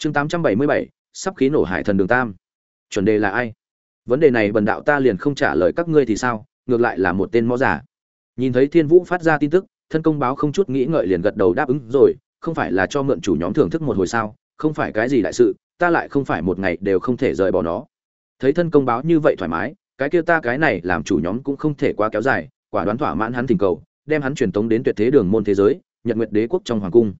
chương tám trăm bảy mươi bảy, sắp khí nổ hải thần đường tam. Chuẩn đề là ai? Vấn đề này bần đạo ta liền không trả lời các ngươi thì sao? Ngược lại là một tên mõ giả. Nhìn thấy thiên vũ phát ra tin tức, thân công báo không chút nghĩ ngợi liền gật đầu đáp ứng rồi, không phải là cho mượn chủ nhóm thưởng thức một hồi sao? Không phải cái gì đại sự, ta lại không phải một ngày đều không thể rời bỏ nó. Thấy thân công báo như vậy thoải mái, cái kia ta cái này làm chủ nhóm cũng không thể quá kéo dài, quả đoán thỏa mãn hắn thỉnh cầu, đem hắn truyền tống đến tuyệt thế đường môn thế giới, nhật nguyệt đế quốc trong hoàng cung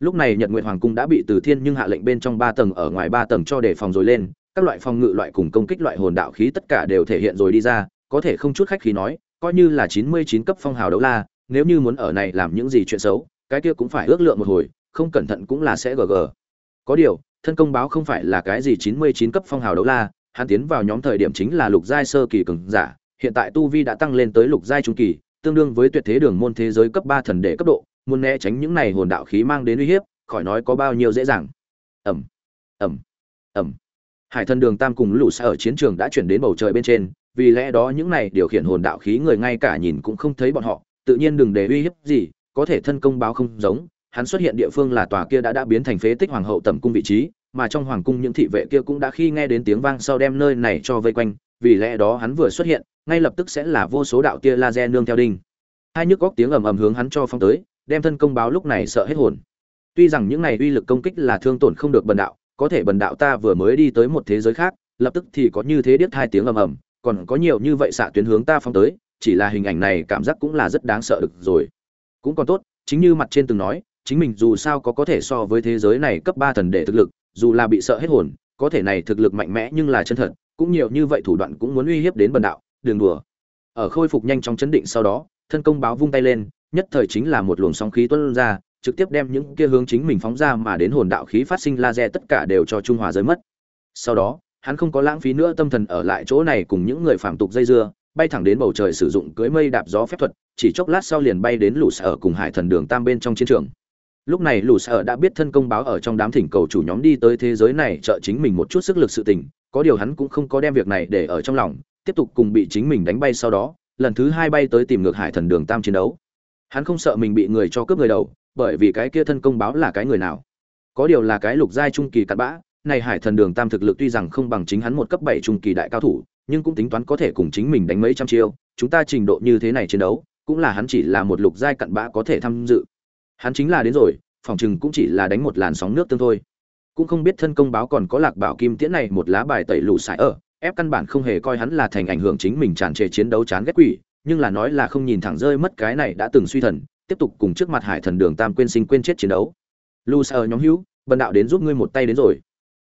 lúc này nhật nguyệt hoàng cung đã bị từ thiên nhưng hạ lệnh bên trong ba tầng ở ngoài ba tầng cho đề phòng rồi lên, các loại phòng ngự loại cùng công kích loại hồn đạo khí tất cả đều thể hiện rồi đi ra, có thể không chút khách khí nói, coi như là chín mươi chín cấp phong hào đấu la, nếu như muốn ở này làm những gì chuyện xấu, cái kia cũng phải ước lượng một hồi, không cẩn thận cũng là sẽ gg có điều, thân công báo không phải là cái gì chín mươi chín cấp phong hào đấu la, hắn tiến vào nhóm thời điểm chính là lục giai sơ kỳ cường giả, hiện tại tu vi đã tăng lên tới lục giai trung kỳ, tương đương với tuyệt thế đường môn thế giới cấp ba thần đệ cấp độ muốn né tránh những này hồn đạo khí mang đến uy hiếp khỏi nói có bao nhiêu dễ dàng. Ầm, ầm, ầm, hải thần đường tam cùng lũ xa ở chiến trường đã chuyển đến bầu trời bên trên vì lẽ đó những này điều khiển hồn đạo khí người ngay cả nhìn cũng không thấy bọn họ tự nhiên đừng để uy hiếp gì có thể thân công báo không giống hắn xuất hiện địa phương là tòa kia đã đã biến thành phế tích hoàng hậu tẩm cung vị trí mà trong hoàng cung những thị vệ kia cũng đã khi nghe đến tiếng vang sau đem nơi này cho vây quanh vì lẽ đó hắn vừa xuất hiện ngay lập tức sẽ là vô số đạo tia laser nương theo đinh. Hai nhức góc tiếng ầm ầm hướng hắn cho phong tới đem thân công báo lúc này sợ hết hồn. Tuy rằng những này uy lực công kích là thương tổn không được bần đạo, có thể bần đạo ta vừa mới đi tới một thế giới khác, lập tức thì có như thế điếc hai tiếng ầm ầm, còn có nhiều như vậy xạ tuyến hướng ta phong tới, chỉ là hình ảnh này cảm giác cũng là rất đáng sợ được rồi. Cũng còn tốt, chính như mặt trên từng nói, chính mình dù sao có có thể so với thế giới này cấp ba thần đệ thực lực, dù là bị sợ hết hồn, có thể này thực lực mạnh mẽ nhưng là chân thật, cũng nhiều như vậy thủ đoạn cũng muốn uy hiếp đến bần đạo đường đùa. Ở khôi phục nhanh trong chấn định sau đó, thân công báo vung tay lên nhất thời chính là một luồng sóng khí tuôn ra, trực tiếp đem những kia hướng chính mình phóng ra mà đến hồn đạo khí phát sinh laser tất cả đều cho trung hòa rơi mất. Sau đó, hắn không có lãng phí nữa tâm thần ở lại chỗ này cùng những người phạm tục dây dưa, bay thẳng đến bầu trời sử dụng cưới mây đạp gió phép thuật, chỉ chốc lát sau liền bay đến lũ sở cùng hải thần đường tam bên trong chiến trường. Lúc này lũ sở đã biết thân công báo ở trong đám thỉnh cầu chủ nhóm đi tới thế giới này trợ chính mình một chút sức lực sự tình, có điều hắn cũng không có đem việc này để ở trong lòng, tiếp tục cùng bị chính mình đánh bay sau đó, lần thứ hai bay tới tìm ngược hải thần đường tam chiến đấu hắn không sợ mình bị người cho cướp người đầu, bởi vì cái kia thân công báo là cái người nào. Có điều là cái lục giai trung kỳ cặn bã, này hải thần đường tam thực lực tuy rằng không bằng chính hắn một cấp bảy trung kỳ đại cao thủ, nhưng cũng tính toán có thể cùng chính mình đánh mấy trăm chiêu, chúng ta trình độ như thế này chiến đấu, cũng là hắn chỉ là một lục giai cặn bã có thể tham dự. Hắn chính là đến rồi, phòng chừng cũng chỉ là đánh một làn sóng nước tương thôi. Cũng không biết thân công báo còn có lạc bảo kim tiễn này một lá bài tẩy lũ sải ở, ép căn bản không hề coi hắn là thành ảnh hưởng chính mình tràn trề chiến đấu chán ghét quỷ nhưng là nói là không nhìn thẳng rơi mất cái này đã từng suy thần, tiếp tục cùng trước mặt hải thần đường tam quên sinh quên chết chiến đấu. Lu sơ nhóm hữu, bần đạo đến giúp ngươi một tay đến rồi.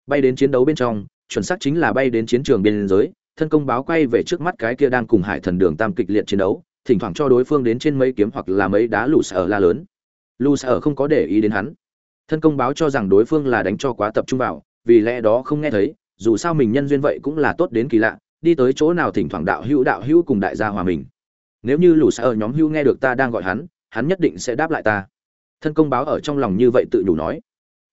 Bay đến chiến đấu bên trong, chuẩn xác chính là bay đến chiến trường biên giới, thân công báo quay về trước mắt cái kia đang cùng hải thần đường tam kịch liệt chiến đấu, thỉnh thoảng cho đối phương đến trên mấy kiếm hoặc là mấy đá lù sở la lớn. Lù sở không có để ý đến hắn. Thân công báo cho rằng đối phương là đánh cho quá tập trung vào, vì lẽ đó không nghe thấy, dù sao mình nhân duyên vậy cũng là tốt đến kỳ lạ, đi tới chỗ nào thỉnh thoảng đạo hữu đạo hữu cùng đại gia hòa mình nếu như lù sở nhóm hưu nghe được ta đang gọi hắn hắn nhất định sẽ đáp lại ta. Thân công báo ở trong lòng như vậy tự nhủ nói.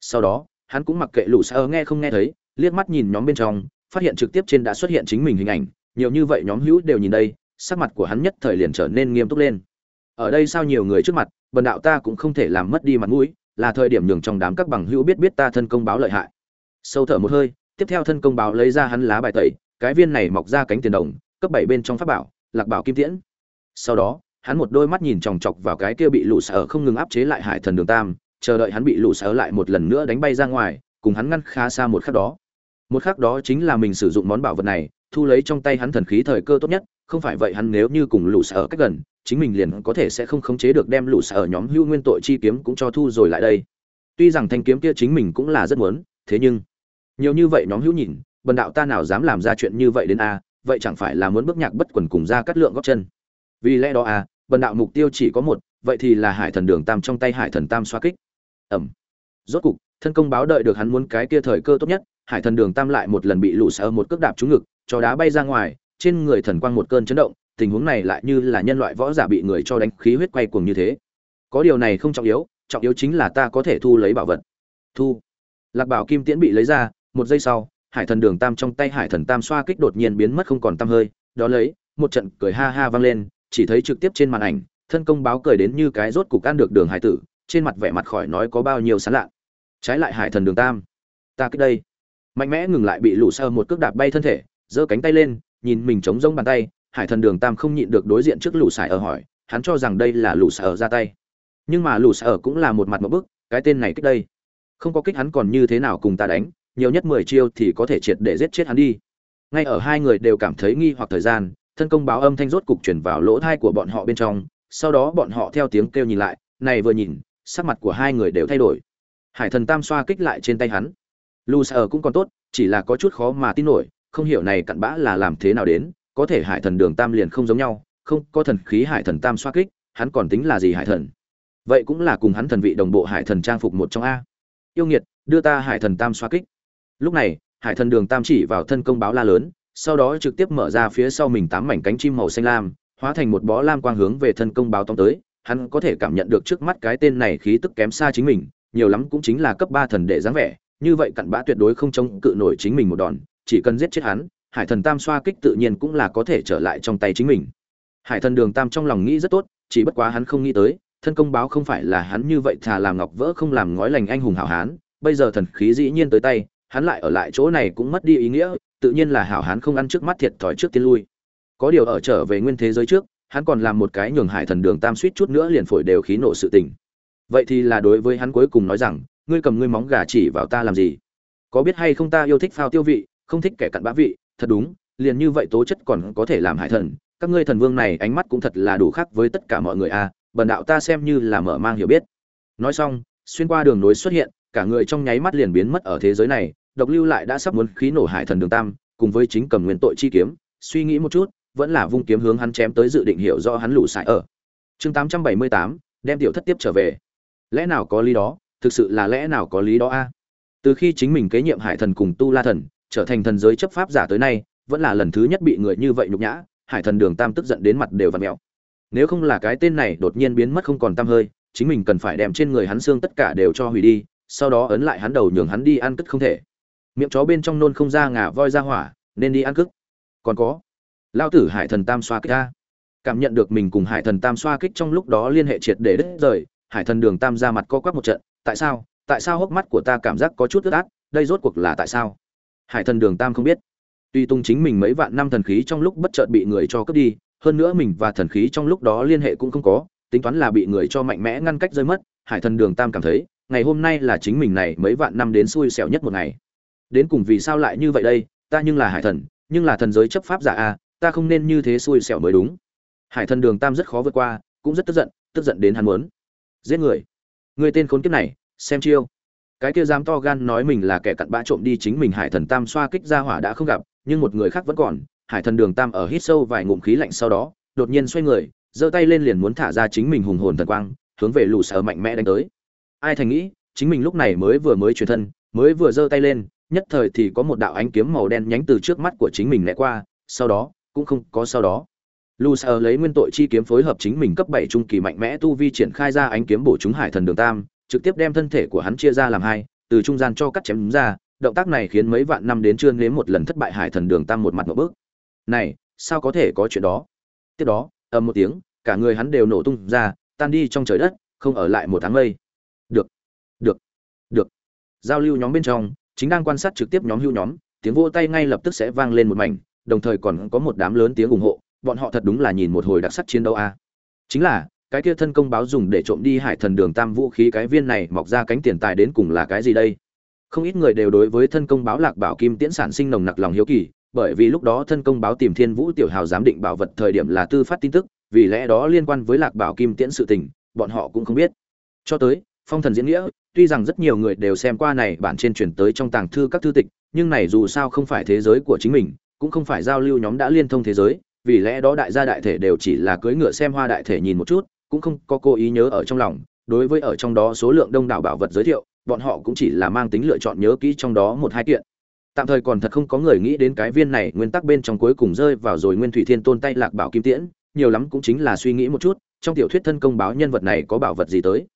Sau đó, hắn cũng mặc kệ lù sở nghe không nghe thấy, liếc mắt nhìn nhóm bên trong, phát hiện trực tiếp trên đã xuất hiện chính mình hình ảnh. Nhiều như vậy nhóm hữu đều nhìn đây, sắc mặt của hắn nhất thời liền trở nên nghiêm túc lên. Ở đây sao nhiều người trước mặt, bần đạo ta cũng không thể làm mất đi mặt mũi, là thời điểm nhường trong đám các bằng hữu biết biết ta thân công báo lợi hại. Sâu thở một hơi, tiếp theo thân công báo lấy ra hắn lá bài tẩy, cái viên này mọc ra cánh tiền đồng, cấp bảy bên trong pháp bảo, lạc bảo kim tiễn sau đó, hắn một đôi mắt nhìn chòng chọc vào cái kia bị lũ sở không ngừng áp chế lại hải thần đường tam, chờ đợi hắn bị lũ sở lại một lần nữa đánh bay ra ngoài, cùng hắn ngăn khá xa một khắc đó. Một khắc đó chính là mình sử dụng món bảo vật này, thu lấy trong tay hắn thần khí thời cơ tốt nhất, không phải vậy hắn nếu như cùng lũ sở cách gần, chính mình liền có thể sẽ không khống chế được đem lũ sở nhóm hưu nguyên tội chi kiếm cũng cho thu rồi lại đây. Tuy rằng thanh kiếm kia chính mình cũng là rất muốn, thế nhưng, nhiều như vậy nhóm hữu nhìn, bần đạo ta nào dám làm ra chuyện như vậy đến a, vậy chẳng phải là muốn bước nhạc bất quần cùng ra cắt lượng góp chân vì lẽ đó à? bần đạo mục tiêu chỉ có một, vậy thì là hải thần đường tam trong tay hải thần tam xoa kích. Ẩm. Rốt cục, thân công báo đợi được hắn muốn cái kia thời cơ tốt nhất, hải thần đường tam lại một lần bị lũ sợ một cước đạp trúng ngực, cho đá bay ra ngoài, trên người thần quang một cơn chấn động, tình huống này lại như là nhân loại võ giả bị người cho đánh khí huyết quay cuồng như thế. Có điều này không trọng yếu trọng yếu chính là ta có thể thu lấy bảo vật. Thu. Lạc bảo kim tiễn bị lấy ra, một giây sau, hải thần đường tam trong tay hải thần tam xoa kích đột nhiên biến mất không còn tăm hơi, đó lấy, một trận cười ha ha vang lên chỉ thấy trực tiếp trên màn ảnh, thân công báo cười đến như cái rốt cục ăn được đường hải tử, trên mặt vẻ mặt khỏi nói có bao nhiêu sán lạ. Trái lại hải thần đường tam, ta kích đây. Mạnh mẽ ngừng lại bị lũ sơ một cước đạp bay thân thể, giơ cánh tay lên, nhìn mình chống rông bàn tay, hải thần đường tam không nhịn được đối diện trước lũ sải ở hỏi, hắn cho rằng đây là lũ sở ra tay. Nhưng mà lũ sở cũng là một mặt một bức, cái tên này kích đây. Không có kích hắn còn như thế nào cùng ta đánh, nhiều nhất mười chiêu thì có thể triệt để giết chết hắn đi. Ngay ở hai người đều cảm thấy nghi hoặc thời gian thân công báo âm thanh rốt cục chuyển vào lỗ thai của bọn họ bên trong, sau đó bọn họ theo tiếng kêu nhìn lại, này vừa nhìn, sắc mặt của hai người đều thay đổi. Hải thần tam xoa kích lại trên tay hắn. Lù sở cũng còn tốt, chỉ là có chút khó mà tin nổi, không hiểu này cặn bã là làm thế nào đến, có thể hải thần đường tam liền không giống nhau, không, có thần khí hải thần tam xoa kích, hắn còn tính là gì hải thần? Vậy cũng là cùng hắn thần vị đồng bộ hải thần trang phục một trong a. Yêu nghiệt, đưa ta hải thần tam xoa kích. Lúc này, hải thần đường tam chỉ vào thân công báo la lớn sau đó trực tiếp mở ra phía sau mình tám mảnh cánh chim màu xanh lam, hóa thành một bó lam quang hướng về thân công báo tông tới. Hắn có thể cảm nhận được trước mắt cái tên này khí tức kém xa chính mình, nhiều lắm cũng chính là cấp ba thần đệ dáng vẻ. Như vậy cặn bã tuyệt đối không chống cự nổi chính mình một đòn, chỉ cần giết chết hắn, hải thần tam xoa kích tự nhiên cũng là có thể trở lại trong tay chính mình. Hải thần đường tam trong lòng nghĩ rất tốt, chỉ bất quá hắn không nghĩ tới, thân công báo không phải là hắn như vậy thà làm ngọc vỡ không làm ngói lành anh hùng hảo hán. Bây giờ thần khí dĩ nhiên tới tay hắn lại ở lại chỗ này cũng mất đi ý nghĩa tự nhiên là hảo hán không ăn trước mắt thiệt thòi trước tiên lui. Có điều ở trở về nguyên thế giới trước hắn còn làm một cái nhường hải thần đường tam suýt chút nữa liền phổi đều khí nộ sự tình. Vậy thì là đối với hắn cuối cùng nói rằng ngươi cầm ngươi móng gà chỉ vào ta làm gì? Có biết hay không ta yêu thích phao tiêu vị không thích kẻ cặn bã vị? Thật đúng liền như vậy tố chất còn có thể làm hải thần các ngươi thần vương này ánh mắt cũng thật là đủ khác với tất cả mọi người a à, bần đạo ta xem như là mở mang hiểu biết. Nói xong xuyên qua đường nối xuất hiện cả người trong nháy mắt liền biến mất ở thế giới này độc lưu lại đã sắp muốn khí nổ hải thần đường tam cùng với chính cầm nguyên tội chi kiếm suy nghĩ một chút vẫn là vung kiếm hướng hắn chém tới dự định hiểu do hắn lũ sải ở. Chương 878, đem tiểu thất tiếp trở về. Lẽ nào có lý đó? Thực sự là lẽ nào có lý đó a? Từ khi chính mình kế nhiệm hải thần cùng tu la thần trở thành thần giới chấp pháp giả tới nay vẫn là lần thứ nhất bị người như vậy nhục nhã hải thần đường tam tức giận đến mặt đều vặn mẹo nếu không là cái tên này đột nhiên biến mất không còn tăm hơi chính mình cần phải đem trên người hắn xương tất cả đều cho hủy đi sau đó ấn lại hắn đầu nhường hắn đi ăn cất không thể miệng chó bên trong nôn không ra ngà voi ra hỏa, nên đi ăn cức. Còn có lao tử hải thần tam xoa kích ra cảm nhận được mình cùng hải thần tam xoa kích trong lúc đó liên hệ triệt để đứt rời, hải thần đường tam ra mặt co quắp một trận, tại sao tại sao hốc mắt của ta cảm giác có chút ướt át, đây rốt cuộc là tại sao? Hải thần đường tam không biết. Tuy tung chính mình mấy vạn năm thần khí trong lúc bất chợt bị người cho cướp đi, hơn nữa mình và thần khí trong lúc đó liên hệ cũng không có, tính toán là bị người cho mạnh mẽ ngăn cách rơi mất, hải thần đường tam cảm thấy, ngày hôm nay là chính mình này mấy vạn năm đến xui xẻo nhất một ngày đến cùng vì sao lại như vậy đây, ta nhưng là hải thần, nhưng là thần giới chấp pháp giả a, ta không nên như thế xui xẻo mới đúng. Hải thần đường tam rất khó vượt qua, cũng rất tức giận tức giận đến hắn muốn giết người. Người tên khốn kiếp này, xem chiêu. Cái kia dám to gan nói mình là kẻ cặn bã trộm đi chính mình hải thần tam xoa kích ra hỏa đã không gặp, nhưng một người khác vẫn còn, hải thần đường tam ở hít sâu vài ngụm khí lạnh sau đó, đột nhiên xoay người, giơ tay lên liền muốn thả ra chính mình hùng hồn thần quang, hướng về lù sở mạnh mẽ đánh tới. Ai thành nghĩ, chính mình lúc này mới vừa mới truyền thân, mới vừa giơ tay lên nhất thời thì có một đạo ánh kiếm màu đen nhánh từ trước mắt của chính mình lẹ qua, sau đó, cũng không có sau đó. Lù lấy nguyên tội chi kiếm phối hợp chính mình cấp bảy trung kỳ mạnh mẽ tu vi triển khai ra ánh kiếm bổ chúng hải thần đường tam, trực tiếp đem thân thể của hắn chia ra làm hai, từ trung gian cho cắt chém ra, động tác này khiến mấy vạn năm đến chưa nếm một lần thất bại hải thần đường tam một mặt ngộp bước. Này, sao có thể có chuyện đó? Tiếp đó, ầm một tiếng, cả người hắn đều nổ tung ra, tan đi trong trời đất, không ở lại một tháng mây. Được được được. Giao lưu nhóm bên trong chính đang quan sát trực tiếp nhóm hưu nhóm, tiếng vỗ tay ngay lập tức sẽ vang lên một mảnh, đồng thời còn có một đám lớn tiếng ủng hộ, bọn họ thật đúng là nhìn một hồi đặc sắc chiến đấu a. Chính là, cái kia thân công báo dùng để trộm đi hải thần đường tam vũ khí cái viên này mọc ra cánh tiền tài đến cùng là cái gì đây? Không ít người đều đối với thân công báo lạc bảo kim tiễn sản sinh nồng nặc lòng hiếu kỳ, bởi vì lúc đó thân công báo tìm thiên vũ tiểu hào giám định bảo vật thời điểm là tư phát tin tức, vì lẽ đó liên quan với lạc bảo kim tiễn sự tình, bọn họ cũng không biết. Cho tới, phong thần diễn nghĩa tuy rằng rất nhiều người đều xem qua này bản trên chuyển tới trong tàng thư các thư tịch, nhưng này dù sao không phải thế giới của chính mình, cũng không phải giao lưu nhóm đã liên thông thế giới, vì lẽ đó đại gia đại thể đều chỉ là cưỡi ngựa xem hoa đại thể nhìn một chút, cũng không có cố ý nhớ ở trong lòng. Đối với ở trong đó số lượng đông đảo bảo vật giới thiệu, bọn họ cũng chỉ là mang tính lựa chọn nhớ kỹ trong đó một hai kiện. Tạm thời còn thật không có người nghĩ đến cái viên này nguyên tắc bên trong cuối cùng rơi vào rồi nguyên thủy thiên tôn tay lạc bảo kim tiễn, nhiều lắm cũng chính là suy nghĩ một chút, trong tiểu thuyết thân công báo nhân vật này có bảo vật gì tới?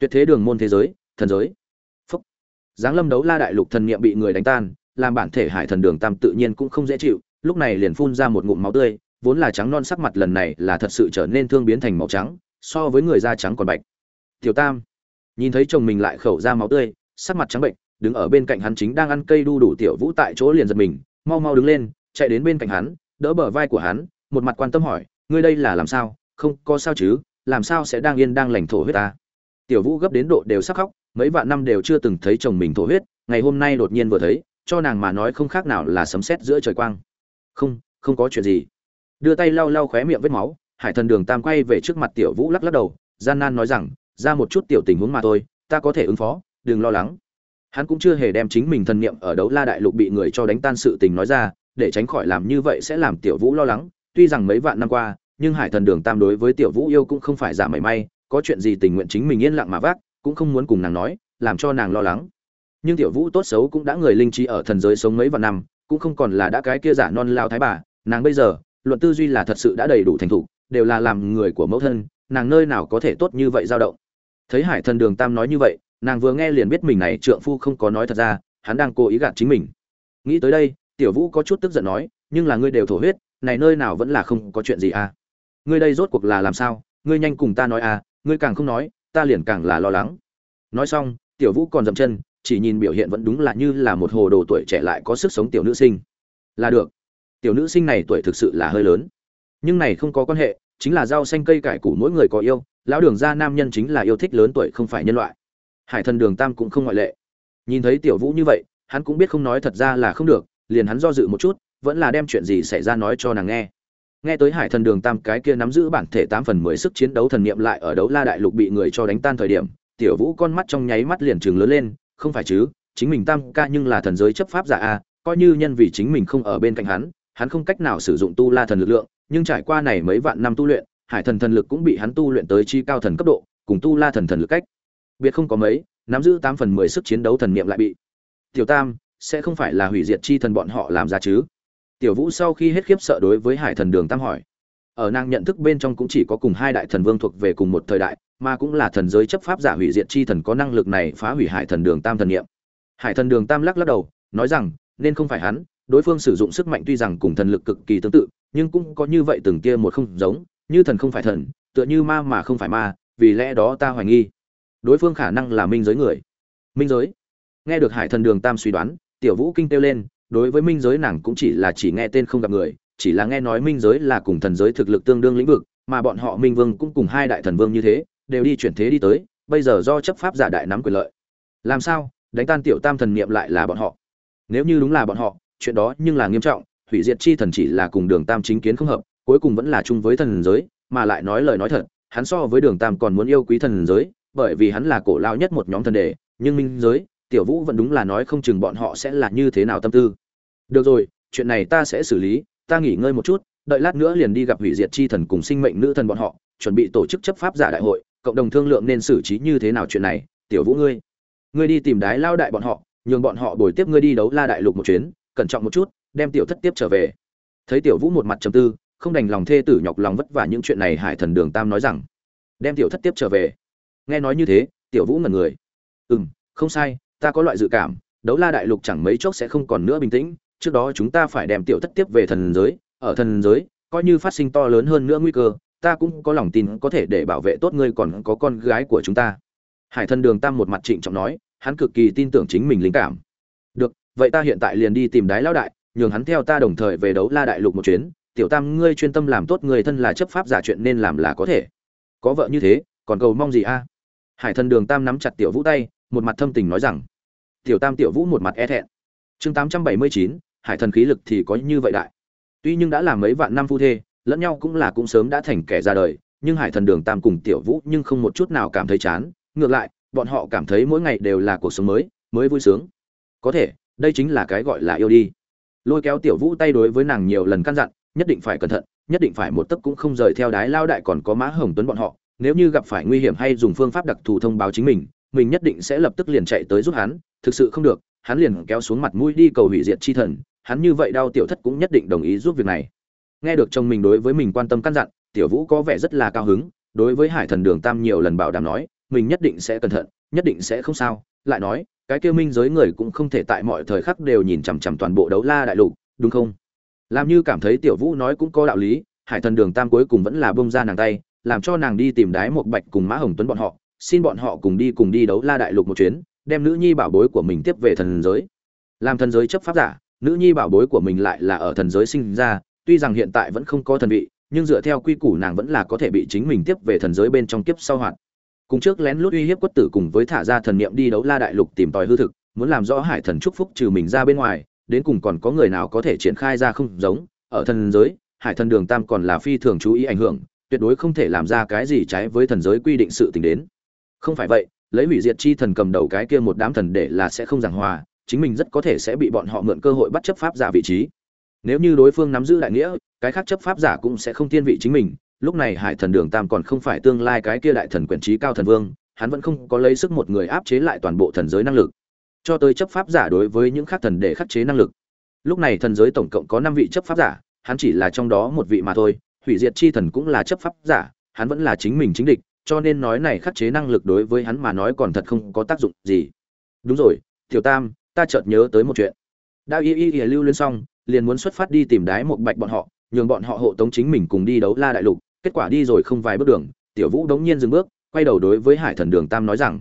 Tuyệt thế đường môn thế giới thần giới. Phúc. Giáng lâm đấu la đại lục thần niệm bị người đánh tan, làm bản thể hải thần đường tam tự nhiên cũng không dễ chịu, lúc này liền phun ra một ngụm máu tươi, vốn là trắng non sắc mặt lần này là thật sự trở nên thương biến thành màu trắng, so với người da trắng còn bạch. Tiểu tam nhìn thấy chồng mình lại khẩu ra máu tươi, sắc mặt trắng bệnh, đứng ở bên cạnh hắn chính đang ăn cây đu đủ tiểu vũ tại chỗ liền giật mình, mau mau đứng lên, chạy đến bên cạnh hắn, đỡ bờ vai của hắn, một mặt quan tâm hỏi, ngươi đây là làm sao? Không có sao chứ? Làm sao sẽ đang yên đang lành thổ huyết ta? Tiểu vũ gấp đến độ đều sắc khóc mấy vạn năm đều chưa từng thấy chồng mình thổ huyết, ngày hôm nay đột nhiên vừa thấy, cho nàng mà nói không khác nào là sấm sét giữa trời quang. Không không có chuyện gì. Đưa tay lau lau khóe miệng vết máu, hải thần đường tam quay về trước mặt tiểu vũ lắc lắc đầu, gian nan nói rằng, ra một chút tiểu tình huống mà thôi, ta có thể ứng phó, đừng lo lắng. Hắn cũng chưa hề đem chính mình thần niệm ở đấu la đại lục bị người cho đánh tan sự tình nói ra, để tránh khỏi làm như vậy sẽ làm tiểu vũ lo lắng. Tuy rằng mấy vạn năm qua, nhưng hải thần đường tam đối với tiểu vũ yêu cũng không phải giả mảy may, có chuyện gì tình nguyện chính mình yên lặng mà vác cũng không muốn cùng nàng nói, làm cho nàng lo lắng. Nhưng tiểu vũ tốt xấu cũng đã người linh trí ở thần giới sống mấy vạn năm, cũng không còn là đã cái kia giả non lao thái bà. Nàng bây giờ, luận tư duy là thật sự đã đầy đủ thành thục, đều là làm người của mẫu thân, nàng nơi nào có thể tốt như vậy dao động. Thấy hải thần đường tam nói như vậy, nàng vừa nghe liền biết mình này trượng phu không có nói thật ra, hắn đang cố ý gạt chính mình. Nghĩ tới đây, tiểu vũ có chút tức giận nói, nhưng là ngươi đều thổ huyết, này nơi nào vẫn là không có chuyện gì à? Ngươi đây rốt cuộc là làm sao? Ngươi nhanh cùng ta nói à ngươi càng không nói ta liền càng là lo lắng. Nói xong, tiểu vũ còn dậm chân, chỉ nhìn biểu hiện vẫn đúng là như là một hồ đồ tuổi trẻ lại có sức sống tiểu nữ sinh. Là được. Tiểu nữ sinh này tuổi thực sự là hơi lớn. Nhưng này không có quan hệ, chính là rau xanh cây cải củ mỗi người có yêu, lão đường gia nam nhân chính là yêu thích lớn tuổi không phải nhân loại. Hải thần đường tam cũng không ngoại lệ. Nhìn thấy tiểu vũ như vậy, hắn cũng biết không nói thật ra là không được, liền hắn do dự một chút, vẫn là đem chuyện gì xảy ra nói cho nàng nghe nghe tới hải thần đường tam, cái kia nắm giữ bản thể tám phần mười sức chiến đấu thần niệm lại ở đấu la đại lục bị người cho đánh tan thời điểm, tiểu vũ con mắt trong nháy mắt liền trừng lớn lên, không phải chứ, chính mình tam ca nhưng là thần giới chấp pháp giả a, coi như nhân vì chính mình không ở bên cạnh hắn hắn không cách nào sử dụng tu la thần lực lượng, nhưng trải qua này mấy vạn năm tu luyện, hải thần thần lực cũng bị hắn tu luyện tới chi cao thần cấp độ, cùng tu la thần thần lực cách. Biệt không có mấy, nắm giữ tám phần mười sức chiến đấu thần niệm lại bị. Tiểu tam, sẽ không phải là hủy diệt chi thần bọn họ làm ra chứ? Tiểu vũ sau khi hết khiếp sợ đối với hải thần đường tam hỏi. Ở nàng nhận thức bên trong cũng chỉ có cùng hai đại thần vương thuộc về cùng một thời đại, mà cũng là thần giới chấp pháp giả hủy diệt chi thần có năng lực này phá hủy hải thần đường tam thần niệm. Hải thần đường tam lắc lắc đầu, nói rằng, nên không phải hắn, đối phương sử dụng sức mạnh tuy rằng cùng thần lực cực kỳ tương tự, nhưng cũng có như vậy từng kia một không giống, như thần không phải thần, tựa như ma mà không phải ma, vì lẽ đó ta hoài nghi. Đối phương khả năng là minh giới người. Minh giới? Nghe được hải thần đường tam suy đoán, tiểu vũ kinh kêu lên đối với minh giới nàng cũng chỉ là chỉ nghe tên không gặp người, chỉ là nghe nói minh giới là cùng thần giới thực lực tương đương lĩnh vực, mà bọn họ minh vương cũng cùng hai đại thần vương như thế, đều đi chuyển thế đi tới, bây giờ do chấp pháp giả đại nắm quyền lợi. Làm sao? Đánh tan tiểu tam thần niệm lại là bọn họ. Nếu như đúng là bọn họ, chuyện đó nhưng là nghiêm trọng, hủy diệt chi thần chỉ là cùng đường tam chính kiến không hợp, cuối cùng vẫn là chung với thần giới, mà lại nói lời nói thật, hắn so với đường tam còn muốn yêu quý thần giới, bởi vì hắn là cổ lao nhất một nhóm thần đề, nhưng minh giới tiểu vũ vẫn đúng là nói không chừng bọn họ sẽ là như thế nào tâm tư. Được rồi, chuyện này ta sẽ xử lý, ta nghỉ ngơi một chút, đợi lát nữa liền đi gặp hủy diệt chi thần cùng sinh mệnh nữ thần bọn họ, chuẩn bị tổ chức chấp pháp giả đại hội, cộng đồng thương lượng nên xử trí như thế nào chuyện này. Tiểu vũ ngươi ngươi đi tìm đái lao đại bọn họ, nhường bọn họ bồi tiếp ngươi đi đấu la đại lục một chuyến, cẩn trọng một chút, đem tiểu thất tiếp trở về. Thấy tiểu vũ một mặt trầm tư, không đành lòng thê tử nhọc lòng vất vả những chuyện này hải thần đường tam nói rằng, đem tiểu thất tiếp trở về. Nghe nói như thế, tiểu vũ ngẩn người. Ừ m không sai ta có loại dự cảm, đấu la đại lục chẳng mấy chốc sẽ không còn nữa bình tĩnh, trước đó chúng ta phải đem tiểu thất tiếp về thần giới, ở thần giới, coi như phát sinh to lớn hơn nữa nguy cơ, ta cũng có lòng tin có thể để bảo vệ tốt ngươi còn có con gái của chúng ta. Hải thần đường tam một mặt trịnh trọng nói, hắn cực kỳ tin tưởng chính mình linh cảm. Được, vậy ta hiện tại liền đi tìm đái lão đại, nhường hắn theo ta đồng thời về đấu la đại lục một chuyến. Tiểu tam, ngươi chuyên tâm làm tốt người thân là chấp pháp giả chuyện nên làm là có thể. Có vợ như thế, còn cầu mong gì a? Hải thần đường tam nắm chặt tiểu vũ tay một mặt thâm tình nói rằng, tiểu tam tiểu vũ một mặt e thẹn. Chương tám trăm bảy mươi chín, hải thần khí lực thì có như vậy đại. Tuy nhưng đã làm mấy vạn năm phu thê, lẫn nhau cũng là cũng sớm đã thành kẻ ra đời, nhưng hải thần đường tam cùng tiểu vũ nhưng không một chút nào cảm thấy chán. Ngược lại, bọn họ cảm thấy mỗi ngày đều là cuộc sống mới mới vui sướng. Có thể, đây chính là cái gọi là yêu đi. Lôi kéo tiểu vũ tay đối với nàng nhiều lần căn dặn, nhất định phải cẩn thận, nhất định phải một tấc cũng không rời theo đái lao đại còn có mã hồng tuấn bọn họ, nếu như gặp phải nguy hiểm hay dùng phương pháp đặc thù thông báo chính mình mình nhất định sẽ lập tức liền chạy tới giúp hắn, thực sự không được, hắn liền kéo xuống mặt mũi đi cầu hủy diệt chi thần, hắn như vậy đau tiểu thất cũng nhất định đồng ý giúp việc này. Nghe được chồng mình đối với mình quan tâm căn dặn, tiểu vũ có vẻ rất là cao hứng, đối với hải thần đường tam nhiều lần bảo đảm nói, mình nhất định sẽ cẩn thận, nhất định sẽ không sao, lại nói, cái kêu minh giới người cũng không thể tại mọi thời khắc đều nhìn chằm chằm toàn bộ đấu la đại lục, đúng không? Làm như cảm thấy tiểu vũ nói cũng có đạo lý, hải thần đường tam cuối cùng vẫn là bông ra nàng tay, làm cho nàng đi tìm đái một bạch cùng mã hồng tuấn bọn họ xin bọn họ cùng đi cùng đi đấu la đại lục một chuyến, đem nữ nhi bảo bối của mình tiếp về thần giới. Làm thần giới chấp pháp giả, nữ nhi bảo bối của mình lại là ở thần giới sinh ra, tuy rằng hiện tại vẫn không có thần vị, nhưng dựa theo quy củ nàng vẫn là có thể bị chính mình tiếp về thần giới bên trong kiếp sau hoạt. Cùng trước lén lút uy hiếp quất tử cùng với thả ra thần niệm đi đấu la đại lục tìm tòi hư thực, muốn làm rõ hải thần chúc phúc trừ mình ra bên ngoài, đến cùng còn có người nào có thể triển khai ra không giống, ở thần giới, hải thần đường tam còn là phi thường chú ý ảnh hưởng, tuyệt đối không thể làm ra cái gì trái với thần giới quy định sự tình đến không phải vậy, lấy hủy diệt chi thần cầm đầu cái kia một đám thần để là sẽ không giảng hòa, chính mình rất có thể sẽ bị bọn họ mượn cơ hội bắt chấp pháp giả vị trí. Nếu như đối phương nắm giữ đại nghĩa, cái khác chấp pháp giả cũng sẽ không thiên vị chính mình, lúc này hải thần đường tam còn không phải tương lai cái kia đại thần quyền trí cao thần vương, hắn vẫn không có lấy sức một người áp chế lại toàn bộ thần giới năng lực. Cho tới chấp pháp giả đối với những khác thần để khắc chế năng lực. Lúc này thần giới tổng cộng có năm vị chấp pháp giả, hắn chỉ là trong đó một vị mà thôi, hủy diệt chi thần cũng là chấp pháp giả, hắn vẫn là chính mình chính địch cho nên nói này khắc chế năng lực đối với hắn mà nói còn thật không có tác dụng gì. Đúng rồi, tiểu tam, ta chợt nhớ tới một chuyện. Đã y y y lưu lên xong, liền muốn xuất phát đi tìm đái một bạch bọn họ, nhường bọn họ hộ tống chính mình cùng đi đấu la đại lục. Kết quả đi rồi không vài bước đường, tiểu vũ đống nhiên dừng bước, quay đầu đối với hải thần đường tam nói rằng,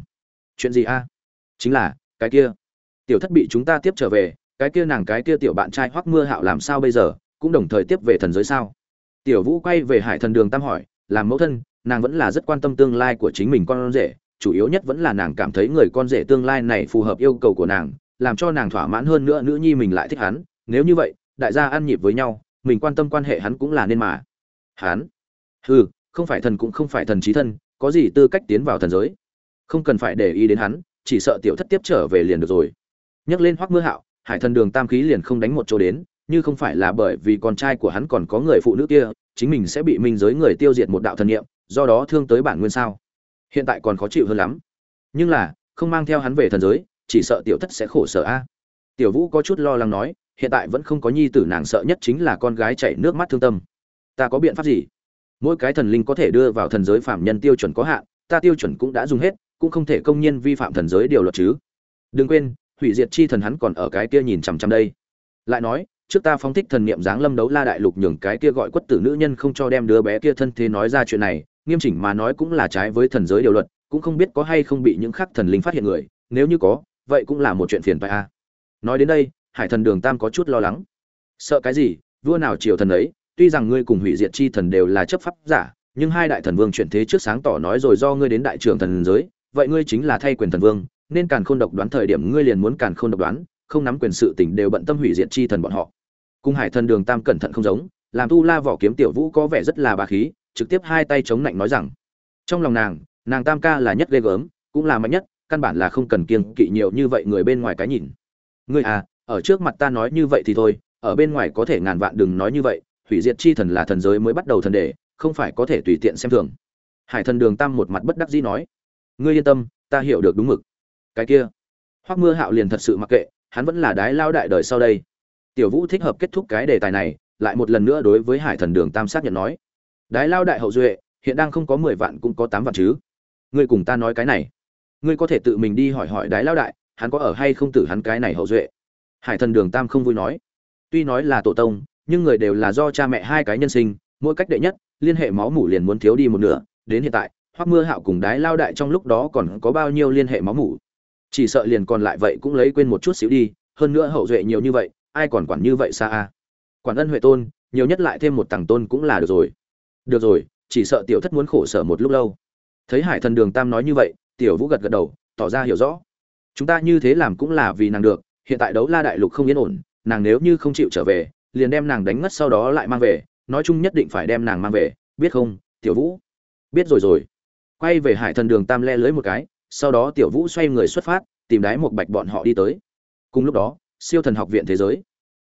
chuyện gì a? Chính là, cái kia. Tiểu thất bị chúng ta tiếp trở về, cái kia nàng cái kia tiểu bạn trai hoắc mưa hạo làm sao bây giờ, cũng đồng thời tiếp về thần giới sao? Tiểu vũ quay về hải thần đường tam hỏi, làm mẫu thân nàng vẫn là rất quan tâm tương lai của chính mình con rể, chủ yếu nhất vẫn là nàng cảm thấy người con rể tương lai này phù hợp yêu cầu của nàng, làm cho nàng thỏa mãn hơn nữa nữ nhi mình lại thích hắn. Nếu như vậy, đại gia ăn nhịp với nhau, mình quan tâm quan hệ hắn cũng là nên mà. Hắn? Hừ, không phải thần cũng không phải thần trí thân, có gì tư cách tiến vào thần giới? Không cần phải để ý đến hắn, chỉ sợ tiểu thất tiếp trở về liền được rồi. Nhắc lên hoắc mưa hạo, hải thần đường tam khí liền không đánh một chỗ đến, như không phải là bởi vì con trai của hắn còn có người phụ nữ kia chính mình sẽ bị minh giới người tiêu diệt một đạo thần niệm, do đó thương tới bản nguyên sao? Hiện tại còn khó chịu hơn lắm. Nhưng là, không mang theo hắn về thần giới, chỉ sợ tiểu thất sẽ khổ sở a. Tiểu vũ có chút lo lắng nói, hiện tại vẫn không có nhi tử nàng sợ nhất chính là con gái chảy nước mắt thương tâm. Ta có biện pháp gì? Mỗi cái thần linh có thể đưa vào thần giới phạm nhân tiêu chuẩn có hạn, ta tiêu chuẩn cũng đã dùng hết, cũng không thể công nhiên vi phạm thần giới điều luật chứ. Đừng quên, hủy diệt chi thần hắn còn ở cái kia nhìn chằm chằm đây. Lại nói trước ta phóng thích thần niệm dáng lâm đấu la đại lục nhường cái kia gọi quất tử nữ nhân không cho đem đứa bé kia thân thế nói ra chuyện này, nghiêm chỉnh mà nói cũng là trái với thần giới điều luật, cũng không biết có hay không bị những khắc thần linh phát hiện người, nếu như có, vậy cũng là một chuyện phiền phải a. Nói đến đây, hải thần đường tam có chút lo lắng. Sợ cái gì, vua nào triều thần ấy, tuy rằng ngươi cùng hủy diệt chi thần đều là chấp pháp giả, nhưng hai đại thần vương chuyển thế trước sáng tỏ nói rồi do ngươi đến đại trưởng thần giới, vậy ngươi chính là thay quyền thần vương, nên càn khôn độc đoán thời điểm ngươi liền muốn càn khôn độc đoán không nắm quyền sự tình đều bận tâm hủy diệt chi thần bọn họ. Cung hải thần đường tam cẩn thận không giống, làm tu la vỏ kiếm tiểu vũ có vẻ rất là bà khí, trực tiếp hai tay chống lạnh nói rằng, trong lòng nàng nàng tam ca là nhất ghê gớm, cũng là mạnh nhất, căn bản là không cần kiêng kỵ nhiều như vậy người bên ngoài cái nhìn. Ngươi à ở trước mặt ta nói như vậy thì thôi, ở bên ngoài có thể ngàn vạn đừng nói như vậy, hủy diệt chi thần là thần giới mới bắt đầu thần đề, không phải có thể tùy tiện xem thường. Hải thần đường tam một mặt bất đắc dĩ nói, ngươi yên tâm, ta hiểu được đúng mực. Cái kia. Hoắc mưa hạo liền thật sự mặc kệ hắn vẫn là đái lao đại đời sau đây. Tiểu vũ thích hợp kết thúc cái đề tài này, lại một lần nữa đối với hải thần đường tam xác nhận nói. Đái lao đại hậu duệ, hiện đang không có mười vạn cũng có tám vạn chứ. Ngươi cùng ta nói cái này. Ngươi có thể tự mình đi hỏi hỏi đái lao đại, hắn có ở hay không tử hắn cái này hậu duệ? Hải thần đường tam không vui nói. Tuy nói là tổ tông, nhưng người đều là do cha mẹ hai cái nhân sinh, mỗi cách đệ nhất, liên hệ máu mủ liền muốn thiếu đi một nửa. Đến hiện tại, hoắc mưa hạo cùng đái lao đại trong lúc đó còn có bao nhiêu liên hệ máu mủ? Chỉ sợ liền còn lại vậy cũng lấy quên một chút xíu đi, hơn nữa hậu duệ nhiều như vậy, ai còn quản như vậy xa a quản ân huệ tôn, nhiều nhất lại thêm một tầng tôn cũng là được rồi. Được rồi, chỉ sợ tiểu thất muốn khổ sở một lúc lâu. Thấy hải thần đường tam nói như vậy, tiểu vũ gật gật đầu, tỏ ra hiểu rõ. Chúng ta như thế làm cũng là vì nàng được, hiện tại đấu la đại lục không yên ổn, nàng nếu như không chịu trở về, liền đem nàng đánh ngất sau đó lại mang về, nói chung nhất định phải đem nàng mang về, biết không, tiểu vũ? Biết rồi rồi. Quay về hải thần đường tam le lưới một cái sau đó tiểu vũ xoay người xuất phát, tìm đái một bạch bọn họ đi tới. Cùng lúc đó, siêu thần học viện thế giới.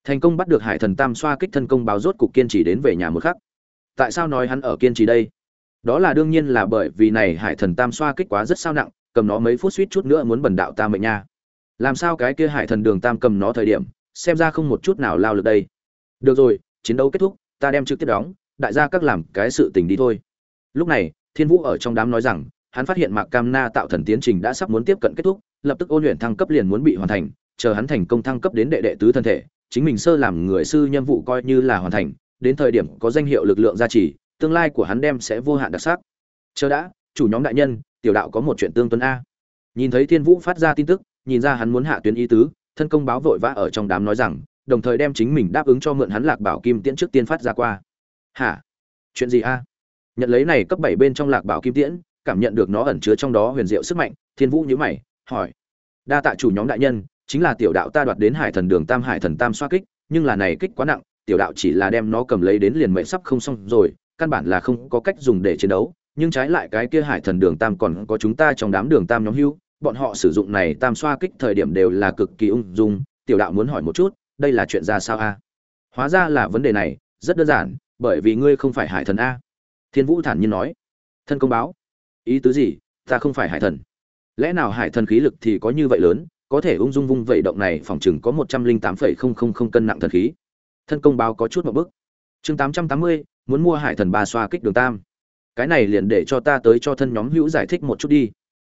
Thành công bắt được hải thần tam xoa kích thân công báo rốt cục kiên trì đến về nhà một khắc. Tại sao nói hắn ở kiên trì đây? Đó là đương nhiên là bởi vì này hải thần tam xoa kích quá rất sao nặng, cầm nó mấy phút suýt chút nữa muốn bần đạo ta mệnh nha. Làm sao cái kia hải thần đường tam cầm nó thời điểm, xem ra không một chút nào lao lực đây. Được rồi, chiến đấu kết thúc, ta đem trực tiếp đóng, đại gia các làm cái sự tình đi thôi. Lúc này, thiên vũ ở trong đám nói rằng hắn phát hiện mạc cam na tạo thần tiến trình đã sắp muốn tiếp cận kết thúc, lập tức ôn luyện thăng cấp liền muốn bị hoàn thành, chờ hắn thành công thăng cấp đến đệ đệ tứ thân thể, chính mình sơ làm người sư nhiệm vụ coi như là hoàn thành, đến thời điểm có danh hiệu lực lượng gia trì, tương lai của hắn đem sẽ vô hạn đặc sắc. Chờ đã, chủ nhóm đại nhân, tiểu đạo có một chuyện tương tuấn a. Nhìn thấy thiên vũ phát ra tin tức, nhìn ra hắn muốn hạ tuyến ý tứ, thân công báo vội vã ở trong đám nói rằng, đồng thời đem chính mình đáp ứng cho mượn hắn lạc bảo kim tiễn trước tiên phát ra qua. Hả? Chuyện gì a? Nhận lấy này cấp bảy bên trong lạc bảo kim tiễn cảm nhận được nó ẩn chứa trong đó huyền diệu sức mạnh, thiên vũ nhíu mày, hỏi, đa tạ chủ nhóm đại nhân, chính là tiểu đạo ta đoạt đến hải thần đường tam hải thần tam xoa kích, nhưng là này kích quá nặng, tiểu đạo chỉ là đem nó cầm lấy đến liền mệnh sắp không xong rồi, căn bản là không có cách dùng để chiến đấu, nhưng trái lại cái kia hải thần đường tam còn có chúng ta trong đám đường tam nhóm hưu, bọn họ sử dụng này tam xoa kích thời điểm đều là cực kỳ ung dung, tiểu đạo muốn hỏi một chút, đây là chuyện ra sao a? Hóa ra là vấn đề này, rất đơn giản, bởi vì ngươi không phải hải thần a. Thiên vũ thản nhiên nói. Thân công báo ý tứ gì? Ta không phải hải thần. Lẽ nào hải thần khí lực thì có như vậy lớn? Có thể ung dung vung vậy động này phòng chừng có một trăm linh tám phẩy không không không cân nặng thần khí. Thân công báo có chút một bức chương tám trăm tám mươi, muốn mua hải thần ba xoa kích đường tam. Cái này liền để cho ta tới cho thân nhóm hữu giải thích một chút đi.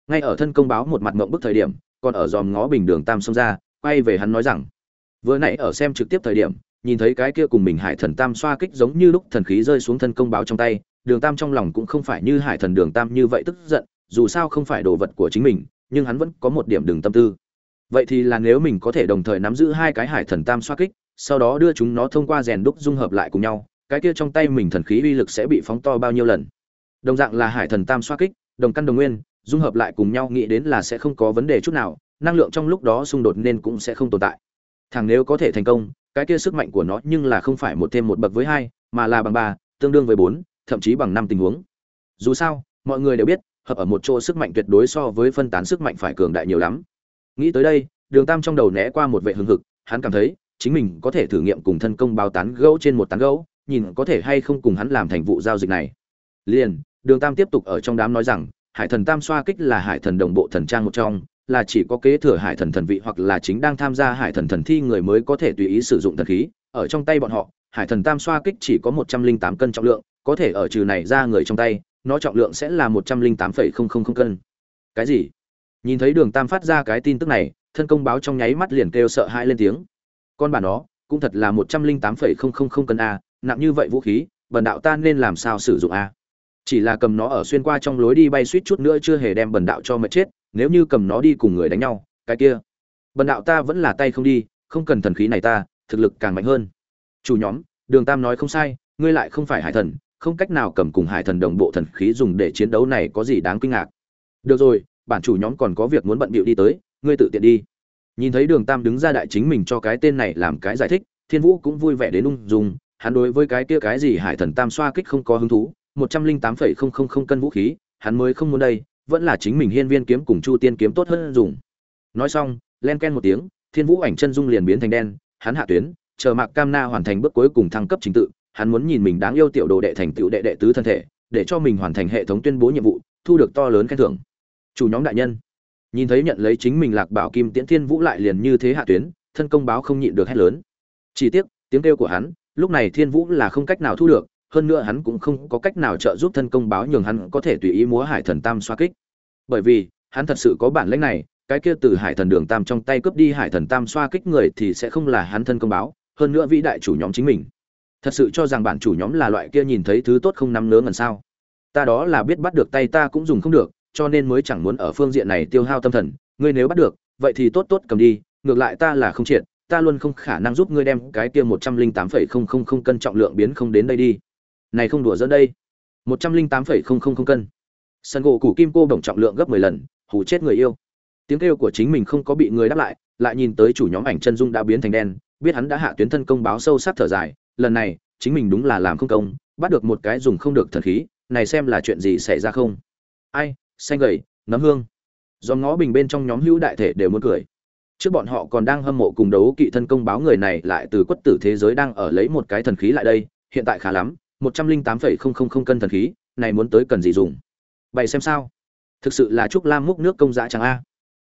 Ngay ở thân công báo một mặt mộng bức thời điểm, còn ở dòm ngó bình đường tam xông ra, quay về hắn nói rằng, vừa nãy ở xem trực tiếp thời điểm, nhìn thấy cái kia cùng mình hải thần tam xoa kích giống như lúc thần khí rơi xuống thân công báo trong tay đường tam trong lòng cũng không phải như hải thần đường tam như vậy tức giận, dù sao không phải đồ vật của chính mình, nhưng hắn vẫn có một điểm đường tâm tư. Vậy thì là nếu mình có thể đồng thời nắm giữ hai cái hải thần tam xoa kích, sau đó đưa chúng nó thông qua rèn đúc dung hợp lại cùng nhau, cái kia trong tay mình thần khí uy lực sẽ bị phóng to bao nhiêu lần? Đồng dạng là hải thần tam xoa kích, đồng căn đồng nguyên, dung hợp lại cùng nhau nghĩ đến là sẽ không có vấn đề chút nào, năng lượng trong lúc đó xung đột nên cũng sẽ không tồn tại. Thằng nếu có thể thành công, cái kia sức mạnh của nó nhưng là không phải một thêm một bậc với hai, mà là bằng ba, tương đương với bốn thậm chí bằng năm tình huống. Dù sao, mọi người đều biết, hợp ở một chỗ sức mạnh tuyệt đối so với phân tán sức mạnh phải cường đại nhiều lắm. Nghĩ tới đây, đường tam trong đầu né qua một vệ hưng hực, hắn cảm thấy, chính mình có thể thử nghiệm cùng thân công bao tán gẫu trên một tán gẫu nhìn có thể hay không cùng hắn làm thành vụ giao dịch này. Liền, đường tam tiếp tục ở trong đám nói rằng, hải thần tam xoa kích là hải thần đồng bộ thần trang một trong, là chỉ có kế thừa hải thần thần vị hoặc là chính đang tham gia hải thần thần thi người mới có thể tùy ý sử dụng thần khí, ở trong tay bọn họ, hải thần tam xoa kích chỉ có một trăm linh tám cân trọng lượng có thể ở trừ này ra người trong tay, nó trọng lượng sẽ là một trăm linh tám phẩy không không không cân. Cái gì? Nhìn thấy đường tam phát ra cái tin tức này, thân công báo trong nháy mắt liền kêu sợ hãi lên tiếng. Con bà nó, cũng thật là một trăm linh tám phẩy không không không cân a, nặng như vậy vũ khí, bần đạo ta nên làm sao sử dụng a? Chỉ là cầm nó ở xuyên qua trong lối đi bay suýt chút nữa chưa hề đem bần đạo cho mệt chết, nếu như cầm nó đi cùng người đánh nhau, cái kia. Bần đạo ta vẫn là tay không đi, không cần thần khí này ta, thực lực càng mạnh hơn. Chủ nhóm, đường tam nói không sai, ngươi lại không phải hải thần không cách nào cầm cùng hải thần đồng bộ thần khí dùng để chiến đấu này có gì đáng kinh ngạc. Được rồi, bản chủ nhóm còn có việc muốn bận bịu đi tới, ngươi tự tiện đi. Nhìn thấy đường tam đứng ra đại chính mình cho cái tên này làm cái giải thích, thiên vũ cũng vui vẻ đến ung dung, hắn đối với cái kia cái gì hải thần tam xoa kích không có hứng thú, một trăm linh tám phẩy không không không cân vũ khí, hắn mới không muốn đây, vẫn là chính mình hiên viên kiếm cùng chu tiên kiếm tốt hơn dùng. Nói xong, len ken một tiếng, thiên vũ ảnh chân dung liền biến thành đen, hắn hạ tuyến, chờ mạc cam na hoàn thành bước cuối cùng thăng cấp trình tự hắn muốn nhìn mình đáng yêu tiểu đồ đệ thành tựu đệ đệ tứ thân thể, để cho mình hoàn thành hệ thống tuyên bố nhiệm vụ, thu được to lớn khen thưởng. Chủ nhóm đại nhân, nhìn thấy nhận lấy chính mình lạc bảo kim tiễn thiên vũ lại liền như thế hạ tuyến, thân công báo không nhịn được hét lớn. Chỉ tiếc, tiếng kêu của hắn, lúc này thiên vũ là không cách nào thu được, hơn nữa hắn cũng không có cách nào trợ giúp thân công báo nhường hắn có thể tùy ý múa hải thần tam xoa kích. Bởi vì, hắn thật sự có bản lĩnh này, cái kia từ hải thần đường tam trong tay cướp đi hải thần tam xoa kích người thì sẽ không là hắn thân công báo, hơn nữa vĩ đại chủ nhóm chính mình thật sự cho rằng bản chủ nhóm là loại kia nhìn thấy thứ tốt không nắm nớ ngần sao? Ta đó là biết bắt được tay ta cũng dùng không được, cho nên mới chẳng muốn ở phương diện này tiêu hao tâm thần. Ngươi nếu bắt được, vậy thì tốt tốt cầm đi, ngược lại ta là không triệt, ta luôn không khả năng giúp ngươi đem cái kia một trăm linh tám phẩy không không không cân trọng lượng biến không đến đây đi. Này không đùa dẫn đây. một trăm linh tám phẩy không không không cân. Sân gỗ củ kim cô bổng trọng lượng gấp mười lần, hù chết người yêu. Tiếng kêu của chính mình không có bị người đáp lại lại nhìn tới chủ nhóm ảnh chân dung đã biến thành đen, biết hắn đã hạ tuyến thân công báo sâu sắc thở dài lần này, chính mình đúng là làm không công, bắt được một cái dùng không được thần khí, này xem là chuyện gì xảy ra không? Ai, xanh gầy, nấm hương. Do ngó bình bên trong nhóm hữu đại thể đều muốn cười. Trước bọn họ còn đang hâm mộ cùng đấu kỵ thân công báo người này lại từ quất tử thế giới đang ở lấy một cái thần khí lại đây, hiện tại khá lắm, một trăm linh tám phẩy không không không cân thần khí, này muốn tới cần gì dùng? Bày xem sao. Thực sự là trúc lam múc nước công giá chẳng a.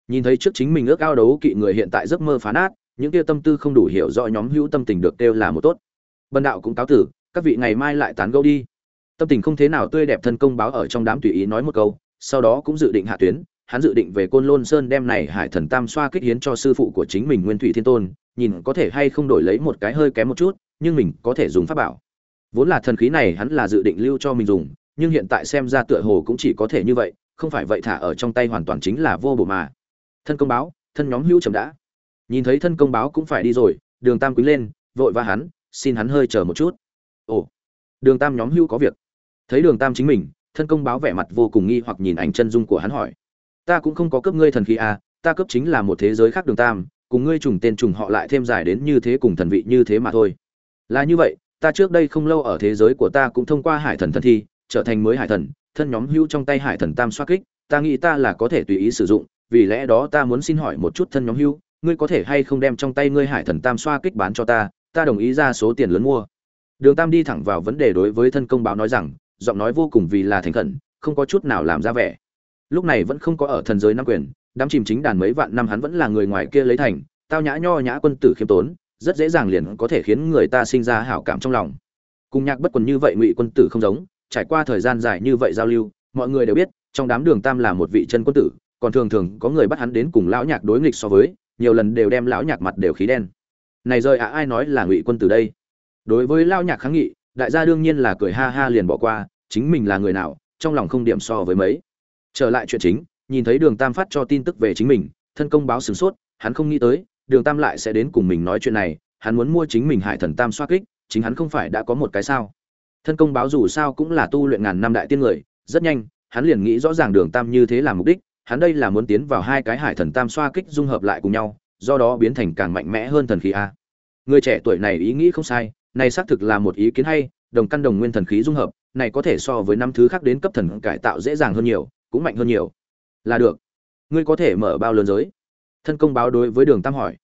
Nhìn thấy trước chính mình ước ao đấu kỵ người hiện tại giấc mơ phá nát, những kia tâm tư không đủ hiểu rõ nhóm hữu tâm tình được kêu là một tốt bần đạo cũng cáo tử, các vị ngày mai lại tán gẫu đi. Tâm tình không thế nào tươi đẹp thân công báo ở trong đám tùy ý nói một câu, sau đó cũng dự định hạ tuyến, hắn dự định về côn lôn sơn đem này hải thần tam xoa kích hiến cho sư phụ của chính mình nguyên thủy thiên tôn, nhìn có thể hay không đổi lấy một cái hơi kém một chút, nhưng mình có thể dùng pháp bảo. Vốn là thần khí này hắn là dự định lưu cho mình dùng, nhưng hiện tại xem ra tựa hồ cũng chỉ có thể như vậy, không phải vậy thả ở trong tay hoàn toàn chính là vô bổ mà. Thân công báo, thân nhóm hữu trầm đã. Nhìn thấy thân công báo cũng phải đi rồi, đường tam quý lên, vội va hắn xin hắn hơi chờ một chút. Ồ, đường tam nhóm hưu có việc. Thấy đường tam chính mình, thân công báo vẻ mặt vô cùng nghi hoặc nhìn ảnh chân dung của hắn hỏi. Ta cũng không có cấp ngươi thần khí à ta cấp chính là một thế giới khác đường tam, cùng ngươi trùng tên trùng họ lại thêm dài đến như thế cùng thần vị như thế mà thôi. Là như vậy, ta trước đây không lâu ở thế giới của ta cũng thông qua hải thần thân thi, trở thành mới hải thần, thân nhóm hữu trong tay hải thần tam xoa kích, ta nghĩ ta là có thể tùy ý sử dụng, vì lẽ đó ta muốn xin hỏi một chút thân nhóm hữu ngươi có thể hay không đem trong tay ngươi hải thần tam xoa kích bán cho ta ta đồng ý ra số tiền lớn mua. Đường tam đi thẳng vào vấn đề đối với thân công báo nói rằng, giọng nói vô cùng vì là thành khẩn, không có chút nào làm ra vẻ. Lúc này vẫn không có ở thần giới nam quyền, đám chìm chính đàn mấy vạn năm hắn vẫn là người ngoài kia lấy thành, tao nhã nho nhã quân tử khiêm tốn, rất dễ dàng liền có thể khiến người ta sinh ra hảo cảm trong lòng. Cùng nhạc bất quần như vậy ngụy quân tử không giống, trải qua thời gian dài như vậy giao lưu, mọi người đều biết, trong đám đường tam là một vị chân quân tử, còn thường thường có người bắt hắn đến cùng lão nhạc đối nghịch so với, nhiều lần đều đem lão nhạc mặt đều khí đen này rơi ạ, ai nói là ngụy quân từ đây? Đối với lao nhạc kháng nghị, đại gia đương nhiên là cười ha ha liền bỏ qua, chính mình là người nào, trong lòng không điểm so với mấy. Trở lại chuyện chính, nhìn thấy đường tam phát cho tin tức về chính mình, thân công báo sửng sốt, hắn không nghĩ tới, đường tam lại sẽ đến cùng mình nói chuyện này, hắn muốn mua chính mình hải thần tam xoa kích, chính hắn không phải đã có một cái sao. Thân công báo dù sao cũng là tu luyện ngàn năm đại tiên người, rất nhanh, hắn liền nghĩ rõ ràng đường tam như thế là mục đích, hắn đây là muốn tiến vào hai cái hải thần tam xoa kích dung hợp lại cùng nhau do đó biến thành càng mạnh mẽ hơn thần khí a. Người trẻ tuổi này ý nghĩ không sai, này xác thực là một ý kiến hay, đồng căn đồng nguyên thần khí dung hợp, này có thể so với năm thứ khác đến cấp thần cải tạo dễ dàng hơn nhiều, cũng mạnh hơn nhiều. Là được. Ngươi có thể mở bao lớn giới? Thân công báo đối với đường tam hỏi.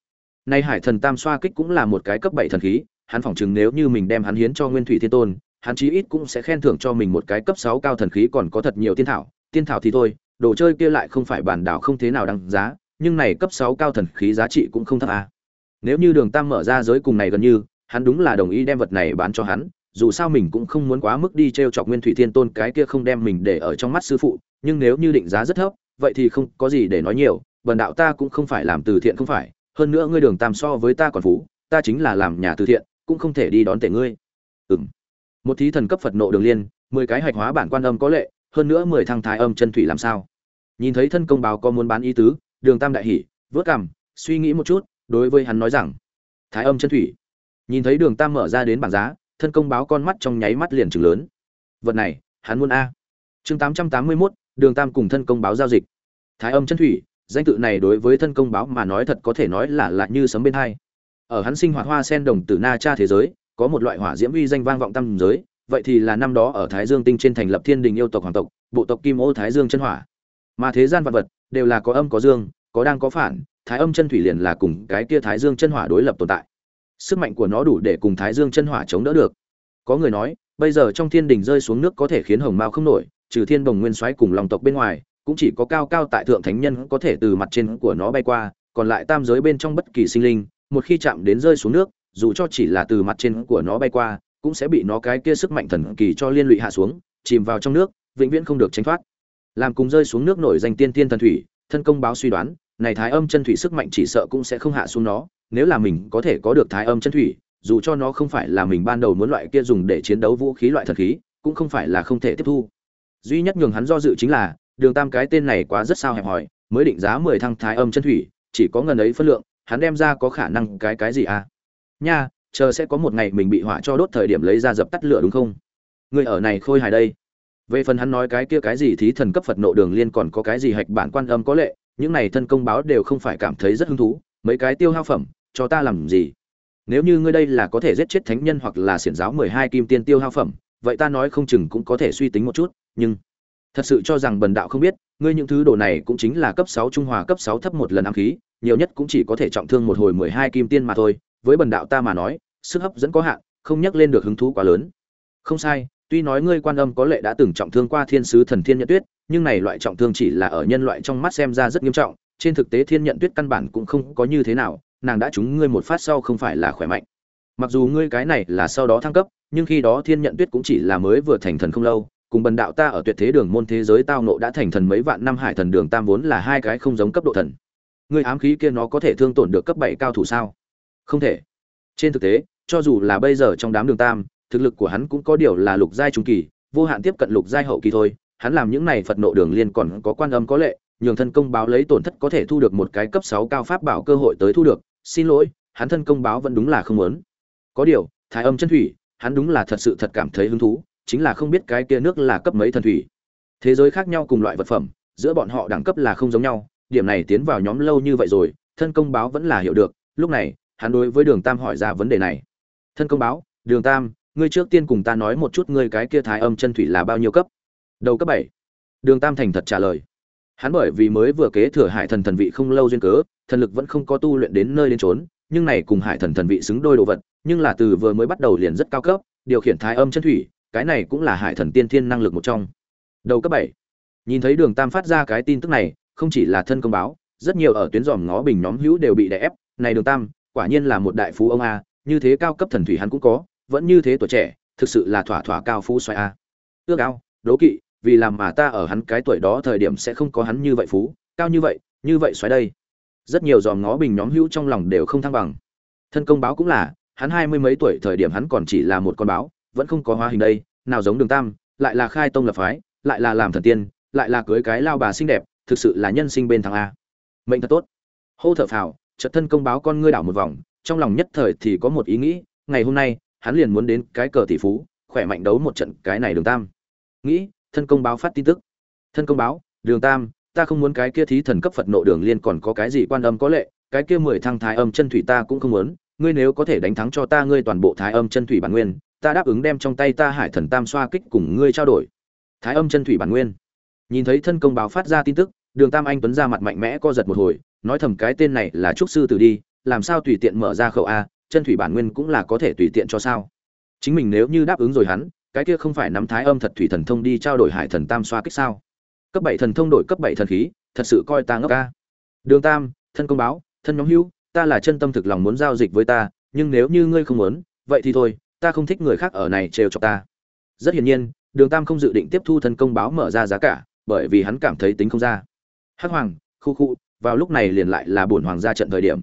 Nay hải thần tam xoa kích cũng là một cái cấp bảy thần khí, hắn phỏng chừng nếu như mình đem hắn hiến cho nguyên thủy thiên tôn, hắn chí ít cũng sẽ khen thưởng cho mình một cái cấp sáu cao thần khí còn có thật nhiều tiên thảo tiên thảo thì thôi, đồ chơi kia lại không phải bản đảo không thế nào đăng giá nhưng này cấp sáu cao thần khí giá trị cũng không thấp à. nếu như đường tam mở ra giới cùng này gần như, hắn đúng là đồng ý đem vật này bán cho hắn, dù sao mình cũng không muốn quá mức đi trêu chọc nguyên thủy thiên tôn cái kia không đem mình để ở trong mắt sư phụ, nhưng nếu như định giá rất thấp, vậy thì không có gì để nói nhiều, bần đạo ta cũng không phải làm từ thiện không phải, hơn nữa ngươi đường tam so với ta còn phú, ta chính là làm nhà từ thiện, cũng không thể đi đón tể ngươi. Ừm. Một thí thần cấp phật nộ đường liên, mười cái hạch hóa bản quan âm có lệ, hơn nữa mười thăng thái âm chân thủy làm sao? Nhìn thấy thân công báo có muốn bán ý tứ đường tam đại hỉ, vớt cằm, suy nghĩ một chút, đối với hắn nói rằng, thái âm chân thủy. Nhìn thấy đường tam mở ra đến bảng giá, thân công báo con mắt trong nháy mắt liền chừng lớn. Vật này, hắn muốn a. Chương tám trăm tám mươi mốt, đường tam cùng thân công báo giao dịch. Thái âm chân thủy, danh tự này đối với thân công báo mà nói thật có thể nói là lạ như sấm bên hai. Ở hắn sinh hoạt hoa sen đồng tử na cha thế giới, có một loại hỏa diễm uy danh vang vọng tâm giới, vậy thì là năm đó ở thái dương tinh trên thành lập thiên đình yêu tộc hoàng tộc, bộ tộc kim ô thái dương chân hỏa. Mà thế gian vật vật đều là có âm có dương, có đang có phản, thái âm chân thủy liền là cùng cái kia thái dương chân hỏa đối lập tồn tại. Sức mạnh của nó đủ để cùng thái dương chân hỏa chống đỡ được. Có người nói, bây giờ trong thiên đình rơi xuống nước có thể khiến hồng mao không nổi, trừ thiên đồng nguyên soái cùng lòng tộc bên ngoài, cũng chỉ có cao cao tại thượng thánh nhân có thể từ mặt trên của nó bay qua, còn lại tam giới bên trong bất kỳ sinh linh, một khi chạm đến rơi xuống nước, dù cho chỉ là từ mặt trên của nó bay qua, cũng sẽ bị nó cái kia sức mạnh thần kỳ cho liên lụy hạ xuống, chìm vào trong nước, vĩnh viễn không được tránh thoát làm cùng rơi xuống nước nổi danh tiên tiên thần thủy, thân công báo suy đoán, này thái âm chân thủy sức mạnh chỉ sợ cũng sẽ không hạ xuống nó, nếu là mình có thể có được thái âm chân thủy, dù cho nó không phải là mình ban đầu muốn loại kia dùng để chiến đấu vũ khí loại thần khí, cũng không phải là không thể tiếp thu. Duy nhất nhường hắn do dự chính là, đường tam cái tên này quá rất sao hẹp hòi, mới định giá mười thăng thái âm chân thủy, chỉ có ngần ấy phân lượng, hắn đem ra có khả năng cái cái gì à? Nha, chờ sẽ có một ngày mình bị hỏa cho đốt thời điểm lấy ra dập tắt lửa đúng không? Người ở này khôi hài đây về phần hắn nói cái kia cái gì thí thần cấp phật nộ đường liên còn có cái gì hạch bản quan âm có lệ, những này thân công báo đều không phải cảm thấy rất hứng thú, mấy cái tiêu hao phẩm, cho ta làm gì? Nếu như ngươi đây là có thể giết chết thánh nhân hoặc là xiển giáo mười hai kim tiên tiêu hao phẩm, vậy ta nói không chừng cũng có thể suy tính một chút, nhưng thật sự cho rằng bần đạo không biết, ngươi những thứ đồ này cũng chính là cấp sáu trung hòa cấp sáu thấp một lần ám khí, nhiều nhất cũng chỉ có thể trọng thương một hồi mười hai kim tiên mà thôi, với bần đạo ta mà nói, sức hấp dẫn có hạn, không nhắc lên được hứng thú quá lớn. Không sai tuy nói ngươi quan âm có lệ đã từng trọng thương qua thiên sứ thần thiên nhận tuyết, nhưng này loại trọng thương chỉ là ở nhân loại trong mắt xem ra rất nghiêm trọng, trên thực tế thiên nhận tuyết căn bản cũng không có như thế nào, nàng đã trúng ngươi một phát sau không phải là khỏe mạnh. Mặc dù ngươi cái này là sau đó thăng cấp, nhưng khi đó thiên nhận tuyết cũng chỉ là mới vừa thành thần không lâu, cùng bần đạo ta ở tuyệt thế đường môn thế giới tao nộ đã thành thần mấy vạn năm hải thần đường tam vốn là hai cái không giống cấp độ thần. Ngươi ám khí kia nó có thể thương tổn được cấp bảy cao thủ sao? Không thể. Trên thực tế, cho dù là bây giờ trong đám đường tam thực lực của hắn cũng có điều là lục giai trung kỳ, vô hạn tiếp cận lục giai hậu kỳ thôi. Hắn làm những này phật nộ đường liên còn có quan âm có lệ, nhường thân công báo lấy tổn thất có thể thu được một cái cấp sáu cao pháp bảo cơ hội tới thu được. Xin lỗi, hắn thân công báo vẫn đúng là không muốn. Có điều, thái âm chân thủy, hắn đúng là thật sự thật cảm thấy hứng thú, chính là không biết cái kia nước là cấp mấy thần thủy. Thế giới khác nhau cùng loại vật phẩm, giữa bọn họ đẳng cấp là không giống nhau, điểm này tiến vào nhóm lâu như vậy rồi, thân công báo vẫn là hiểu được. Lúc này, hắn đối với đường tam hỏi ra vấn đề này. Thân công báo, đường tam ngươi trước tiên cùng ta nói một chút ngươi cái kia thái âm chân thủy là bao nhiêu cấp? Đầu cấp bảy. Đường tam thành thật trả lời. Hắn bởi vì mới vừa kế thừa hải thần thần vị không lâu duyên cớ, thần lực vẫn không có tu luyện đến nơi đến trốn nhưng này cùng hải thần thần vị xứng đôi đồ vật, nhưng là từ vừa mới bắt đầu liền rất cao cấp, điều khiển thái âm chân thủy, cái này cũng là hải thần tiên thiên năng lực một trong. Đầu cấp bảy. Nhìn thấy đường tam phát ra cái tin tức này, không chỉ là thân công báo, rất nhiều ở tuyến dòm ngó bình nhóm hữu đều bị đè ép. Này đường tam, quả nhiên là một đại phú ông a, như thế cao cấp thần thủy hắn cũng có vẫn như thế tuổi trẻ, thực sự là thỏa thỏa cao phú xoay a. Ước ao, đố kỵ, vì làm mà ta ở hắn cái tuổi đó thời điểm sẽ không có hắn như vậy phú, cao như vậy như vậy xoáy đây. Rất nhiều dòm ngó bình nhóm hữu trong lòng đều không thăng bằng. Thân công báo cũng là, hắn hai mươi mấy tuổi thời điểm hắn còn chỉ là một con báo, vẫn không có hóa hình đây, nào giống đường tam, lại là khai tông lập phái, lại là làm thần tiên, lại là cưới cái lao bà xinh đẹp, thực sự là nhân sinh bên thằng a. Mệnh thật tốt. Hô thở phào, chợt thân công báo con ngươi đảo một vòng, trong lòng nhất thời thì có một ý nghĩ, ngày hôm nay hắn liền muốn đến cái cờ tỷ phú, khỏe mạnh đấu một trận cái này đường tam. Nghĩ, thân công báo phát tin tức. Thân công báo, đường tam, ta không muốn cái kia thí thần cấp phật nộ đường liên còn có cái gì quan âm có lệ, cái kia mười thăng thái âm chân thủy ta cũng không muốn, ngươi nếu có thể đánh thắng cho ta ngươi toàn bộ thái âm chân thủy bản nguyên, ta đáp ứng đem trong tay ta hải thần tam xoa kích cùng ngươi trao đổi. Thái âm chân thủy bản nguyên. Nhìn thấy thân công báo phát ra tin tức, đường tam anh tuấn ra mặt mạnh mẽ co giật một hồi, nói thầm cái tên này là trúc sư tử đi, làm sao tùy tiện mở ra khẩu a chân thủy bản nguyên cũng là có thể tùy tiện cho sao? Chính mình nếu như đáp ứng rồi hắn, cái kia không phải nắm thái âm thật thủy thần thông đi trao đổi hải thần tam xoa kích sao? Cấp bảy thần thông đổi cấp bảy thần khí, thật sự coi ta ngốc ca. Đường tam, thân công báo, thân nhóm hữu, ta là chân tâm thực lòng muốn giao dịch với ta, nhưng nếu như ngươi không muốn, vậy thì thôi, ta không thích người khác ở này trêu chọc ta. Rất hiển nhiên, đường tam không dự định tiếp thu thân công báo mở ra giá cả, bởi vì hắn cảm thấy tính không ra. Hắc hoàng, khu khu, vào lúc này liền lại là bổn hoàng ra trận thời điểm.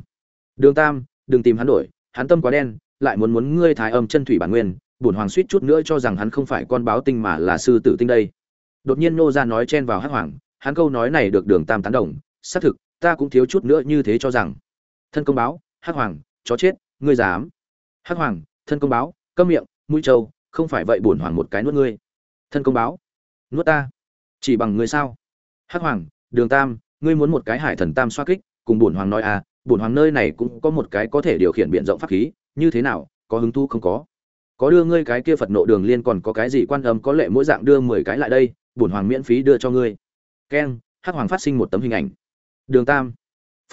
Đường tam, đừng tìm hắn đổi hắn tâm quá đen, lại muốn muốn ngươi thái âm chân thủy bản nguyên, bổn hoàng suýt chút nữa cho rằng hắn không phải con báo tinh mà là sư tử tinh đây. Đột nhiên nô ra nói chen vào hắc hoàng, hắn câu nói này được đường tam tán đồng, xác thực, ta cũng thiếu chút nữa như thế cho rằng. Thân công báo, hắc hoàng, chó chết, ngươi dám. Hắc hoàng, thân công báo, câm miệng, mũi trâu, không phải vậy bổn hoàng một cái nuốt ngươi. Thân công báo, nuốt ta. Chỉ bằng ngươi sao? Hắc hoàng, đường tam, ngươi muốn một cái hải thần tam xoa kích, cùng bổn hoàng nói à bổn hoàng nơi này cũng có một cái có thể điều khiển biện rộng pháp khí, như thế nào, có hứng thú không có? Có đưa ngươi cái kia phật nộ đường liên còn có cái gì quan âm có lệ mỗi dạng đưa mười cái lại đây, bổn hoàng miễn phí đưa cho ngươi. Keng, hắc hoàng phát sinh một tấm hình ảnh. Đường tam,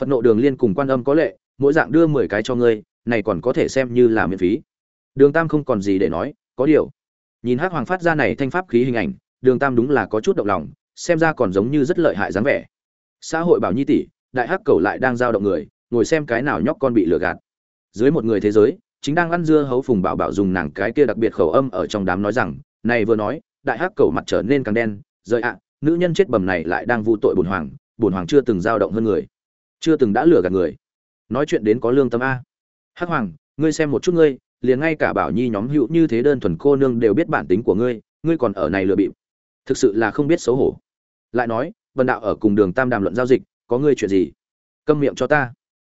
phật nộ đường liên cùng quan âm có lệ, mỗi dạng đưa mười cái cho ngươi, này còn có thể xem như là miễn phí. Đường tam không còn gì để nói, có điều, nhìn hắc hoàng phát ra này thanh pháp khí hình ảnh, đường tam đúng là có chút động lòng, xem ra còn giống như rất lợi hại dáng vẻ. Xã hội bảo nhi tỷ, đại hắc cầu lại đang giao động người ngồi xem cái nào nhóc con bị lừa gạt. Dưới một người thế giới, chính đang ăn dưa hấu phùng bảo bảo dùng nàng cái kia đặc biệt khẩu âm ở trong đám nói rằng, này vừa nói, đại hắc cầu mặt trở nên càng đen, rời ạ, nữ nhân chết bầm này lại đang vu tội bùn hoàng bùn hoàng chưa từng dao động hơn người, chưa từng đã lừa gạt người. Nói chuyện đến có lương tâm a. Hắc hoàng, ngươi xem một chút ngươi, liền ngay cả bảo nhi nhóm hữu như thế đơn thuần cô nương đều biết bản tính của ngươi ngươi còn ở này lừa bịp. Thực sự là không biết xấu hổ. Lại nói vần đạo ở cùng đường tam đàm luận giao dịch, có ngươi chuyện gì? Câm miệng cho ta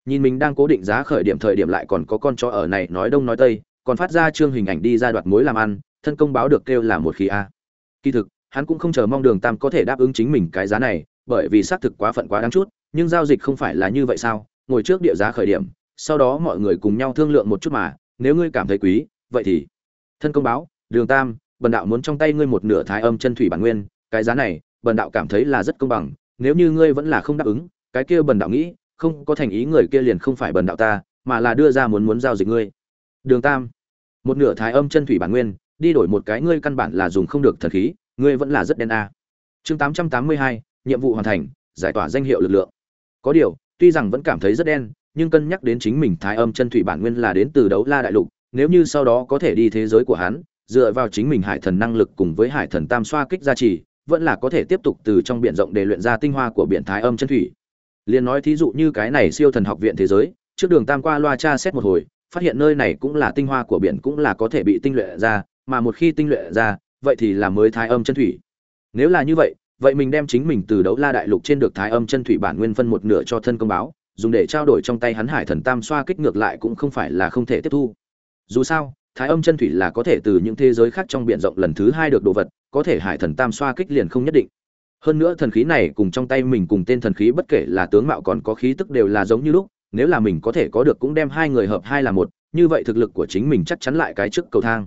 nhìn mình đang cố định giá khởi điểm thời điểm lại còn có con chó ở này nói đông nói tây, còn phát ra chương hình ảnh đi ra đoạt mối làm ăn, thân công báo được kêu là một khí a. Kỳ thực, hắn cũng không chờ mong đường tam có thể đáp ứng chính mình cái giá này, bởi vì xác thực quá phận quá đáng chút, nhưng giao dịch không phải là như vậy sao? Ngồi trước địa giá khởi điểm, sau đó mọi người cùng nhau thương lượng một chút mà, nếu ngươi cảm thấy quý, vậy thì thân công báo, đường tam, bần đạo muốn trong tay ngươi một nửa thái âm chân thủy bản nguyên, cái giá này, bần đạo cảm thấy là rất công bằng, nếu như ngươi vẫn là không đáp ứng, cái kia bần đạo nghĩ không có thành ý người kia liền không phải bần đạo ta, mà là đưa ra muốn muốn giao dịch ngươi. Đường tam, một nửa thái âm chân thủy bản nguyên, đi đổi một cái ngươi căn bản là dùng không được thần khí, ngươi vẫn là rất đen a. Chương tám trăm tám mươi hai, nhiệm vụ hoàn thành, giải tỏa danh hiệu lực lượng. Có điều, tuy rằng vẫn cảm thấy rất đen, nhưng cân nhắc đến chính mình thái âm chân thủy bản nguyên là đến từ đấu la đại lục, nếu như sau đó có thể đi thế giới của hắn, dựa vào chính mình hải thần năng lực cùng với hải thần tam xoa kích gia trì, vẫn là có thể tiếp tục từ trong biển rộng để luyện ra tinh hoa của biển thái âm chân thủy liền nói thí dụ như cái này siêu thần học viện thế giới, trước đường tam qua loa tra xét một hồi, phát hiện nơi này cũng là tinh hoa của biển cũng là có thể bị tinh luyện ra, mà một khi tinh luyện ra, vậy thì là mới thái âm chân thủy. Nếu là như vậy vậy mình đem chính mình từ đấu la đại lục trên được thái âm chân thủy bản nguyên phân một nửa cho thân công báo, dùng để trao đổi trong tay hắn hải thần tam xoa kích ngược lại cũng không phải là không thể tiếp thu. Dù sao, thái âm chân thủy là có thể từ những thế giới khác trong biển rộng lần thứ hai được đồ vật, có thể hải thần tam xoa kích liền không nhất định hơn nữa thần khí này cùng trong tay mình cùng tên thần khí bất kể là tướng mạo còn có khí tức đều là giống như lúc, nếu là mình có thể có được cũng đem hai người hợp hai là một, như vậy thực lực của chính mình chắc chắn lại cái trước cầu thang.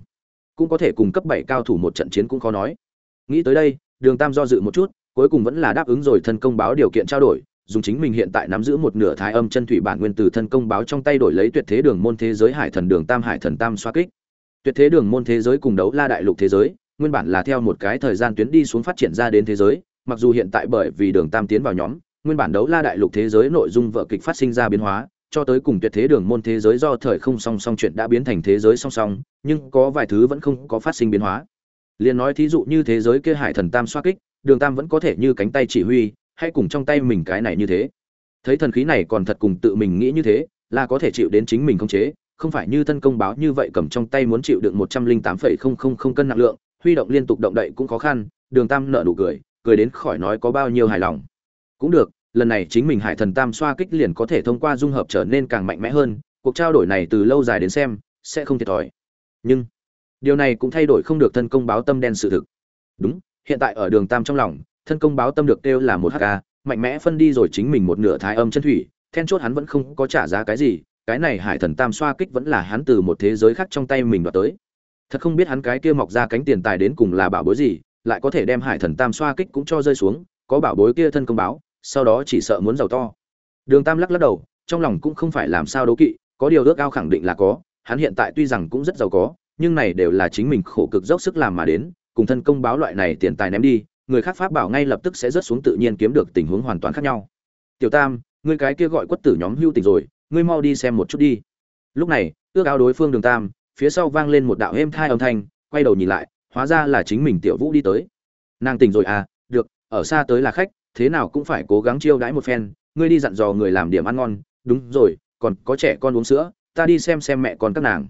Cũng có thể cùng cấp bảy cao thủ một trận chiến cũng khó nói. Nghĩ tới đây, đường tam do dự một chút, cuối cùng vẫn là đáp ứng rồi thân công báo điều kiện trao đổi, dùng chính mình hiện tại nắm giữ một nửa thái âm chân thủy bản nguyên từ thân công báo trong tay đổi lấy tuyệt thế đường môn thế giới hải thần đường tam hải thần tam xoa kích. Tuyệt thế đường môn thế giới cùng đấu la đại lục thế giới, nguyên bản là theo một cái thời gian tuyến đi xuống phát triển ra đến thế giới mặc dù hiện tại bởi vì đường tam tiến vào nhóm, nguyên bản đấu la đại lục thế giới nội dung vợ kịch phát sinh ra biến hóa, cho tới cùng tuyệt thế đường môn thế giới do thời không song song chuyện đã biến thành thế giới song song, nhưng có vài thứ vẫn không có phát sinh biến hóa. Liền nói thí dụ như thế giới kia hải thần tam xoa kích, đường tam vẫn có thể như cánh tay chỉ huy, hay cùng trong tay mình cái này như thế. Thấy thần khí này còn thật cùng tự mình nghĩ như thế, là có thể chịu đến chính mình không chế, không phải như thân công báo như vậy cầm trong tay muốn chịu đựng một trăm linh tám phẩy không không không cân nặng lượng, huy động liên tục động đậy cũng khó khăn, đường tam nợ nụ cười cười đến khỏi nói có bao nhiêu hài lòng. Cũng được, lần này chính mình hải thần tam xoa kích liền có thể thông qua dung hợp trở nên càng mạnh mẽ hơn, cuộc trao đổi này từ lâu dài đến xem, sẽ không thiệt thòi. Nhưng, điều này cũng thay đổi không được thân công báo tâm đen sự thực. Đúng, hiện tại ở đường tam trong lòng, thân công báo tâm được kêu là một hk mạnh mẽ phân đi rồi chính mình một nửa thái âm chân thủy, then chốt hắn vẫn không có trả giá cái gì, cái này hải thần tam xoa kích vẫn là hắn từ một thế giới khác trong tay mình đoạt tới. Thật không biết hắn cái kia mọc ra cánh tiền tài đến cùng là bảo bối gì lại có thể đem hải thần tam xoa kích cũng cho rơi xuống, có bảo bối kia thân công báo, sau đó chỉ sợ muốn giàu to. Đường tam lắc lắc đầu, trong lòng cũng không phải làm sao đố kỵ, có điều ước ao khẳng định là có, hắn hiện tại tuy rằng cũng rất giàu có, nhưng này đều là chính mình khổ cực dốc sức làm mà đến, cùng thân công báo loại này tiền tài ném đi, người khác pháp bảo ngay lập tức sẽ rớt xuống tự nhiên kiếm được tình huống hoàn toàn khác nhau. Tiểu tam người cái kia gọi quất tử nhóm hưu tình rồi, ngươi mau đi xem một chút đi. Lúc này, ước ao đối phương đường tam, phía sau vang lên một đạo êm thai âm thanh, quay đầu nhìn lại hóa ra là chính mình tiểu vũ đi tới. Nàng tỉnh rồi à được, ở xa tới là khách, thế nào cũng phải cố gắng chiêu đãi một phen, ngươi đi dặn dò người làm điểm ăn ngon. Đúng rồi, còn có trẻ con uống sữa, ta đi xem xem mẹ con các nàng.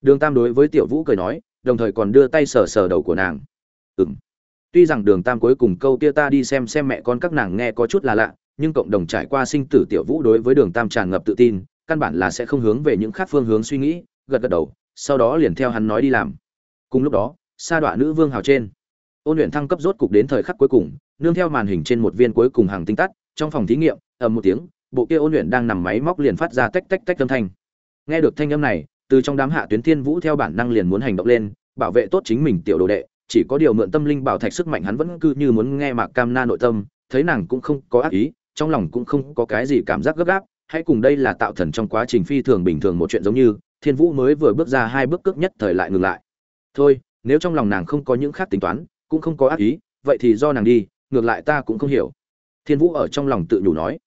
Đường tam đối với tiểu vũ cười nói, đồng thời còn đưa tay sờ sờ đầu của nàng. Ừ m tuy rằng đường tam cuối cùng câu kia ta đi xem xem mẹ con các nàng nghe có chút là lạ, nhưng cộng đồng trải qua sinh tử tiểu vũ đối với đường tam tràn ngập tự tin, căn bản là sẽ không hướng về những khác phương hướng suy nghĩ, gật gật đầu, sau đó liền theo hắn nói đi làm. Cùng lúc đó sa đọa nữ vương hào trên. Ôn luyện thăng cấp rốt cục đến thời khắc cuối cùng, nương theo màn hình trên một viên cuối cùng hàng tinh tắt, trong phòng thí nghiệm, ầm một tiếng, bộ kia ôn luyện đang nằm máy móc liền phát ra tách tách tách âm thanh. Nghe được thanh âm này, từ trong đám hạ tuyến thiên vũ theo bản năng liền muốn hành động lên, bảo vệ tốt chính mình tiểu đồ đệ, chỉ có điều mượn tâm linh bảo thạch sức mạnh hắn vẫn cứ như muốn nghe mạc cam na nội tâm, thấy nàng cũng không có ác ý, trong lòng cũng không có cái gì cảm giác gấp gáp, hãy cùng đây là tạo thần trong quá trình phi thường bình thường một chuyện giống như, thiên vũ mới vừa bước ra hai bước cước nhất thời lại ngừng lại. Thôi nếu trong lòng nàng không có những khác tính toán, cũng không có ác ý, vậy thì do nàng đi, ngược lại ta cũng không hiểu. Thiên vũ ở trong lòng tự nhủ nói.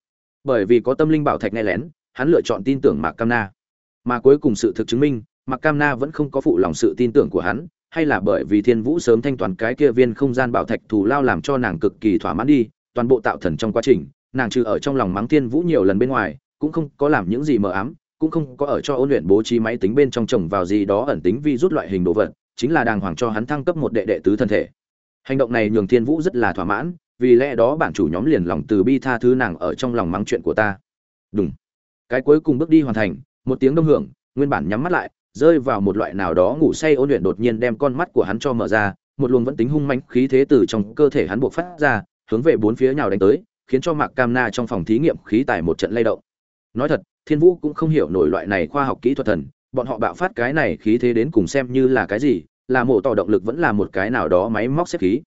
Bởi vì có tâm linh bảo thạch nghe lén, hắn lựa chọn tin tưởng mạc cam na. Mà cuối cùng sự thực chứng minh, mạc cam na vẫn không có phụ lòng sự tin tưởng của hắn, hay là bởi vì thiên vũ sớm thanh toán cái kia viên không gian bảo thạch thù lao làm cho nàng cực kỳ thỏa mãn đi, toàn bộ tạo thần trong quá trình, nàng trừ ở trong lòng mắng thiên vũ nhiều lần bên ngoài, cũng không có làm những gì mờ ám, cũng không có ở cho ôn luyện bố trí máy tính bên trong chồng vào gì đó ẩn tính vi rút loại hình đồ vật chính là đàng hoàng cho hắn thăng cấp một đệ đệ tứ thân thể. Hành động này nhường thiên vũ rất là thỏa mãn, vì lẽ đó bản chủ nhóm liền lòng từ bi tha thứ nàng ở trong lòng mắng chuyện của ta. Đúng cái cuối cùng bước đi hoàn thành, một tiếng đông hưởng, nguyên bản nhắm mắt lại, rơi vào một loại nào đó ngủ say ôn luyện đột nhiên đem con mắt của hắn cho mở ra, một luồng vẫn tính hung mãnh khí thế từ trong cơ thể hắn buộc phát ra, hướng về bốn phía nhào đánh tới, khiến cho mạc cam na trong phòng thí nghiệm khí tài một trận lay động. Nói thật, thiên vũ cũng không hiểu nổi loại này khoa học kỹ thuật thần bọn họ bạo phát cái này khí thế đến cùng xem như là cái gì, là mổ tỏ động lực vẫn là một cái nào đó máy móc xếp khí.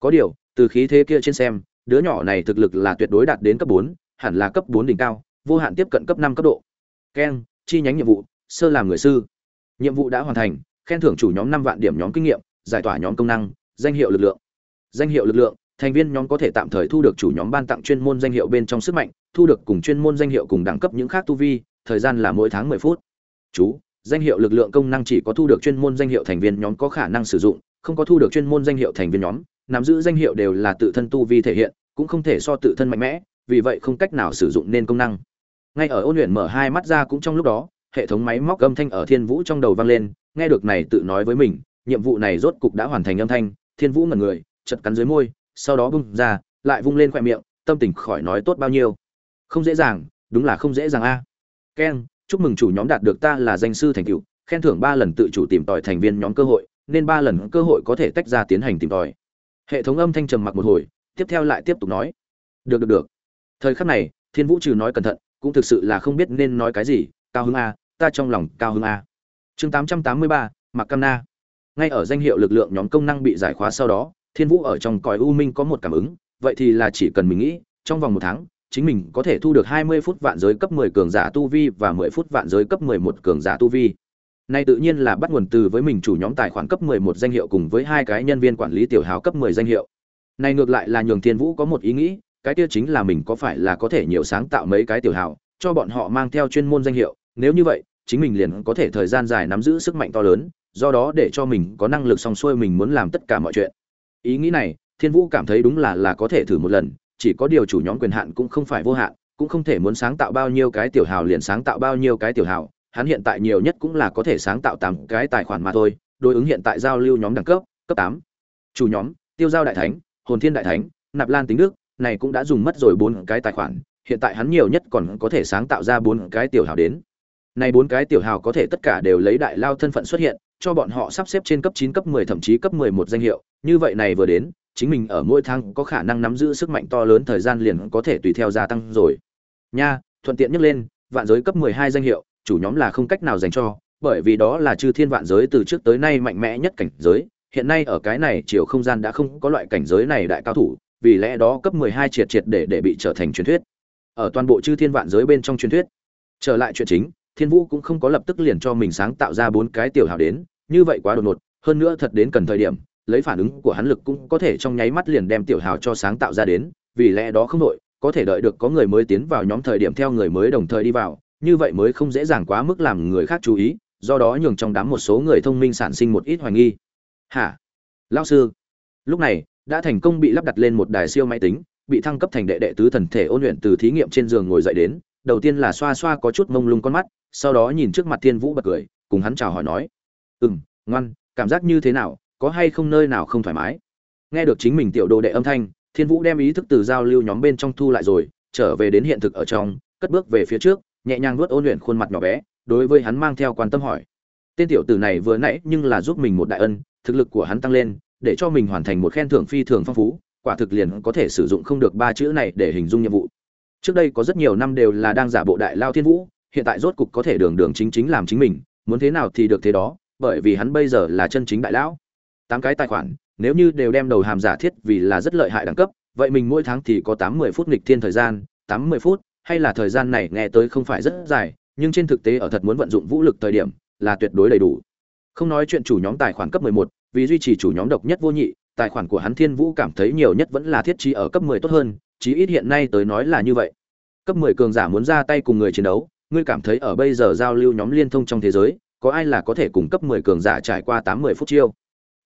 Có điều, từ khí thế kia trên xem, đứa nhỏ này thực lực là tuyệt đối đạt đến cấp bốn, hẳn là cấp bốn đỉnh cao, vô hạn tiếp cận cấp năm cấp độ. Keng chi nhánh nhiệm vụ, sơ làm người sư. Nhiệm vụ đã hoàn thành, khen thưởng chủ nhóm năm vạn điểm nhóm kinh nghiệm, giải tỏa nhóm công năng, danh hiệu lực lượng. Danh hiệu lực lượng, thành viên nhóm có thể tạm thời thu được chủ nhóm ban tặng chuyên môn danh hiệu bên trong sức mạnh, thu được cùng chuyên môn danh hiệu cùng đẳng cấp những khác tu vi, thời gian là mỗi tháng mười phút. Chú danh hiệu lực lượng công năng chỉ có thu được chuyên môn danh hiệu thành viên nhóm có khả năng sử dụng, không có thu được chuyên môn danh hiệu thành viên nhóm, nắm giữ danh hiệu đều là tự thân tu vi thể hiện, cũng không thể so tự thân mạnh mẽ, vì vậy không cách nào sử dụng nên công năng. Ngay ở ôn luyện mở hai mắt ra cũng trong lúc đó, hệ thống máy móc âm thanh ở thiên vũ trong đầu vang lên, nghe được này tự nói với mình, nhiệm vụ này rốt cục đã hoàn thành âm thanh, thiên vũ ngẩn người, chật cắn dưới môi, sau đó bung ra, lại vung lên khoe miệng, tâm tình khỏi nói tốt bao nhiêu. Không dễ dàng, đúng là không dễ dàng a. Keng chúc mừng chủ nhóm đạt được ta là danh sư thành tựu, khen thưởng ba lần tự chủ tìm tòi thành viên nhóm cơ hội, nên ba lần cơ hội có thể tách ra tiến hành tìm tòi. Hệ thống âm thanh trầm mặc một hồi, tiếp theo lại tiếp tục nói. Được được được. Thời khắc này, thiên vũ trừ nói cẩn thận, cũng thực sự là không biết nên nói cái gì, cao hứng a, ta trong lòng cao hứng a. Chương tám trăm tám mươi ba mặc cam na. Ngay ở danh hiệu lực lượng nhóm công năng bị giải khóa sau đó, thiên vũ ở trong cõi u minh có một cảm ứng, vậy thì là chỉ cần mình nghĩ, trong vòng một tháng chính mình có thể thu được hai mươi phút vạn giới cấp 10 cường giả tu vi và 10 phút vạn giới cấp 11 cường giả tu vi. Này tự nhiên là bắt nguồn từ với mình chủ nhóm tài khoản cấp 11 danh hiệu cùng với hai cái nhân viên quản lý tiểu hào cấp 10 danh hiệu. Này ngược lại là nhường Thiên Vũ có một ý nghĩ, cái kia chính là mình có phải là có thể nhiều sáng tạo mấy cái tiểu hào, cho bọn họ mang theo chuyên môn danh hiệu, nếu như vậy, chính mình liền có thể thời gian dài nắm giữ sức mạnh to lớn, do đó để cho mình có năng lực song xuôi mình muốn làm tất cả mọi chuyện. Ý nghĩ này, Thiên Vũ cảm thấy đúng là là có thể thử một lần, chỉ có điều chủ nhóm quyền hạn cũng không phải vô hạn, cũng không thể muốn sáng tạo bao nhiêu cái tiểu hào liền sáng tạo bao nhiêu cái tiểu hào, hắn hiện tại nhiều nhất cũng là có thể sáng tạo 8 cái tài khoản mà thôi, đối ứng hiện tại giao lưu nhóm đẳng cấp, cấp 8. Chủ nhóm, Tiêu giao đại thánh, Hồn Thiên đại thánh, Nạp Lan tính đức, này cũng đã dùng mất rồi 4 cái tài khoản, hiện tại hắn nhiều nhất còn có thể sáng tạo ra 4 cái tiểu hào đến. Này 4 cái tiểu hào có thể tất cả đều lấy đại lao thân phận xuất hiện, cho bọn họ sắp xếp trên cấp 9 cấp 10 thậm chí cấp 11 danh hiệu, như vậy này vừa đến, chính mình ở mỗi tháng có khả năng nắm giữ sức mạnh to lớn thời gian liền có thể tùy theo gia tăng rồi. Nha, thuận tiện nhắc lên, vạn giới cấp 12 danh hiệu, chủ nhóm là không cách nào dành cho, bởi vì đó là chư thiên vạn giới từ trước tới nay mạnh mẽ nhất cảnh giới, hiện nay ở cái này chiều không gian đã không có loại cảnh giới này đại cao thủ, vì lẽ đó cấp 12 triệt triệt để để bị trở thành truyền thuyết. Ở toàn bộ chư thiên vạn giới bên trong truyền thuyết. Trở lại chuyện chính, Thiên Vũ cũng không có lập tức liền cho mình sáng tạo ra bốn cái tiểu hào đến, như vậy quá đột ngột, hơn nữa thật đến cần thời điểm, lấy phản ứng của hắn lực cũng có thể trong nháy mắt liền đem tiểu hào cho sáng tạo ra đến, vì lẽ đó không đội, có thể đợi được có người mới tiến vào nhóm thời điểm theo người mới đồng thời đi vào, như vậy mới không dễ dàng quá mức làm người khác chú ý, do đó nhường trong đám một số người thông minh sản sinh một ít hoài nghi. Hả? Lão sư. Lúc này, đã thành công bị lắp đặt lên một đài siêu máy tính, bị thăng cấp thành đệ đệ tứ thần thể ôn luyện từ thí nghiệm trên giường ngồi dậy đến, đầu tiên là xoa xoa có chút mông lung con mắt, sau đó nhìn trước mặt Thiên Vũ bật cười, cùng hắn chào hỏi nói: "Ừm, ngoan, cảm giác như thế nào, có hay không nơi nào không thoải mái?" Nghe được chính mình tiểu đồ đệ âm thanh, Thiên Vũ đem ý thức từ giao lưu nhóm bên trong thu lại rồi, trở về đến hiện thực ở trong, cất bước về phía trước, nhẹ nhàng nuốt ôn luyện khuôn mặt nhỏ bé, đối với hắn mang theo quan tâm hỏi. Tên tiểu tử này vừa nãy nhưng là giúp mình một đại ân, thực lực của hắn tăng lên, để cho mình hoàn thành một khen thưởng phi thường phong phú, quả thực liền có thể sử dụng không được ba chữ này để hình dung nhiệm vụ. Trước đây có rất nhiều năm đều là đang giả bộ đại lao thiên vũ, hiện tại rốt cục có thể đường đường chính chính làm chính mình, muốn thế nào thì được thế đó, bởi vì hắn bây giờ là chân chính đại lão. Tám cái tài khoản, nếu như đều đem đầu hàm giả thiết vì là rất lợi hại đẳng cấp, vậy mình mỗi tháng thì có tám mươi phút nghịch thiên thời gian, tám mươi phút, hay là thời gian này nghe tới không phải rất dài, nhưng trên thực tế ở thật muốn vận dụng vũ lực thời điểm, là tuyệt đối đầy đủ. Không nói chuyện chủ nhóm tài khoản cấp 11, vì duy trì chủ nhóm độc nhất vô nhị, tài khoản của hắn Thiên Vũ cảm thấy nhiều nhất vẫn là thiết trí ở cấp 10 tốt hơn, chí ít hiện nay tới nói là như vậy. Cấp 10 cường giả muốn ra tay cùng người chiến đấu, ngươi cảm thấy ở bây giờ giao lưu nhóm liên thông trong thế giới, có ai là có thể cùng cấp 10 cường giả trải qua 80 phút chiêu?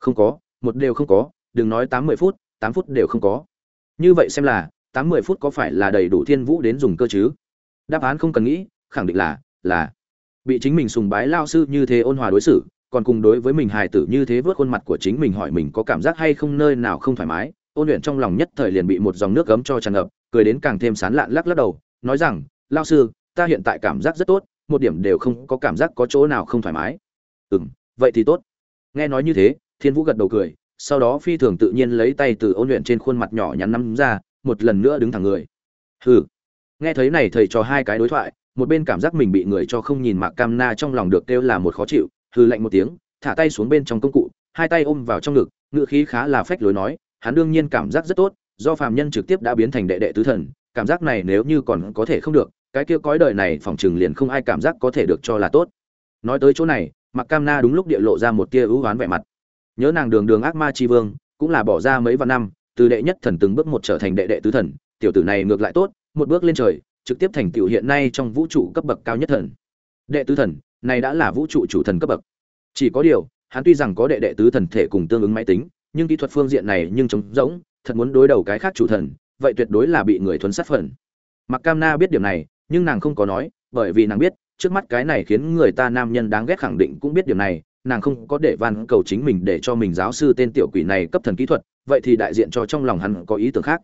Không có, một đều không có, đừng nói 80 phút, tám phút đều không có. Như vậy xem là, 80 phút có phải là đầy đủ Thiên Vũ đến dùng cơ chứ? Đáp án không cần nghĩ, khẳng định là là bị chính mình sùng bái lao sư như thế ôn hòa đối xử, còn cùng đối với mình hài tử như thế vớt khuôn mặt của chính mình hỏi mình có cảm giác hay không nơi nào không thoải mái, ôn luyện trong lòng nhất thời liền bị một dòng nước gấm cho tràn ngập, cười đến càng thêm sán lạn lắc lắc đầu, nói rằng, lao sư, ta hiện tại cảm giác rất tốt, một điểm đều không có cảm giác có chỗ nào không thoải mái. ừ vậy thì tốt. Nghe nói như thế, Thiên Vũ gật đầu cười, sau đó phi thường tự nhiên lấy tay từ ôn luyện trên khuôn mặt nhỏ nhắn nắm ra, một lần nữa đứng thẳng người. Hừ. Nghe thấy này thầy trò hai cái đối thoại, một bên cảm giác mình bị người cho không nhìn Mạc Cam Na trong lòng được kêu là một khó chịu, hừ lạnh một tiếng, thả tay xuống bên trong công cụ, hai tay ôm vào trong ngực, ngữ khí khá là phách lối nói, hắn đương nhiên cảm giác rất tốt, do phàm nhân trực tiếp đã biến thành đệ đệ tứ thần, cảm giác này nếu như còn có thể không được, cái kia cõi đời này phòng chừng liền không ai cảm giác có thể được cho là tốt. Nói tới chỗ này, Mạc Cam Na đúng lúc địa lộ ra một tia ưu oán vẻ mặt. Nhớ nàng đường đường ác ma tri vương, cũng là bỏ ra mấy vạn năm, từ đệ nhất thần từng bước một trở thành đệ đệ tứ thần, tiểu tử này ngược lại tốt, một bước lên trời, trực tiếp thành tiểu hiện nay trong vũ trụ cấp bậc cao nhất thần. Đệ tứ thần, này đã là vũ trụ chủ thần cấp bậc. Chỉ có điều, hắn tuy rằng có đệ đệ tứ thần thể cùng tương ứng máy tính, nhưng kỹ thuật phương diện này nhưng trống rỗng, thật muốn đối đầu cái khác chủ thần, vậy tuyệt đối là bị người thuấn sát phần. Mặc Cam Na biết điểm này, nhưng nàng không có nói, bởi vì nàng biết, trước mắt cái này khiến người ta nam nhân đáng ghét khẳng định cũng biết điểm này, nàng không có để van cầu chính mình để cho mình giáo sư tên tiểu quỷ này cấp thần kỹ thuật, vậy thì đại diện cho trong lòng hắn có ý tưởng khác.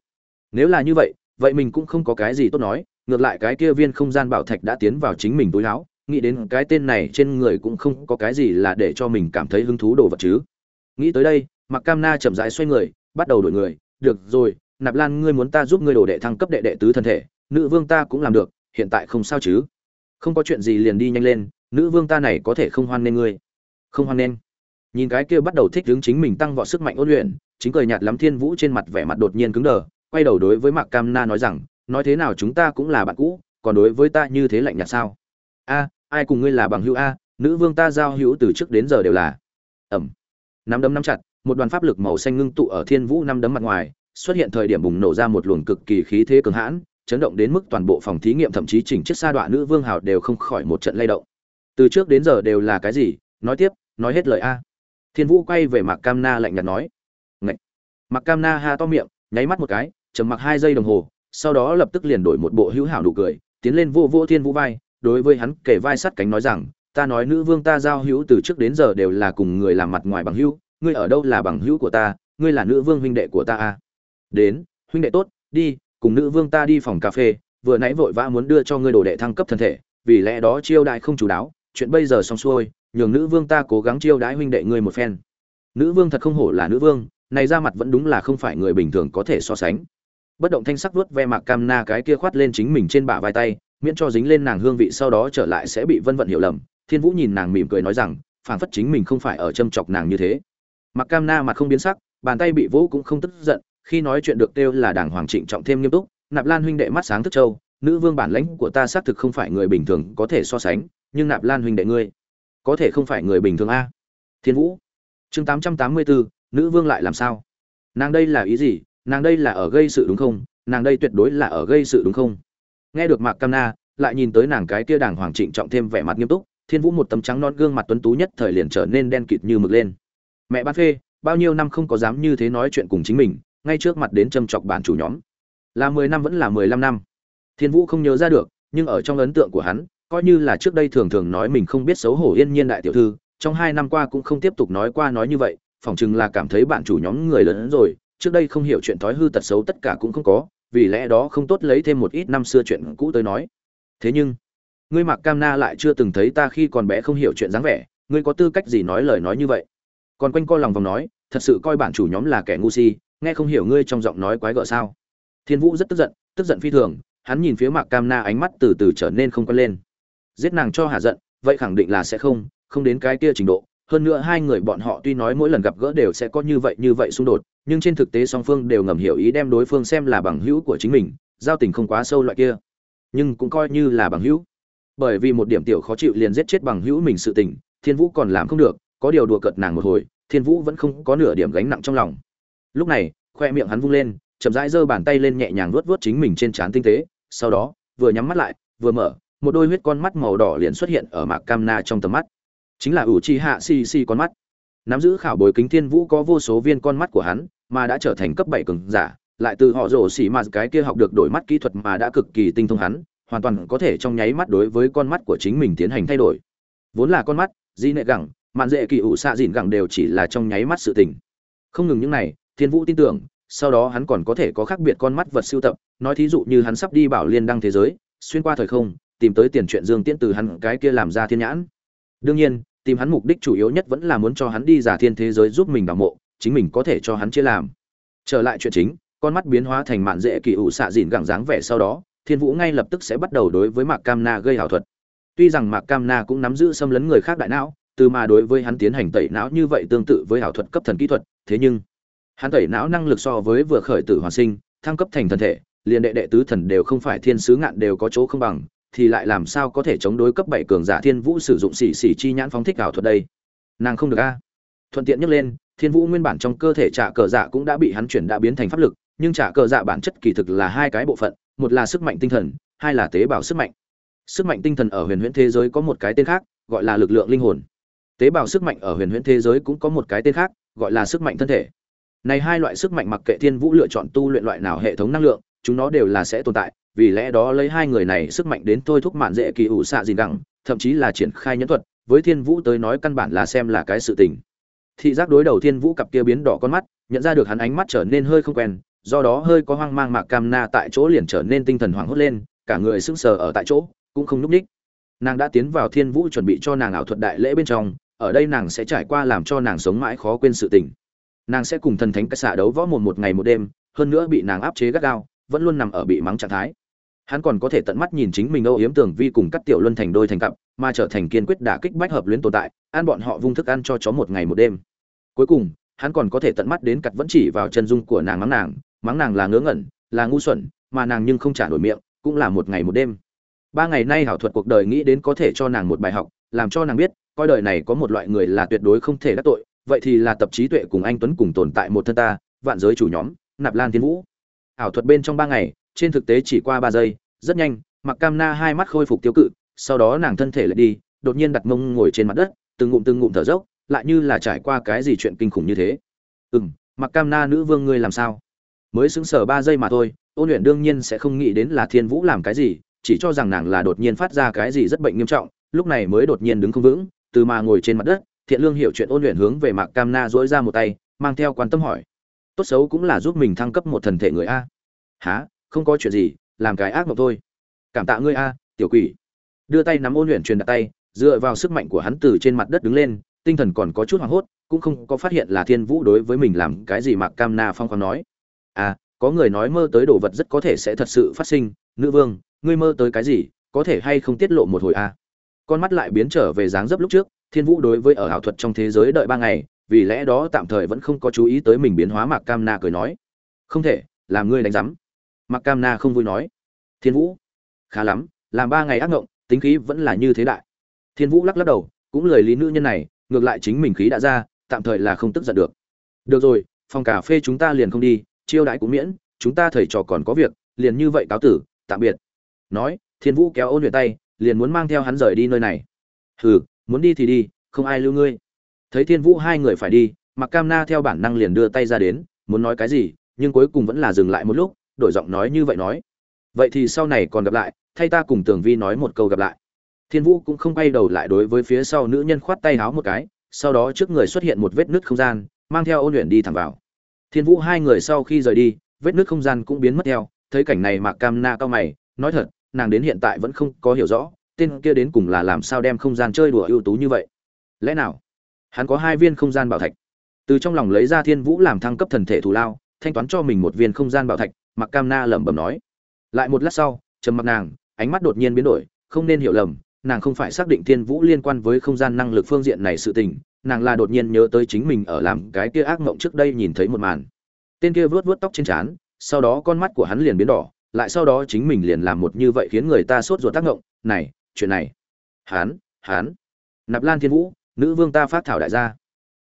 Nếu là như vậy vậy mình cũng không có cái gì tốt nói, ngược lại cái kia viên không gian bảo thạch đã tiến vào chính mình túi láo nghĩ đến cái tên này trên người cũng không có cái gì là để cho mình cảm thấy hứng thú đồ vật chứ. Nghĩ tới đây mặc cam na chậm rãi xoay người, bắt đầu đổi người. Được rồi, nạp lan ngươi muốn ta giúp ngươi đồ đệ thăng cấp đệ đệ tứ thân thể, nữ vương ta cũng làm được, hiện tại không sao chứ. Không có chuyện gì liền đi nhanh lên, nữ vương ta này có thể không hoan nên ngươi không hoan nên nhìn cái kia bắt đầu thích hướng chính mình tăng vọt sức mạnh ôn luyện, chính cười nhạt lắm thiên vũ trên mặt vẻ mặt đột nhiên cứng đờ, quay đầu đối với mạc cam na nói rằng, nói thế nào chúng ta cũng là bạn cũ, còn đối với ta như thế lạnh nhạt sao? A, ai cùng ngươi là bằng hữu a, nữ vương ta giao hữu từ trước đến giờ đều là. Ẩm. Nắm đấm nắm chặt, một đoàn pháp lực màu xanh ngưng tụ ở thiên vũ năm đấm mặt ngoài, xuất hiện thời điểm bùng nổ ra một luồng cực kỳ khí thế cường hãn, chấn động đến mức toàn bộ phòng thí nghiệm thậm chí chỉnh chiếc sa đoạn nữ vương hào đều không khỏi một trận lay động. Từ trước đến giờ đều là cái gì? Nói tiếp, nói hết lời a. Thiên vũ quay về mạc cam na lạnh nhạt nói. Ngậy. mạc cam na ha to miệng, nháy mắt một cái chầm mặc hai giây đồng hồ, sau đó lập tức liền đổi một bộ hữu hảo nụ cười, tiến lên vô vô thiên vũ vai, đối với hắn kể vai sát cánh nói rằng, ta nói nữ vương ta giao hữu từ trước đến giờ đều là cùng người làm mặt ngoài bằng hữu, ngươi ở đâu là bằng hữu của ta, ngươi là nữ vương huynh đệ của ta a. Đến, huynh đệ tốt, đi, cùng nữ vương ta đi phòng cà phê, vừa nãy vội vã muốn đưa cho ngươi đồ đệ thăng cấp thân thể, vì lẽ đó chiêu đại không chú đáo, chuyện bây giờ xong xuôi nhường nữ vương ta cố gắng chiêu đãi huynh đệ ngươi một phen. Nữ vương thật không hổ là nữ vương, này ra mặt vẫn đúng là không phải người bình thường có thể so sánh. Bất động thanh sắc vuốt ve mạc cam na cái kia khoát lên chính mình trên bả vai tay, miễn cho dính lên nàng hương vị sau đó trở lại sẽ bị vân vận hiểu lầm. Thiên vũ nhìn nàng mỉm cười nói rằng, phảng phất chính mình không phải ở châm chọc nàng như thế. Mạc cam na mặt không biến sắc, bàn tay bị vũ cũng không tức giận, khi nói chuyện được kêu là đảng hoàng trịnh trọng thêm nghiêm túc, nạp lan huynh đệ mắt sáng thức châu nữ vương bản lãnh của ta xác thực không phải người bình thường có thể so sánh, nhưng nạp lan huynh đệ ngươi có thể không phải người bình thường a. Thiên vũ, chương tám trăm tám mươi bốn nữ vương lại làm sao? Nàng đây là ý gì? Nàng đây là ở gây sự đúng không? Nàng đây tuyệt đối là ở gây sự đúng không? Nghe được mạc cam na, lại nhìn tới nàng cái kia đàng hoàng trịnh trọng thêm vẻ mặt nghiêm túc, thiên vũ một tấm trắng non gương mặt tuấn tú nhất thời liền trở nên đen kịt như mực lên. Mẹ bát phê, bao nhiêu năm không có dám như thế nói chuyện cùng chính mình, ngay trước mặt đến châm chọc bản chủ nhóm. Là mười năm vẫn là mười lăm năm. Thiên vũ không nhớ ra được, nhưng ở trong ấn tượng của hắn coi như là trước đây thường thường nói mình không biết xấu hổ yên nhiên đại tiểu thư, trong hai năm qua cũng không tiếp tục nói qua nói như vậy, phỏng chừng là cảm thấy bạn chủ nhóm người lớn hơn rồi, trước đây không hiểu chuyện thói hư tật xấu tất cả cũng không có, vì lẽ đó không tốt lấy thêm một ít năm xưa chuyện cũ tới nói. Thế nhưng, ngươi mặc cam na lại chưa từng thấy ta khi còn bé không hiểu chuyện dáng vẻ, ngươi có tư cách gì nói lời nói như vậy? Còn quanh co lòng vòng nói, thật sự coi bản chủ nhóm là kẻ ngu si, nghe không hiểu ngươi trong giọng nói quái gở sao? Thiên vũ rất tức giận tức giận phi thường, hắn nhìn phía mạc cam na ánh mắt từ từ trở nên không quen lên giết nàng cho hạ giận, vậy khẳng định là sẽ không không đến cái kia trình độ. Hơn nữa hai người bọn họ tuy nói mỗi lần gặp gỡ đều sẽ có như vậy như vậy xung đột, nhưng trên thực tế song phương đều ngầm hiểu ý đem đối phương xem là bằng hữu của chính mình, giao tình không quá sâu loại kia. Nhưng cũng coi như là bằng hữu. Bởi vì một điểm tiểu khó chịu liền giết chết bằng hữu mình sự tình, thiên vũ còn làm không được, có điều đùa cợt nàng một hồi, thiên vũ vẫn không có nửa điểm gánh nặng trong lòng. Lúc này, khoe miệng hắn vung lên, chậm rãi giơ bàn tay lên nhẹ nhàng vuốt vuốt chính mình trên trán tinh tế, sau đó, vừa nhắm mắt lại, vừa mở một đôi huyết con mắt màu đỏ liền xuất hiện ở mạc cam na trong tầm mắt. Chính là ủ chi hạ si si con mắt. Nắm giữ khảo bồi kính thiên vũ có vô số viên con mắt của hắn, mà đã trở thành cấp bảy cường giả, lại từ họ rổ xỉ mà cái kia học được đổi mắt kỹ thuật mà đã cực kỳ tinh thông hắn, hoàn toàn có thể trong nháy mắt đối với con mắt của chính mình tiến hành thay đổi. Vốn là con mắt di nệ gẳng, mạn dễ kỳ ủ xạ dịn gẳng đều chỉ là trong nháy mắt sự tình. Không ngừng những này, thiên vũ tin tưởng, sau đó hắn còn có thể có khác biệt con mắt vật siêu tập, nói thí dụ như hắn sắp đi bảo liên đăng thế giới, xuyên qua thời không tìm tới tiền chuyện dương tiễn từ hắn cái kia làm ra thiên nhãn. Đương nhiên, tìm hắn mục đích chủ yếu nhất vẫn là muốn cho hắn đi giả thiên thế giới giúp mình bảo mộ, chính mình có thể cho hắn chia làm. Trở lại chuyện chính, con mắt biến hóa thành mạn dễ kỳ ủ xạ dịn gẳng dáng vẻ sau đó, thiên vũ ngay lập tức sẽ bắt đầu đối với mạc cam na gây hảo thuật. Tuy rằng mạc cam na cũng nắm giữ xâm lấn người khác đại não, từ mà đối với hắn tiến hành tẩy não như vậy tương tự với hảo thuật cấp thần kỹ thuật, thế nhưng, hắn tẩy não năng lực so với vừa khởi tử hoàn sinh, thăng cấp thành thần thể, liền đệ đệ tứ thần đều không phải thiên sứ ngạn đều có chỗ không bằng thì lại làm sao có thể chống đối cấp bảy cường giả thiên vũ sử dụng xỉ xỉ chi nhãn phóng thích ảo thuật đây? Nàng không được a. Thuận tiện nhắc lên, thiên vũ nguyên bản trong cơ thể trả cờ dạ cũng đã bị hắn chuyển đã biến thành pháp lực, nhưng trả cờ dạ bản chất kỳ thực là hai cái bộ phận, một là sức mạnh tinh thần, hai là tế bào sức mạnh. Sức mạnh tinh thần ở huyền huyễn thế giới có một cái tên khác, gọi là lực lượng linh hồn. Tế bào sức mạnh ở huyền huyễn thế giới cũng có một cái tên khác, gọi là sức mạnh thân thể. Này hai loại sức mạnh mặc kệ thiên vũ lựa chọn tu luyện loại nào hệ thống năng lượng, chúng nó đều là sẽ tồn tại vì lẽ đó lấy hai người này sức mạnh đến thôi thúc mạn dễ kỳ ủ xạ gì đẳng thậm chí là triển khai nhẫn thuật, với thiên vũ tới nói căn bản là xem là cái sự tình. Thị giác đối đầu thiên vũ cặp kia biến đỏ con mắt, nhận ra được hắn ánh mắt trở nên hơi không quen, do đó hơi có hoang mang mạc cam na tại chỗ liền trở nên tinh thần hoảng hốt lên, cả người sững sờ ở tại chỗ, cũng không núp ních nàng đã tiến vào thiên vũ chuẩn bị cho nàng ảo thuật đại lễ bên trong, ở đây nàng sẽ trải qua làm cho nàng sống mãi khó quên sự tình. Nàng sẽ cùng thần thánh cái xạ đấu võ một một ngày một đêm, hơn nữa bị nàng áp chế gắt gao, vẫn luôn nằm ở bị mắng trạng thái hắn còn có thể tận mắt nhìn chính mình âu yếm tường vi cùng cắt tiểu luân thành đôi thành cặp, mà trở thành kiên quyết đả kích bách hợp luyến tồn tại, ăn bọn họ vung thức ăn cho chó một ngày một đêm. Cuối cùng, hắn còn có thể tận mắt đến cặt vẫn chỉ vào chân dung của nàng mắng nàng mắng nàng là ngớ ngẩn, là ngu xuẩn, mà nàng nhưng không trả nổi miệng, cũng là một ngày một đêm. Ba ngày nay hảo thuật cuộc đời nghĩ đến có thể cho nàng một bài học, làm cho nàng biết, coi đời này có một loại người là tuyệt đối không thể đắc tội, vậy thì là tập trí tuệ cùng anh tuấn cùng tồn tại một thân ta, vạn giới chủ nhóm, nạp lan thiên vũ. Ảo thuật bên trong ba ngày, trên thực tế chỉ qua ba giây rất nhanh mặc cam na hai mắt khôi phục tiêu cự, sau đó nàng thân thể lại đi, đột nhiên đặt mông ngồi trên mặt đất, từng ngụm từng ngụm thở dốc, lại như là trải qua cái gì chuyện kinh khủng như thế. Ừ m mặc cam na nữ vương ngươi làm sao? Mới xứng sở ba giây mà thôi, ôn luyện đương nhiên sẽ không nghĩ đến là thiên vũ làm cái gì, chỉ cho rằng nàng là đột nhiên phát ra cái gì rất bệnh nghiêm trọng, lúc này mới đột nhiên đứng không vững, từ mà ngồi trên mặt đất, thiện lương hiểu chuyện ôn luyện hướng về mạc cam na dỗi ra một tay, mang theo quan tâm hỏi. Tốt xấu cũng là giúp mình thăng cấp một thần thể người a. Há không có chuyện gì làm cái ác mộng thôi. Cảm tạ ngươi a, tiểu quỷ. Đưa tay nắm ôn luyện truyền đặt tay, dựa vào sức mạnh của hắn từ trên mặt đất đứng lên, tinh thần còn có chút hoảng hốt, cũng không có phát hiện là thiên vũ đối với mình làm cái gì mạc cam na phong khoáng nói. À có người nói mơ tới đồ vật rất có thể sẽ thật sự phát sinh, nữ vương, ngươi mơ tới cái gì, có thể hay không tiết lộ một hồi a? Con mắt lại biến trở về dáng dấp lúc trước, thiên vũ đối với ở ảo thuật trong thế giới đợi ba ngày, vì lẽ đó tạm thời vẫn không có chú ý tới mình biến hóa mạc cam na cười nói. Không thể làm ngươi đánh giám mạc cam na không vui nói. Thiên vũ, khá lắm, làm ba ngày ác ngộng, tính khí vẫn là như thế đại. Thiên vũ lắc lắc đầu, cũng lời lý nữ nhân này, ngược lại chính mình khí đã ra, tạm thời là không tức giận được. Được rồi, phòng cà phê chúng ta liền không đi, chiêu đãi cũng miễn, chúng ta thầy trò còn có việc, liền như vậy cáo tử, tạm biệt. Nói, thiên vũ kéo ôn luyện tay, liền muốn mang theo hắn rời đi nơi này. Hừ, muốn đi thì đi, không ai lưu ngươi. Thấy thiên vũ hai người phải đi mặc cam na theo bản năng liền đưa tay ra đến, muốn nói cái gì, nhưng cuối cùng vẫn là dừng lại một lúc đổi giọng nói như vậy nói. Vậy thì sau này còn gặp lại, thay ta cùng tường vi nói một câu gặp lại. Thiên vũ cũng không quay đầu lại đối với phía sau nữ nhân khoát tay háo một cái, sau đó trước người xuất hiện một vết nứt không gian, mang theo ôn luyện đi thẳng vào. Thiên vũ hai người sau khi rời đi, vết nứt không gian cũng biến mất theo, thấy cảnh này mạc cam na cao mày, nói thật, nàng đến hiện tại vẫn không có hiểu rõ, tên kia đến cùng là làm sao đem không gian chơi đùa ưu tú như vậy. Lẽ nào? Hắn có hai viên không gian bảo thạch. Từ trong lòng lấy ra thiên vũ làm thăng cấp thần thể thù lao, thanh toán cho mình một viên không gian bảo thạch mặc cam na lẩm bẩm nói. Lại một lát sau, trầm mặc nàng, ánh mắt đột nhiên biến đổi, không nên hiểu lầm, nàng không phải xác định thiên vũ liên quan với không gian năng lực phương diện này sự tình, nàng là đột nhiên nhớ tới chính mình ở làm cái kia ác mộng trước đây nhìn thấy một màn. Tên kia vớt vớt tóc trên trán, sau đó con mắt của hắn liền biến đỏ, lại sau đó chính mình liền làm một như vậy khiến người ta sốt ruột tác ngộng, này, chuyện này. Hán hán nạp lan thiên vũ, nữ vương ta phát thảo đại gia.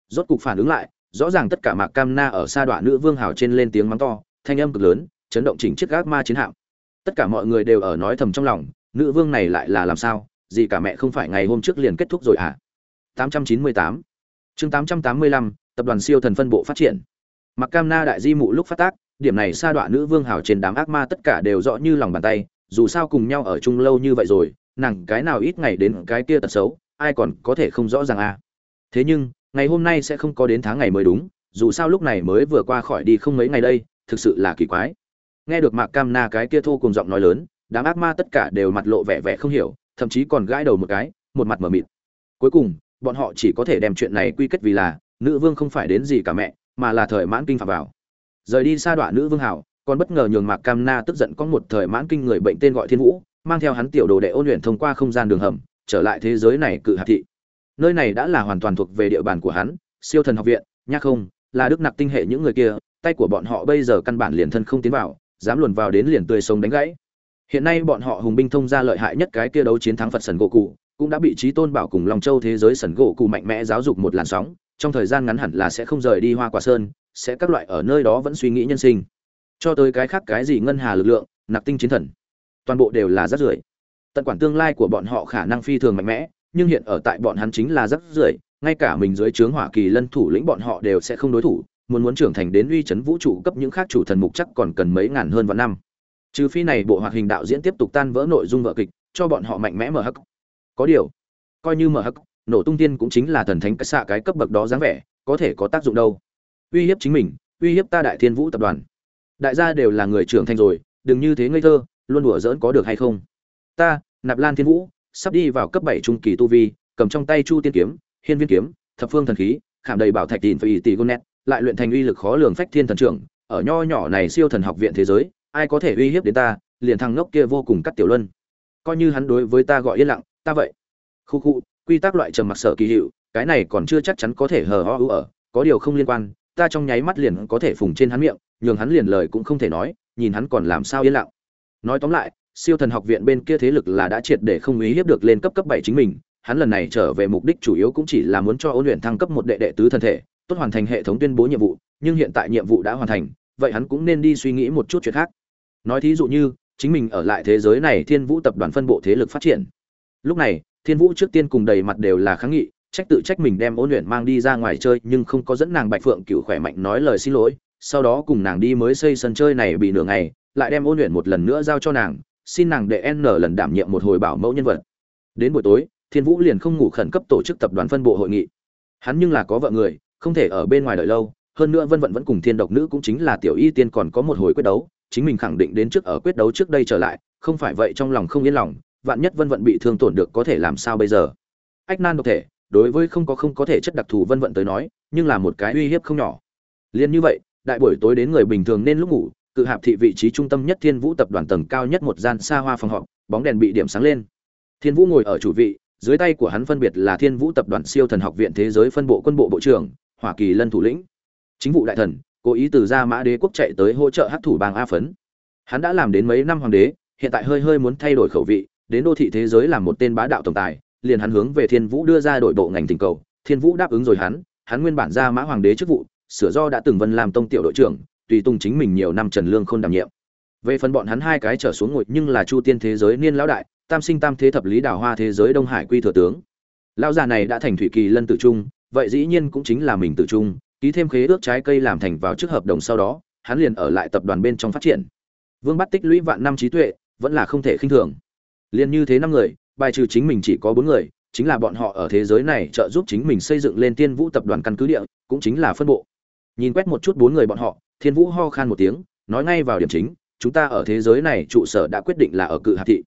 Rốt cục phản ứng lại, rõ ràng tất cả mạc cam na ở sa đoạn nữ vương hào trên lên tiếng mắng to, thanh âm cực lớn chấn động chỉnh chiếc gác ma chiến hạm. Tất cả mọi người đều ở nói thầm trong lòng, nữ vương này lại là làm sao, gì cả mẹ không phải ngày hôm trước liền kết thúc rồi à 898 chương 885 tập đoàn siêu thần phân bộ phát triển. Mặc cam na đại di mụ lúc phát tác, điểm này sa đoạn nữ vương hào trên đám ác ma tất cả đều rõ như lòng bàn tay, dù sao cùng nhau ở chung lâu như vậy rồi, nàng cái nào ít ngày đến cái kia tật xấu, ai còn có thể không rõ ràng à? Thế nhưng, ngày hôm nay sẽ không có đến tháng ngày mới đúng, dù sao lúc này mới vừa qua khỏi đi không mấy ngày đây, thực sự là kỳ quái nghe được mạc cam na cái kia thô cùng giọng nói lớn, đám ác ma tất cả đều mặt lộ vẻ vẻ không hiểu, thậm chí còn gãi đầu một cái, một mặt mờ mịt. Cuối cùng, bọn họ chỉ có thể đem chuyện này quy kết vì là, nữ vương không phải đến gì cả mẹ, mà là thời mãn kinh phạm vào. Rời đi xa đoạn nữ vương hảo, còn bất ngờ nhường mạc cam na tức giận có một thời mãn kinh người bệnh tên gọi thiên vũ, mang theo hắn tiểu đồ đệ ôn luyện thông qua không gian đường hầm, trở lại thế giới này cự hạt thị. Nơi này đã là hoàn toàn thuộc về địa bàn của hắn, siêu thần học viện nhắc không, là đức nặc tinh hệ những người kia, tay của bọn họ bây giờ căn bản liền thân không tiến vào dám luồn vào đến liền tươi sống đánh gãy. Hiện nay bọn họ hùng binh thông ra lợi hại nhất cái kia đấu chiến thắng phật sần gỗ cụ, cũng đã bị trí tôn bảo cùng lòng châu thế giới sần gỗ cụ mạnh mẽ giáo dục một làn sóng, trong thời gian ngắn hẳn là sẽ không rời đi hoa quả sơn, sẽ các loại ở nơi đó vẫn suy nghĩ nhân sinh. Cho tới cái khác cái gì ngân hà lực lượng nặc tinh chiến thần, toàn bộ đều là rác rưởi. Tận quản tương lai của bọn họ khả năng phi thường mạnh mẽ, nhưng hiện ở tại bọn hắn chính là rác rưởi, ngay cả mình dưới trướng hỏa kỳ lân thủ lĩnh bọn họ đều sẽ không đối thủ muốn muốn trưởng thành đến uy chấn vũ trụ cấp những khác chủ thần mục chắc còn cần mấy ngàn hơn vạn năm. Trừ phi này bộ hoạt hình đạo diễn tiếp tục tan vỡ nội dung vở kịch, cho bọn họ mạnh mẽ mở hắc. Có điều, coi như mở hắc, nổ tung tiên cũng chính là thần thánh cái xạ cái cấp bậc đó dáng vẻ, có thể có tác dụng đâu. Uy hiếp chính mình, uy hiếp ta đại thiên vũ tập đoàn. Đại gia đều là người trưởng thành rồi, đừng như thế ngây thơ, luôn đùa giỡn có được hay không? Ta, nạp lan thiên vũ, sắp đi vào cấp bảy trung kỳ tu vi, cầm trong tay chu tiên kiếm, hiên viên kiếm, thập phương thần khí, khảm đầy bảo thạch tiền phải tỷ gonet lại luyện thành uy lực khó lường phách thiên thần trưởng, ở nho nhỏ này siêu thần học viện thế giới, ai có thể uy hiếp đến ta, liền thằng ngốc kia vô cùng cắt tiểu luân. Coi như hắn đối với ta gọi yên lặng, ta vậy. Khu khu, quy tắc loại trầm mặc sở kỳ hiệu, cái này còn chưa chắc chắn có thể hờ ho ưu ở, có điều không liên quan, ta trong nháy mắt liền có thể phùng trên hắn miệng, nhường hắn liền lời cũng không thể nói, nhìn hắn còn làm sao yên lặng. Nói tóm lại, siêu thần học viện bên kia thế lực là đã triệt để không ý hiếp được lên cấp cấp bảy chính mình, hắn lần này trở về mục đích chủ yếu cũng chỉ là muốn cho ôn luyện thăng cấp một đệ đệ tứ thân thể tốt hoàn thành hệ thống tuyên bố nhiệm vụ, nhưng hiện tại nhiệm vụ đã hoàn thành, vậy hắn cũng nên đi suy nghĩ một chút chuyện khác. Nói thí dụ như, chính mình ở lại thế giới này thiên vũ tập đoàn phân bộ thế lực phát triển. Lúc này, thiên vũ trước tiên cùng đầy mặt đều là kháng nghị, trách tự trách mình đem ôn luyện mang đi ra ngoài chơi, nhưng không có dẫn nàng bạch phượng cựu khỏe mạnh nói lời xin lỗi, sau đó cùng nàng đi mới xây sân chơi này bị nửa ngày, lại đem ôn luyện một lần nữa giao cho nàng, xin nàng để n lần đảm nhiệm một hồi bảo mẫu nhân vật. Đến buổi tối, thiên vũ liền không ngủ khẩn cấp tổ chức tập đoàn phân bộ hội nghị. Hắn nhưng là có vợ người không thể ở bên ngoài đợi lâu, hơn nữa vân vận vẫn cùng thiên độc nữ cũng chính là tiểu y tiên còn có một hồi quyết đấu, chính mình khẳng định đến trước ở quyết đấu trước đây trở lại, không phải vậy trong lòng không yên lòng, vạn nhất vân vận bị thương tổn được có thể làm sao bây giờ? Ách nan độc thể, đối với không có không có thể chất đặc thù vân vận tới nói, nhưng là một cái uy hiếp không nhỏ. Liên như vậy, đại buổi tối đến người bình thường nên lúc ngủ, cự hạp thị vị trí trung tâm nhất thiên vũ tập đoàn tầng cao nhất một gian xa hoa phòng họp, bóng đèn bị điểm sáng lên. Thiên vũ ngồi ở chủ vị, dưới tay của hắn phân biệt là thiên vũ tập đoàn siêu thần học viện thế giới phân bộ quân bộ bộ trưởng hoa kỳ lân thủ lĩnh. Chính vụ đại thần, cố ý từ ra mã đế quốc chạy tới hỗ trợ hắc thủ bang a phấn. Hắn đã làm đến mấy năm hoàng đế, hiện tại hơi hơi muốn thay đổi khẩu vị, đến đô thị thế giới làm một tên bá đạo tổng tài, liền hắn hướng về thiên vũ đưa ra đội bộ ngành tình cầu. Thiên vũ đáp ứng rồi hắn hắn nguyên bản ra mã hoàng đế chức vụ, sửa do đã từng vân làm tông tiểu đội trưởng, tùy tung chính mình nhiều năm trần lương không đảm nhiệm. Về phần bọn hắn hai cái trở xuống ngồi, nhưng là chu tiên thế giới niên lão đại, tam sinh tam thế thập lý đào hoa thế giới đông hải quy thừa tướng. Lão già này đã thành thủy kỳ lân tự trung vậy dĩ nhiên cũng chính là mình tự trung, ký thêm khế ước trái cây làm thành vào trước hợp đồng sau đó, hắn liền ở lại tập đoàn bên trong phát triển. Vương bắt tích lũy vạn năm trí tuệ, vẫn là không thể khinh thường. Liền như thế năm người, bài trừ chính mình chỉ có bốn người, chính là bọn họ ở thế giới này trợ giúp chính mình xây dựng lên tiên vũ tập đoàn căn cứ địa, cũng chính là phân bộ. Nhìn quét một chút bốn người bọn họ, thiên vũ ho khan một tiếng, nói ngay vào điểm chính, chúng ta ở thế giới này trụ sở đã quyết định là ở cự hạt thị.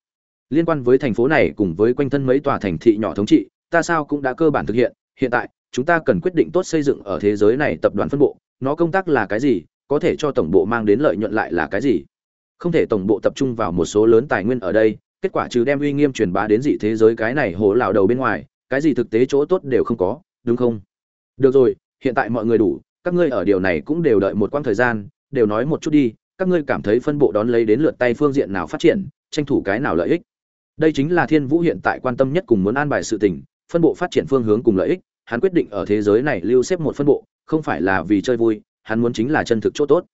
Liên quan với thành phố này cùng với quanh thân mấy tòa thành thị nhỏ thống trị, ta sao cũng đã cơ bản thực hiện hiện tại chúng ta cần quyết định tốt xây dựng ở thế giới này tập đoàn phân bộ, nó công tác là cái gì, có thể cho tổng bộ mang đến lợi nhuận lại là cái gì. Không thể tổng bộ tập trung vào một số lớn tài nguyên ở đây, kết quả trừ đem uy nghiêm truyền bá đến dị thế giới cái này hố lão đầu bên ngoài, cái gì thực tế chỗ tốt đều không có, đúng không? Được rồi, hiện tại mọi người đủ, các ngươi ở điều này cũng đều đợi một quãng thời gian, đều nói một chút đi, các ngươi cảm thấy phân bộ đón lấy đến lượt tay phương diện nào phát triển, tranh thủ cái nào lợi ích? Đây chính là thiên vũ hiện tại quan tâm nhất cùng muốn an bài sự tình, phân bộ phát triển phương hướng cùng lợi ích hắn quyết định ở thế giới này lưu xếp một phân bộ, không phải là vì chơi vui, hắn muốn chính là chân thực chỗ tốt.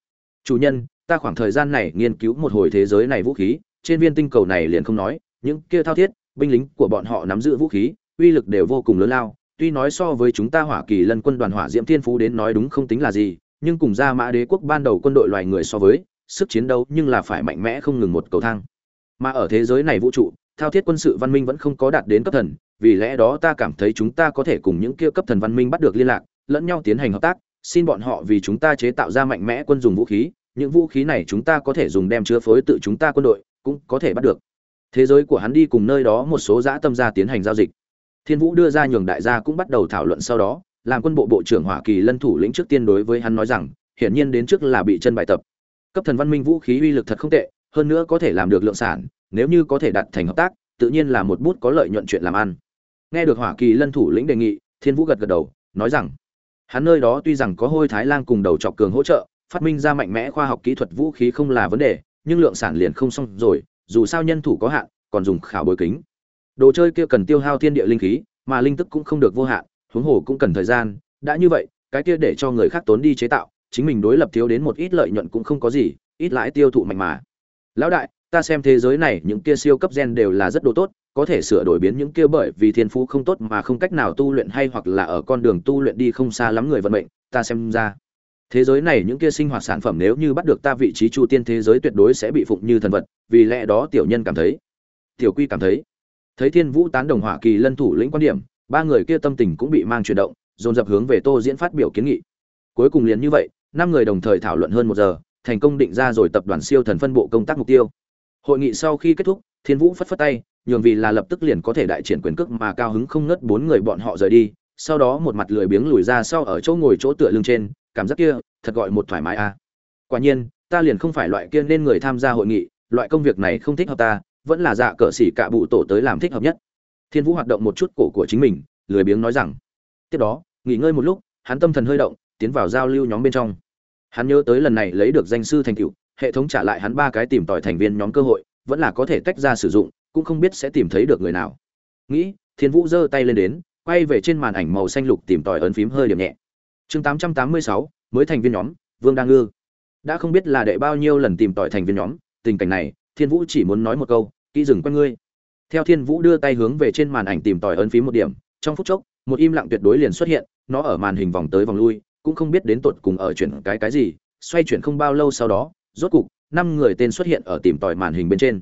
Chủ nhân, ta khoảng thời gian này nghiên cứu một hồi thế giới này vũ khí, trên viên tinh cầu này liền không nói, những kia thao thiết, binh lính của bọn họ nắm giữ vũ khí, uy lực đều vô cùng lớn lao. Tuy nói so với chúng ta hỏa kỳ lân quân đoàn hỏa diễm thiên phú đến nói đúng không tính là gì, nhưng cùng ra mã đế quốc ban đầu quân đội loài người so với, sức chiến đấu nhưng là phải mạnh mẽ không ngừng một cầu thang. Mà ở thế giới này vũ trụ thao thiết quân sự văn minh vẫn không có đạt đến cấp thần, vì lẽ đó ta cảm thấy chúng ta có thể cùng những kia cấp thần văn minh bắt được liên lạc, lẫn nhau tiến hành hợp tác, xin bọn họ vì chúng ta chế tạo ra mạnh mẽ quân dùng vũ khí, những vũ khí này chúng ta có thể dùng đem chứa phối tự chúng ta quân đội, cũng có thể bắt được. Thế giới của hắn đi cùng nơi đó một số dã tâm gia tiến hành giao dịch. Thiên vũ đưa ra nhường đại gia cũng bắt đầu thảo luận sau đó, làm quân bộ bộ trưởng hoa kỳ lân thủ lĩnh trước tiên đối với hắn nói rằng, hiển nhiên đến trước là bị chân bài tập. Cấp thần văn minh vũ khí uy lực thật không tệ, hơn nữa có thể làm được lượng sản nếu như có thể đạt thành hợp tác, tự nhiên là một bút có lợi nhuận chuyện làm ăn. Nghe được hỏa kỳ lân thủ lĩnh đề nghị, thiên vũ gật gật đầu, nói rằng, hắn nơi đó tuy rằng có hôi thái lan cùng đầu trọc cường hỗ trợ, phát minh ra mạnh mẽ khoa học kỹ thuật vũ khí không là vấn đề, nhưng lượng sản liền không xong rồi, dù sao nhân thủ có hạn, còn dùng khảo bồi kính. Đồ chơi kia cần tiêu hao thiên địa linh khí, mà linh tức cũng không được vô hạn, huống hồ cũng cần thời gian, đã như vậy, cái kia để cho người khác tốn đi chế tạo, chính mình đối lập thiếu đến một ít lợi nhuận cũng không có gì, ít lãi tiêu thụ mạnh mà. Lão đại ta xem thế giới này những kia siêu cấp gen đều là rất đồ tốt, có thể sửa đổi biến những kia bởi vì thiên phú không tốt mà không cách nào tu luyện hay hoặc là ở con đường tu luyện đi không xa lắm người vận mệnh, ta xem ra. Thế giới này những kia sinh hoạt sản phẩm nếu như bắt được ta vị trí chu tiên thế giới tuyệt đối sẽ bị phụng như thần vật, vì lẽ đó tiểu nhân cảm thấy, tiểu quy cảm thấy. Thấy thiên vũ tán đồng hỏa kỳ lân thủ lĩnh quan điểm, ba người kia tâm tình cũng bị mang chuyển động, dồn dập hướng về tô diễn phát biểu kiến nghị. Cuối cùng liền như vậy, năm người đồng thời thảo luận hơn một giờ, thành công định ra rồi tập đoàn siêu thần phân bộ công tác mục tiêu hội nghị sau khi kết thúc, thiên vũ phất phất tay, nhường vì là lập tức liền có thể đại triển quyền cước mà cao hứng không ngớt bốn người bọn họ rời đi, sau đó một mặt lười biếng lùi ra sau ở chỗ ngồi chỗ tựa lưng trên, cảm giác kia, thật gọi một thoải mái a à. quả nhiên, ta liền không phải loại kia nên người tham gia hội nghị, loại công việc này không thích hợp ta, vẫn là dạ cờ xỉ cả bụ tổ tới làm thích hợp nhất thiên vũ hoạt động một chút cổ của chính mình, lười biếng nói rằng, tiếp đó, nghỉ ngơi một lúc, hắn tâm thần hơi động, tiến vào giao lưu nhóm bên trong hắn nhớ tới lần này lấy được danh sư thành tựu hệ thống trả lại hắn ba cái tìm tòi thành viên nhóm cơ hội vẫn là có thể tách ra sử dụng cũng không biết sẽ tìm thấy được người nào. Nghĩ thiên vũ giơ tay lên đến quay về trên màn ảnh màu xanh lục tìm tòi ấn phím hơi điểm nhẹ. Chương 886, mới thành viên nhóm vương Đang ngư. Đã không biết là đệ bao nhiêu lần tìm tòi thành viên nhóm tình cảnh này thiên vũ chỉ muốn nói một câu kỹ dừng quen ngươi. Theo thiên vũ đưa tay hướng về trên màn ảnh tìm tòi ấn phím một điểm trong phút chốc một im lặng tuyệt đối liền xuất hiện nó ở màn hình vòng tới vòng lui cũng không biết đến tột cùng ở chuyển cái cái gì xoay chuyển không bao lâu sau đó rốt cục, năm người tên xuất hiện ở tìm tòi màn hình bên trên.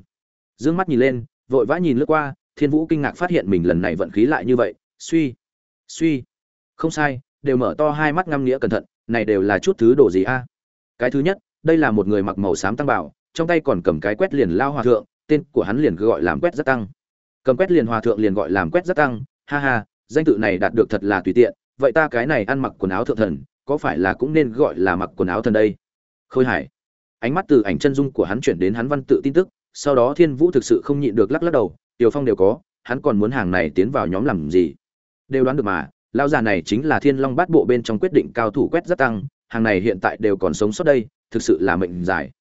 D ư ơ n g mắt nhìn lên, vội vã nhìn lướt qua, thiên vũ kinh ngạc phát hiện mình lần này vận khí lại như vậy. Suy suy. Không sai, đều mở to hai mắt ngăm nghĩa cẩn thận, này đều là chút thứ đồ gì a? Cái thứ nhất, đây là một người mặc màu xám tăng bảo, trong tay còn cầm cái quét liền lao hòa thượng, tên của hắn liền gọi làm quét rất tăng. Cầm quét liền hòa thượng liền gọi làm quét rất tăng. Ha ha, danh tự này đạt được thật là tùy tiện, vậy ta cái này ăn mặc quần áo thượng thần, có phải là cũng nên gọi là mặc quần áo thần đây? Khôi hải ánh mắt từ ảnh chân dung của hắn chuyển đến hắn văn tự tin tức, sau đó thiên vũ thực sự không nhịn được lắc lắc đầu, tiểu phong đều có, hắn còn muốn hàng này tiến vào nhóm làm gì? Đều đoán được mà, lão già này chính là thiên long bát bộ bên trong quyết định cao thủ quét rất tăng, hàng này hiện tại đều còn sống sót đây, thực sự là mệnh dài.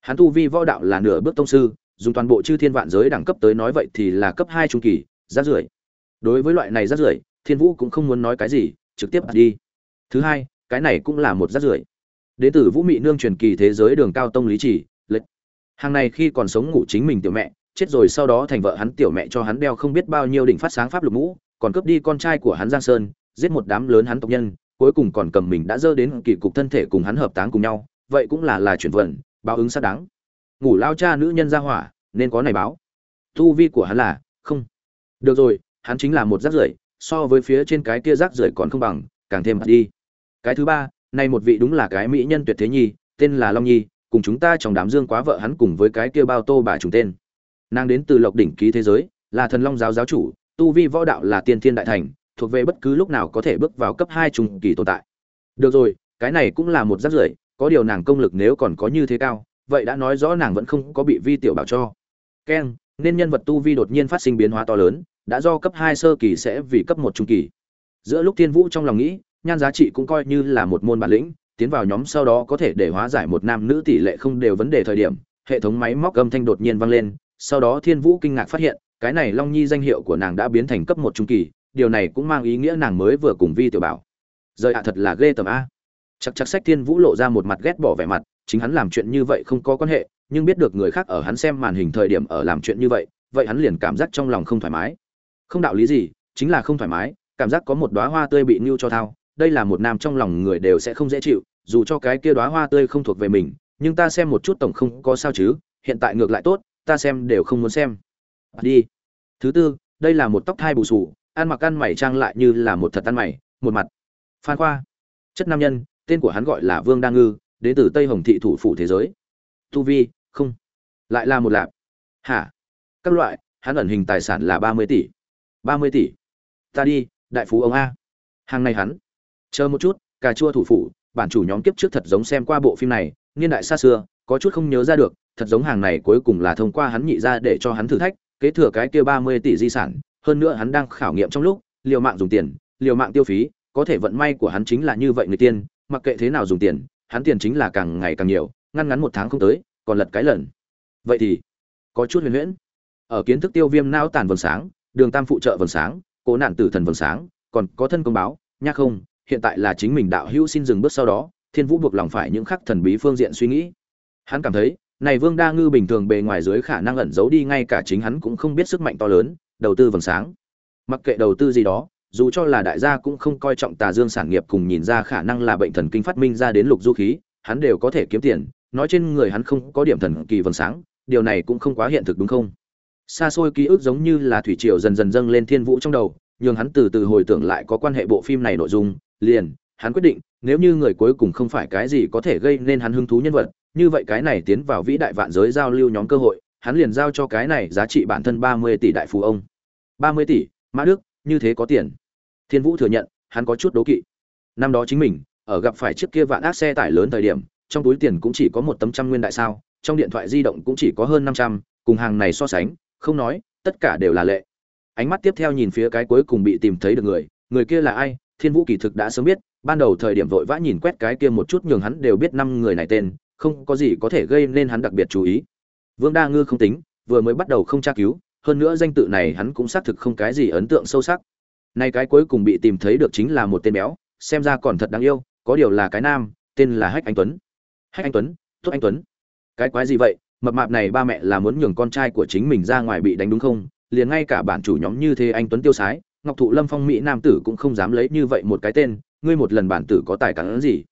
Hắn tu vi võ đạo là nửa bước tông sư, dùng toàn bộ chư thiên vạn giới đẳng cấp tới nói vậy thì là cấp hai trung kỳ rát rưởi đối với loại này rát rưởi thiên vũ cũng không muốn nói cái gì, trực tiếp đi. Thứ hai, cái này cũng là một rát rưởi đến từ vũ mị nương truyền kỳ thế giới đường cao tông lý chỉ lệch hàng này khi còn sống ngủ chính mình tiểu mẹ, chết rồi sau đó thành vợ hắn tiểu mẹ cho hắn đeo không biết bao nhiêu đỉnh phát sáng pháp lục mũ, còn cướp đi con trai của hắn giang sơn, giết một đám lớn hắn tộc nhân, cuối cùng còn cầm mình đã dơ đến kỳ cục thân thể cùng hắn hợp táng cùng nhau, vậy cũng là là chuyển vận, báo ứng xác đáng. Ngủ lao cha nữ nhân ra hỏa, nên có này báo. Tu vi của hắn là, không. Được rồi, hắn chính là một rác rưởi, so với phía trên cái kia rác rưởi còn không bằng, càng thêm đi. Cái thứ ba nay một vị đúng là cái mỹ nhân tuyệt thế nhi, tên là long nhi, cùng chúng ta trong đám dương quá vợ hắn cùng với cái kia bao tô bà trùng tên. Nàng đến từ lộc đỉnh ký thế giới, là thần long giáo giáo chủ, tu vi võ đạo là tiên thiên đại thành, thuộc về bất cứ lúc nào có thể bước vào cấp hai trùng kỳ tồn tại. Được rồi, cái này cũng là một rắc rưởi, có điều nàng công lực nếu còn có như thế cao, vậy đã nói rõ nàng vẫn không có bị vi tiểu bảo cho. Keng, nên nhân vật tu vi đột nhiên phát sinh biến hóa to lớn, đã do cấp hai sơ kỳ sẽ vì cấp một trung kỳ. Giữa lúc thiên vũ trong lòng nghĩ nhan giá trị cũng coi như là một môn bản lĩnh, tiến vào nhóm sau đó có thể để hóa giải một nam nữ tỷ lệ không đều vấn đề thời điểm, hệ thống máy móc âm thanh đột nhiên vang lên, sau đó thiên vũ kinh ngạc phát hiện, cái này long nhi danh hiệu của nàng đã biến thành cấp một trung kỳ, điều này cũng mang ý nghĩa nàng mới vừa cùng vi tiểu bảo. Rời ạ, thật là ghê tầm a. Chắc chắc sách thiên vũ lộ ra một mặt ghét bỏ vẻ mặt, chính hắn làm chuyện như vậy không có quan hệ, nhưng biết được người khác ở hắn xem màn hình thời điểm ở làm chuyện như vậy vậy hắn liền cảm giác trong lòng không thoải mái. Không đạo lý gì, chính là không thoải mái, cảm giác có một đóa hoa tươi bị nưu cho thao đây là một nam trong lòng người đều sẽ không dễ chịu, dù cho cái kia đóa hoa tươi không thuộc về mình, nhưng ta xem một chút tổng không có sao chứ, hiện tại ngược lại tốt, ta xem đều không muốn xem. À, đi. Thứ tư, đây là một tóc thai bù sù, ăn mặc ăn mày trang lại như là một thật ăn mày, một mặt. Phan khoa. Chất nam nhân, tên của hắn gọi là vương đa ngư, đến từ tây hồng thị thủ phủ thế giới. Tu vi, không. Lại là một lạp. Hả? Các loại, hắn ẩn hình tài sản là ba mươi tỷ. Ba mươi tỷ. Ta đi, đại phú ông a. Hàng này hắn chờ một chút, cà chua thủ phủ, bản chủ nhóm kiếp trước thật giống xem qua bộ phim này, niên đại xa xưa, có chút không nhớ ra được, thật giống hàng này cuối cùng là thông qua hắn nhị ra để cho hắn thử thách, kế thừa cái kia ba mươi tỷ di sản, hơn nữa hắn đang khảo nghiệm trong lúc, liều mạng dùng tiền, liều mạng tiêu phí, có thể vận may của hắn chính là như vậy người tiên, mặc kệ thế nào dùng tiền, hắn tiền chính là càng ngày càng nhiều, ngăn ngắn một tháng không tới, còn lật cái lần. Vậy thì, có chút huyền huyễn. Ở kiến thức tiêu viêm não tàn vầng sáng, đường tam phụ trợ vầng sáng, cố nạn tử thần vầng sáng, còn có thân công báo, nhắc không hiện tại là chính mình đạo hữu xin dừng bước sau đó, thiên vũ buộc lòng phải những khắc thần bí phương diện suy nghĩ. Hắn cảm thấy, này vương đa ngư bình thường bề ngoài dưới khả năng ẩn giấu đi ngay cả chính hắn cũng không biết sức mạnh to lớn, đầu tư vầng sáng. Mặc kệ đầu tư gì đó, dù cho là đại gia cũng không coi trọng tà dương sản nghiệp cùng nhìn ra khả năng là bệnh thần kinh phát minh ra đến lục du khí, hắn đều có thể kiếm tiền, nói trên người hắn không có điểm thần kỳ vầng sáng, điều này cũng không quá hiện thực đúng không? Xa xôi ký ức giống như là thủy triều dần dần dâng lên thiên vũ trong đầu, nhường hắn từ từ hồi tưởng lại có quan hệ bộ phim này nội dung liền, hắn quyết định, nếu như người cuối cùng không phải cái gì có thể gây nên hắn hứng thú nhân vật, như vậy cái này tiến vào vĩ đại vạn giới giao lưu nhóm cơ hội, hắn liền giao cho cái này giá trị bản thân ba mươi tỷ đại phú ông. ba mươi tỷ, mã đức, như thế có tiền. Thiên vũ thừa nhận, hắn có chút đố kỵ. Năm đó chính mình, ở gặp phải chiếc kia vạn ác xe tải lớn thời điểm, trong túi tiền cũng chỉ có một tấm trăm nguyên đại sao, trong điện thoại di động cũng chỉ có hơn năm trăm, cùng hàng này so sánh, không nói, tất cả đều là lệ. Ánh mắt tiếp theo nhìn phía cái cuối cùng bị tìm thấy được người người kia là ai thiên vũ kỳ thực đã sớm biết, ban đầu thời điểm vội vã nhìn quét cái kia một chút nhường hắn đều biết năm người này tên, không có gì có thể gây nên hắn đặc biệt chú ý. Vương đa ngư không tính, vừa mới bắt đầu không tra cứu, hơn nữa danh tự này hắn cũng xác thực không cái gì ấn tượng sâu sắc. Nay cái cuối cùng bị tìm thấy được chính là một tên béo, xem ra còn thật đáng yêu, có điều là cái nam, tên là hách anh tuấn. Hách anh tuấn, tốt anh tuấn. Cái quái gì vậy? Mập mạp này ba mẹ là muốn nhường con trai của chính mình ra ngoài bị đánh đúng không? Liền ngay cả bản chủ nhóm như thế anh tuấn tiêu sái ngọc thụ lâm phong mỹ nam tử cũng không dám lấy như vậy một cái tên, ngươi một lần bản tử có tài cản gì?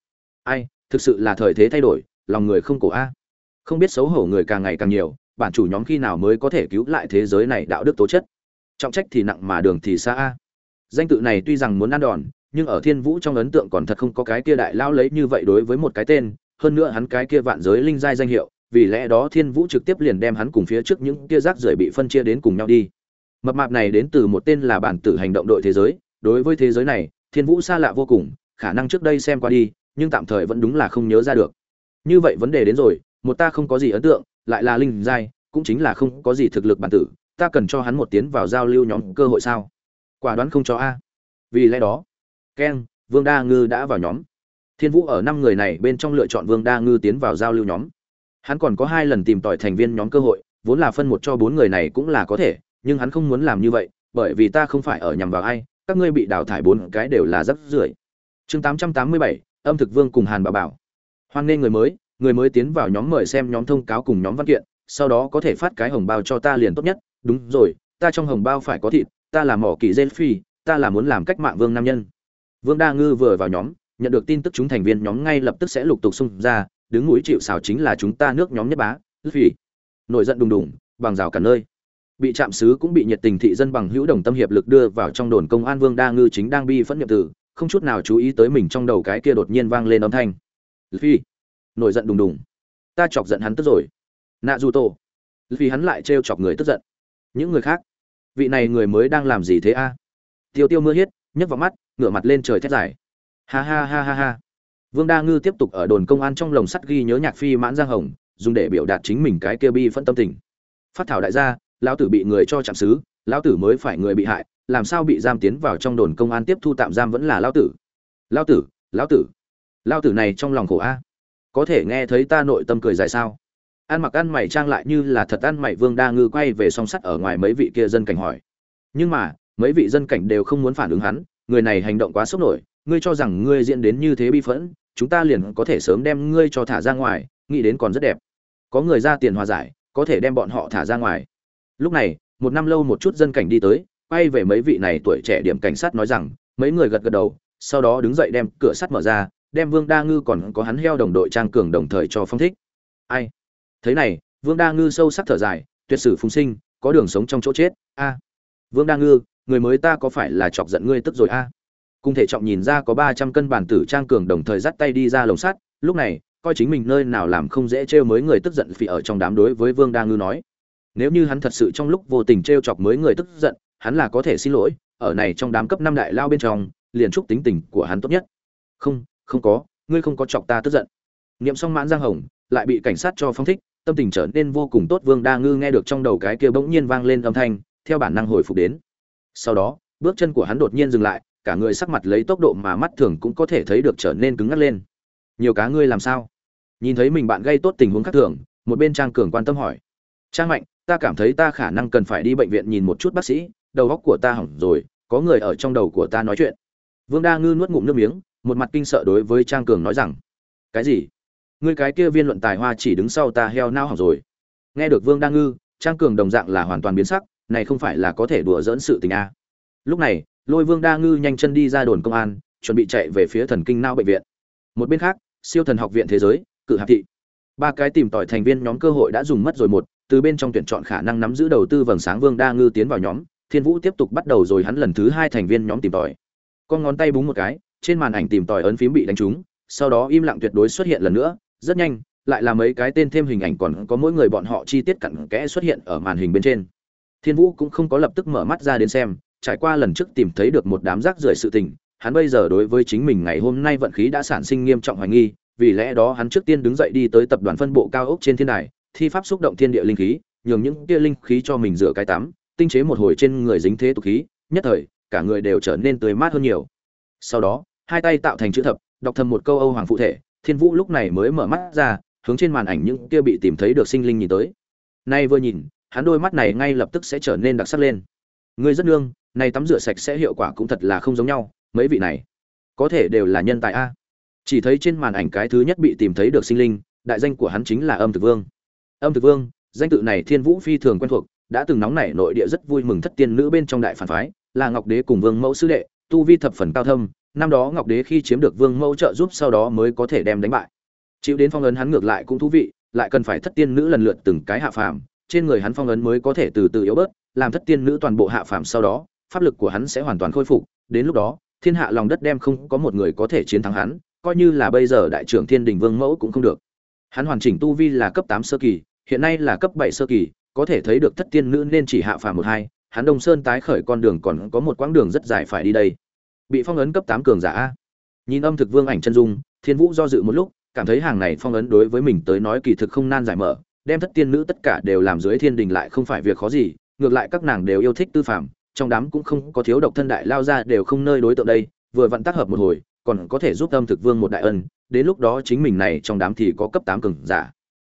Ai, thực sự là thời thế thay đổi, lòng người không cổ a. Không biết xấu hổ người càng ngày càng nhiều, bản chủ nhóm khi nào mới có thể cứu lại thế giới này đạo đức tố chất? Trọng trách thì nặng mà đường thì xa a. Danh tự này tuy rằng muốn ăn đòn, nhưng ở thiên vũ trong ấn tượng còn thật không có cái kia đại lao lấy như vậy đối với một cái tên, hơn nữa hắn cái kia vạn giới linh giai danh hiệu, vì lẽ đó thiên vũ trực tiếp liền đem hắn cùng phía trước những kia rác rưởi bị phân chia đến cùng nhau đi mập mạp này đến từ một tên là bản tử hành động đội thế giới. Đối với thế giới này, thiên vũ xa lạ vô cùng, khả năng trước đây xem qua đi, nhưng tạm thời vẫn đúng là không nhớ ra được. Như vậy vấn đề đến rồi, một ta không có gì ấn tượng, lại là linh giai, cũng chính là không có gì thực lực bản tử, ta cần cho hắn một tiến vào giao lưu nhóm cơ hội sao? Quả đoán không cho a. Vì lẽ đó keng vương đa ngư đã vào nhóm. Thiên vũ ở năm người này bên trong lựa chọn vương đa ngư tiến vào giao lưu nhóm. Hắn còn có hai lần tìm tỏi thành viên nhóm cơ hội, vốn là phân một cho bốn người này cũng là có thể nhưng hắn không muốn làm như vậy, bởi vì ta không phải ở nhằm vào ai, các ngươi bị đào thải bốn cái đều là rất rưởi. Chương tám trăm tám mươi bảy, âm thực vương cùng hàn bảo bảo. Hoan nên người mới người mới tiến vào nhóm mời xem nhóm thông cáo cùng nhóm văn kiện, sau đó có thể phát cái hồng bao cho ta liền tốt nhất. Đúng rồi, ta trong hồng bao phải có thịt, ta là mỏ kỳ gen phi, ta là muốn làm cách mạng vương nam nhân. Vương đa ngư vừa vào nhóm, nhận được tin tức chúng thành viên nhóm ngay lập tức sẽ lục tục xung ra, đứng mũi chịu sào chính là chúng ta nước nhóm nhất bá, phi. Nổi giận đùng đùng, bằng rào cả nơi bị chạm sứ cũng bị nhiệt tình thị dân bằng hữu đồng tâm hiệp lực đưa vào trong đồn công an vương đa ngư chính đang bi phẫn nhậm tử, không chút nào chú ý tới mình trong đầu cái kia đột nhiên vang lên âm thanh. Phi nổi giận đùng đùng. Ta chọc giận hắn tức rồi. Nạ du tô vì hắn lại trêu chọc người tức giận. Những người khác, vị này người mới đang làm gì thế a? Tiêu tiêu mưa hiết, nhấc vào mắt, ngửa mặt lên trời thét dài. Ha ha ha ha ha. Vương đa ngư tiếp tục ở đồn công an trong lồng sắt ghi nhớ nhạc phi mãn giang hồng, dùng để biểu đạt chính mình cái kia bi phân tâm tình. Phát thảo đại gia lão tử bị người cho chạm xứ, lão tử mới phải người bị hại, làm sao bị giam tiến vào trong đồn công an tiếp thu tạm giam vẫn là lão tử? Lão tử lão tử. Lão tử này trong lòng khổ a. Có thể nghe thấy ta nội tâm cười dài sao? Ăn mặc ăn mày trang lại như là thật ăn mày vương đa ngư quay về song sắt ở ngoài mấy vị kia dân cảnh hỏi. Nhưng mà, mấy vị dân cảnh đều không muốn phản ứng hắn, người này hành động quá sốc nổi, ngươi cho rằng ngươi diễn đến như thế bi phẫn, chúng ta liền có thể sớm đem ngươi cho thả ra ngoài, nghĩ đến còn rất đẹp. Có người ra tiền hòa giải, có thể đem bọn họ thả ra ngoài lúc này, một năm lâu một chút dân cảnh đi tới, quay về mấy vị này tuổi trẻ điểm cảnh sát nói rằng, mấy người gật gật đầu, sau đó đứng dậy đem cửa sắt mở ra, đem vương đa ngư còn có hắn heo đồng đội trang cường đồng thời cho phong thích. Ai? Thế này, vương đa ngư sâu sắc thở dài, tuyệt sử phùng sinh, có đường sống trong chỗ chết, a. Vương đa ngư, người mới ta có phải là chọc giận ngươi tức rồi, a? À? cung thể trọng nhìn ra có ba trăm cân bản tử trang cường đồng thời dắt tay đi ra lồng sắt, lúc này, coi chính mình nơi nào làm không dễ trêu mới người tức giận phỉ ở trong đám đối với vương đa ngư nói nếu như hắn thật sự trong lúc vô tình trêu chọc mới người tức giận, hắn là có thể xin lỗi, ở này trong đám cấp năm đại lao bên trong, liền chúc tính tình của hắn tốt nhất. Không không có, ngươi không có chọc ta tức giận. Niệm xong mãn giang hồng, lại bị cảnh sát cho phong thích, tâm tình trở nên vô cùng tốt, vương đa ngư nghe được trong đầu cái kia bỗng nhiên vang lên âm thanh, theo bản năng hồi phục đến. Sau đó, bước chân của hắn đột nhiên dừng lại, cả người sắc mặt lấy tốc độ mà mắt thường cũng có thể thấy được trở nên cứng ngắt lên. Nhiều cá ngươi làm sao? Nhìn thấy mình bạn gây tốt tình huống khác thường, một bên trang cường quan tâm hỏi. Trang mạnh ta cảm thấy ta khả năng cần phải đi bệnh viện nhìn một chút bác sĩ, đầu óc của ta hỏng rồi, có người ở trong đầu của ta nói chuyện. Vương đa ngư nuốt ngụm nước miếng, một mặt kinh sợ đối với trang cường nói rằng, cái gì? Ngươi cái kia viên luận tài hoa chỉ đứng sau ta heo nao hỏng rồi. Nghe được vương đa ngư, trang cường đồng dạng là hoàn toàn biến sắc, này không phải là có thể đùa dỡn sự tình a lúc này, lôi vương đa ngư nhanh chân đi ra đồn công an, chuẩn bị chạy về phía thần kinh nao bệnh viện. Một bên khác, siêu thần học viện thế giới, cự hạp thị. Ba cái tìm tỏi thành viên nhóm cơ hội đã dùng mất rồi một từ bên trong tuyển chọn khả năng nắm giữ đầu tư vầng sáng Vương Đa Ngư tiến vào nhóm, Thiên Vũ tiếp tục bắt đầu rồi hắn lần thứ hai thành viên nhóm tìm tòi. Con ngón tay búng một cái, trên màn ảnh tìm tòi ấn phím bị đánh trúng, sau đó im lặng tuyệt đối xuất hiện lần nữa, rất nhanh, lại là mấy cái tên thêm hình ảnh còn có mỗi người bọn họ chi tiết cặn kẽ xuất hiện ở màn hình bên trên. Thiên Vũ cũng không có lập tức mở mắt ra đến xem, trải qua lần trước tìm thấy được một đám rác rưởi sự tình, hắn bây giờ đối với chính mình ngày hôm nay vận khí đã sản sinh nghiêm trọng hoài nghi, vì lẽ đó hắn trước tiên đứng dậy đi tới tập đoàn phân bộ cao ốc trên thiên đài, thi pháp xúc động thiên địa linh khí, nhường những kia linh khí cho mình rửa cái tắm, tinh chế một hồi trên người dính thế tục khí, nhất thời, cả người đều trở nên tươi mát hơn nhiều. Sau đó, hai tay tạo thành chữ thập, đọc thầm một câu Âu Hoàng phụ thể, Thiên Vũ lúc này mới mở mắt ra, hướng trên màn ảnh những kia bị tìm thấy được sinh linh nhìn tới. Nay vừa nhìn, hắn đôi mắt này ngay lập tức sẽ trở nên đặc sắc lên. Ngươi rất nương, này tắm rửa sạch sẽ hiệu quả cũng thật là không giống nhau, mấy vị này có thể đều là nhân tài a. Chỉ thấy trên màn ảnh cái thứ nhất bị tìm thấy được sinh linh, đại danh của hắn chính là Âm Thực Vương. Âm Thực Vương, danh tự này Thiên Vũ phi thường quen thuộc, đã từng nóng nảy nội địa rất vui mừng thất tiên nữ bên trong đại phản phái, là Ngọc Đế cùng Vương Mẫu sư đệ, tu vi thập phần cao thâm, năm đó Ngọc Đế khi chiếm được Vương Mẫu trợ giúp sau đó mới có thể đem đánh bại. Chịu đến phong ấn hắn ngược lại cũng thú vị, lại cần phải thất tiên nữ lần lượt từng cái hạ phàm, trên người hắn phong ấn mới có thể từ từ yếu bớt, làm thất tiên nữ toàn bộ hạ phàm sau đó, pháp lực của hắn sẽ hoàn toàn khôi phục, đến lúc đó, thiên hạ lòng đất đem không có một người có thể chiến thắng hắn, coi như là bây giờ đại trưởng Thiên Đình Vương mẫu cũng không được. Hắn hoàn chỉnh tu vi là cấp 8 sơ kỳ, hiện nay là cấp 7 sơ kỳ, có thể thấy được thất tiên nữ nên chỉ hạ phàm một hai, hắn Đông Sơn tái khởi con đường còn có một quãng đường rất dài phải đi đây. Bị phong ấn cấp 8 cường giả a. Nhìn âm thực vương ảnh chân dung, Thiên Vũ do dự một lúc, cảm thấy hàng này phong ấn đối với mình tới nói kỳ thực không nan giải mở, đem thất tiên nữ tất cả đều làm dưới thiên đình lại không phải việc khó gì, ngược lại các nàng đều yêu thích tư phạm, trong đám cũng không có thiếu độc thân đại lao ra đều không nơi đối tượng đây, vừa vặn tác hợp một hồi, còn có thể giúp âm thực vương một đại ân, đến lúc đó chính mình này trong đám thì có cấp 8 cường giả.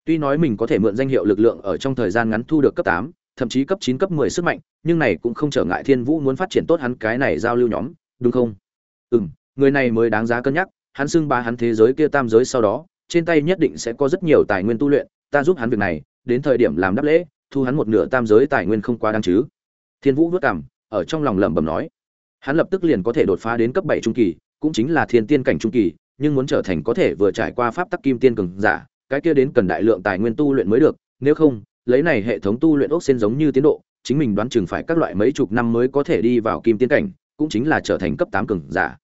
Tuy nói mình có thể mượn danh hiệu lực lượng ở trong thời gian ngắn thu được cấp 8, thậm chí cấp 9 cấp 10 sức mạnh, nhưng này cũng không trở ngại Thiên Vũ muốn phát triển tốt hắn cái này giao lưu nhóm, đúng không? Ừm, người này mới đáng giá cân nhắc, hắn xưng ba hắn thế giới kia tam giới sau đó, trên tay nhất định sẽ có rất nhiều tài nguyên tu luyện, ta giúp hắn việc này, đến thời điểm làm đáp lễ, thu hắn một nửa tam giới tài nguyên không quá đáng chứ. Thiên Vũ vất cằm, ở trong lòng lẩm bẩm nói, hắn lập tức liền có thể đột phá đến cấp 7 trung kỳ, cũng chính là thiên tiên cảnh trung kỳ, nhưng muốn trở thành có thể vừa trải qua pháp tắc kim tiên cường giả, cái kia đến cần đại lượng tài nguyên tu luyện mới được, nếu không, lấy này hệ thống tu luyện ốc sen giống như tiến độ, chính mình đoán chừng phải các loại mấy chục năm mới có thể đi vào kim tiên cảnh, cũng chính là trở thành cấp 8 cường giả.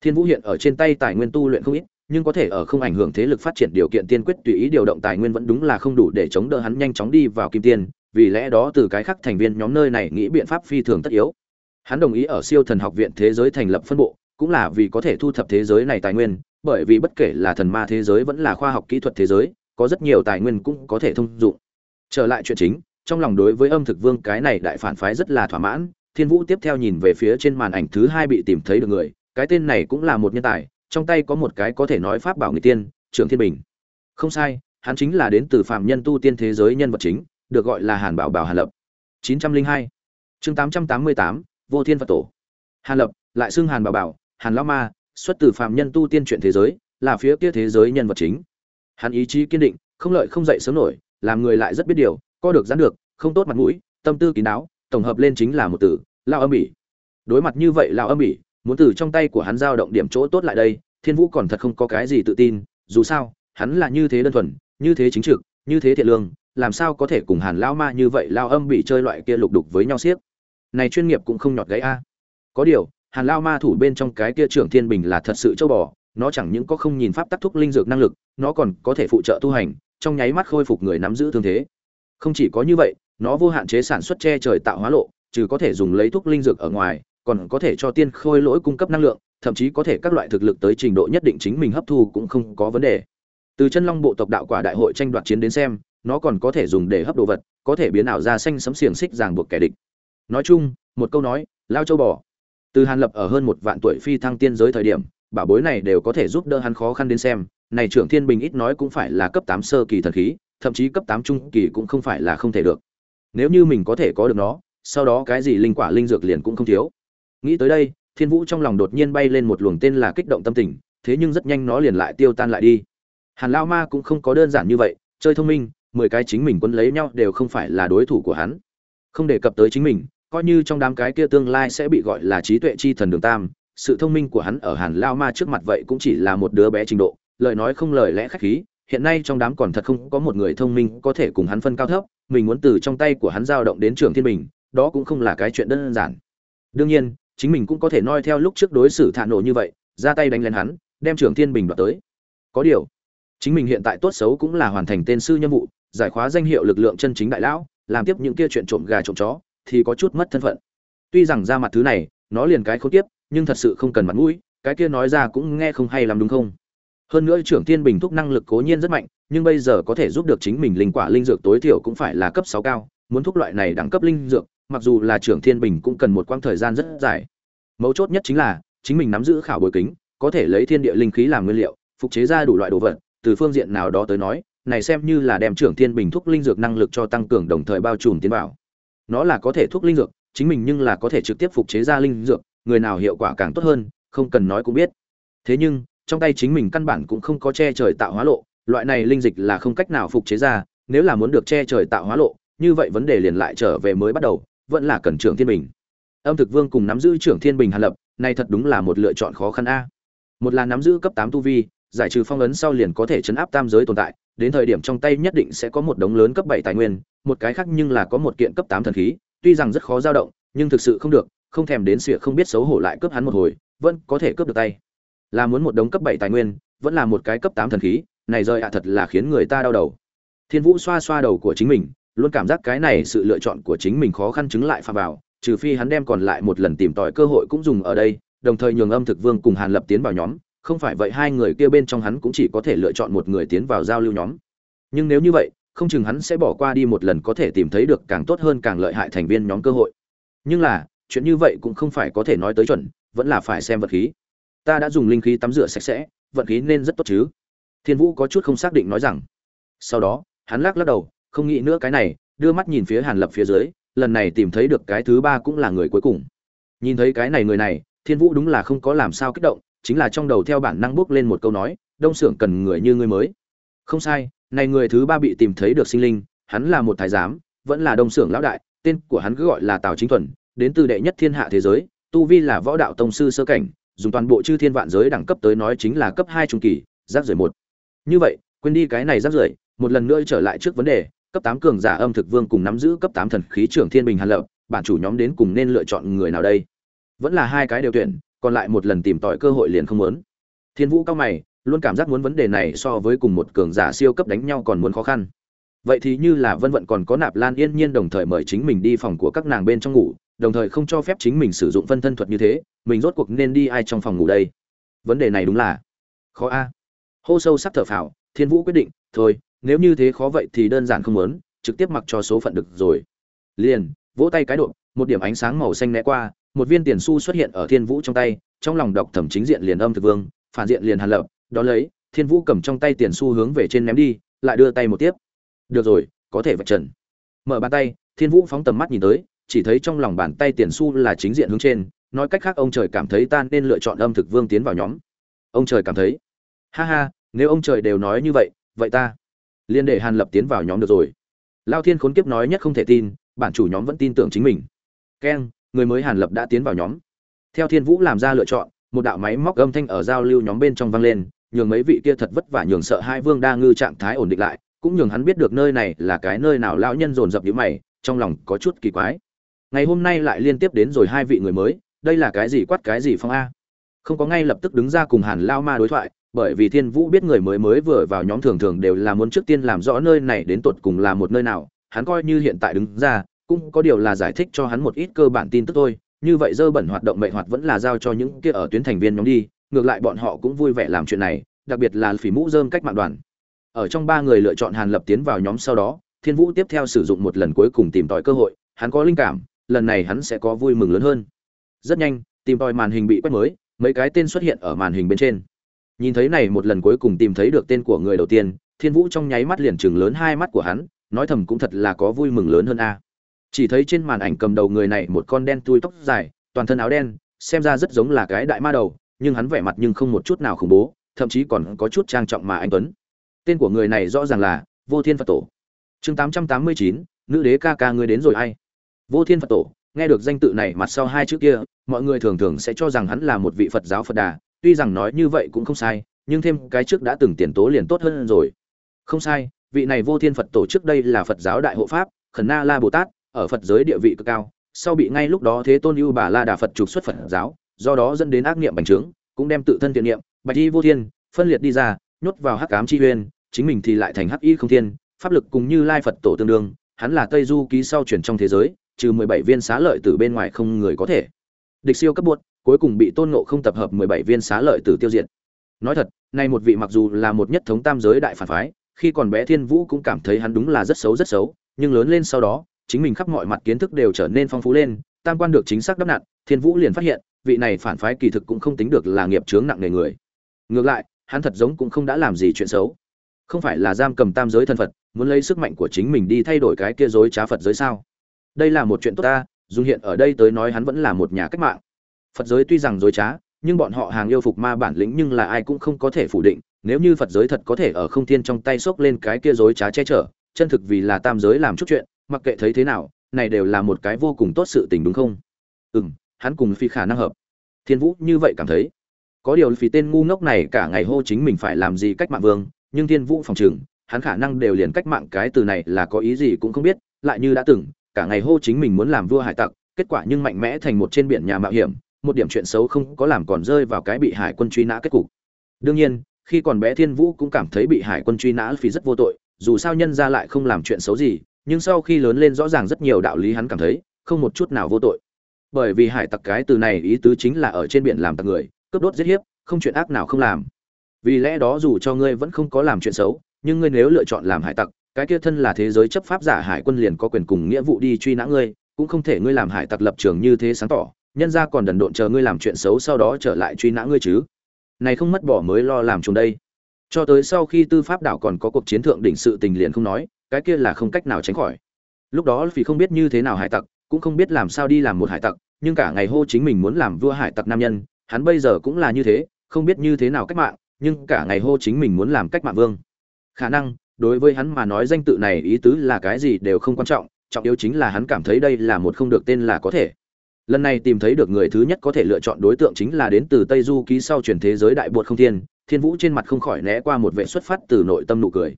Thiên Vũ hiện ở trên tay tài nguyên tu luyện không ít, nhưng có thể ở không ảnh hưởng thế lực phát triển điều kiện tiên quyết tùy ý điều động tài nguyên vẫn đúng là không đủ để chống đỡ hắn nhanh chóng đi vào kim tiên, vì lẽ đó từ cái khác thành viên nhóm nơi này nghĩ biện pháp phi thường tất yếu. Hắn đồng ý ở Siêu Thần Học viện thế giới thành lập phân bộ, cũng là vì có thể thu thập thế giới này tài nguyên, bởi vì bất kể là thần ma thế giới vẫn là khoa học kỹ thuật thế giới, có rất nhiều tài nguyên cũng có thể thông dụng. Trở lại chuyện chính, trong lòng đối với Âm Thực Vương cái này đại phản phái rất là thỏa mãn, Thiên Vũ tiếp theo nhìn về phía trên màn ảnh thứ hai bị tìm thấy được người, cái tên này cũng là một nhân tài, trong tay có một cái có thể nói pháp bảo người tiên, Trưởng Thiên Bình. Không sai, hắn chính là đến từ phạm nhân tu tiên thế giới nhân vật chính, được gọi là Hàn Bảo Bảo Hàn Lập. 902. Chương 888, Vô Thiên Phật Tổ. Hàn Lập, lại xưng Hàn Bảo Bảo, Hàn Lão Ma, xuất từ phạm nhân tu tiên chuyện thế giới, là phía kia thế giới nhân vật chính. Hắn ý chí kiên định, không lợi không dậy sớm nổi, làm người lại rất biết điều, co được giãn được, không tốt mặt mũi, tâm tư kín đáo, tổng hợp lên chính là một từ, lao âm bỉ. Đối mặt như vậy lao âm bỉ, muốn từ trong tay của hắn giao động điểm chỗ tốt lại đây, Thiên Vũ còn thật không có cái gì tự tin, dù sao, hắn là như thế đơn thuần, như thế chính trực, như thế thiện lương, làm sao có thể cùng Hàn lão ma như vậy lao âm bị chơi loại kia lục đục với nhau xiếc. Này chuyên nghiệp cũng không nhọt gãy a. Có điều, Hàn lão ma thủ bên trong cái kia trưởng thiên bình là thật sự châu bò, nó chẳng những có không nhìn pháp tắc thúc linh dược năng lực, nó còn có thể phụ trợ tu hành, trong nháy mắt khôi phục người nắm giữ thương thế. Không chỉ có như vậy, nó vô hạn chế sản xuất che trời tạo hóa lộ, trừ có thể dùng lấy thuốc linh dược ở ngoài, còn có thể cho tiên khôi lỗi cung cấp năng lượng, thậm chí có thể các loại thực lực tới trình độ nhất định chính mình hấp thu cũng không có vấn đề. Từ chân long bộ tộc đạo quả đại hội tranh đoạt chiến đến xem, nó còn có thể dùng để hấp đồ vật, có thể biến ảo ra xanh sấm xiềng xích ràng buộc kẻ địch. Nói chung, một câu nói, lao châu bò. Từ Hàn Lập ở hơn một vạn tuổi phi thăng tiên giới thời điểm, bảo bối này đều có thể giúp đỡ hắn khó khăn đến xem, này trưởng thiên bình ít nói cũng phải là cấp 8 sơ kỳ thần khí, thậm chí cấp 8 trung kỳ cũng không phải là không thể được. Nếu như mình có thể có được nó, sau đó cái gì linh quả linh dược liền cũng không thiếu. Nghĩ tới đây, Thiên Vũ trong lòng đột nhiên bay lên một luồng tên là kích động tâm tình, thế nhưng rất nhanh nó liền lại tiêu tan lại đi. Hàn lao Ma cũng không có đơn giản như vậy, chơi thông minh, mười cái chính mình quân lấy nhau đều không phải là đối thủ của hắn. Không đề cập tới chính mình, coi như trong đám cái kia tương lai sẽ bị gọi là trí tuệ chi thần đường tam, sự thông minh của hắn ở Hàn Lão Ma trước mặt vậy cũng chỉ là một đứa bé trình độ, lời nói không lời lẽ khách khí, hiện nay trong đám còn thật không có một người thông minh có thể cùng hắn phân cao thấp, mình muốn từ trong tay của hắn giao động đến trường thiên bình đó cũng không là cái chuyện đơn giản. Đương nhiên chính mình cũng có thể noi theo lúc trước đối xử thạ nổ như vậy ra tay đánh lên hắn đem trường thiên bình đoạt tới. Có điều chính mình hiện tại tốt xấu cũng là hoàn thành tên sư nhiệm vụ giải khóa danh hiệu lực lượng chân chính đại lão làm tiếp những kia chuyện trộm gà trộm chó thì có chút mất thân phận. Tuy rằng ra mặt thứ này, nó liền cái không tiếp nhưng thật sự không cần mặt mũi, cái kia nói ra cũng nghe không hay lắm đúng không? Hơn nữa trưởng thiên bình thúc năng lực cố nhiên rất mạnh, nhưng bây giờ có thể giúp được chính mình linh quả linh dược tối thiểu cũng phải là cấp sáu cao, muốn thuốc loại này đẳng cấp linh dược, mặc dù là trưởng thiên bình cũng cần một quãng thời gian rất dài. Mấu chốt nhất chính là, chính mình nắm giữ khảo bồi kính, có thể lấy thiên địa linh khí làm nguyên liệu, phục chế ra đủ loại đồ vật, từ phương diện nào đó tới nói, này xem như là đem trưởng thiên bình thúc linh dược năng lực cho tăng cường đồng thời bao trùm tiến vào nó là có thể thuốc linh dược, chính mình nhưng là có thể trực tiếp phục chế ra linh dược, người nào hiệu quả càng tốt hơn, không cần nói cũng biết. Thế nhưng, trong tay chính mình căn bản cũng không có che trời tạo hóa lộ, loại này linh dịch là không cách nào phục chế ra, nếu là muốn được che trời tạo hóa lộ, như vậy vấn đề liền lại trở về mới bắt đầu, vẫn là cần trưởng thiên bình. Âm thực vương cùng nắm giữ trưởng thiên bình hàn lập, này thật đúng là một lựa chọn khó khăn a. Một là nắm giữ cấp tám tu vi giải trừ phong ấn sau liền có thể chấn áp tam giới tồn tại, đến thời điểm trong tay nhất định sẽ có một đống lớn cấp bảy tài nguyên, một cái khác nhưng là có một kiện cấp tám thần khí, tuy rằng rất khó dao động, nhưng thực sự không được, không thèm đến sỉa không biết xấu hổ lại cướp hắn một hồi, vẫn có thể cướp được tay. Là muốn một đống cấp bảy tài nguyên, vẫn là một cái cấp tám thần khí, này rơi ạ thật là khiến người ta đau đầu. Thiên vũ xoa xoa đầu của chính mình, luôn cảm giác cái này sự lựa chọn của chính mình khó khăn chứng lại pha vào, trừ phi hắn đem còn lại một lần tìm tòi cơ hội cũng dùng ở đây, đồng thời nhường âm thực vương cùng hàn lập tiến vào nhóm không phải vậy hai người kia bên trong hắn cũng chỉ có thể lựa chọn một người tiến vào giao lưu nhóm. Nhưng nếu như vậy, không chừng hắn sẽ bỏ qua đi một lần có thể tìm thấy được càng tốt hơn càng lợi hại thành viên nhóm cơ hội. Nhưng là, chuyện như vậy cũng không phải có thể nói tới chuẩn, vẫn là phải xem vật khí. Ta đã dùng linh khí tắm rửa sạch sẽ vận khí nên rất tốt chứ. Thiên vũ có chút không xác định nói rằng. Sau đó, hắn lắc lắc đầu, không nghĩ nữa cái này, đưa mắt nhìn phía hàn lập phía dưới, lần này tìm thấy được cái thứ ba cũng là người cuối cùng. Nhìn thấy cái này người này, thiên vũ đúng là không có làm sao kích động chính là trong đầu theo bản năng bước lên một câu nói, đông xưởng cần người như ngươi mới. Không sai, này người thứ ba bị tìm thấy được sinh linh, hắn là một thái giám, vẫn là đông xưởng lão đại, tên của hắn cứ gọi là tào chính thuần, đến từ đệ nhất thiên hạ thế giới, tu vi là võ đạo tông sư sơ cảnh, dùng toàn bộ chư thiên vạn giới đẳng cấp tới nói chính là cấp hai trung kỳ, giáp rời một. Như vậy, quên đi cái này giáp rời, một lần nữa trở lại trước vấn đề, cấp tám cường giả âm thực vương cùng nắm giữ cấp tám thần khí trưởng thiên bình hàn lập, bản chủ nhóm đến cùng nên lựa chọn người nào đây? Vẫn là hai cái đều tuyển còn lại một lần tìm tòi cơ hội liền không muốn. Thiên vũ cao mày, luôn cảm giác muốn vấn đề này so với cùng một cường giả siêu cấp đánh nhau còn muốn khó khăn. Vậy thì như là vân vận còn có nạp lan yên nhiên đồng thời mời chính mình đi phòng của các nàng bên trong ngủ, đồng thời không cho phép chính mình sử dụng phân thân thuật như thế, mình rốt cuộc nên đi ai trong phòng ngủ đây? Vấn đề này đúng là khó a. Hô sâu sắc thở phào, thiên vũ quyết định, thôi, nếu như thế khó vậy thì đơn giản không muốn, trực tiếp mặc cho số phận được rồi. Liền, vỗ tay cái độ, một điểm ánh sáng màu xanh né qua một viên tiền xu xuất hiện ở thiên vũ trong tay, trong lòng đọc thẩm chính diện liền âm thực vương, phản diện liền hàn lập, đó lấy, thiên vũ cầm trong tay tiền xu hướng về trên ném đi, lại đưa tay một tiếp. Được rồi, có thể vạch trần. Mở bàn tay, thiên vũ phóng tầm mắt nhìn tới, chỉ thấy trong lòng bàn tay tiền xu là chính diện hướng trên, nói cách khác ông trời cảm thấy ta nên lựa chọn âm thực vương tiến vào nhóm. Ông trời cảm thấy. Ha ha, nếu ông trời đều nói như vậy vậy ta liên để hàn lập tiến vào nhóm được rồi. Lao thiên khốn kiếp nói nhất không thể tin, bản chủ nhóm vẫn tin tưởng chính mình. Keng người mới hàn lập đã tiến vào nhóm. Theo thiên vũ làm ra lựa chọn, một đạo máy móc âm thanh ở giao lưu nhóm bên trong vang lên, nhường mấy vị kia thật vất vả nhường sợ hai vương đa ngư trạng thái ổn định lại, cũng nhường hắn biết được nơi này là cái nơi nào lão nhân dồn dập nhíu mày, trong lòng có chút kỳ quái. Ngày hôm nay lại liên tiếp đến rồi hai vị người mới, đây là cái gì quát cái gì phong a? Không có ngay lập tức đứng ra cùng hàn lao ma đối thoại, bởi vì thiên vũ biết người mới mới vừa vào nhóm thường thường đều là muốn trước tiên làm rõ nơi này đến tột cùng là một nơi nào, hắn coi như hiện tại đứng ra cũng có điều là giải thích cho hắn một ít cơ bản tin tức thôi. Như vậy dơ bẩn hoạt động mệnh hoạt vẫn là giao cho những kia ở tuyến thành viên nhóm đi. Ngược lại bọn họ cũng vui vẻ làm chuyện này, đặc biệt là phỉ mũ dơm cách mạng đoàn. Ở trong ba người lựa chọn hàn lập tiến vào nhóm sau đó, thiên vũ tiếp theo sử dụng một lần cuối cùng tìm tòi cơ hội, hắn có linh cảm, lần này hắn sẽ có vui mừng lớn hơn. Rất nhanh, tìm tòi màn hình bị quét mới, mấy cái tên xuất hiện ở màn hình bên trên. Nhìn thấy này một lần cuối cùng tìm thấy được tên của người đầu tiên, thiên vũ trong nháy mắt liền chừng lớn hai mắt của hắn, nói thầm cũng thật là có vui mừng lớn hơn a chỉ thấy trên màn ảnh cầm đầu người này một con đen tui tóc dài, toàn thân áo đen, xem ra rất giống là cái đại ma đầu, nhưng hắn vẻ mặt nhưng không một chút nào khủng bố, thậm chí còn có chút trang trọng mà anh tuấn. Tên của người này rõ ràng là vô thiên phật tổ. Chương tám trăm tám mươi chín, nữ đế ca ca ngươi đến rồi ai? Vô thiên phật tổ, nghe được danh tự này mặt sau hai chữ kia, mọi người thường thường sẽ cho rằng hắn là một vị phật giáo phật đà, tuy rằng nói như vậy cũng không sai, nhưng thêm cái trước đã từng tiền tố liền tốt hơn rồi. Không sai, vị này vô thiên phật tổ trước đây là phật giáo đại hộ pháp, khẩn na la bồ tát ở phật giới địa vị cực cao, sau bị ngay lúc đó thế tôn ưu bà la đà phật trục xuất phật giáo, do đó dẫn đến ác niệm bành trướng, cũng đem tự thân thiện niệm, bạch y vô thiên, phân liệt đi ra, nhốt vào hắc cám chi uyên, chính mình thì lại thành hắc y không thiên, pháp lực cùng như lai phật tổ tương đương, hắn là tây du ký sau chuyển trong thế giới, trừ mười bảy viên xá lợi từ bên ngoài không người có thể. Địch siêu cấp buốt cuối cùng bị tôn ngộ không tập hợp mười bảy viên xá lợi từ tiêu diệt. Nói thật, nay một vị mặc dù là một nhất thống tam giới đại phản phái, khi còn bé thiên vũ cũng cảm thấy hắn đúng là rất xấu rất xấu, nhưng lớn lên sau đó chính mình khắp mọi mặt kiến thức đều trở nên phong phú lên, tam quan được chính xác đắp nặn thiên vũ liền phát hiện, vị này phản phái kỳ thực cũng không tính được là nghiệp chướng nặng nề người. Ngược lại, hắn thật giống cũng không đã làm gì chuyện xấu. Không phải là giam cầm tam giới thân phật, muốn lấy sức mạnh của chính mình đi thay đổi cái kia dối trá phật giới sao? Đây là một chuyện tốt ta dùng hiện ở đây tới nói hắn vẫn là một nhà cách mạng. Phật giới tuy rằng dối trá, nhưng bọn họ hàng yêu phục ma bản lĩnh nhưng là ai cũng không có thể phủ định, nếu như phật giới thật có thể ở không thiên trong tay xốc lên cái kia dối trá che chở, chân thực vì là tam giới làm chút chuyện mặc kệ thấy thế nào, này đều là một cái vô cùng tốt sự tình đúng không? Ừ m hắn cùng phi khả năng hợp. Thiên vũ như vậy cảm thấy. Có điều phi tên ngu ngốc này cả ngày hô chính mình phải làm gì cách mạng vương, nhưng thiên vũ phòng chừng hắn khả năng đều liền cách mạng cái từ này là có ý gì cũng không biết, lại như đã từng, cả ngày hô chính mình muốn làm vua hải tặc, kết quả nhưng mạnh mẽ thành một trên biển nhà mạo hiểm, một điểm chuyện xấu không có làm còn rơi vào cái bị hải quân truy nã kết cục. Đương nhiên, khi còn bé thiên vũ cũng cảm thấy bị hải quân truy nã phi rất vô tội, dù sao nhân ra lại không làm chuyện xấu gì nhưng sau khi lớn lên rõ ràng rất nhiều đạo lý hắn cảm thấy không một chút nào vô tội. Bởi vì hải tặc cái từ này ý tứ chính là ở trên biển làm tặc người, cướp đốt giết hiếp, không chuyện ác nào không làm. Vì lẽ đó dù cho ngươi vẫn không có làm chuyện xấu, nhưng ngươi nếu lựa chọn làm hải tặc, cái kia thân là thế giới chấp pháp giả hải quân liền có quyền cùng nghĩa vụ đi truy nã ngươi, cũng không thể ngươi làm hải tặc lập trường như thế sáng tỏ, nhân ra còn đần độn chờ ngươi làm chuyện xấu sau đó trở lại truy nã ngươi chứ. Này không mất bỏ mới lo làm chúng đây. Cho tới sau khi tư pháp đảo còn có cuộc chiến thượng đỉnh sự tình liền không nói cái kia là không cách nào tránh khỏi. Lúc đó vì không biết như thế nào hải tặc, cũng không biết làm sao đi làm một hải tặc, nhưng cả ngày hô chính mình muốn làm vua hải tặc nam nhân, hắn bây giờ cũng là như thế, không biết như thế nào cách mạng, nhưng cả ngày hô chính mình muốn làm cách mạng vương. Khả năng, đối với hắn mà nói danh tự này ý tứ là cái gì đều không quan trọng trọng yếu chính là hắn cảm thấy đây là một không được tên là có thể. Lần này tìm thấy được người thứ nhất có thể lựa chọn đối tượng chính là đến từ tây du ký sau truyền thế giới đại bột không thiên thiên vũ trên mặt không khỏi né qua một vệ xuất phát từ nội tâm nụ cười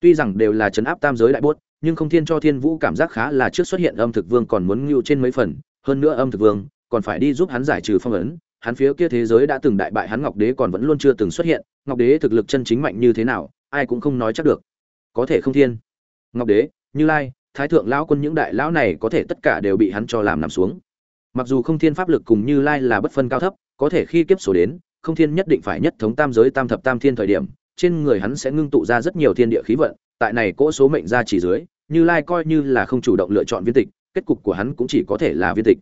tuy rằng đều là chấn áp tam giới đại bốt, nhưng không thiên cho thiên vũ cảm giác khá là trước xuất hiện âm thực vương còn muốn ngưu trên mấy phần hơn nữa âm thực vương còn phải đi giúp hắn giải trừ phong ấn. Hắn phía kia thế giới đã từng đại bại hắn ngọc đế còn vẫn luôn chưa từng xuất hiện ngọc đế thực lực chân chính mạnh như thế nào ai cũng không nói chắc được. Có thể không thiên. Ngọc đế như lai thái thượng lão quân những đại lão này có thể tất cả đều bị hắn cho làm nằm xuống. Mặc dù không thiên pháp lực cùng như lai là bất phân cao thấp có thể khi kiếp số đến không thiên nhất định phải nhất thống tam giới tam thập tam thiên thời điểm trên người hắn sẽ ngưng tụ ra rất nhiều thiên địa khí vận, tại này cỗ số mệnh ra chỉ dưới, như lai coi như là không chủ động lựa chọn viên tịch, kết cục của hắn cũng chỉ có thể là viên tịch.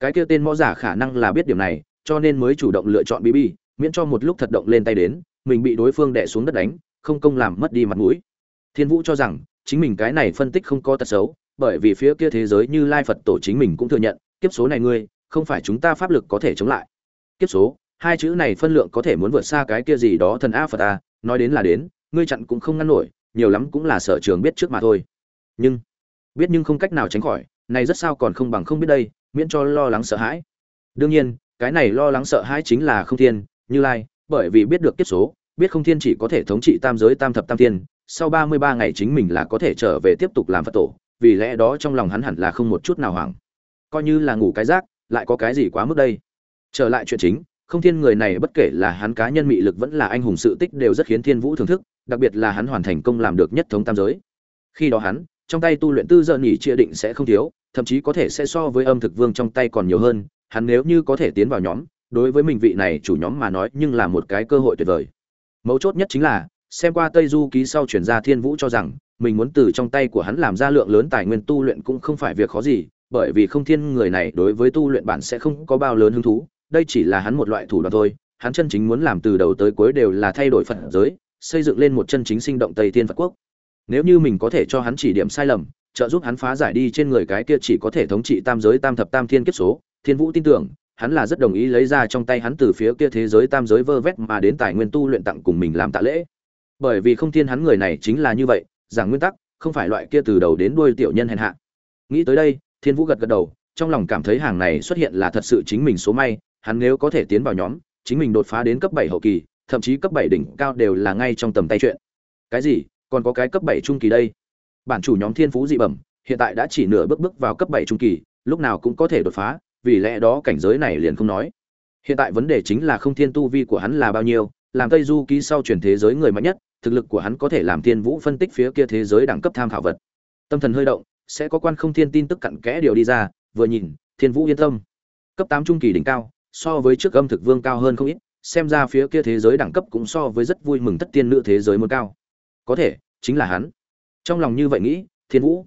Cái kia tên mõ giả khả năng là biết điểm này, cho nên mới chủ động lựa chọn bb miễn cho một lúc thật động lên tay đến, mình bị đối phương đè xuống đất đánh, không công làm mất đi mặt mũi. Thiên vũ cho rằng, chính mình cái này phân tích không có tật xấu, bởi vì phía kia thế giới như lai phật tổ chính mình cũng thừa nhận, kiếp số này ngươi, không phải chúng ta pháp lực có thể chống lại. Kiếp số, hai chữ này phân lượng có thể muốn vượt xa cái kia gì đó thần a phật a nói đến là đến, ngươi chặn cũng không ngăn nổi, nhiều lắm cũng là sở trường biết trước mà thôi. Nhưng, biết nhưng không cách nào tránh khỏi, này rất sao còn không bằng không biết đây, miễn cho lo lắng sợ hãi. Đương nhiên, cái này lo lắng sợ hãi chính là không thiên, như lai, bởi vì biết được kiếp số, biết không thiên chỉ có thể thống trị tam giới tam thập tam thiên, sau ba mươi ba ngày chính mình là có thể trở về tiếp tục làm phật tổ, vì lẽ đó trong lòng hắn hẳn là không một chút nào hoảng. Coi như là ngủ cái rác, lại có cái gì quá mức đây? Trở lại chuyện chính không thiên người này bất kể là hắn cá nhân mị lực vẫn là anh hùng sự tích đều rất khiến thiên vũ thưởng thức, đặc biệt là hắn hoàn thành công làm được nhất thống tam giới. Khi đó hắn, trong tay tu luyện tư giờ nghỉ chia định sẽ không thiếu, thậm chí có thể sẽ so với âm thực vương trong tay còn nhiều hơn, hắn nếu như có thể tiến vào nhóm, đối với mình vị này chủ nhóm mà nói nhưng là một cái cơ hội tuyệt vời. Mấu chốt nhất chính là, xem qua tây du ký sau chuyển ra thiên vũ cho rằng, mình muốn từ trong tay của hắn làm ra lượng lớn tài nguyên tu luyện cũng không phải việc khó gì, bởi vì không thiên người này đối với tu luyện bản sẽ không có bao lớn hứng thú đây chỉ là hắn một loại thủ đoạn thôi, hắn chân chính muốn làm từ đầu tới cuối đều là thay đổi phật giới, xây dựng lên một chân chính sinh động tây thiên phật quốc. Nếu như mình có thể cho hắn chỉ điểm sai lầm, trợ giúp hắn phá giải đi trên người cái kia chỉ có thể thống trị tam giới, tam thập, tam thiên kiếp số, thiên vũ tin tưởng, hắn là rất đồng ý lấy ra trong tay hắn từ phía kia thế giới, tam giới vơ vét mà đến tài nguyên tu luyện tặng cùng mình làm tạ lễ. Bởi vì không thiên hắn người này chính là như vậy, giảng nguyên tắc, không phải loại kia từ đầu đến đuôi tiểu nhân hèn hạ. Nghĩ tới đây, thiên vũ gật gật đầu, trong lòng cảm thấy hàng này xuất hiện là thật sự chính mình số may hắn nếu có thể tiến vào nhóm, chính mình đột phá đến cấp bảy hậu kỳ, thậm chí cấp bảy đỉnh cao đều là ngay trong tầm tay chuyện. Cái gì? Còn có cái cấp bảy trung kỳ đây? Bản chủ nhóm thiên phú dị bẩm, hiện tại đã chỉ nửa bước bước vào cấp bảy trung kỳ, lúc nào cũng có thể đột phá, vì lẽ đó cảnh giới này liền không nói. Hiện tại vấn đề chính là không thiên tu vi của hắn là bao nhiêu, làm tây du ký sau chuyển thế giới người mạnh nhất, thực lực của hắn có thể làm thiên vũ phân tích phía kia thế giới đẳng cấp tham khảo vật. Tâm thần hơi động, sẽ có quan không thiên tin tức cặn kẽ điều đi ra, vừa nhìn, thiên vũ yên tâm. Cấp tám trung kỳ đỉnh cao so với trước âm thực vương cao hơn không ít xem ra phía kia thế giới đẳng cấp cũng so với rất vui mừng tất tiên nữ thế giới muốn cao. Có thể chính là hắn. Trong lòng như vậy nghĩ thiên vũ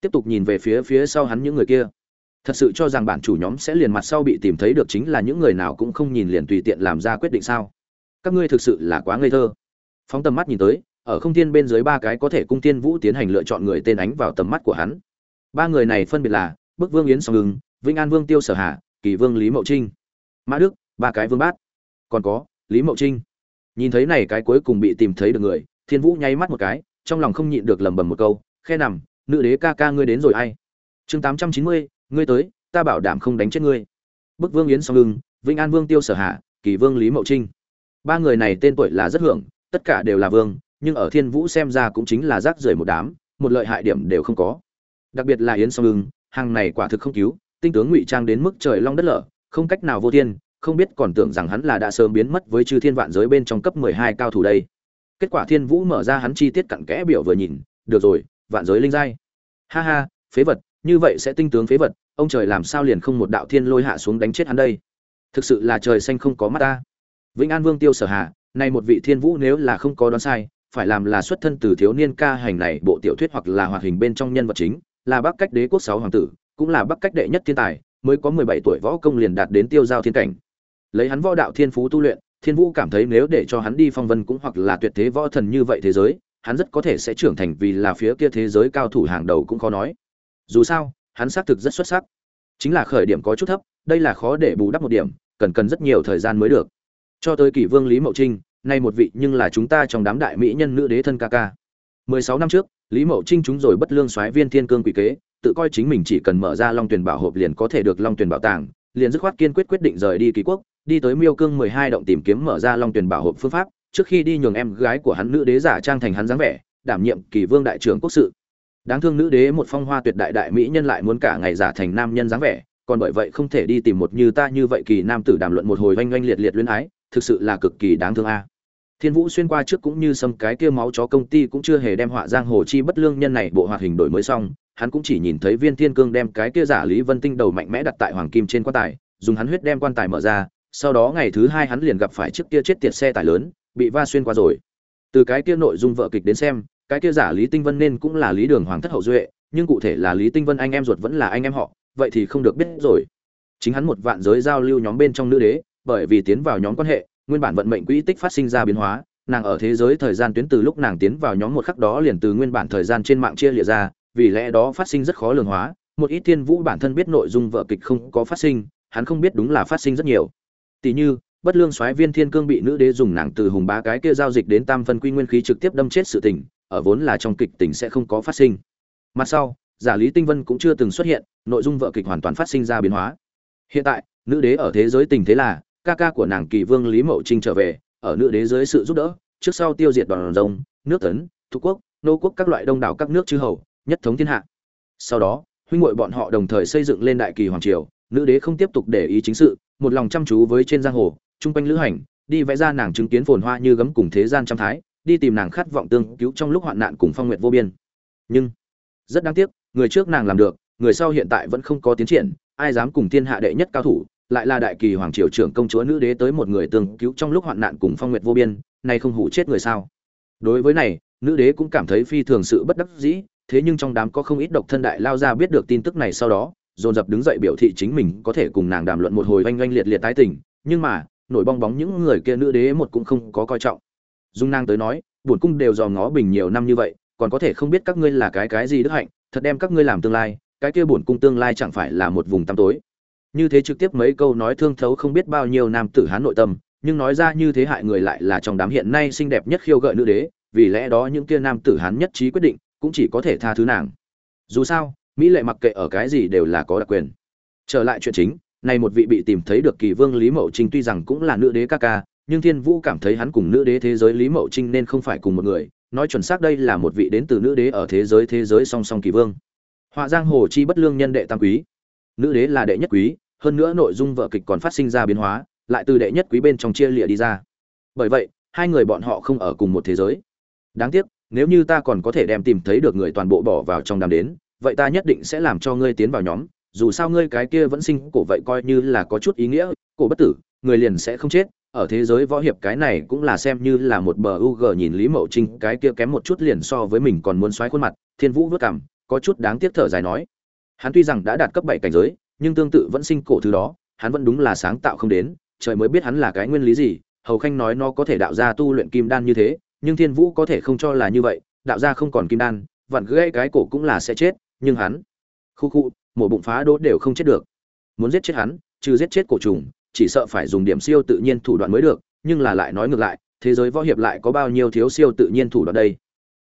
tiếp tục nhìn về phía phía sau hắn những người kia. Thật sự cho rằng bản chủ nhóm sẽ liền mặt sau bị tìm thấy được chính là những người nào cũng không nhìn liền tùy tiện làm ra quyết định sao? Các ngươi thực sự là quá ngây thơ. Phóng tầm mắt nhìn tới ở không thiên bên dưới ba cái có thể cung tiên vũ tiến hành lựa chọn người tên ánh vào tầm mắt của hắn. Ba người này phân biệt là bức vương yến song ứng vĩnh an vương tiêu sở hà, kỳ vương lý mậu trinh mã đức, ba cái vương bát. Còn có, lý mậu trinh. Nhìn thấy này cái cuối cùng bị tìm thấy được người, thiên vũ nháy mắt một cái, trong lòng không nhịn được lẩm bẩm một câu, khe nằm, nữ đế ca ca ngươi đến rồi ai? Chương tám trăm chín mươi, ngươi tới, ta bảo đảm không đánh chết ngươi. Bức vương yến song lưng, vĩnh an vương tiêu sở hạ, kỳ vương lý mậu trinh. Ba người này tên tuổi là rất hưởng, tất cả đều là vương, nhưng ở thiên vũ xem ra cũng chính là rác rưởi một đám, một lợi hại điểm đều không có. Đặc biệt là yến song lưng, hàng này quả thực không cứu, tinh tướng ngụy trang đến mức trời long đất lở không cách nào vô thiên, không biết còn tưởng rằng hắn là đã sớm biến mất với chư thiên vạn giới bên trong cấp mười hai cao thủ đây. Kết quả thiên vũ mở ra hắn chi tiết cặn kẽ biểu vừa nhìn, được rồi, vạn giới linh giai. Ha ha, phế vật, như vậy sẽ tinh tướng phế vật, ông trời làm sao liền không một đạo thiên lôi hạ xuống đánh chết hắn đây? Thực sự là trời xanh không có mắt ta. Vĩnh an vương tiêu sở hạ này một vị thiên vũ nếu là không có đoán sai, phải làm là xuất thân từ thiếu niên ca hành này, bộ tiểu thuyết hoặc là hoạt hình bên trong nhân vật chính, là bắc cách đế quốc sáu hoàng tử, cũng là bắc cách đệ nhất thiên tài mới có mười bảy tuổi võ công liền đạt đến tiêu giao thiên cảnh. Lấy hắn võ đạo thiên phú tu luyện, thiên vũ cảm thấy nếu để cho hắn đi phong vân cũng hoặc là tuyệt thế võ thần như vậy thế giới, hắn rất có thể sẽ trưởng thành vì là phía kia thế giới cao thủ hàng đầu cũng khó nói. Dù sao, hắn xác thực rất xuất sắc. Chính là khởi điểm có chút thấp, đây là khó để bù đắp một điểm, cần cần rất nhiều thời gian mới được. Cho tới kỷ vương lý mậu trinh, nay một vị nhưng là chúng ta trong đám đại mỹ nhân nữ đế thân ca ca. Mười sáu năm trước, lý mậu trinh chúng rồi bất lương soái viên thiên cương quỷ kế tự coi chính mình chỉ cần mở ra long tuyển bảo hộp liền có thể được long tuyển bảo tàng, liền dứt khoát kiên quyết quyết định rời đi kỳ quốc, đi tới miêu cương mười hai động tìm kiếm mở ra long tuyển bảo hộp phương pháp, trước khi đi nhường em gái của hắn nữ đế giả trang thành hắn dáng vẻ, đảm nhiệm kỳ vương đại trưởng quốc sự. Đáng thương nữ đế một phong hoa tuyệt đại đại mỹ nhân lại muốn cả ngày giả thành nam nhân dáng vẻ, còn bởi vậy không thể đi tìm một như ta như vậy kỳ nam tử đàm luận một hồi oanh oanh liệt liệt luyến ái, thực sự là cực kỳ đáng thương a. Thiên vũ xuyên qua trước cũng như xâm cái kia máu chó công ty cũng chưa hề đem họa giang hồ chi bất lương nhân này bộ hoạt hình đổi mới xong hắn cũng chỉ nhìn thấy viên thiên cương đem cái kia giả lý vân tinh đầu mạnh mẽ đặt tại hoàng kim trên quan tài, dùng hắn huyết đem quan tài mở ra, sau đó ngày thứ hai hắn liền gặp phải chiếc kia chết tiệt xe tải lớn, bị va xuyên qua rồi. Từ cái kia nội dung vợ kịch đến xem, cái kia giả lý tinh vân nên cũng là lý đường hoàng thất hậu duệ, nhưng cụ thể là lý tinh vân anh em ruột vẫn là anh em họ, vậy thì không được biết rồi. Chính hắn một vạn giới giao lưu nhóm bên trong nữ đế, bởi vì tiến vào nhóm quan hệ, nguyên bản vận mệnh quỹ tích phát sinh ra biến hóa, nàng ở thế giới thời gian tuyến từ lúc nàng tiến vào nhóm một khắc đó liền từ nguyên bản thời gian trên mạng chia lịa ra vì lẽ đó phát sinh rất khó lường hóa, một ít thiên vũ bản thân biết nội dung vợ kịch không có phát sinh, hắn không biết đúng là phát sinh rất nhiều. Tỷ như, bất lương soái viên thiên cương bị nữ đế dùng nàng từ hùng bá cái kia giao dịch đến tam phân quy nguyên khí trực tiếp đâm chết sự tình, ở vốn là trong kịch tình sẽ không có phát sinh. Mặt sau, giả lý tinh vân cũng chưa từng xuất hiện, nội dung vợ kịch hoàn toàn phát sinh ra biến hóa. Hiện tại, nữ đế ở thế giới tình thế là, ca ca của nàng kỳ vương lý mậu trinh trở về, ở nữ đế dưới sự giúp đỡ, trước sau tiêu diệt đoàn rồng, nước tấn thuộc quốc, nô quốc, các loại đông đảo các nước chư hầu nhất thống thiên hạ. Sau đó, huynh muội bọn họ đồng thời xây dựng lên đại kỳ hoàng triều, nữ đế không tiếp tục để ý chính sự, một lòng chăm chú với trên giang hồ, chung quanh lữ hành, đi vẽ ra nàng chứng kiến phồn hoa như gấm cùng thế gian trăm thái, đi tìm nàng khát vọng tương cứu trong lúc hoạn nạn cùng phong nguyệt vô biên. Nhưng, rất đáng tiếc, người trước nàng làm được, người sau hiện tại vẫn không có tiến triển, ai dám cùng thiên hạ đệ nhất cao thủ, lại là đại kỳ hoàng triều trưởng công chúa nữ đế tới một người tương cứu trong lúc hoạn nạn cùng phong nguyệt vô biên, nay không hủ chết người sao? Đối với này, nữ đế cũng cảm thấy phi thường sự bất đắc dĩ thế nhưng trong đám có không ít độc thân đại lao ra biết được tin tức này sau đó, dồn dập đứng dậy biểu thị chính mình có thể cùng nàng đàm luận một hồi oanh oanh liệt liệt tái tình, nhưng mà, nổi bong bóng những người kia nữ đế một cũng không có coi trọng. Dung nang tới nói, bổn cung đều dò ngó bình nhiều năm như vậy, còn có thể không biết các ngươi là cái cái gì đức hạnh, thật đem các ngươi làm tương lai, cái kia bổn cung tương lai chẳng phải là một vùng tăm tối. Như thế trực tiếp mấy câu nói thương thấu không biết bao nhiêu nam tử hán nội tâm, nhưng nói ra như thế hại người lại là trong đám hiện nay xinh đẹp nhất khiêu gợi nữ đế, vì lẽ đó những kia nam tử hán nhất trí quyết định cũng chỉ có thể tha thứ nàng. Dù sao, mỹ lệ mặc kệ ở cái gì đều là có đặc quyền. Trở lại chuyện chính này một vị bị tìm thấy được kỳ vương lý mậu trinh tuy rằng cũng là nữ đế ca ca, nhưng thiên vũ cảm thấy hắn cùng nữ đế thế giới lý mậu trinh nên không phải cùng một người, nói chuẩn xác đây là một vị đến từ nữ đế ở thế giới thế giới song song kỳ vương. Họa giang hồ chi bất lương nhân đệ tam quý. Nữ đế là đệ nhất quý, hơn nữa nội dung vợ kịch còn phát sinh ra biến hóa, lại từ đệ nhất quý bên trong chia lịa đi ra. Bởi vậy, hai người bọn họ không ở cùng một thế giới. Đáng tiếc nếu như ta còn có thể đem tìm thấy được người toàn bộ bỏ vào trong đám đến, vậy ta nhất định sẽ làm cho ngươi tiến vào nhóm. Dù sao ngươi cái kia vẫn sinh cổ vậy coi như là có chút ý nghĩa, cổ bất tử, người liền sẽ không chết. Ở thế giới võ hiệp cái này cũng là xem như là một bờ u g nhìn lý mậu trinh, cái kia kém một chút liền so với mình còn muốn xoáy khuôn mặt, thiên vũ vất cảm, có chút đáng tiếc thở dài nói. Hắn tuy rằng đã đạt cấp bảy cảnh giới, nhưng tương tự vẫn sinh cổ thứ đó, hắn vẫn đúng là sáng tạo không đến, trời mới biết hắn là cái nguyên lý gì, hầu khanh nói nó có thể đạo ra tu luyện kim đan như thế nhưng thiên vũ có thể không cho là như vậy, đạo gia không còn kim đan vặn gãy cái cổ cũng là sẽ chết, nhưng hắn, khu khu, mổ bụng phá đốt đều không chết được. Muốn giết chết hắn, trừ giết chết cổ trùng, chỉ sợ phải dùng điểm siêu tự nhiên thủ đoạn mới được, nhưng là lại nói ngược lại, thế giới võ hiệp lại có bao nhiêu thiếu siêu tự nhiên thủ đoạn đây?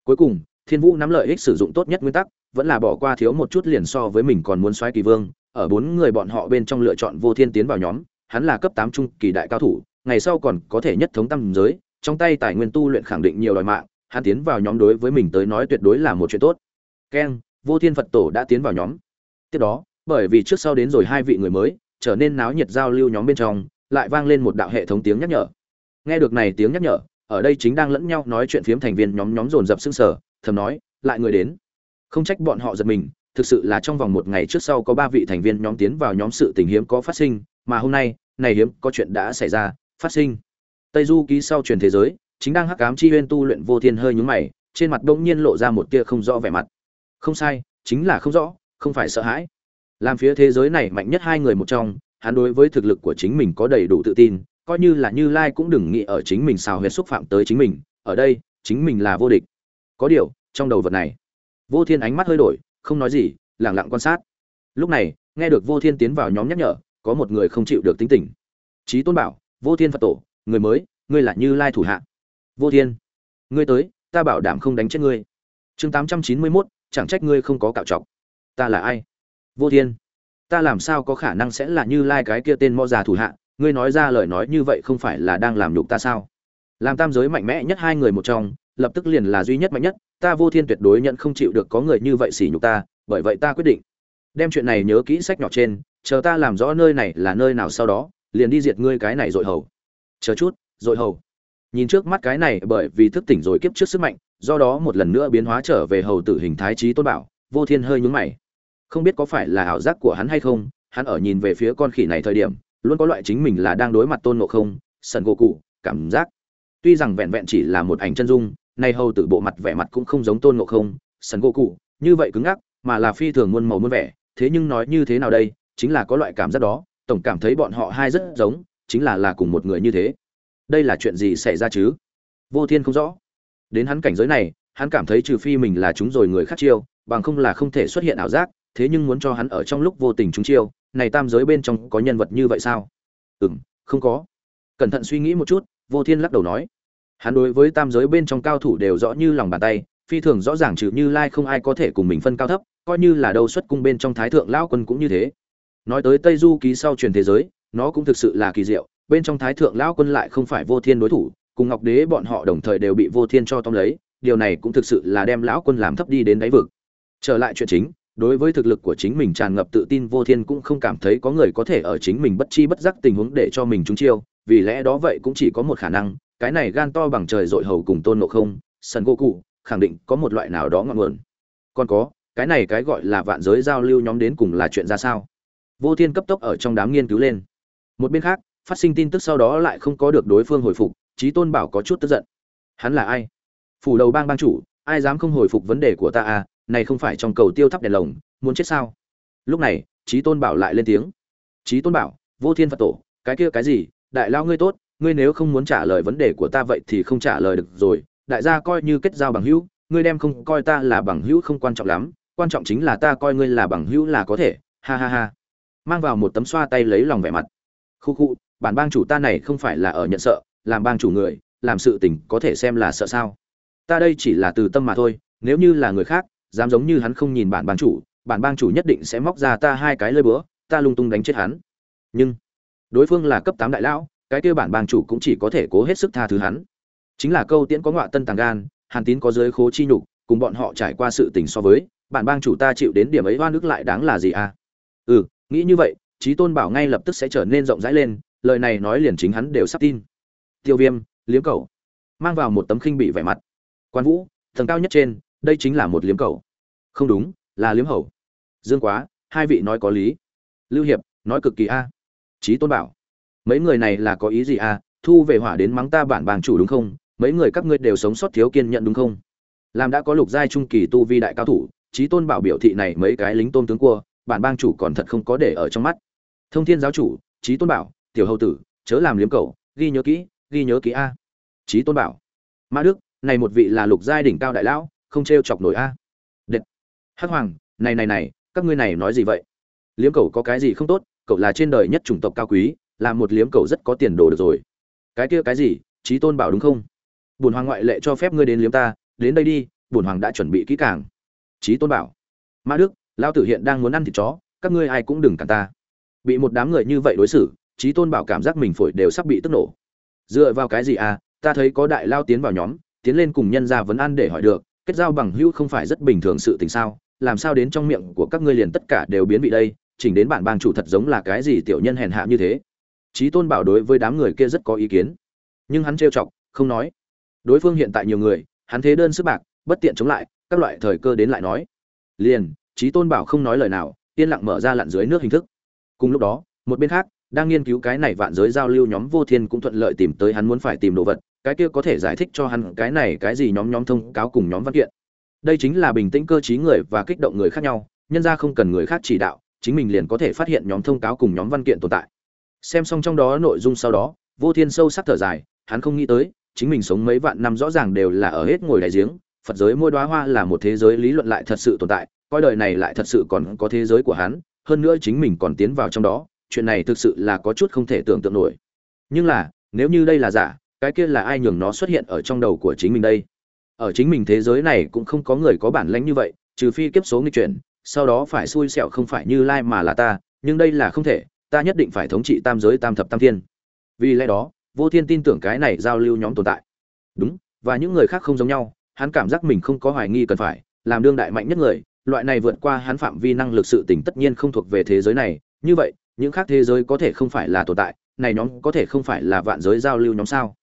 Cuối cùng, thiên vũ nắm lợi ích sử dụng tốt nhất nguyên tắc, vẫn là bỏ qua thiếu một chút liền so với mình còn muốn xoáy kỳ vương, ở bốn người bọn họ bên trong lựa chọn vô thiên tiến vào nhóm, hắn là cấp tám trung kỳ đại cao thủ, ngày sau còn có thể nhất thống tam giới trong tay tài nguyên tu luyện khẳng định nhiều đòi mạng, hắn tiến vào nhóm đối với mình tới nói tuyệt đối là một chuyện tốt. Keng, vô thiên phật tổ đã tiến vào nhóm. Tiếp đó, bởi vì trước sau đến rồi hai vị người mới, trở nên náo nhiệt giao lưu nhóm bên trong, lại vang lên một đạo hệ thống tiếng nhắc nhở. Nghe được này tiếng nhắc nhở, ở đây chính đang lẫn nhau nói chuyện phiếm thành viên nhóm nhóm dồn dập sưng sở thầm nói, lại người đến. Không trách bọn họ giật mình, thực sự là trong vòng một ngày trước sau có ba vị thành viên nhóm tiến vào nhóm sự tình hiếm có phát sinh, mà hôm nay, này hiếm có chuyện đã xảy ra, phát sinh tây du ký sau truyền thế giới, chính đang hắc ám chi huyên tu luyện vô thiên hơi nhúng mày, trên mặt bỗng nhiên lộ ra một tia không rõ vẻ mặt. Không sai, chính là không rõ, không phải sợ hãi. Làm phía thế giới này mạnh nhất hai người một trong, hắn đối với thực lực của chính mình có đầy đủ tự tin, coi như là như lai cũng đừng nghĩ ở chính mình xào huyệt xúc phạm tới chính mình, ở đây, chính mình là vô địch. Có điều, trong đầu vật này, vô thiên ánh mắt hơi đổi, không nói gì lẳng lặng quan sát. Lúc này, nghe được vô thiên tiến vào nhóm nhắc nhở, có một người không chịu được tính tình. Trí tôn bảo, vô thiên phật tổ người mới, ngươi là như lai thủ hạ. Vô thiên, ngươi tới, ta bảo đảm không đánh chết ngươi. Chương tám trăm chín mươi mốt, chẳng trách ngươi không có cạo trọc. Ta là ai? Vô thiên, ta làm sao có khả năng sẽ là như lai cái kia tên mo già thủ hạ? Ngươi nói ra lời nói như vậy không phải là đang làm nhục ta sao? Làm tam giới mạnh mẽ nhất hai người một trong, lập tức liền là duy nhất mạnh nhất, ta vô thiên tuyệt đối nhận không chịu được có người như vậy xỉ nhục ta, bởi vậy ta quyết định đem chuyện này nhớ kỹ sách nhỏ trên, chờ ta làm rõ nơi này là nơi nào sau đó, liền đi diệt ngươi cái này dội hầu chờ chút dội hầu. Nhìn trước mắt cái này bởi vì thức tỉnh rồi kiếp trước sức mạnh, do đó một lần nữa biến hóa trở về hầu tử hình thái trí tôn bảo, vô thiên hơi nhúng mày. Không biết có phải là ảo giác của hắn hay không, hắn ở nhìn về phía con khỉ này thời điểm, luôn có loại chính mình là đang đối mặt tôn ngộ không, sần gỗ cụ, cảm giác. Tuy rằng vẹn vẹn chỉ là một ảnh chân dung, nay hầu tử bộ mặt vẻ mặt cũng không giống tôn ngộ không, sần gỗ cụ, như vậy cứng ngắc, mà là phi thường muôn màu muôn vẻ, thế nhưng nói như thế nào đây, chính là có loại cảm giác đó, tổng cảm thấy bọn họ hai rất giống chính là là cùng một người như thế. Đây là chuyện gì xảy ra chứ? Vô thiên không rõ. Đến hắn cảnh giới này, hắn cảm thấy trừ phi mình là chúng rồi người khác chiêu, bằng không là không thể xuất hiện ảo giác, thế nhưng muốn cho hắn ở trong lúc vô tình chúng chiêu, này tam giới bên trong có nhân vật như vậy sao? Ừ m không có. Cẩn thận suy nghĩ một chút, vô thiên lắc đầu nói. Hắn đối với tam giới bên trong cao thủ đều rõ như lòng bàn tay, phi thường rõ ràng trừ như lai không ai có thể cùng mình phân cao thấp, coi như là đâu xuất cung bên trong thái thượng lão quân cũng như thế. Nói tới tây du ký sau truyền thế giới nó cũng thực sự là kỳ diệu, bên trong thái thượng lão quân lại không phải vô thiên đối thủ, cùng ngọc đế bọn họ đồng thời đều bị vô thiên cho tóm lấy, điều này cũng thực sự là đem lão quân làm thấp đi đến đáy vực. Trở lại chuyện chính, đối với thực lực của chính mình tràn ngập tự tin vô thiên cũng không cảm thấy có người có thể ở chính mình bất chi bất giác tình huống để cho mình trúng chiêu, vì lẽ đó vậy cũng chỉ có một khả năng, cái này gan to bằng trời dội hầu cùng tôn ngộ không sân gỗ cụ, khẳng định có một loại nào đó ngọn nguồn. Còn có, cái này cái gọi là vạn giới giao lưu nhóm đến cùng là chuyện ra sao? Vô thiên cấp tốc ở trong đám nghiên cứu lên một bên khác, phát sinh tin tức sau đó lại không có được đối phương hồi phục trí tôn bảo có chút tức giận. Hắn là ai? Phủ đầu bang bang chủ, ai dám không hồi phục vấn đề của ta à? Này không phải trong cầu tiêu thắp đèn lồng, muốn chết sao? Lúc này trí tôn bảo lại lên tiếng. Trí tôn bảo, vô thiên phật tổ, cái kia cái gì? Đại lao ngươi tốt, ngươi nếu không muốn trả lời vấn đề của ta vậy thì không trả lời được rồi. Đại gia coi như kết giao bằng hữu, ngươi đem không coi ta là bằng hữu không quan trọng lắm. Quan trọng chính là ta coi ngươi là bằng hữu là có thể. Ha ha ha. Mang vào một tấm xoa tay lấy lòng vẻ mặt khu khu, bản bang chủ ta này không phải là ở nhận sợ, làm bang chủ người, làm sự tình có thể xem là sợ sao. Ta đây chỉ là từ tâm mà thôi, nếu như là người khác, dám giống như hắn không nhìn bản bang chủ, bản bang chủ nhất định sẽ móc ra ta hai cái lơi búa, ta lung tung đánh chết hắn. Nhưng, đối phương là cấp tám đại lão, cái kia bản bang chủ cũng chỉ có thể cố hết sức tha thứ hắn. Chính là câu tiễn có ngọa tân tàng gan, hàn tín có giới khố chi nhục, cùng bọn họ trải qua sự tình so với, bản bang chủ ta chịu đến điểm ấy oan ức lại đáng là gì à? Ừ nghĩ như vậy trí tôn bảo ngay lập tức sẽ trở nên rộng rãi lên, lời này nói liền chính hắn đều sắp tin. Tiêu viêm, liếm cầu. Mang vào một tấm khinh bị vẻ mặt. Quan vũ thần cao nhất trên, đây chính là một liếm cầu. Không đúng, là liếm hầu. Dương quá, hai vị nói có lý. Lưu hiệp, nói cực kỳ a. Trí tôn bảo. Mấy người này là có ý gì a? Thu về hỏa đến mắng ta bản bàng chủ đúng không? Mấy người các ngươi đều sống sót thiếu kiên nhận đúng không? Làm đã có lục giai trung kỳ tu vi đại cao thủ trí tôn bảo biểu thị này mấy cái lính tôn tướng cua, bản bang chủ còn thật không có để ở trong mắt thông thiên giáo chủ trí tôn bảo, tiểu hầu tử, chớ làm liếm cầu ghi nhớ kỹ, ghi nhớ kỹ a. Trí tôn bảo. Mã đức, này một vị là lục giai đỉnh cao đại lão, không t chọc nổi a. Đệt. Hắc hoàng, này này này, các ngươi này nói gì vậy? Liếm cầu có cái gì không tốt, cậu là trên đời nhất chủng tộc cao quý là một liếm cầu rất có tiền đồ được rồi. Cái kia cái gì trí tôn bảo đúng không? Bùn hoàng ngoại lệ cho phép ngươi đến liếm ta, đến đây đi bùn hoàng đã chuẩn bị kỹ càng. Trí tôn bảo. Mã đức lao tử hiện đang muốn ăn thịt chó, các ngươi ai cũng đừng cản ta bị một đám người như vậy đối xử trí tôn bảo cảm giác mình phổi đều sắp bị tức nổ. Dựa vào cái gì à? Ta thấy có đại lao tiến vào nhóm, tiến lên cùng nhân ra vấn an để hỏi được, kết giao bằng hữu không phải rất bình thường sự tình sao? Làm sao đến trong miệng của các ngươi liền tất cả đều biến vị đây? Chỉnh đến bản bang chủ thật giống là cái gì tiểu nhân hèn hạ như thế? Trí tôn bảo đối với đám người kia rất có ý kiến. Nhưng hắn trêu chọc, không nói. Đối phương hiện tại nhiều người, hắn thế đơn sức bạc, bất tiện chống lại, các loại thời cơ đến lại nói. Liền trí tôn bảo không nói lời nào, yên lặng mở ra lặn dưới nước hình thức cùng lúc đó, một bên khác, đang nghiên cứu cái này vạn giới giao lưu nhóm vô thiên cũng thuận lợi tìm tới hắn muốn phải tìm đồ vật, cái kia có thể giải thích cho hắn cái này cái gì nhóm nhóm thông cáo cùng nhóm văn kiện. Đây chính là bình tĩnh cơ t người và kích động người khác nhau, nhân ra không cần người khác chỉ đạo, chính mình liền có thể phát hiện nhóm thông cáo cùng nhóm văn kiện tồn tại. Xem xong trong đó nội dung sau đó, vô thiên sâu sắc thở dài, hắn không nghĩ tới, chính mình sống mấy vạn năm rõ ràng đều là ở hết ngồi đại giếng, phật giới môi đoá hoa là một thế giới lý luận lại thật sự tồn tại, coi đời này lại thật sự còn có thế giới của hắn hơn nữa chính mình còn tiến vào trong đó, chuyện này thực sự là có chút không thể tưởng tượng nổi. Nhưng là, nếu như đây là giả, cái kia là ai nhường nó xuất hiện ở trong đầu của chính mình đây? Ở chính mình thế giới này cũng không có người có bản lãnh như vậy, trừ phi kiếp số nghịch chuyển, sau đó phải xui xẻo không phải như lai mà là ta, nhưng đây là không thể, ta nhất định phải thống trị tam giới tam thập tam thiên. Vì lẽ đó, vô thiên tin tưởng cái này giao lưu nhóm tồn tại. Đúng, và những người khác không giống nhau, hắn cảm giác mình không có hoài nghi cần phải, làm đương đại mạnh nhất người loại này vượt qua hắn phạm vi năng lực sự tỉnh tất nhiên không thuộc về thế giới này. Như vậy những khác thế giới có thể không phải là tồn tại này nhóm có thể không phải là vạn giới giao lưu nhóm sao?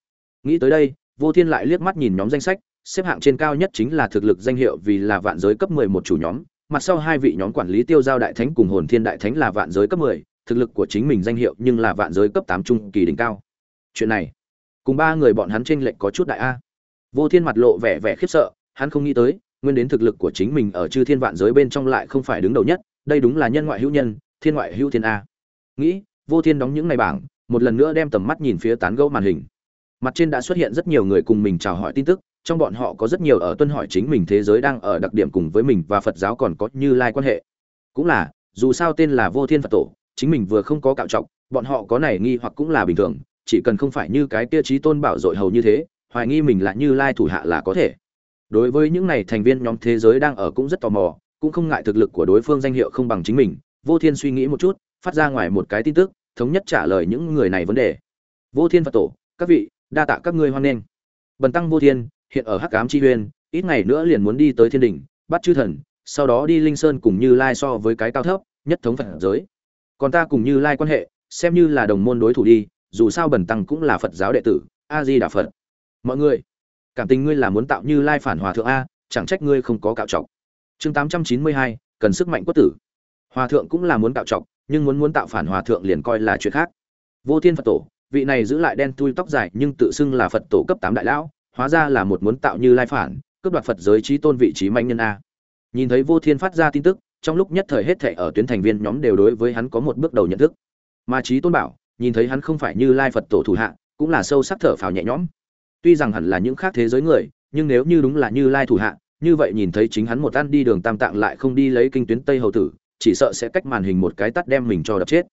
Nghĩ tới đây vô thiên lại liếc mắt nhìn nhóm danh sách xếp hạng trên cao nhất chính là thực lực danh hiệu vì là vạn giới cấp 11 chủ nhóm mặt sau hai vị nhóm quản lý tiêu giao đại thánh cùng hồn thiên đại thánh là vạn giới cấp 10, thực lực của chính mình danh hiệu nhưng là vạn giới cấp 8 trung kỳ đỉnh cao. Chuyện này cùng ba người bọn hắn trên lệch có chút đại a. Vô thiên mặt lộ vẻ vẻ khiếp sợ hắn không nghĩ tới nguyên đến thực lực của chính mình ở chư thiên vạn giới bên trong lại không phải đứng đầu nhất, đây đúng là nhân ngoại hữu nhân, thiên ngoại hữu thiên a. Nghĩ, vô thiên đóng những ngày bảng, một lần nữa đem tầm mắt nhìn phía tán gẫu màn hình. Mặt trên đã xuất hiện rất nhiều người cùng mình chào hỏi tin tức, trong bọn họ có rất nhiều ở tuân hỏi chính mình thế giới đang ở đặc điểm cùng với mình và phật giáo còn có như lai quan hệ. Cũng là, dù sao tên là vô thiên phật tổ, chính mình vừa không có cạo trọng bọn họ có này nghi hoặc cũng là bình thường, chỉ cần không phải như cái kia trí tôn bảo dội hầu như thế, hoài nghi mình là như lai thủ hạ là có thể đối với những này thành viên nhóm thế giới đang ở cũng rất tò mò, cũng không ngại thực lực của đối phương danh hiệu không bằng chính mình. Vô thiên suy nghĩ một chút, phát ra ngoài một cái tin tức, thống nhất trả lời những người này vấn đề. Vô thiên phật tổ, các vị, đa tạ các ngươi hoan nghênh. Bần tăng vô thiên, hiện ở hắc ám chi huyên ít ngày nữa liền muốn đi tới thiên đình bắt chư thần, sau đó đi linh sơn cùng như lai so với cái cao thấp, nhất thống phật giới. Còn ta cùng như lai quan hệ, xem như là đồng môn đối thủ đi, dù sao bần tăng cũng là phật giáo đệ tử, a di đà phật. Mọi người cảm tình ngươi là muốn tạo như lai phản hòa thượng a, chẳng trách ngươi không có cạo trọc. Chương tám trăm chín mươi hai, cần sức mạnh quất tử. Hòa thượng cũng là muốn cạo trọc, nhưng muốn muốn tạo phản hòa thượng liền coi là chuyện khác. Vô thiên phật tổ, vị này giữ lại đen tui tóc dài nhưng tự xưng là phật tổ cấp tám đại lão, hóa ra là một muốn tạo như lai phản, cướp đoạt phật giới trí tôn vị trí manh nhân a. Nhìn thấy vô thiên phát ra tin tức, trong lúc nhất thời hết thệ ở tuyến thành viên nhóm đều đối với hắn có một bước đầu nhận thức. Mà trí tôn bảo, nhìn thấy hắn không phải như lai phật tổ thủ hạ, cũng là sâu sắc thở phào nhẹ nhõm tuy rằng hẳn là những khác thế giới người, nhưng nếu như đúng là như lai thủ hạ, như vậy nhìn thấy chính hắn một ăn đi đường tam tạng lại không đi lấy kinh tuyến tây hầu tử, chỉ sợ sẽ cách màn hình một cái tắt đem mình cho đập chết.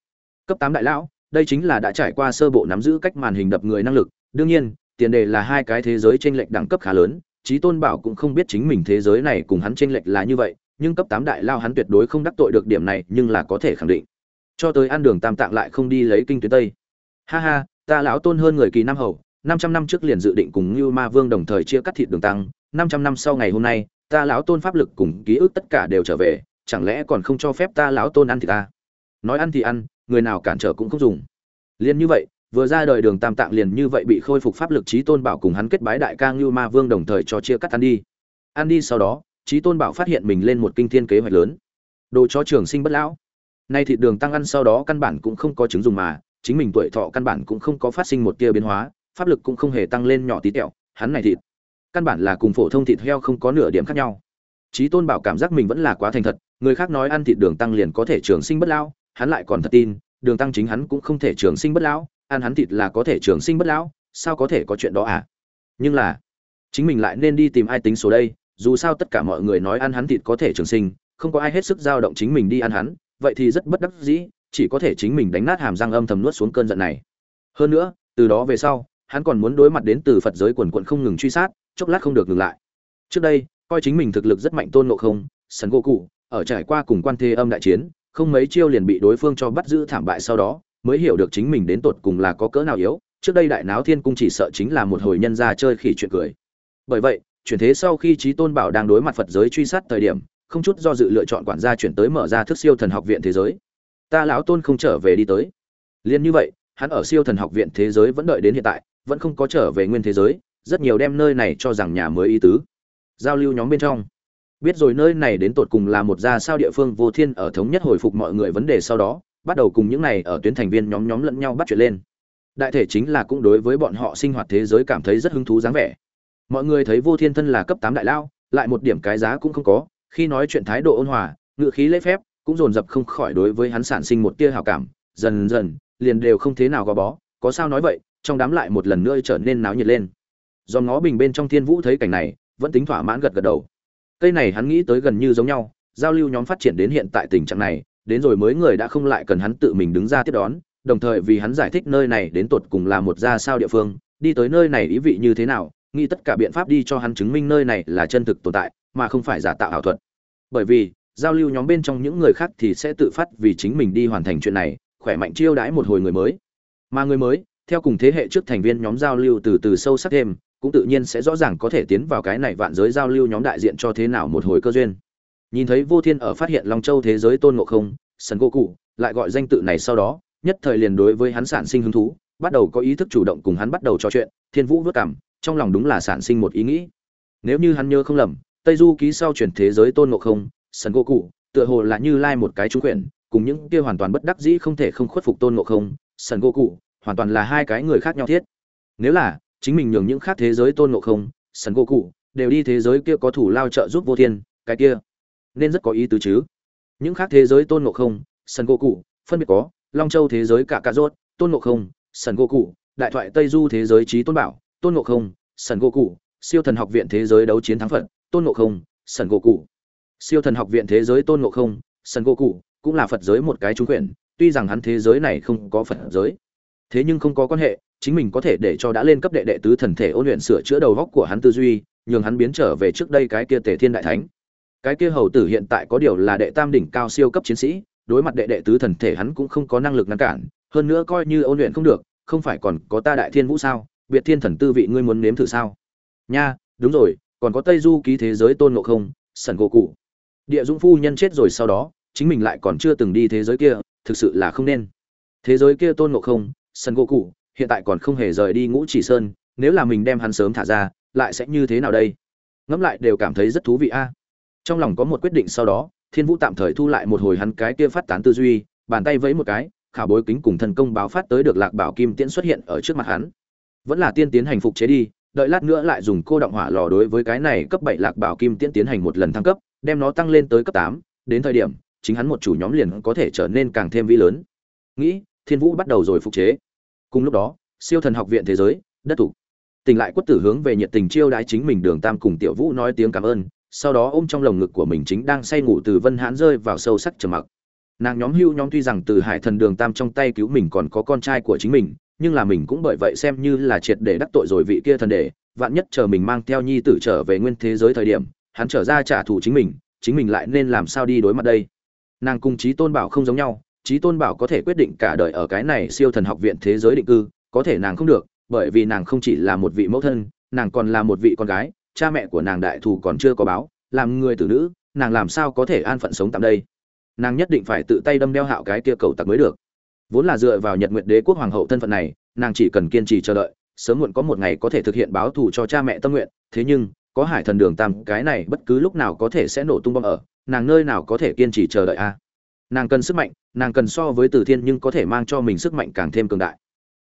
Cấp tám đại lão, đây chính là đã trải qua sơ bộ nắm giữ cách màn hình đập người năng lực, đương nhiên, tiền đề là hai cái thế giới trên lệch đẳng cấp khá lớn trí tôn bảo cũng không biết chính mình thế giới này cùng hắn trên lệch là như vậy, nhưng cấp tám đại lao hắn tuyệt đối không đắc tội được điểm này, nhưng là có thể khẳng định. Cho tới ăn đường tam tạng lại không đi lấy kinh tuyến tây. Ha ha, ta lão tôn hơn người kỳ nam hầu năm trăm năm trước liền dự định cùng như ma vương đồng thời chia cắt thịt đường tăng, năm trăm năm sau ngày hôm nay, ta lão tôn pháp lực cùng ký ức tất cả đều trở về, chẳng lẽ còn không cho phép ta lão tôn ăn thì ta? Nói ăn thì ăn, người nào cản trở cũng không dùng. Liên như vậy, vừa ra đời đường tam tạng liền như vậy bị khôi phục pháp lực trí tôn bảo cùng hắn kết bái đại ca Như ma vương đồng thời cho chia cắt ăn đi. Ăn đi sau đó trí tôn bảo phát hiện mình lên một kinh thiên kế hoạch lớn. Đồ cho trường sinh bất lão. Nay thịt đường tăng ăn sau đó căn bản cũng không có chứng dùng mà, chính mình tuổi thọ căn bản cũng không có phát sinh một tia biến hóa pháp lực cũng không hề tăng lên nhỏ tí tẹo, hắn này thịt, căn bản là cùng phổ thông thịt heo không có nửa điểm khác nhau. Trí tôn bảo cảm giác mình vẫn là quá thành thật, người khác nói ăn thịt đường tăng liền có thể trường sinh bất lão, hắn lại còn thật tin, đường tăng chính hắn cũng không thể trường sinh bất lão, ăn hắn thịt là có thể trường sinh bất lão, sao có thể có chuyện đó à? Nhưng là, chính mình lại nên đi tìm ai tính số đây, dù sao tất cả mọi người nói ăn hắn thịt có thể trường sinh, không có ai hết sức dao động chính mình đi ăn hắn, vậy thì rất bất đắc dĩ, chỉ có thể chính mình đánh nát hàm răng âm thầm nuốt xuống cơn giận này. Hơn nữa, từ đó về sau hắn còn muốn đối mặt đến từ phật giới quần quận không ngừng truy sát, chốc lát không được ngừng lại. Trước đây, coi chính mình thực lực rất mạnh tôn ngộ không, sần gỗ cụ, ở trải qua cùng quan thế âm đại chiến, không mấy chiêu liền bị đối phương cho bắt giữ thảm bại sau đó, mới hiểu được chính mình đến tột cùng là có cỡ nào yếu. Trước đây đại náo thiên cung chỉ sợ chính là một hồi nhân ra chơi khỉ chuyện cười. Bởi vậy, chuyển thế sau khi trí tôn bảo đang đối mặt phật giới truy sát thời điểm, không chút do dự lựa chọn quản gia chuyển tới mở ra thức siêu thần học viện thế giới. Ta lão tôn không trở về đi tới. Liên như vậy, hắn ở siêu thần học viện thế giới vẫn đợi đến hiện tại vẫn không có trở về nguyên thế giới, rất nhiều đem nơi này cho rằng nhà mới y tứ. Giao lưu nhóm bên trong. Biết rồi nơi này đến tột cùng là một gia sao địa phương vô thiên ở thống nhất hồi phục mọi người vấn đề sau đó, bắt đầu cùng những này ở tuyến thành viên nhóm nhóm lẫn nhau bắt chuyện lên. Đại thể chính là cũng đối với bọn họ sinh hoạt thế giới cảm thấy rất hứng thú dáng vẻ. Mọi người thấy vô thiên thân là cấp tám đại lao, lại một điểm cái giá cũng không có, khi nói chuyện thái độ ôn hòa ngự khí lễ phép, cũng dồn dập không khỏi đối với hắn sản sinh một tia hào cảm, dần dần, liền đều không thế nào gò bó, có sao nói vậy trong đám lại một lần nữa trở nên náo nhiệt lên. Do ngó bình bên trong thiên vũ thấy cảnh này, vẫn tính thỏa mãn gật gật đầu. Cây này hắn nghĩ tới gần như giống nhau, giao lưu nhóm phát triển đến hiện tại tình trạng này, đến rồi mới người đã không lại cần hắn tự mình đứng ra tiếp đón, đồng thời vì hắn giải thích nơi này đến tột cùng là một ra sao địa phương, đi tới nơi này ý vị như thế nào, nghĩ tất cả biện pháp đi cho hắn chứng minh nơi này là chân thực tồn tại, mà không phải giả tạo ảo thuật. Bởi vì, giao lưu nhóm bên trong những người khác thì sẽ tự phát vì chính mình đi hoàn thành chuyện này, khỏe mạnh chiêu đãi một hồi người mới. Mà người mới theo cùng thế hệ trước thành viên nhóm giao lưu từ từ sâu sắc thêm, cũng tự nhiên sẽ rõ ràng có thể tiến vào cái này vạn giới giao lưu nhóm đại diện cho thế nào một hồi cơ duyên. Nhìn thấy vô thiên ở phát hiện long châu thế giới tôn ngộ không, sần gỗ cụ lại gọi danh tự này sau đó, nhất thời liền đối với hắn sản sinh hứng thú, bắt đầu có ý thức chủ động cùng hắn bắt đầu trò chuyện, thiên vũ vất cảm, trong lòng đúng là sản sinh một ý nghĩ. Nếu như hắn nhớ không lầm, tây du ký sau chuyển thế giới tôn ngộ không, sần gỗ cụ tựa hồ là như lai một cái trung quyển, cùng những kia hoàn toàn bất đắc dĩ không thể không khuất phục tôn ngộ không, sần gỗ cụ hoàn toàn là hai cái người khác nhau thiết. Nếu là, chính mình nhường những khác thế giới tôn ngộ không, sần cô cụ, đều đi thế giới kia có thủ lao trợ giúp vô thiên, cái kia nên rất có ý tứ chứ. Những khác thế giới tôn ngộ không, sần cô cụ, phân biệt có long châu thế giới cả cà rốt, tôn ngộ không, sần cô cụ, đại thoại tây du thế giới trí tôn bảo, tôn ngộ không, sần cô cụ, siêu thần học viện thế giới đấu chiến thắng phật, tôn ngộ không, sần cô cụ. Siêu thần học viện thế giới tôn ngộ không, sần cô cụ cũng là phật giới một cái trúng quyển, tuy rằng hắn thế giới này không có phật giới thế nhưng không có quan hệ, chính mình có thể để cho đã lên cấp đệ đệ tứ thần thể ôn luyện sửa chữa đầu góc của hắn tư duy, nhường hắn biến trở về trước đây cái kia tề thiên đại thánh. Cái kia hầu tử hiện tại có điều là đệ tam đỉnh cao siêu cấp chiến sĩ, đối mặt đệ đệ tứ thần thể hắn cũng không có năng lực ngăn cản, hơn nữa coi như ôn luyện không được, không phải còn có ta đại thiên vũ sao? Biệt thiên thần tư vị ngươi muốn nếm thử sao? Nha, đúng rồi, còn có tây du ký thế giới tôn ngộ không, sẩn gỗ cụ. Địa dũng phu nhân chết rồi sau đó, chính mình lại còn chưa từng đi thế giới kia, thực sự là không nên. Thế giới kia tôn ngộ không sân gỗ cụ hiện tại còn không hề rời đi ngũ chỉ sơn, nếu là mình đem hắn sớm thả ra, lại sẽ như thế nào đây? Ngẫm lại đều cảm thấy rất thú vị a. Trong lòng có một quyết định sau đó, thiên vũ tạm thời thu lại một hồi hắn cái kia phát tán tư duy, bàn tay vẫy một cái khảo bối kính cùng thần công báo phát tới được lạc bảo kim tiễn xuất hiện ở trước mặt hắn. Vẫn là tiên tiến hành phục chế đi, đợi lát nữa lại dùng cô động hỏa lò đối với cái này cấp bảy lạc bảo kim tiễn tiến hành một lần thăng cấp, đem nó tăng lên tới cấp tám, đến thời điểm, chính hắn một chủ nhóm liền có thể trở nên càng thêm vĩ lớn. Nghĩ, thiên vũ bắt đầu rồi phục chế cùng lúc đó, siêu thần học viện thế giới, đất thủ. Tỉnh lại quất tử hướng về nhiệt tình chiêu đái chính mình đường tam cùng tiểu vũ nói tiếng cảm ơn, sau đó ôm trong lồng ngực của mình chính đang say ngủ từ vân hãn rơi vào sâu sắc trầm mặc. Nàng nhóm hưu nhóm tuy rằng từ hải thần đường tam trong tay cứu mình còn có con trai của chính mình, nhưng là mình cũng bởi vậy xem như là triệt để đắc tội rồi vị kia thần đệ, vạn nhất chờ mình mang theo nhi tử trở về nguyên thế giới thời điểm, hắn trở ra trả thù chính mình chính mình lại nên làm sao đi đối mặt đây? Nàng cùng trí tôn bảo không giống nhau trí tôn bảo có thể quyết định cả đời ở cái này siêu thần học viện thế giới định cư, có thể nàng không được, bởi vì nàng không chỉ là một vị mẫu thân, nàng còn là một vị con gái, cha mẹ của nàng đại thù còn chưa có báo, làm người tử nữ, nàng làm sao có thể an phận sống tạm đây? Nàng nhất định phải tự tay đâm đeo hạo cái kia cầu tặc mới được. Vốn là dựa vào nhật nguyện đế quốc hoàng hậu thân phận này, nàng chỉ cần kiên trì chờ đợi, sớm muộn có một ngày có thể thực hiện báo thù cho cha mẹ tâm nguyện, thế nhưng, có hải thần đường tam, cái này bất cứ lúc nào có thể sẽ nổ tung bom ở, nàng nơi nào có thể kiên trì chờ đợi a? Nàng cần sức mạnh, nàng cần so với tử thiên nhưng có thể mang cho mình sức mạnh càng thêm cường đại.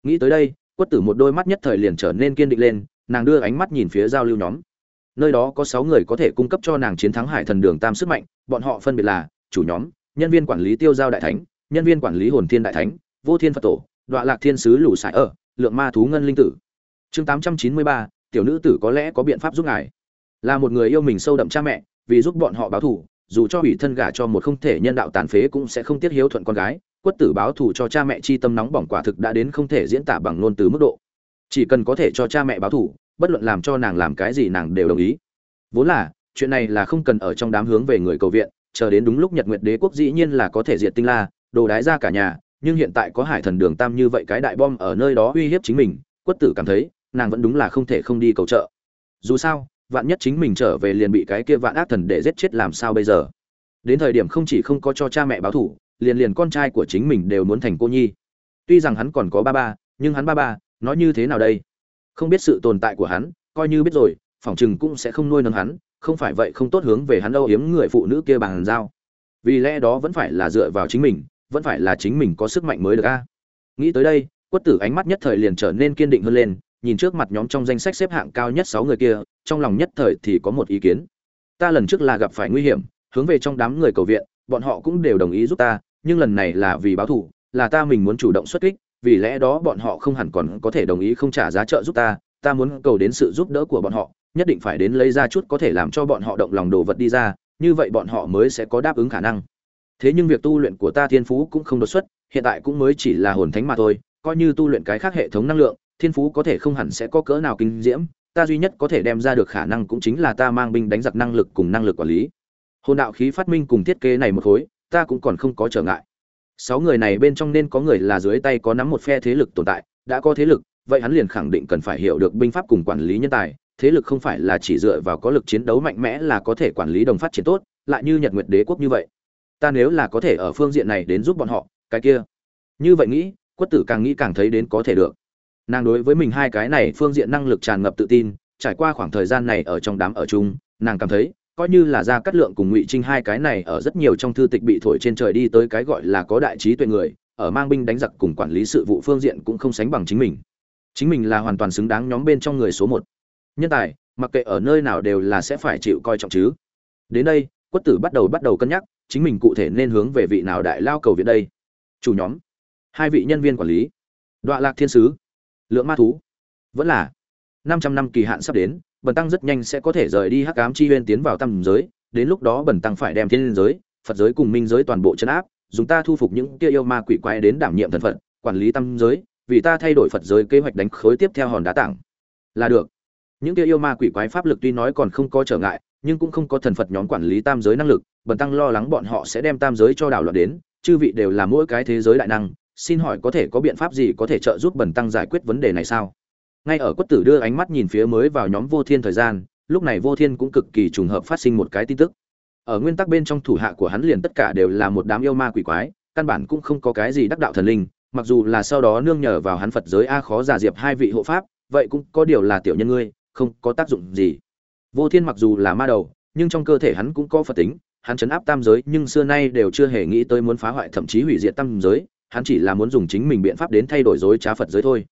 Nghĩ tới đây, quất tử một đôi mắt nhất thời liền trở nên kiên định lên, nàng đưa ánh mắt nhìn phía giao lưu nhóm. Nơi đó có sáu người có thể cung cấp cho nàng chiến thắng hải thần đường tam sức mạnh, bọn họ phân biệt là, chủ nhóm, nhân viên quản lý tiêu giao đại thánh, nhân viên quản lý hồn thiên đại thánh, vô thiên phật tổ đọa lạc thiên sứ lũ sải ở, lượng ma thú ngân linh tử. Chương tám trăm chín mươi ba, tiểu nữ tử có lẽ có biện pháp giúp ngài. Là một người yêu mình sâu đậm cha mẹ, vì giúp bọn họ báo thù dù cho ủy thân gả cho một không thể nhân đạo tàn phế cũng sẽ không tiết hiếu thuận con gái, quất tử báo thù cho cha mẹ chi tâm nóng bỏng quả thực đã đến không thể diễn tả bằng ngôn từ mức độ. Chỉ cần có thể cho cha mẹ báo thù, bất luận làm cho nàng làm cái gì nàng đều đồng ý. Vốn là, chuyện này là không cần ở trong đám hướng về người cầu viện, chờ đến đúng lúc nhật nguyệt đế quốc dĩ nhiên là có thể diệt tinh la, đồ đái ra cả nhà, nhưng hiện tại có hải thần đường tam như vậy cái đại bom ở nơi đó uy hiếp chính mình, quất tử cảm thấy, nàng vẫn đúng là không thể không đi cầu trợ. Dù sao vạn nhất chính mình trở về liền bị cái kia vạn ác thần để giết chết làm sao bây giờ? Đến thời điểm không chỉ không có cho cha mẹ báo thủ liền liền con trai của chính mình đều muốn thành cô nhi. Tuy rằng hắn còn có ba ba, nhưng hắn ba ba nói như thế nào đây? Không biết sự tồn tại của hắn, coi như biết rồi, phỏng chừng cũng sẽ không nuôi nấng hắn, không phải vậy không tốt hướng về hắn âu yếm người phụ nữ kia bằng giao vì lẽ đó vẫn phải là dựa vào chính mình, vẫn phải là chính mình có sức mạnh mới được a. Nghĩ tới đây, quất tử ánh mắt nhất thời liền trở nên kiên định hơn lên nhìn trước mặt nhóm trong danh sách xếp hạng cao nhất sáu người kia, trong lòng nhất thời thì có một ý kiến. Ta lần trước là gặp phải nguy hiểm, hướng về trong đám người cầu viện, bọn họ cũng đều đồng ý giúp ta, nhưng lần này là vì báo thù, là ta mình muốn chủ động xuất kích, vì lẽ đó bọn họ không hẳn còn có thể đồng ý không trả giá trợ giúp ta ta muốn cầu đến sự giúp đỡ của bọn họ, nhất định phải đến lấy ra chút có thể làm cho bọn họ động lòng đồ vật đi ra, như vậy bọn họ mới sẽ có đáp ứng khả năng. Thế nhưng việc tu luyện của ta thiên phú cũng không đột xuất, hiện tại cũng mới chỉ là hồn thánh mà thôi, coi như tu luyện cái khác hệ thống năng lượng thiên phú có thể không hẳn sẽ có cỡ nào kinh diễm, ta duy nhất có thể đem ra được khả năng cũng chính là ta mang binh đánh giặc năng lực cùng năng lực quản lý. Hồn đạo khí phát minh cùng thiết kế này một khối, ta cũng còn không có trở ngại. Sáu người này bên trong nên có người là dưới tay có nắm một phe thế lực tồn tại, đã có thế lực, vậy hắn liền khẳng định cần phải hiểu được binh pháp cùng quản lý nhân tài, thế lực không phải là chỉ dựa vào có lực chiến đấu mạnh mẽ là có thể quản lý đồng phát triển tốt, lại như nhật nguyệt đế quốc như vậy. Ta nếu là có thể ở phương diện này đến giúp bọn họ, cái kia. Như vậy nghĩ quất tử càng nghĩ càng thấy đến có thể được nàng đối với mình hai cái này phương diện năng lực tràn ngập tự tin, trải qua khoảng thời gian này ở trong đám ở chung, nàng cảm thấy, coi như là ra cắt lượng cùng ngụy trinh hai cái này ở rất nhiều trong thư tịch bị thổi trên trời đi tới cái gọi là có đại trí tuệ người, ở mang binh đánh giặc cùng quản lý sự vụ phương diện cũng không sánh bằng chính mình. Chính mình là hoàn toàn xứng đáng nhóm bên trong người số một. Nhân tài, mặc kệ ở nơi nào đều là sẽ phải chịu coi trọng chứ. Đến đây, quất tử bắt đầu bắt đầu cân nhắc, chính mình cụ thể nên hướng về vị nào đại lao cầu viện đây. Chủ nhóm, hai vị nhân viên quản lý. Đọa lạc thiên sứ lượng ma thú. Vẫn là năm trăm năm kỳ hạn sắp đến, bần tăng rất nhanh sẽ có thể rời đi hắc ám chi huyên tiến vào tam giới, đến lúc đó bần tăng phải đem thiên giới, phật giới cùng minh giới toàn bộ chấn áp, dùng ta thu phục những kia yêu ma quỷ quái đến đảm nhiệm thân phận quản lý tam giới, vì ta thay đổi phật giới kế hoạch đánh khối tiếp theo hòn đá tảng. Là được. Những kia yêu ma quỷ quái pháp lực tuy nói còn không có trở ngại, nhưng cũng không có thần phật nhóm quản lý tam giới năng lực, bần tăng lo lắng bọn họ sẽ đem tam giới cho đảo loạn đến, chư vị đều là mỗi cái thế giới đại năng xin hỏi có thể có biện pháp gì có thể trợ giúp bần tăng giải quyết vấn đề này sao? Ngay ở quất tử đưa ánh mắt nhìn phía mới vào nhóm vô thiên thời gian, lúc này vô thiên cũng cực kỳ trùng hợp phát sinh một cái tin tức. Ở nguyên tắc bên trong thủ hạ của hắn liền tất cả đều là một đám yêu ma quỷ quái, căn bản cũng không có cái gì đắc đạo thần linh, mặc dù là sau đó nương nhờ vào hắn phật giới a khó giả diệp hai vị hộ pháp, vậy cũng có điều là tiểu nhân ngươi, không có tác dụng gì. Vô thiên mặc dù là ma đầu, nhưng trong cơ thể hắn cũng có phật tính, hắn chấn áp tam giới nhưng xưa nay đều chưa hề nghĩ tới muốn phá hoại thậm chí hủy diệt tam giới hắn chỉ là muốn dùng chính mình biện pháp đến thay đổi dối trá phật giới thôi.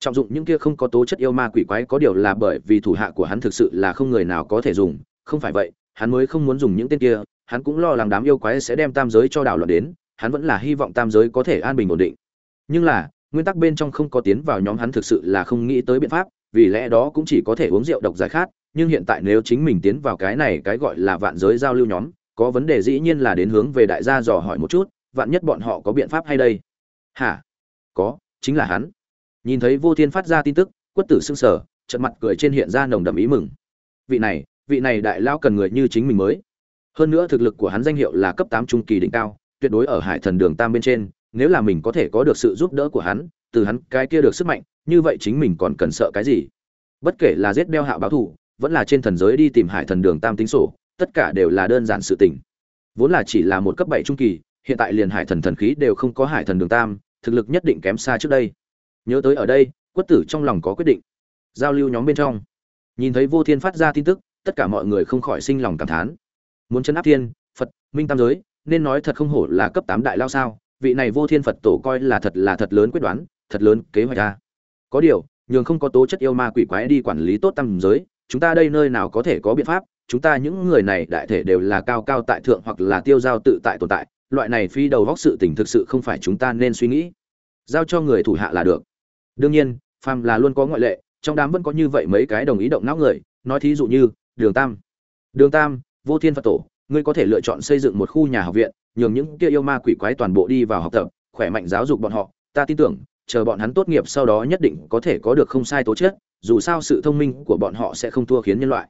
Trọng dụng những kia không có tố chất yêu ma quỷ quái có điều là bởi vì thủ hạ của hắn thực sự là không người nào có thể dùng. Không phải vậy, hắn mới không muốn dùng những tên kia, hắn cũng lo lắng đám yêu quái sẽ đem tam giới cho đảo loạn đến, hắn vẫn là hy vọng tam giới có thể an bình ổn định. Nhưng là, nguyên tắc bên trong không có tiến vào nhóm hắn thực sự là không nghĩ tới biện pháp, vì lẽ đó cũng chỉ có thể uống rượu độc giải khát, nhưng hiện tại nếu chính mình tiến vào cái này cái gọi là vạn giới giao lưu nhóm, có vấn đề dĩ nhiên là đến hướng về đại gia dò hỏi một chút vạn nhất bọn họ có biện pháp hay đây? Hả? Có chính là hắn. Nhìn thấy vô thiên phát ra tin tức quất tử sưng sở trận mặt cười trên hiện ra nồng đậm ý mừng. Vị này vị này đại lao cần người như chính mình mới. Hơn nữa thực lực của hắn danh hiệu là cấp tám trung kỳ đỉnh cao tuyệt đối ở hải thần đường tam bên trên nếu là mình có thể có được sự giúp đỡ của hắn từ hắn cái kia được sức mạnh như vậy chính mình còn cần sợ cái gì? Bất kể là giết đeo hạ báo thù, vẫn là trên thần giới đi tìm hải thần đường tam tính sổ tất cả đều là đơn giản sự tình. Vốn là chỉ là một cấp bảy trung kỳ hiện tại liền hải thần thần khí đều không có hải thần đường tam, thực lực nhất định kém xa trước đây. Nhớ tới ở đây, quất tử trong lòng có quyết định. Giao lưu nhóm bên trong, nhìn thấy vô thiên phát ra tin tức, tất cả mọi người không khỏi sinh lòng cảm thán. Muốn chấn áp thiên, phật, minh tam giới, nên nói thật không hổ là cấp tám đại lao sao, vị này vô thiên phật tổ coi là thật là thật lớn quyết đoán, thật lớn kế hoạch ra có điều, nhường không có tố chất yêu ma quỷ quái đi quản lý tốt tam giới, chúng ta đây nơi nào có thể có biện pháp, chúng ta những người này đại thể đều là cao cao tại thượng hoặc là tiêu giao tự tại tồn tại loại này phi đầu góc sự tình thực sự không phải chúng ta nên suy nghĩ. Giao cho người thủ hạ là được. Đương nhiên, phàm là luôn có ngoại lệ, trong đám vẫn có như vậy mấy cái đồng ý động não người, nói thí dụ như, đường tam. Đường tam, vô thiên phật tổ, ngươi có thể lựa chọn xây dựng một khu nhà học viện, nhường những kia yêu ma quỷ quái toàn bộ đi vào học tập, khỏe mạnh giáo dục bọn họ. Ta tin tưởng, chờ bọn hắn tốt nghiệp sau đó nhất định có thể có được không sai tố chất, dù sao sự thông minh của bọn họ sẽ không thua khiến nhân loại.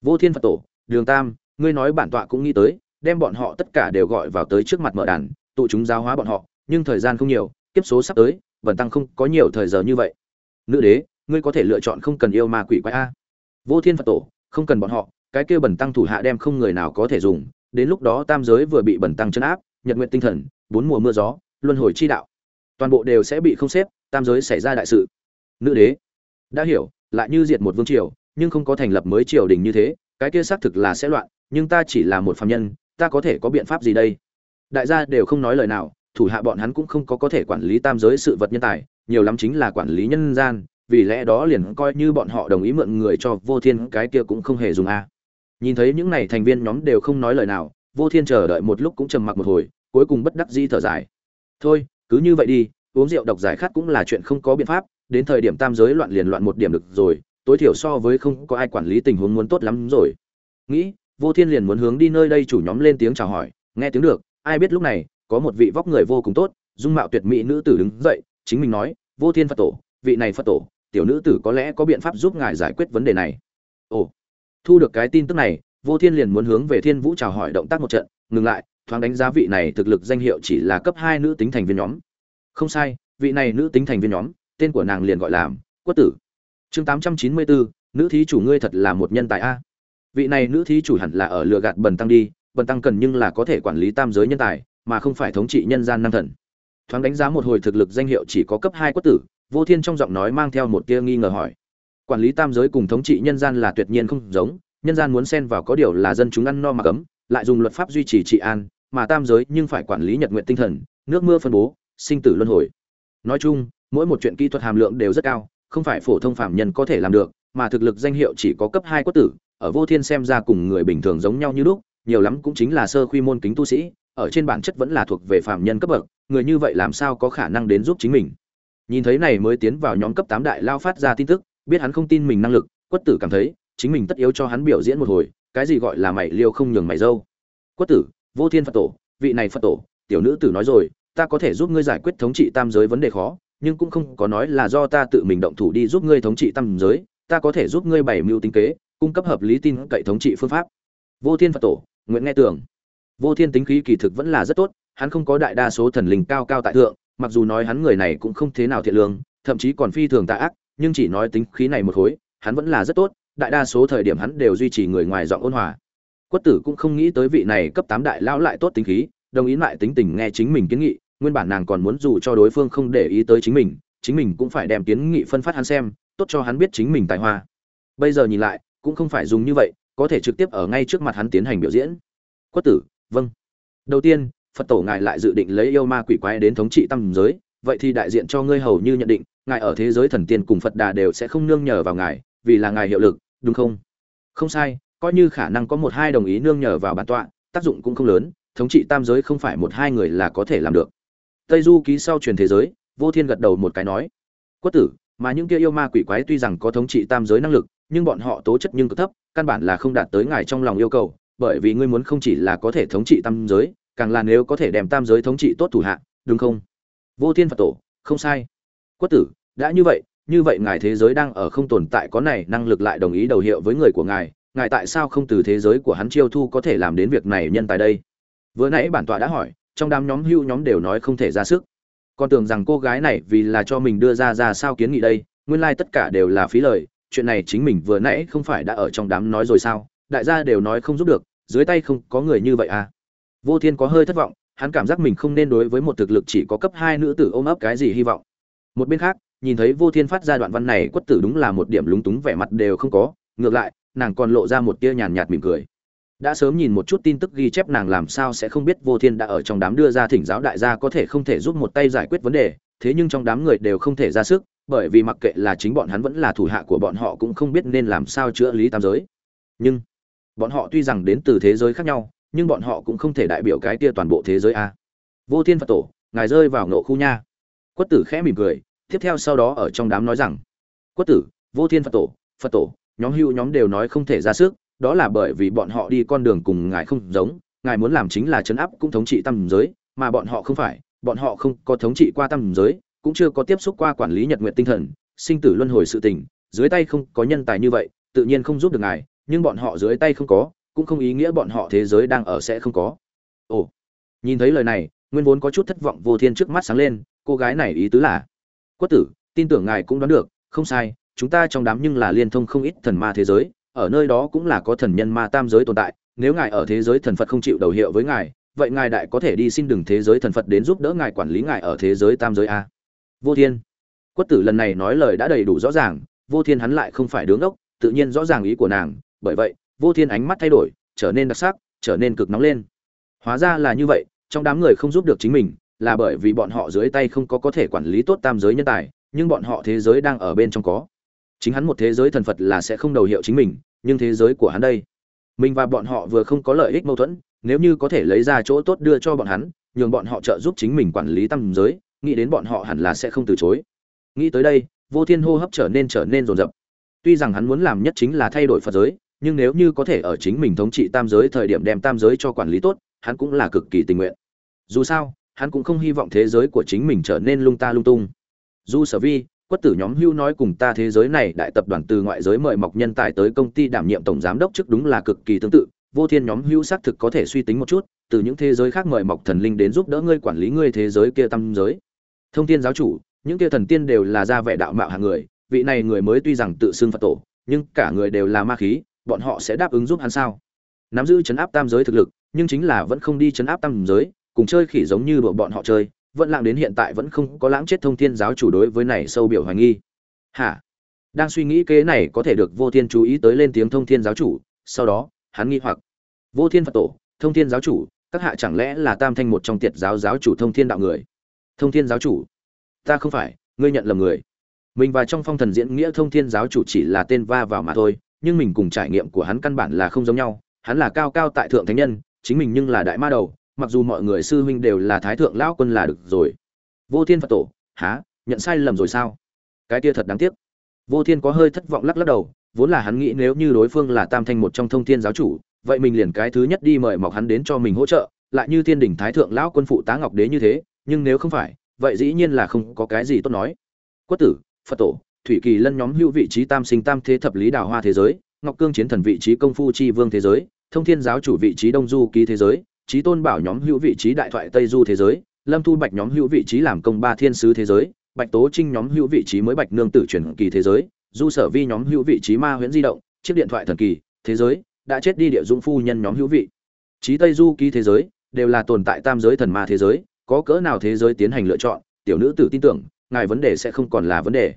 Vô thiên phật tổ, đường tam, ngươi nói bản tọa cũng nghĩ tới đem bọn họ tất cả đều gọi vào tới trước mặt mở đàn, tụ chúng giáo hóa bọn họ, nhưng thời gian không nhiều, kiếp số sắp tới vần tăng không có nhiều thời giờ như vậy. Nữ đế, ngươi có thể lựa chọn không cần yêu ma quỷ quái a. Vô thiên phật tổ, không cần bọn họ, cái kia bẩn tăng thủ hạ đem không người nào có thể dùng, đến lúc đó tam giới vừa bị bẩn tăng trấn áp, nhật nguyện tinh thần, bốn mùa mưa gió, luân hồi chi đạo. Toàn bộ đều sẽ bị không xếp, tam giới xảy ra đại sự. Nữ đế, đã hiểu, lại như diệt một vương triều, nhưng không có thành lập mới triều đình như thế, cái kia xác thực là sẽ loạn, nhưng ta chỉ là một phàm nhân ta có thể có biện pháp gì đây? Đại gia đều không nói lời nào, thủ hạ bọn hắn cũng không có có thể quản lý tam giới sự vật nhân tài, nhiều lắm chính là quản lý nhân gian, vì lẽ đó liền coi như bọn họ đồng ý mượn người cho vô thiên, cái kia cũng không hề dùng a. Nhìn thấy những này thành viên nhóm đều không nói lời nào, vô thiên chờ đợi một lúc cũng trầm mặc một hồi, cuối cùng bất đắc dĩ thở dài. Thôi, cứ như vậy đi, uống rượu độc giải khát cũng là chuyện không có biện pháp, đến thời điểm tam giới loạn liền loạn một điểm được rồi, tối thiểu so với không có ai quản lý tình huống muốn tốt lắm rồi. Nghĩ vô thiên liền muốn hướng đi nơi đây chủ nhóm lên tiếng chào hỏi, nghe tiếng được, ai biết lúc này, có một vị vóc người vô cùng tốt, dung mạo tuyệt mỹ nữ tử đứng dậy, chính mình nói, vô thiên phật tổ, vị này phật tổ, tiểu nữ tử có lẽ có biện pháp giúp ngài giải quyết vấn đề này. Ồ, thu được cái tin tức này, vô thiên liền muốn hướng về thiên vũ chào hỏi động tác một trận, ngừng lại, thoáng đánh giá vị này thực lực danh hiệu chỉ là cấp hai nữ tính thành viên nhóm. Không sai, vị này nữ tính thành viên nhóm, tên của nàng liền gọi là quất tử. Chương tám trăm chín mươi bốn nữ thí chủ ngươi thật là một nhân tài a vị này nữ thí chủ hẳn là ở lừa gạt bần tăng đi, bần tăng cần nhưng là có thể quản lý tam giới nhân tài, mà không phải thống trị nhân gian năng thần. Thoáng đánh giá một hồi thực lực danh hiệu chỉ có cấp hai quất tử, vô thiên trong giọng nói mang theo một tia nghi ngờ hỏi. Quản lý tam giới cùng thống trị nhân gian là tuyệt nhiên không giống, nhân gian muốn xen vào có điều là dân chúng ăn no mà cấm, lại dùng luật pháp duy trì trị an, mà tam giới nhưng phải quản lý nhật nguyện tinh thần, nước mưa phân bố, sinh tử luân hồi. Nói chung, mỗi một chuyện kỹ thuật hàm lượng đều rất cao, không phải phổ thông phạm nhân có thể làm được, mà thực lực danh hiệu chỉ có cấp hai quất tử ở vô thiên xem ra cùng người bình thường giống nhau như lúc, nhiều lắm cũng chính là sơ quy môn kính tu sĩ, ở trên bản chất vẫn là thuộc về phạm nhân cấp bậc, người như vậy làm sao có khả năng đến giúp chính mình? Nhìn thấy này mới tiến vào nhóm cấp tám đại lao phát ra tin tức, biết hắn không tin mình năng lực, quất tử cảm thấy, chính mình tất yếu cho hắn biểu diễn một hồi, cái gì gọi là mày liêu không nhường mày dâu. Quất tử, vô thiên phật tổ, vị này phật tổ, tiểu nữ tử nói rồi, ta có thể giúp ngươi giải quyết thống trị tam giới vấn đề khó, nhưng cũng không có nói là do ta tự mình động thủ đi giúp ngươi thống trị tam giới, ta có thể giúp ngươi bày mưu tính kế cung cấp hợp lý tin cậy thống trị phương pháp. Vô thiên phật tổ nguyễn nghe tưởng vô thiên tính khí kỳ thực vẫn là rất tốt, hắn không có đại đa số thần linh cao cao tại thượng, mặc dù nói hắn người này cũng không thế nào thiện lương, thậm chí còn phi thường tạ ác, nhưng chỉ nói tính khí này một khối, hắn vẫn là rất tốt, đại đa số thời điểm hắn đều duy trì người ngoài giọng ôn hòa. Quất tử cũng không nghĩ tới vị này cấp tám đại lão lại tốt tính khí, đồng ý lại tính tình nghe chính mình kiến nghị, nguyên bản nàng còn muốn dù cho đối phương không để ý tới chính mình chính mình cũng phải đem kiến nghị phân phát hắn xem, tốt cho hắn biết chính mình tài hoa. Bây giờ nhìn lại cũng không phải dùng như vậy, có thể trực tiếp ở ngay trước mặt hắn tiến hành biểu diễn. Quất tử vâng. Đầu tiên, phật tổ ngài lại dự định lấy yêu ma quỷ quái đến thống trị tam giới, vậy thì đại diện cho ngươi hầu như nhận định, ngài ở thế giới thần tiên cùng phật đà đều sẽ không nương nhờ vào ngài, vì là ngài hiệu lực, đúng không? Không sai, coi như khả năng có một hai đồng ý nương nhờ vào bản tọa, tác dụng cũng không lớn, thống trị tam giới không phải một hai người là có thể làm được. Tây du ký sau truyền thế giới, vô thiên gật đầu một cái nói, quất tử, mà những kia yêu ma quỷ quái tuy rằng có thống trị tam giới năng lực nhưng bọn họ tố chất nhưng cực thấp, căn bản là không đạt tới ngài trong lòng yêu cầu, bởi vì ngươi muốn không chỉ là có thể thống trị tam giới, càng là nếu có thể đem tam giới thống trị tốt thủ hạ, đúng không? Vô thiên phật tổ, không sai. Quất tử, đã như vậy như vậy ngài thế giới đang ở không tồn tại có này năng lực lại đồng ý đầu hiệu với người của ngài ngài tại sao không từ thế giới của hắn chiêu thu có thể làm đến việc này nhân tài đây? Vừa nãy bản tọa đã hỏi, trong đám nhóm hưu nhóm đều nói không thể ra sức. Con tưởng rằng cô gái này vì là cho mình đưa ra ra sao kiến nghị đây, nguyên lai tất cả đều là phí lời chuyện này chính mình vừa nãy không phải đã ở trong đám nói rồi sao? Đại gia đều nói không giúp được, dưới tay không có người như vậy à? Vô thiên có hơi thất vọng, hắn cảm giác mình không nên đối với một thực lực chỉ có cấp hai nữ tử ôm ấp cái gì hy vọng. Một bên khác, nhìn thấy vô thiên phát ra đoạn văn này, quất tử đúng là một điểm lúng túng, vẻ mặt đều không có. Ngược lại, nàng còn lộ ra một tia nhàn nhạt mỉm cười. Đã sớm nhìn một chút tin tức ghi chép nàng làm sao sẽ không biết vô thiên đã ở trong đám đưa ra thỉnh giáo đại gia có thể không thể giúp một tay giải quyết vấn đề, thế nhưng trong đám người đều không thể ra sức bởi vì mặc kệ là chính bọn hắn vẫn là thủ hạ của bọn họ cũng không biết nên làm sao chữa lý tam giới. Nhưng, bọn họ tuy rằng đến từ thế giới khác nhau, nhưng bọn họ cũng không thể đại biểu cái tia toàn bộ thế giới a. Vô thiên phật tổ, ngài rơi vào nộ khu nha. Quất tử khẽ mỉm cười, tiếp theo sau đó ở trong đám nói rằng, quất tử, vô thiên phật tổ phật tổ, nhóm hưu nhóm đều nói không thể ra sức, đó là bởi vì bọn họ đi con đường cùng ngài không giống, ngài muốn làm chính là chấn áp cũng thống trị tam giới, mà bọn họ không phải, bọn họ không có thống trị qua tam giới cũng chưa có tiếp xúc qua quản lý nhật nguyện tinh thần, sinh tử luân hồi sự tình, dưới tay không có nhân tài như vậy, tự nhiên không giúp được ngài, nhưng bọn họ dưới tay không có, cũng không ý nghĩa bọn họ thế giới đang ở sẽ không có. Ồ, nhìn thấy lời này, nguyên vốn có chút thất vọng vô thiên trước mắt sáng lên, cô gái này ý tứ là quất tử, tin tưởng ngài cũng đoán được, không sai, chúng ta trong đám nhưng là liên thông không ít thần ma thế giới, ở nơi đó cũng là có thần nhân ma tam giới tồn tại, nếu ngài ở thế giới thần phật không chịu đầu hiệu với ngài, vậy ngài đại có thể đi xin đừng thế giới thần phật đến giúp đỡ ngài quản lý ngài ở thế giới tam giới a vô thiên. Quất tử lần này nói lời đã đầy đủ rõ ràng, vô thiên hắn lại không phải đứng ốc tự nhiên rõ ràng ý của nàng, bởi vậy, vô thiên ánh mắt thay đổi, trở nên đặc sắc, trở nên cực nóng lên. Hóa ra là như vậy, trong đám người không giúp được chính mình, là bởi vì bọn họ dưới tay không có có thể quản lý tốt tam giới nhân tài, nhưng bọn họ thế giới đang ở bên trong có. Chính hắn một thế giới thần phật là sẽ không đầu hiệu chính mình, nhưng thế giới của hắn đây. Mình và bọn họ vừa không có lợi ích mâu thuẫn, nếu như có thể lấy ra chỗ tốt đưa cho bọn hắn, nhường bọn họ trợ giúp chính mình quản lý tam giới nghĩ đến bọn họ hẳn là sẽ không từ chối. Nghĩ tới đây, vô thiên hô hấp trở nên trở nên rồn rập tuy rằng hắn muốn làm nhất chính là thay đổi phật giới, nhưng nếu như có thể ở chính mình thống trị tam giới thời điểm đem tam giới cho quản lý tốt, hắn cũng là cực kỳ tình nguyện. Dù sao, hắn cũng không hy vọng thế giới của chính mình trở nên lung ta lung tung. Du sở vi, quất tử nhóm hưu nói cùng ta thế giới này đại tập đoàn từ ngoại giới mời mọc nhân tài tới công ty đảm nhiệm tổng giám đốc trước đúng là cực kỳ tương tự. Vô thiên nhóm hưu xác thực có thể suy tính một chút, từ những thế giới khác mời mọc thần linh đến giúp đỡ ngươi quản lý ngươi thế giới kia tam giới thông thiên giáo chủ, những kia thần tiên đều là ra vẻ đạo mạo hạng người, vị này người mới tuy rằng tự xưng phật tổ, nhưng cả người đều là ma khí, bọn họ sẽ đáp ứng giúp hắn sao? Nắm giữ chấn áp tam giới thực lực, nhưng chính là vẫn không đi chấn áp tam giới, cùng chơi khỉ giống như bọn họ chơi, vẫn lãng đến hiện tại vẫn không có lãng chết thông thiên giáo chủ đối với này sâu biểu hoài nghi. Hả? Đang suy nghĩ kế này có thể được vô thiên chú ý tới lên tiếng thông thiên giáo chủ, sau đó, hắn nghi hoặc. Vô thiên phật tổ, thông thiên giáo chủ, các hạ chẳng lẽ là tam thanh một trong tiệt giáo giáo chủ thông thiên đạo người? Thông thiên giáo chủ. Ta không phải, ngươi nhận lầm người. Mình và trong phong thần diễn nghĩa thông thiên giáo chủ chỉ là tên va vào mà thôi, nhưng mình cùng trải nghiệm của hắn căn bản là không giống nhau. Hắn là cao cao tại thượng thánh nhân, chính mình nhưng là đại ma đầu, mặc dù mọi người sư huynh đều là thái thượng lão quân là được rồi. Vô thiên phật tổ, há, nhận sai lầm rồi sao? Cái kia thật đáng tiếc. Vô thiên có hơi thất vọng lắc lắc đầu, vốn là hắn nghĩ nếu như đối phương là tam thanh một trong thông thiên giáo chủ, vậy mình liền cái thứ nhất đi mời mọc hắn đến cho mình hỗ trợ, lại như thiên đình thái thượng lão quân phụ tá ngọc đế như thế nhưng nếu không phải, vậy dĩ nhiên là không có cái gì tốt nói. Quất tử, phật tổ, thủy kỳ lân nhóm hữu vị trí tam sinh tam thế thập lý đào hoa thế giới, ngọc cương chiến thần vị trí công phu chi vương thế giới, thông thiên giáo chủ vị trí đông du ký thế giới trí tôn bảo nhóm hữu vị trí đại thoại tây du thế giới, lâm thu bạch nhóm hữu vị trí làm công ba thiên sứ thế giới, bạch tố trinh nhóm hữu vị trí mới bạch nương tử truyền kỳ thế giới, du sở vi nhóm hữu vị trí ma huyễn di động, chiếc điện thoại thần kỳ thế giới, đã chết đi địa dũng phu nhân nhóm hữu vị. Trí tây du ký thế giới đều là tồn tại tam giới thần ma thế giới có cỡ nào thế giới tiến hành lựa chọn, tiểu nữ tử tin tưởng, ngài vấn đề sẽ không còn là vấn đề.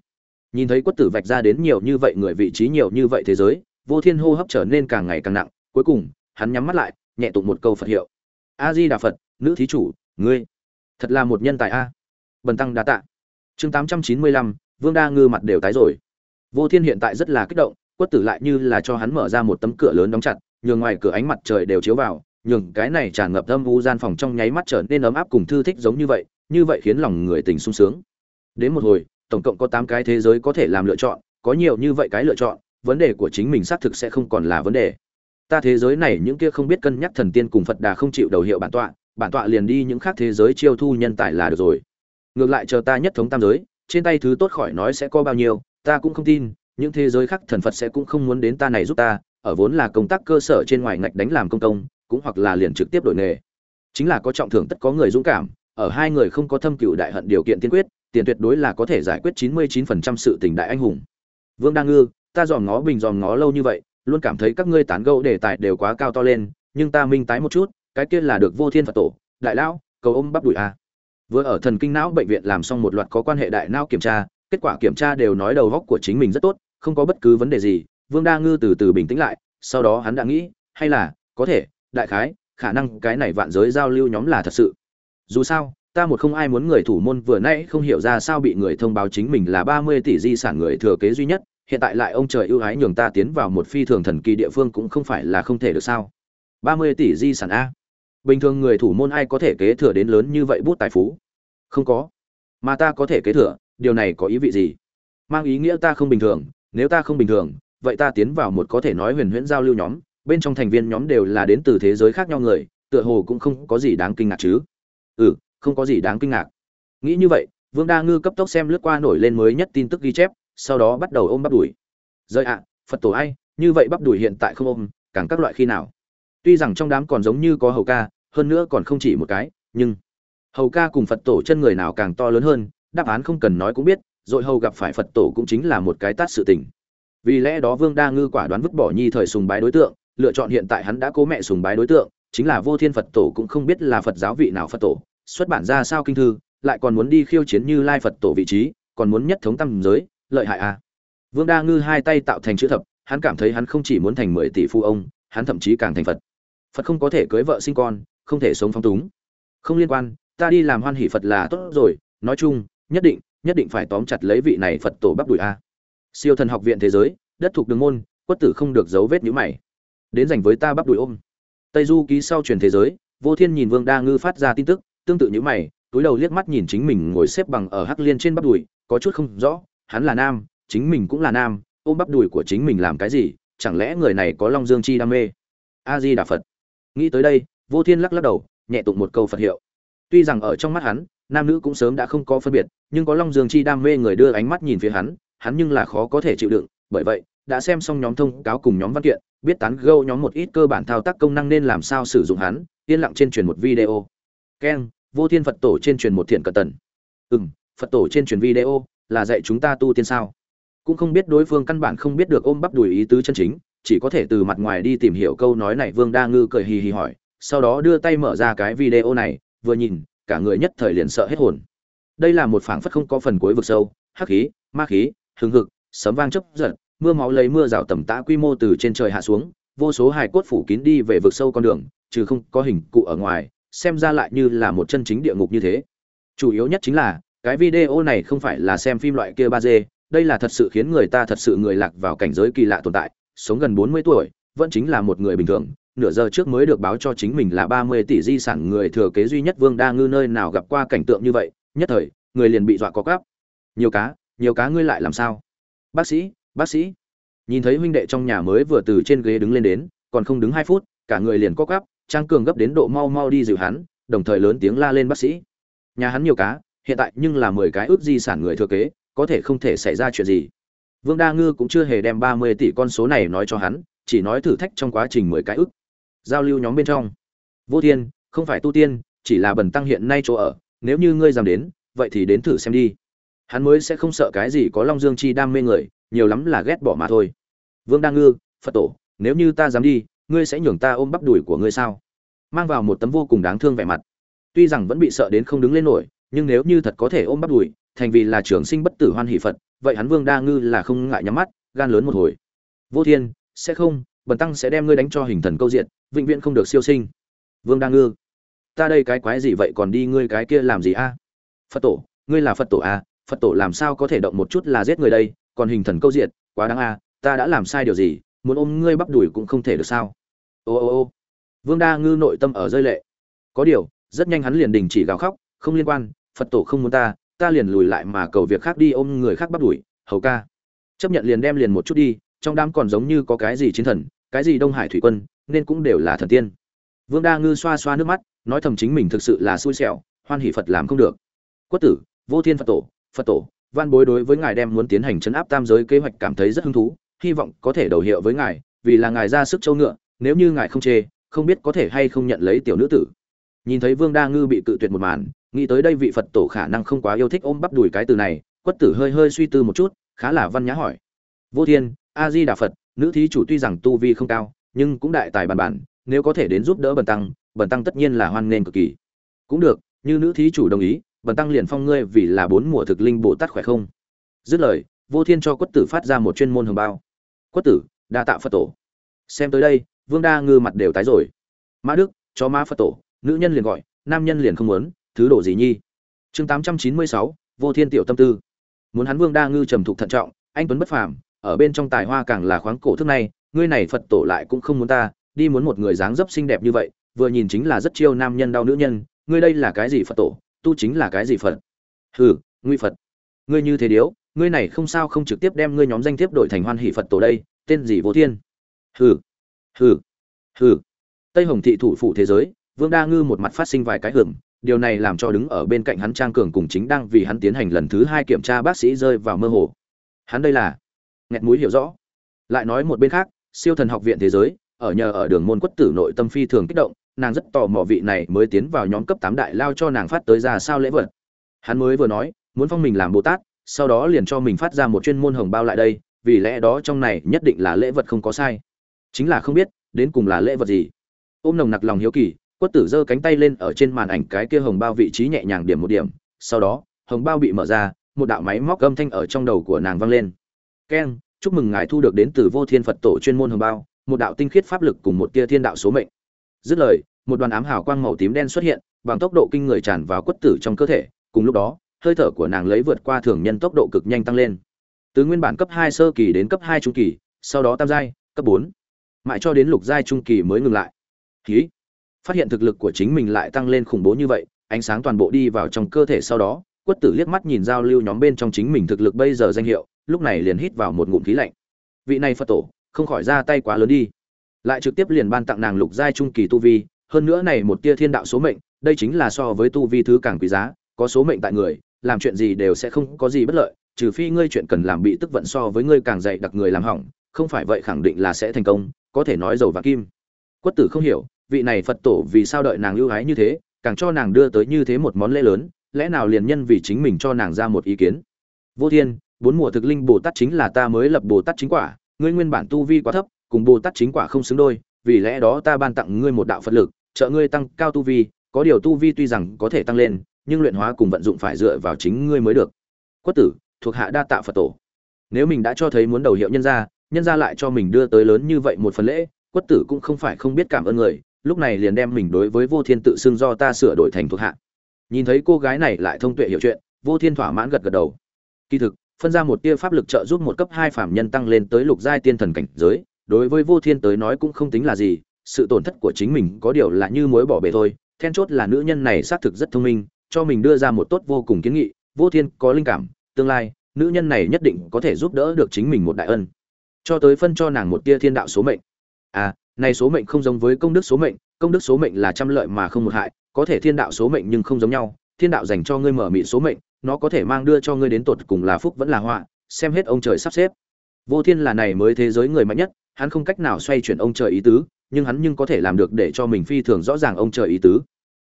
Nhìn thấy quất tử vạch ra đến nhiều như vậy người vị trí nhiều như vậy thế giới, vô thiên hô hấp trở nên càng ngày càng nặng, cuối cùng, hắn nhắm mắt lại, nhẹ tụng một câu phật hiệu. A di đà phật, nữ thí chủ, ngươi, thật là một nhân tài a. Bần tăng đa tạ. Chương tám trăm chín mươi lăm, vương đa ngư mặt đều tái rồi. Vô thiên hiện tại rất là kích động, quất tử lại như là cho hắn mở ra một tấm cửa lớn đóng chặt, nhường ngoài cửa ánh mặt trời đều chiếu vào nhường cái này tràn ngập âm u gian phòng trong nháy mắt trở nên ấm áp cùng thư thích giống như vậy như vậy khiến lòng người tình sung sướng. Đến một hồi, tổng cộng có tám cái thế giới có thể làm lựa chọn, có nhiều như vậy cái lựa chọn, vấn đề của chính mình xác thực sẽ không còn là vấn đề. Ta thế giới này những kia không biết cân nhắc thần tiên cùng phật đà không chịu đầu hiệu bản tọa bản tọa liền đi những khác thế giới chiêu thu nhân tài là được rồi. Ngược lại chờ ta nhất thống tam giới, trên tay thứ tốt khỏi nói sẽ có bao nhiêu, ta cũng không tin, những thế giới khác thần phật sẽ cũng không muốn đến ta này giúp ta, ở vốn là công tác cơ sở trên ngoài ngạch đánh làm công công cũng hoặc là liền trực tiếp đổi nghề. Chính là có trọng thưởng tất có người dũng cảm, ở hai người không có thâm cựu đại hận điều kiện tiên quyết, tiền tuyệt đối là có thể giải quyết chín mươi 99% sự tình đại anh hùng. Vương đa ngư, ta dòm ngó bình dòm ngó lâu như vậy, luôn cảm thấy các ngươi tán gẫu đề tài đều quá cao to lên, nhưng ta minh tái một chút, cái kia là được vô thiên phật tổ, đại lão, cầu ôm bắp đùi a. Vừa ở thần kinh não bệnh viện làm xong một loạt có quan hệ đại não kiểm tra, kết quả kiểm tra đều nói đầu góc của chính mình rất tốt, không có bất cứ vấn đề gì. Vương đa ngư từ từ bình tĩnh lại, sau đó hắn đã nghĩ, hay là, có thể đại khái, khả năng cái này vạn giới giao lưu nhóm là thật sự. Dù sao, ta một không ai muốn người thủ môn vừa nãy không hiểu ra sao bị người thông báo chính mình là ba mươi tỷ di sản người thừa kế duy nhất, hiện tại lại ông trời ưu ái nhường ta tiến vào một phi thường thần kỳ địa phương cũng không phải là không thể được sao. ba mươi tỷ di sản a. Bình thường người thủ môn ai có thể kế thừa đến lớn như vậy bút tài phú? Không có. Mà ta có thể kế thừa, điều này có ý vị gì? Mang ý nghĩa ta không bình thường, nếu ta không bình thường, vậy ta tiến vào một có thể nói huyền huyễn giao lưu nhóm bên trong thành viên nhóm đều là đến từ thế giới khác nhau người, tựa hồ cũng không có gì đáng kinh ngạc chứ. Ừ không có gì đáng kinh ngạc. Nghĩ như vậy, vương đa ngư cấp tốc xem lướt qua nổi lên mới nhất tin tức ghi chép, sau đó bắt đầu ôm bắp đùi rơi ạ, phật tổ ai, như vậy bắp đùi hiện tại không ôm, càng các loại khi nào? Tuy rằng trong đám còn giống như có hầu ca, hơn nữa còn không chỉ một cái, nhưng hầu ca cùng phật tổ chân người nào càng to lớn hơn, đáp án không cần nói cũng biết, rồi hầu gặp phải phật tổ cũng chính là một cái tát sự tình. Vì lẽ đó vương đa ngư quả đoán vứt bỏ nhi thời sùng bái đối tượng lựa chọn hiện tại hắn đã cố mẹ sùng bái đối tượng, chính là vô thiên phật tổ cũng không biết là phật giáo vị nào phật tổ, xuất bản ra sao kinh thư, lại còn muốn đi khiêu chiến như lai phật tổ vị trí, còn muốn nhất thống tâm giới, lợi hại à. Vương đa ngư hai tay tạo thành chữ thập, hắn cảm thấy hắn không chỉ muốn thành mười tỷ phu ông, hắn thậm chí càng thành phật. Phật không có thể cưới vợ sinh con, không thể sống phong túng. Không liên quan, ta đi làm hoan hỷ phật là tốt rồi, nói chung, nhất định nhất định phải tóm chặt lấy vị này phật tổ bắp đùi a. Siêu thần học viện thế giới, đất thuộc đường môn, quất tử không được dấu vết nhữ mày đến dành với ta bắp đùi ôm. Tây du ký sau truyền thế giới, vô thiên nhìn vương đa ngư phát ra tin tức, tương tự như mày, túi đầu liếc mắt nhìn chính mình ngồi xếp bằng ở hắc liên trên bắp đùi, có chút không rõ, hắn là nam, chính mình cũng là nam, ôm bắp đùi của chính mình làm cái gì, chẳng lẽ người này có long dương chi đam mê? A di đà phật. Nghĩ tới đây, vô thiên lắc lắc đầu, nhẹ tụng một câu phật hiệu. Tuy rằng ở trong mắt hắn, nam nữ cũng sớm đã không có phân biệt, nhưng có long dương chi đam mê người đưa ánh mắt nhìn phía hắn hắn nhưng là khó có thể chịu đựng, bởi vậy đã xem xong nhóm thông cáo cùng nhóm văn kiện biết tán gâu nhóm một ít cơ bản thao tác công năng nên làm sao sử dụng hắn yên lặng trên truyền một video. Keng vô thiên phật tổ trên truyền một thiện cận tần. Ừm, phật tổ trên truyền video là dạy chúng ta tu tiên sao? Cũng không biết đối phương căn bản không biết được ôm bắp đùi ý tứ chân chính chỉ có thể từ mặt ngoài đi tìm hiểu câu nói này. Vương đa ngư cười hì hì hỏi sau đó đưa tay mở ra cái video này vừa nhìn cả người nhất thời liền sợ hết hồn. Đây là một phảng phất không có phần cuối vực sâu hắc khí ma khí hừng hực sấm vang chớp giật mưa máu lấy mưa rào tầm tã quy mô từ trên trời hạ xuống, vô số hài cốt phủ kín đi về vực sâu con đường, trừ không có hình cụ ở ngoài, xem ra lại như là một chân chính địa ngục như thế. Chủ yếu nhất chính là, cái video này không phải là xem phim loại kia ba d, đây là thật sự khiến người ta thật sự người lạc vào cảnh giới kỳ lạ tồn tại, sống gần bốn mươi tuổi, vẫn chính là một người bình thường, nửa giờ trước mới được báo cho chính mình là ba mươi tỷ di sản người thừa kế duy nhất vương đa ngư nơi nào gặp qua cảnh tượng như vậy, nhất thời, người liền bị dọa có cắp. Nhiều cá nhiều cá ngươi lại làm sao? Bác sĩ bác sĩ. Nhìn thấy huynh đệ trong nhà mới vừa từ trên ghế đứng lên đến, còn không đứng hai phút, cả người liền có cắp trang cường gấp đến độ mau mau đi dịu hắn, đồng thời lớn tiếng la lên bác sĩ. Nhà hắn nhiều cá, hiện tại nhưng là mười cái ước di sản người thừa kế, có thể không thể xảy ra chuyện gì. Vương đa ngư cũng chưa hề đem ba mươi tỷ con số này nói cho hắn, chỉ nói thử thách trong quá trình mười cái ước giao lưu nhóm bên trong. Vô thiên, không phải tu tiên, chỉ là bần tăng hiện nay chỗ ở, nếu như ngươi dám đến, vậy thì đến thử xem đi. Hắn mới sẽ không sợ cái gì có long dương chi đam mê người nhiều lắm là ghét bỏ mà thôi. Vương đa ngư, phật tổ, nếu như ta dám đi, ngươi sẽ nhường ta ôm bắp đùi của ngươi sao? Mang vào một tấm vô cùng đáng thương vẻ mặt. Tuy rằng vẫn bị sợ đến không đứng lên nổi, nhưng nếu như thật có thể ôm bắp đùi, thành vì là trường sinh bất tử hoan hỷ phật, vậy hắn vương đa ngư là không ngại nhắm mắt, gan lớn một hồi. Vô thiên, sẽ không, bần tăng sẽ đem ngươi đánh cho hình thần câu diện vĩnh viễn không được siêu sinh. Vương đa ngư, ta đây cái quái gì vậy còn đi ngươi cái kia làm gì a? Phật tổ, ngươi là phật tổ a phật tổ làm sao có thể động một chút là giết người đây? Còn hình thần câu diện quá đáng a, ta đã làm sai điều gì, muốn ôm ngươi bắp đùi cũng không thể được sao? Ô ô ô. Vương đa ngư nội tâm ở rơi lệ. Có điều, rất nhanh hắn liền đình chỉ gào khóc, không liên quan, phật tổ không muốn ta ta liền lùi lại mà cầu việc khác đi ôm người khác bắp đuổi hầu ca. Chấp nhận liền đem liền một chút đi, trong đám còn giống như có cái gì chiến thần, cái gì đông hải thủy quân, nên cũng đều là thần tiên. Vương đa ngư xoa xoa nước mắt, nói thầm chính mình thực sự là xui xẻo, hoan hỷ phật làm không được. Quất tử, vô thiên phật tổ phật tổ. Van bối đối với ngài đem muốn tiến hành chấn áp tam giới kế hoạch cảm thấy rất hứng thú, hy vọng có thể đầu hiệu với ngài, vì là ngài ra sức châu ngựa, nếu như ngài không chê, không biết có thể hay không nhận lấy tiểu nữ tử. Nhìn thấy vương đa ngư bị cự tuyệt một màn, nghĩ tới đây vị phật tổ khả năng không quá yêu thích ôm bắp đùi cái từ này, quất tử hơi hơi suy tư một chút, khá là văn nhã hỏi. Vô thiên a di đà phật, nữ thí chủ tuy rằng tu vi không cao, nhưng cũng đại tài bàn bản, nếu có thể đến giúp đỡ bần tăng bần tăng tất nhiên là hoan nghênh cực kỳ. Cũng được, như nữ thí chủ đồng ý bần tăng liền phong ngươi vì là bốn mùa thực linh bồ tát khỏe không? Dứt lời, vô thiên cho quất tử phát ra một chuyên môn hồng bao. Quất tử, đa tạ phật tổ. Xem tới đây, vương đa ngư mặt đều tái rồi. Mã đức cho mã phật tổ, nữ nhân liền gọi, nam nhân liền không muốn, thứ độ gì nhi? Chương tám trăm chín mươi sáu, vô thiên tiểu tâm tư. Muốn hắn vương đa ngư trầm thục thận trọng, anh tuấn bất phàm, ở bên trong tài hoa càng là khoáng cổ thức này, ngươi này phật tổ lại cũng không muốn ta, đi muốn một người dáng dấp xinh đẹp như vậy, vừa nhìn chính là rất chiêu nam nhân đau nữ nhân, ngươi đây là cái gì phật tổ? Tu chính là cái gì phật? Hừ nguy phật. Ngươi như thế điếu, ngươi này không sao không trực tiếp đem ngươi nhóm danh thiếp đổi thành hoan hỷ phật tổ đây, tên gì vô thiên? Hừ hừ hừ. Tây hồng thị thủ phủ thế giới, vương đa ngư một mặt phát sinh vài cái hưởng điều này làm cho đứng ở bên cạnh hắn trang cường cùng chính đang vì hắn tiến hành lần thứ hai kiểm tra bác sĩ rơi vào mơ hồ. Hắn đây là, nghẹt mũi hiểu rõ. Lại nói một bên khác, siêu thần học viện thế giới, ở nhờ ở đường môn quất tử nội tâm phi thường kích động nàng rất tò mò vị này mới tiến vào nhóm cấp tám đại lao cho nàng phát tới ra sao lễ vật. Hắn mới vừa nói, muốn phong mình làm bồ tát, sau đó liền cho mình phát ra một chuyên môn hồng bao lại đây, vì lẽ đó trong này nhất định là lễ vật không có sai. Chính là không biết, đến cùng là lễ vật gì. Ôm nồng nặc lòng hiếu kỳ, quất tử giơ cánh tay lên ở trên màn ảnh cái kia hồng bao vị trí nhẹ nhàng điểm một điểm, sau đó, hồng bao bị mở ra, một đạo máy móc âm thanh ở trong đầu của nàng vang lên. Keng, chúc mừng ngài thu được đến từ vô thiên phật tổ chuyên môn hồng bao, một đạo tinh khiết pháp lực cùng một tia thiên đạo số mệnh dứt lời, một đoàn ám hào quang màu tím đen xuất hiện, bằng tốc độ kinh người tràn vào quất tử trong cơ thể, cùng lúc đó, hơi thở của nàng lấy vượt qua thường nhân tốc độ cực nhanh tăng lên. Từ nguyên bản cấp hai sơ kỳ đến cấp hai trung kỳ, sau đó tam giai, cấp bốn. Mãi cho đến lục giai trung kỳ mới ngừng lại. Ký phát hiện thực lực của chính mình lại tăng lên khủng bố như vậy, ánh sáng toàn bộ đi vào trong cơ thể sau đó, quất tử liếc mắt nhìn giao lưu nhóm bên trong chính mình thực lực bây giờ danh hiệu, lúc này liền hít vào một ngụm khí lạnh. Vị này phật tổ, không khỏi ra tay quá lớn đi lại trực tiếp liền ban tặng nàng lục giai trung kỳ tu vi, hơn nữa này một tia thiên đạo số mệnh, đây chính là so với tu vi thứ càng quý giá, có số mệnh tại người, làm chuyện gì đều sẽ không có gì bất lợi, trừ phi ngươi chuyện cần làm bị tức vận so với ngươi càng dạy đặc người làm hỏng, không phải vậy khẳng định là sẽ thành công, có thể nói dầu và kim. Quất tử không hiểu, vị này phật tổ vì sao đợi nàng ưu ái như thế, càng cho nàng đưa tới như thế một món lễ lớn, lẽ nào liền nhân vì chính mình cho nàng ra một ý kiến? Vô thiên, bốn mùa thực linh bồ tát chính là ta mới lập bồ tát chính quả, ngươi nguyên bản tu vi quá thấp cùng bồ tát chính quả không xứng đôi, vì lẽ đó ta ban tặng ngươi một đạo phật lực, trợ ngươi tăng cao tu vi, có điều tu vi tuy rằng có thể tăng lên, nhưng luyện hóa cùng vận dụng phải dựa vào chính ngươi mới được. Quất tử, thuộc hạ đa tạ phật tổ. Nếu mình đã cho thấy muốn đầu hiệu nhân gia nhân gia lại cho mình đưa tới lớn như vậy một phần lễ, quất tử cũng không phải không biết cảm ơn người, lúc này liền đem mình đối với vô thiên tự xưng do ta sửa đổi thành thuộc hạ. Nhìn thấy cô gái này lại thông tuệ hiểu chuyện, vô thiên thỏa mãn gật gật đầu. Kỳ thực, phân ra một tia pháp lực trợ giúp một cấp hai phạm nhân tăng lên tới lục giai tiên thần cảnh giới đối với vô thiên tới nói cũng không tính là gì, sự tổn thất của chính mình có điều là như mối bỏ bể thôi, then chốt là nữ nhân này xác thực rất thông minh, cho mình đưa ra một tốt vô cùng kiến nghị, vô thiên có linh cảm, tương lai, nữ nhân này nhất định có thể giúp đỡ được chính mình một đại ân. Cho tới phân cho nàng một tia thiên đạo số mệnh. À này số mệnh không giống với công đức số mệnh, công đức số mệnh là trăm lợi mà không một hại, có thể thiên đạo số mệnh nhưng không giống nhau, thiên đạo dành cho ngươi mở mị số mệnh, nó có thể mang đưa cho ngươi đến tột cùng là phúc vẫn là họa, xem hết ông trời sắp xếp. Vô thiên là này mới thế giới người mạnh nhất hắn không cách nào xoay chuyển ông trời ý tứ, nhưng hắn nhưng có thể làm được để cho mình phi thường rõ ràng ông trời ý tứ.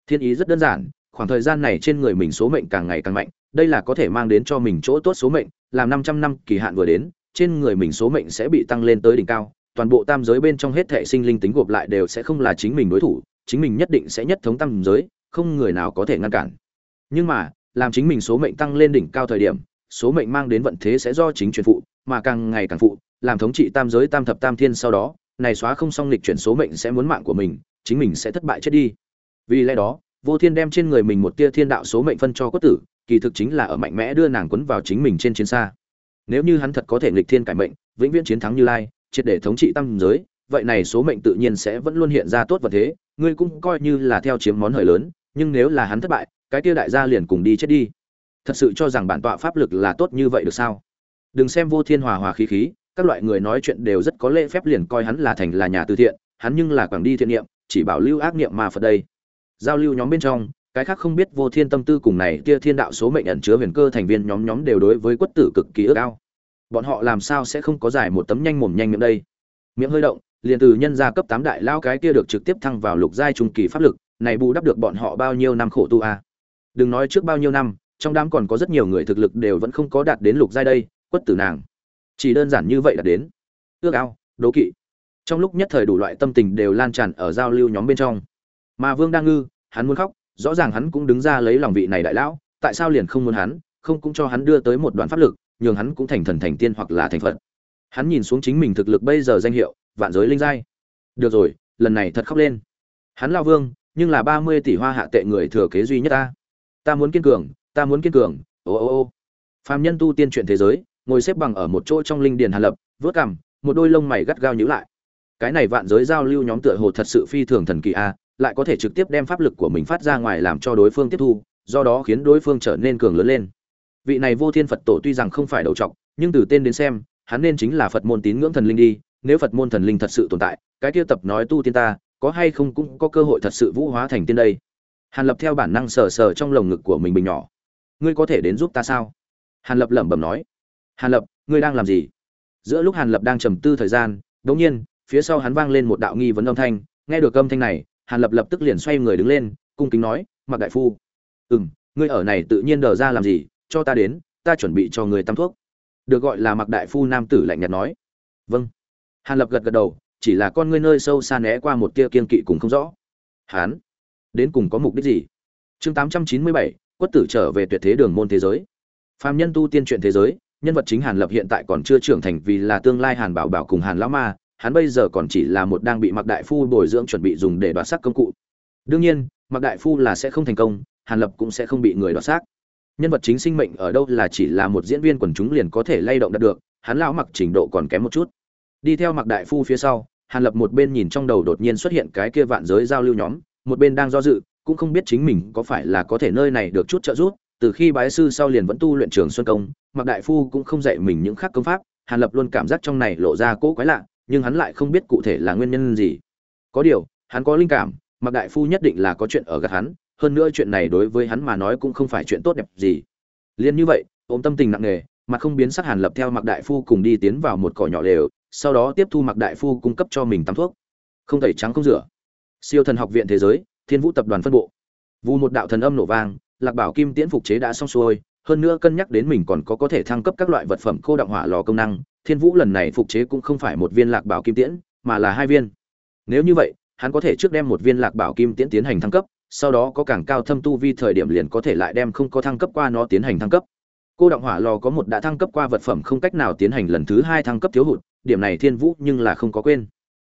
Thiên ý rất đơn giản, khoảng thời gian này trên người mình số mệnh càng ngày càng mạnh, đây là có thể mang đến cho mình chỗ tốt số mệnh, làm 500 năm kỳ hạn vừa đến, trên người mình số mệnh sẽ bị tăng lên tới đỉnh cao, toàn bộ tam giới bên trong hết thảy sinh linh tính gộp lại đều sẽ không là chính mình đối thủ, chính mình nhất định sẽ nhất thống tam giới, không người nào có thể ngăn cản. Nhưng mà, làm chính mình số mệnh tăng lên đỉnh cao thời điểm, số mệnh mang đến vận thế sẽ do chính truyền phụ, mà càng ngày càng phụ làm thống trị tam giới tam thập tam thiên sau đó, này xóa không xong lịch chuyển số mệnh sẽ muốn mạng của mình, chính mình sẽ thất bại chết đi. Vì lẽ đó, vô thiên đem trên người mình một tia thiên đạo số mệnh phân cho quốc tử, kỳ thực chính là ở mạnh mẽ đưa nàng quấn vào chính mình trên chiến xa. Nếu như hắn thật có thể nghịch thiên cải mệnh, vĩnh viễn chiến thắng như lai, triệt để thống trị tam giới, vậy này số mệnh tự nhiên sẽ vẫn luôn hiện ra tốt và thế, ngươi cũng coi như là theo chiếm món hời lớn, nhưng nếu là hắn thất bại, cái tia đại gia liền cùng đi chết đi. Thật sự cho rằng bản tọa pháp lực là tốt như vậy được sao? Đừng xem vô thiên hòa hòa khí khí các loại người nói chuyện đều rất có lễ phép liền coi hắn là thành là nhà từ thiện, hắn nhưng là quảng đi thiện niệm, chỉ bảo lưu ác niệm mà phật đây. Giao lưu nhóm bên trong, cái khác không biết vô thiên tâm tư cùng này kia thiên đạo số mệnh ẩn chứa huyền cơ thành viên nhóm nhóm đều đối với quất tử cực kỳ ước ao. Bọn họ làm sao sẽ không có giải một tấm nhanh mồm nhanh miệng đây? Miệng hơi động, liền từ nhân gia cấp tám đại lao cái kia được trực tiếp thăng vào lục giai trung kỳ pháp lực, này bù đắp được bọn họ bao nhiêu năm khổ tu a? Đừng nói trước bao nhiêu năm, trong đám còn có rất nhiều người thực lực đều vẫn không có đạt đến lục giai đây, quất tử nàng chỉ đơn giản như vậy là đến. Ước ao, đố kỵ. Trong lúc nhất thời đủ loại tâm tình đều lan tràn ở giao lưu nhóm bên trong. Mà vương đang ngư, hắn muốn khóc, rõ ràng hắn cũng đứng ra lấy lòng vị này đại lão, tại sao liền không muốn hắn, không cũng cho hắn đưa tới một đoạn pháp lực, nhường hắn cũng thành thần thành tiên hoặc là thành phật. Hắn nhìn xuống chính mình thực lực bây giờ danh hiệu, vạn giới linh giai. Được rồi, lần này thật khóc lên. Hắn lao vương, nhưng là ba mươi tỷ hoa hạ tệ người thừa kế duy nhất ta. Ta muốn kiên cường, ta muốn kiên cường, ô ô ô. Phàm nhân tu tiên chuyện thế giới ngồi xếp bằng ở một chỗ trong linh điền hàn lập vớt cằm, một đôi lông mày gắt gao nhíu lại. Cái này vạn giới giao lưu nhóm tựa hồ thật sự phi thường thần kỳ a, lại có thể trực tiếp đem pháp lực của mình phát ra ngoài làm cho đối phương tiếp thu, do đó khiến đối phương trở nên cường lớn lên. Vị này vô thiên phật tổ tuy rằng không phải đầu trọc, nhưng từ tên đến xem, hắn nên chính là phật môn tín ngưỡng thần linh đi, nếu phật môn thần linh thật sự tồn tại, cái kia tập nói tu tiên ta, có hay không cũng có cơ hội thật sự vũ hóa thành tiên đây. Hàn lập theo bản năng sờ sờ trong lồng ngực của mình bình nhỏ. Ngươi có thể đến giúp ta sao? Hàn lập lẩm bẩm nói hàn lập, ngươi đang làm gì? Giữa lúc hàn lập đang trầm tư thời gian, đột nhiên, phía sau hắn vang lên một đạo nghi vấn âm thanh. Nghe được âm thanh này, hàn lập lập tức liền xoay người đứng lên, cung kính nói mặc đại phu. Ừ m ngươi ở này tự nhiên đờ ra làm gì? Cho ta đến, ta chuẩn bị cho người tắm thuốc. Được gọi là mặc đại phu nam tử lạnh nhạt nói. Vâng. Hàn lập gật gật đầu, chỉ là con ngươi nơi sâu xa né qua một tia kiên kỵ cùng không rõ. Hán, đến cùng có mục đích gì? Chương tám trăm chín mươi bảy, quất tử trở về tuyệt thế đường môn thế giới. Phàm nhân tu tiên truyện thế giới nhân vật chính hàn lập hiện tại còn chưa trưởng thành vì là tương lai hàn bảo bảo cùng hàn lão ma, hắn bây giờ còn chỉ là một đang bị mặc đại phu bồi dưỡng chuẩn bị dùng để đoạt xác công cụ. Đương nhiên mặc đại phu là sẽ không thành công, hàn lập cũng sẽ không bị người đoạt xác. Nhân vật chính sinh mệnh ở đâu là chỉ là một diễn viên quần chúng liền có thể lay động đạt được, hắn lão mặc trình độ còn kém một chút. Đi theo mặc đại phu phía sau, hàn lập một bên nhìn trong đầu đột nhiên xuất hiện cái kia vạn giới giao lưu nhóm, một bên đang do dự, cũng không biết chính mình có phải là có thể nơi này được chút trợ giúp, từ khi bái sư sau liền vẫn tu luyện trường xuân công mặc đại phu cũng không dạy mình những khác công pháp, hàn lập luôn cảm giác trong này lộ ra cỗ quái lạ, nhưng hắn lại không biết cụ thể là nguyên nhân gì. Có điều, hắn có linh cảm mặc đại phu nhất định là có chuyện ở gạt hắn, hơn nữa chuyện này đối với hắn mà nói cũng không phải chuyện tốt đẹp gì. Liên như vậy, ôm tâm tình nặng nề, mặt không biến sắc hàn lập theo mặc đại phu cùng đi tiến vào một cỏ nhỏ lều, sau đó tiếp thu mặc đại phu cung cấp cho mình tắm thuốc. Không tẩy trắng không rửa. Siêu thần học viện thế giới, thiên vũ tập đoàn phân bộ. Vu một đạo thần âm nổ vang, lạc bảo kim tiễn phục chế đã xong xuôi hơn nữa cân nhắc đến mình còn có có thể thăng cấp các loại vật phẩm cô động hỏa lò công năng, thiên vũ lần này phục chế cũng không phải một viên lạc bảo kim tiễn, mà là hai viên. Nếu như vậy, hắn có thể trước đem một viên lạc bảo kim tiễn tiến hành thăng cấp, sau đó có càng cao thâm tu vi thời điểm liền có thể lại đem không có thăng cấp qua nó tiến hành thăng cấp. Cô động hỏa lò có một đã thăng cấp qua vật phẩm không cách nào tiến hành lần thứ hai thăng cấp thiếu hụt, điểm này thiên vũ nhưng là không có quên.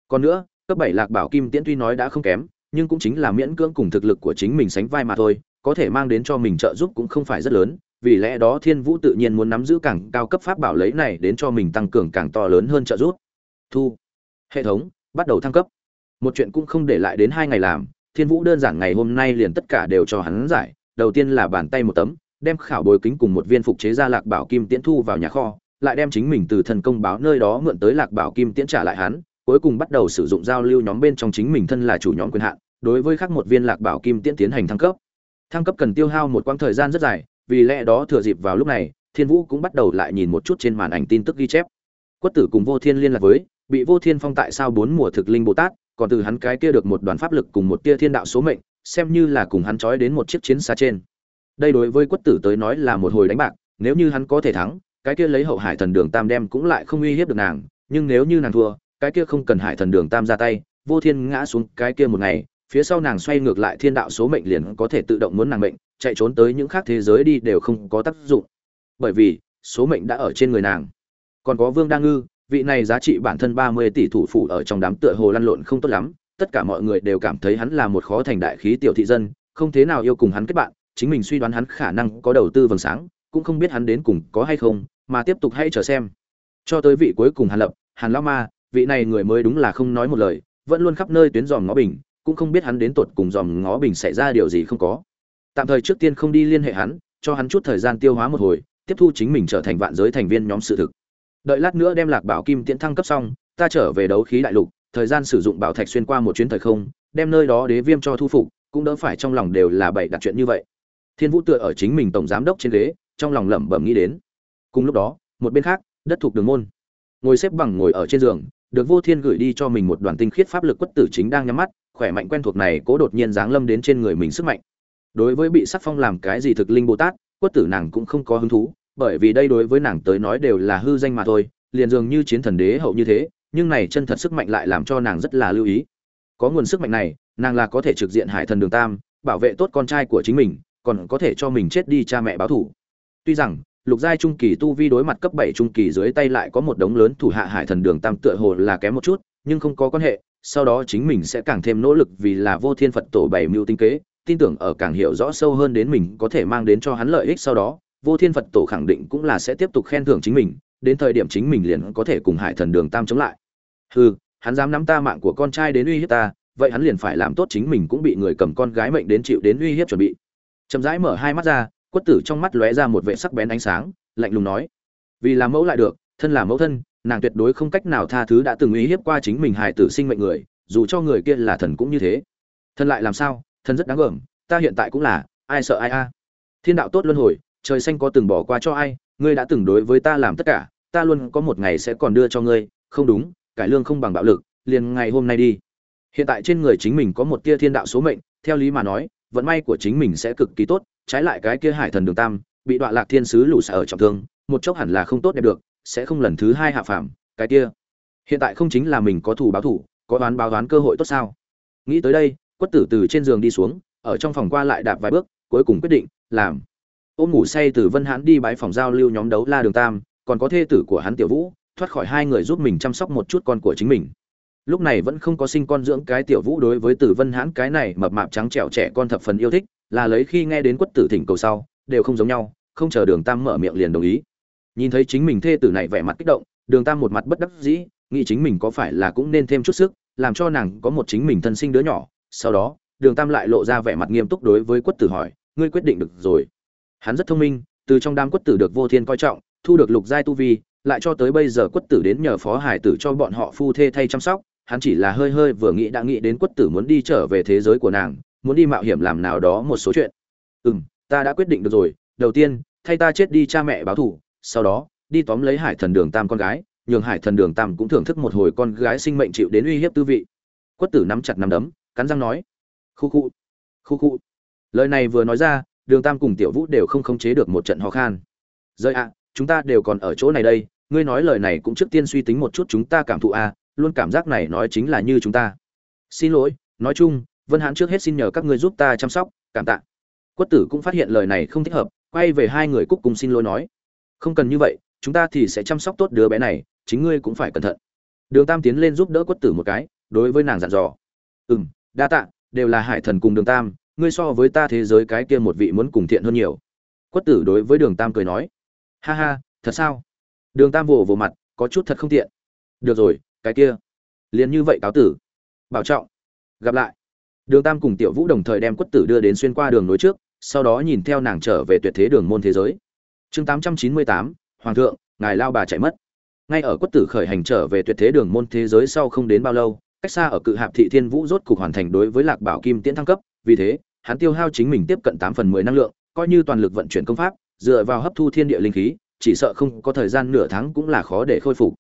Còn nữa, cấp bảy lạc bảo kim tiễn tuy nói đã không kém, nhưng cũng chính là miễn cưỡng cùng thực lực của chính mình sánh vai mà thôi, có thể mang đến cho mình trợ giúp cũng không phải rất lớn vì lẽ đó thiên vũ tự nhiên muốn nắm giữ càng cao cấp pháp bảo lấy này đến cho mình tăng cường càng to lớn hơn trợ giúp. Thu. Hệ thống, bắt đầu thăng cấp. Một chuyện cũng không để lại đến hai ngày làm, thiên vũ đơn giản ngày hôm nay liền tất cả đều cho hắn giải. Đầu tiên là bàn tay một tấm, đem khảo bồi kính cùng một viên phục chế ra lạc bảo kim tiễn thu vào nhà kho, lại đem chính mình từ thần công báo nơi đó mượn tới lạc bảo kim tiễn trả lại hắn, cuối cùng bắt đầu sử dụng giao lưu nhóm bên trong chính mình thân là chủ nhóm quyền hạn, đối với khác một viên lạc bảo kim tiễn tiến hành thăng cấp. Thăng cấp cần tiêu hao một quãng thời gian rất dài vì lẽ đó thừa dịp vào lúc này, thiên vũ cũng bắt đầu lại nhìn một chút trên màn ảnh tin tức ghi chép. Quất tử cùng vô thiên liên lạc với, bị vô thiên phong tại sao bốn mùa thực linh bồ tát, còn từ hắn cái kia được một đoàn pháp lực cùng một tia thiên đạo số mệnh, xem như là cùng hắn trói đến một chiếc chiến xa trên. Đây đối với quất tử tới nói là một hồi đánh bạc, nếu như hắn có thể thắng, cái kia lấy hậu hải thần đường tam đem cũng lại không uy hiếp được nàng, nhưng nếu như nàng thua, cái kia không cần hải thần đường tam ra tay, vô thiên ngã xuống cái kia một ngày, phía sau nàng xoay ngược lại thiên đạo số mệnh liền có thể tự động muốn nàng mệnh chạy trốn tới những khác thế giới đi đều không có tác dụng. Bởi vì, số mệnh đã ở trên người nàng. Còn có vương đa ngư, vị này giá trị bản thân ba mươi tỷ thủ phủ ở trong đám tựa hồ lăn lộn không tốt lắm, tất cả mọi người đều cảm thấy hắn là một khó thành đại khí tiểu thị dân, không thế nào yêu cùng hắn kết bạn, chính mình suy đoán hắn khả năng có đầu tư vầng sáng, cũng không biết hắn đến cùng có hay không, mà tiếp tục hãy chờ xem. Cho tới vị cuối cùng hàn lập, hàn lão ma, vị này người mới đúng là không nói một lời, vẫn luôn khắp nơi tuyến dòm ngó bình, cũng không biết hắn đến tột cùng dòm ngó bình xảy ra điều gì không có tạm thời trước tiên không đi liên hệ hắn, cho hắn chút thời gian tiêu hóa một hồi, tiếp thu chính mình trở thành vạn giới thành viên nhóm sự thực. Đợi lát nữa đem lạc bảo kim tiễn thăng cấp xong, ta trở về đấu khí đại lục, thời gian sử dụng bảo thạch xuyên qua một chuyến thời không, đem nơi đó đế viêm cho thu phục, cũng đỡ phải trong lòng đều là bảy đặt chuyện như vậy. Thiên vũ tựa ở chính mình tổng giám đốc trên ghế, trong lòng lẩm bẩm nghĩ đến. Cùng lúc đó, một bên khác, đất thuộc đường môn. Ngồi xếp bằng ngồi ở trên giường, được vô thiên gửi đi cho mình một đoàn tinh khiết pháp lực quất tử chính đang nhắm mắt, khỏe mạnh quen thuộc này cố đột nhiên giáng lâm đến trên người mình sức mạnh đối với bị sắc phong làm cái gì thực linh bồ tát, quất tử nàng cũng không có hứng thú, bởi vì đây đối với nàng tới nói đều là hư danh mà thôi, liền dường như chiến thần đế hậu như thế, nhưng này chân thật sức mạnh lại làm cho nàng rất là lưu ý. Có nguồn sức mạnh này, nàng là có thể trực diện hải thần đường tam, bảo vệ tốt con trai của chính mình, còn có thể cho mình chết đi cha mẹ báo thủ tuy rằng, lục giai trung kỳ tu vi đối mặt cấp bảy trung kỳ dưới tay lại có một đống lớn thủ hạ hải thần đường tam tựa hồ là kém một chút, nhưng không có quan hệ, sau đó chính mình sẽ càng thêm nỗ lực vì là vô thiên phật tổ bảy mưu tinh kế tin tưởng ở càng hiểu rõ sâu hơn đến mình có thể mang đến cho hắn lợi ích sau đó, vô thiên phật tổ khẳng định cũng là sẽ tiếp tục khen thưởng chính mình, đến thời điểm chính mình liền có thể cùng hải thần đường tam chống lại. Hừ, hắn dám nắm ta mạng của con trai đến uy hiếp ta, vậy hắn liền phải làm tốt chính mình cũng bị người cầm con gái mệnh đến chịu đến uy hiếp chuẩn bị. Chậm rãi mở hai mắt ra, quất tử trong mắt lóe ra một vệ sắc bén ánh sáng, lạnh lùng nói, vì làm mẫu lại được, thân là mẫu thân, nàng tuyệt đối không cách nào tha thứ đã từng uy hiếp qua chính mình hài tử sinh mệnh người, dù cho người kia là thần cũng như thế. Thân lại làm sao? Thân rất đáng gờm, ta hiện tại cũng là, ai sợ ai a? Thiên đạo tốt luân hồi, trời xanh có từng bỏ qua cho ai, ngươi đã từng đối với ta làm tất cả, ta luôn có một ngày sẽ còn đưa cho ngươi, không đúng, cải lương không bằng bạo lực, liền ngày hôm nay đi. Hiện tại trên người chính mình có một tia thiên đạo số mệnh, theo lý mà nói, vận may của chính mình sẽ cực kỳ tốt, trái lại cái kia hải thần đường tam, bị đoạn lạc thiên sứ lù xả ở trọng thương, một chốc hẳn là không tốt đẹp được, sẽ không lần thứ hai hạ phàm, cái kia. Hiện tại không chính là mình có thủ báo thủ có đoán báo đoán cơ hội tốt sao? Nghĩ tới đây quất tử từ trên giường đi xuống, ở trong phòng qua lại đạp vài bước, cuối cùng quyết định, làm. Ôm ngủ say từ vân hãn đi bãi phòng giao lưu nhóm đấu la đường tam, còn có thê tử của hắn tiểu vũ, thoát khỏi hai người giúp mình chăm sóc một chút con của chính mình. Lúc này vẫn không có sinh con dưỡng cái tiểu vũ đối với tử vân hãn cái này mập mạp trắng trẻo trẻ con thập phần yêu thích, là lấy khi nghe đến quất tử thỉnh cầu sau, đều không giống nhau, không chờ đường tam mở miệng liền đồng ý. Nhìn thấy chính mình thê tử này vẻ mặt kích động, đường tam một mặt bất đắc dĩ, nghĩ chính mình có phải là cũng nên thêm chút sức, làm cho nàng có một chính mình thân sinh đứa nhỏ sau đó, đường tam lại lộ ra vẻ mặt nghiêm túc đối với quất tử hỏi, ngươi quyết định được rồi. Hắn rất thông minh, từ trong đám quất tử được vô thiên coi trọng, thu được lục giai tu vi, lại cho tới bây giờ quất tử đến nhờ phó hải tử cho bọn họ phu thê thay chăm sóc, hắn chỉ là hơi hơi vừa nghĩ đã nghĩ đến quất tử muốn đi trở về thế giới của nàng, muốn đi mạo hiểm làm nào đó một số chuyện. Ừ m ta đã quyết định được rồi, đầu tiên, thay ta chết đi cha mẹ báo thù, sau đó, đi tóm lấy hải thần đường tam con gái, nhường hải thần đường tam cũng thưởng thức một hồi con gái sinh mệnh chịu đến uy hiếp tư vị. Quất tử nắm chặt nắm đấm cắn răng nói. Khu khu khu khu. Lời này vừa nói ra, đường tam cùng tiểu vũ đều không khống chế được một trận ho khan. Rơi ạ, chúng ta đều còn ở chỗ này đây, ngươi nói lời này cũng trước tiên suy tính một chút chúng ta cảm thụ à? luôn cảm giác này nói chính là như chúng ta. Xin lỗi, nói chung, vân hãn trước hết xin nhờ các ngươi giúp ta chăm sóc, cảm tạ. Quất tử cũng phát hiện lời này không thích hợp, quay về hai người cúc cùng xin lỗi nói. Không cần như vậy, chúng ta thì sẽ chăm sóc tốt đứa bé này, chính ngươi cũng phải cẩn thận. Đường tam tiến lên giúp đỡ quất tử một cái, đối với nàng dặn dò. Ừ m đa tạ, đều là hải thần cùng đường tam, ngươi so với ta thế giới cái kia một vị muốn cùng thiện hơn nhiều. Quất tử đối với đường tam cười nói. Ha ha, thật sao? Đường tam vồ vồ mặt, có chút thật không tiện. Được rồi, cái kia. Liền như vậy cáo tử. Bảo trọng. Gặp lại. Đường tam cùng tiểu vũ đồng thời đem quất tử đưa đến xuyên qua đường nối trước, sau đó nhìn theo nàng trở về tuyệt thế đường môn thế giới. Chương tám trăm chín mươi tám, hoàng thượng, ngài lao bà chạy mất. Ngay ở quất tử khởi hành trở về tuyệt thế đường môn thế giới sau không đến bao lâu cách xa ở cự hạp thị thiên vũ rốt cục hoàn thành đối với lạc bảo kim tiễn thăng cấp, vì thế, hắn tiêu hao chính mình tiếp cận tám phần mười năng lượng, coi như toàn lực vận chuyển công pháp, dựa vào hấp thu thiên địa linh khí, chỉ sợ không có thời gian nửa tháng cũng là khó để khôi phục.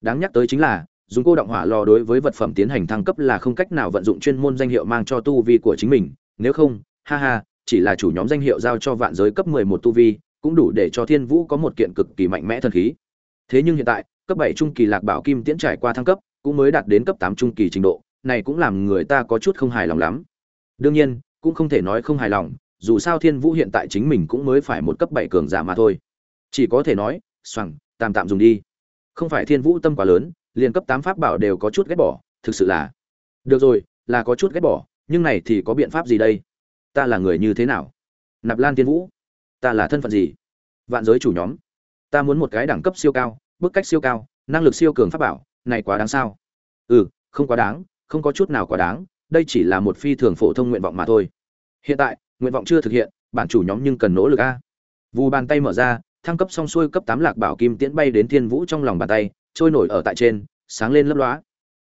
Đáng nhắc tới chính là, dùng cô động hỏa lò đối với vật phẩm tiến hành thăng cấp là không cách nào vận dụng chuyên môn danh hiệu mang cho tu vi của chính mình, nếu không, ha ha, chỉ là chủ nhóm danh hiệu giao cho vạn giới cấp mười một tu vi, cũng đủ để cho thiên vũ có một kiện cực kỳ mạnh mẽ thần khí. Thế nhưng hiện tại, cấp bảy trung kỳ lạc bảo kim tiễn trải qua thăng cấp cũng mới đạt đến cấp tám trung kỳ trình độ, này cũng làm người ta có chút không hài lòng lắm. Đương nhiên, cũng không thể nói không hài lòng, dù sao thiên vũ hiện tại chính mình cũng mới phải một cấp bảy cường giả mà thôi. Chỉ có thể nói xoằng tạm tạm dùng đi. Không phải thiên vũ tâm quá lớn, liền cấp tám pháp bảo đều có chút ghét bỏ, thực sự là. Được rồi, là có chút ghét bỏ, nhưng này thì có biện pháp gì đây? Ta là người như thế nào? Nạp lan thiên vũ, ta là thân phận gì? Vạn giới chủ nhóm, ta muốn một cái đẳng cấp siêu cao bức cách siêu cao, năng lực siêu cường pháp bảo này quá đáng sao? Ừ không quá đáng, không có chút nào quá đáng, đây chỉ là một phi thường phổ thông nguyện vọng mà thôi. Hiện tại, nguyện vọng chưa thực hiện, bản chủ nhóm nhưng cần nỗ lực a. Vù bàn tay mở ra, thăng cấp xong xuôi cấp tám lạc bảo kim tiễn bay đến thiên vũ trong lòng bàn tay, trôi nổi ở tại trên, sáng lên lấp lóa.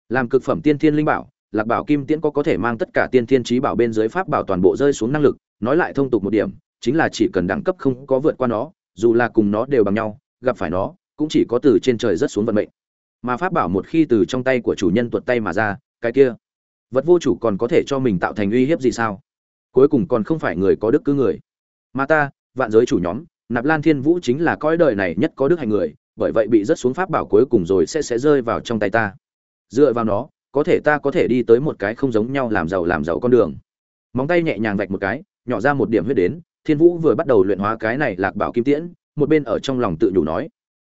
Làm cực phẩm tiên thiên linh bảo, lạc bảo kim tiễn có có thể mang tất cả tiên thiên trí bảo bên dưới pháp bảo toàn bộ rơi xuống năng lực, nói lại thông tục một điểm, chính là chỉ cần đẳng cấp không có vượt qua nó, dù là cùng nó đều bằng nhau, gặp phải nó, cũng chỉ có từ trên trời rất xuống vận mệnh mà pháp bảo một khi từ trong tay của chủ nhân tuột tay mà ra, cái kia, vật vô chủ còn có thể cho mình tạo thành uy hiếp gì sao? Cuối cùng còn không phải người có đức cứ người. Mà ta, vạn giới chủ nhóm, nạp lan thiên vũ chính là coi đời này nhất có đức hành người, bởi vậy bị rớt xuống pháp bảo cuối cùng rồi sẽ sẽ rơi vào trong tay ta. Dựa vào nó, có thể ta có thể đi tới một cái không giống nhau làm giàu làm giàu con đường. Móng tay nhẹ nhàng vạch một cái, nhỏ ra một điểm huyết đến, thiên vũ vừa bắt đầu luyện hóa cái này lạc bảo kim tiễn, một bên ở trong lòng tự nhủ nói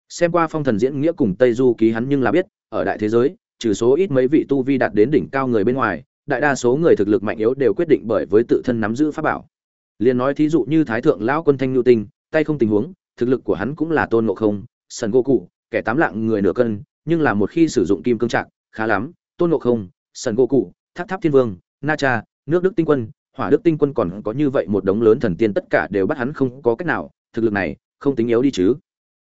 xem qua phong thần diễn nghĩa cùng tây du ký hắn nhưng là biết, ở đại thế giới, trừ số ít mấy vị tu vi đạt đến đỉnh cao người bên ngoài, đại đa số người thực lực mạnh yếu đều quyết định bởi với tự thân nắm giữ pháp bảo. Liền nói thí dụ như thái thượng lão quân thanh nhu tinh, tay không tình huống, thực lực của hắn cũng là tôn ngộ không, sần gỗ cụ, kẻ tám lạng người nửa cân, nhưng là một khi sử dụng kim cương trạng khá lắm, tôn ngộ không, sần gỗ cụ, tháp tháp thiên vương, na cha, nước đức tinh quân, hỏa đức tinh quân còn có như vậy một đống lớn thần tiên tất cả đều bắt hắn không có cách nào, thực lực này, không tính yếu đi chứ.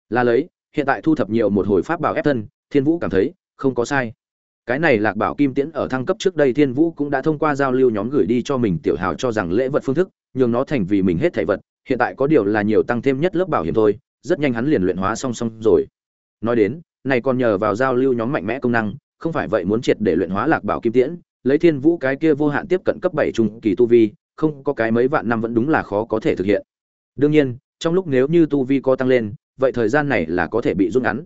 Là lấy hiện tại thu thập nhiều một hồi pháp bảo ép thân, thiên vũ cảm thấy không có sai. Cái này lạc bảo kim tiễn ở thăng cấp trước đây thiên vũ cũng đã thông qua giao lưu nhóm gửi đi cho mình tiểu hào cho rằng lễ vật phương thức, nhường nó thành vì mình hết thảy vật, hiện tại có điều là nhiều tăng thêm nhất lớp bảo hiểm thôi, rất nhanh hắn liền luyện hóa song song rồi. Nói đến, này còn nhờ vào giao lưu nhóm mạnh mẽ công năng, không phải vậy muốn triệt để luyện hóa lạc bảo kim tiễn, lấy thiên vũ cái kia vô hạn tiếp cận cấp bảy trung kỳ tu vi, không có cái mấy vạn năm vẫn đúng là khó có thể thực hiện. Đương nhiên, trong lúc nếu như tu vi có tăng lên vậy thời gian này là có thể bị rút ngắn.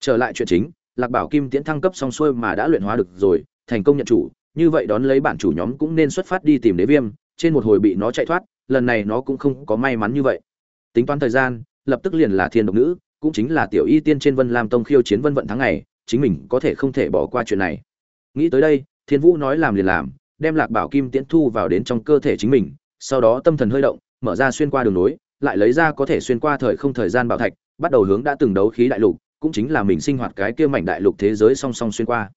Trở lại chuyện chính, lạc bảo kim tiễn thăng cấp xong xuôi mà đã luyện hóa được rồi, thành công nhận chủ, như vậy đón lấy bản chủ nhóm cũng nên xuất phát đi tìm đế viêm, trên một hồi bị nó chạy thoát, lần này nó cũng không có may mắn như vậy. Tính toán thời gian, lập tức liền là thiên độc nữ, cũng chính là tiểu y tiên trên vân lam tông khiêu chiến vân vận tháng ngày, chính mình có thể không thể bỏ qua chuyện này. Nghĩ tới đây, thiên vũ nói làm liền làm, đem lạc bảo kim tiễn thu vào đến trong cơ thể chính mình, sau đó tâm thần hơi động, mở ra xuyên qua đường nối, lại lấy ra có thể xuyên qua thời không thời gian bảo thạch bắt đầu hướng đã từng đấu khí đại lục, cũng chính là mình sinh hoạt cái kia mảnh đại lục thế giới song song xuyên qua.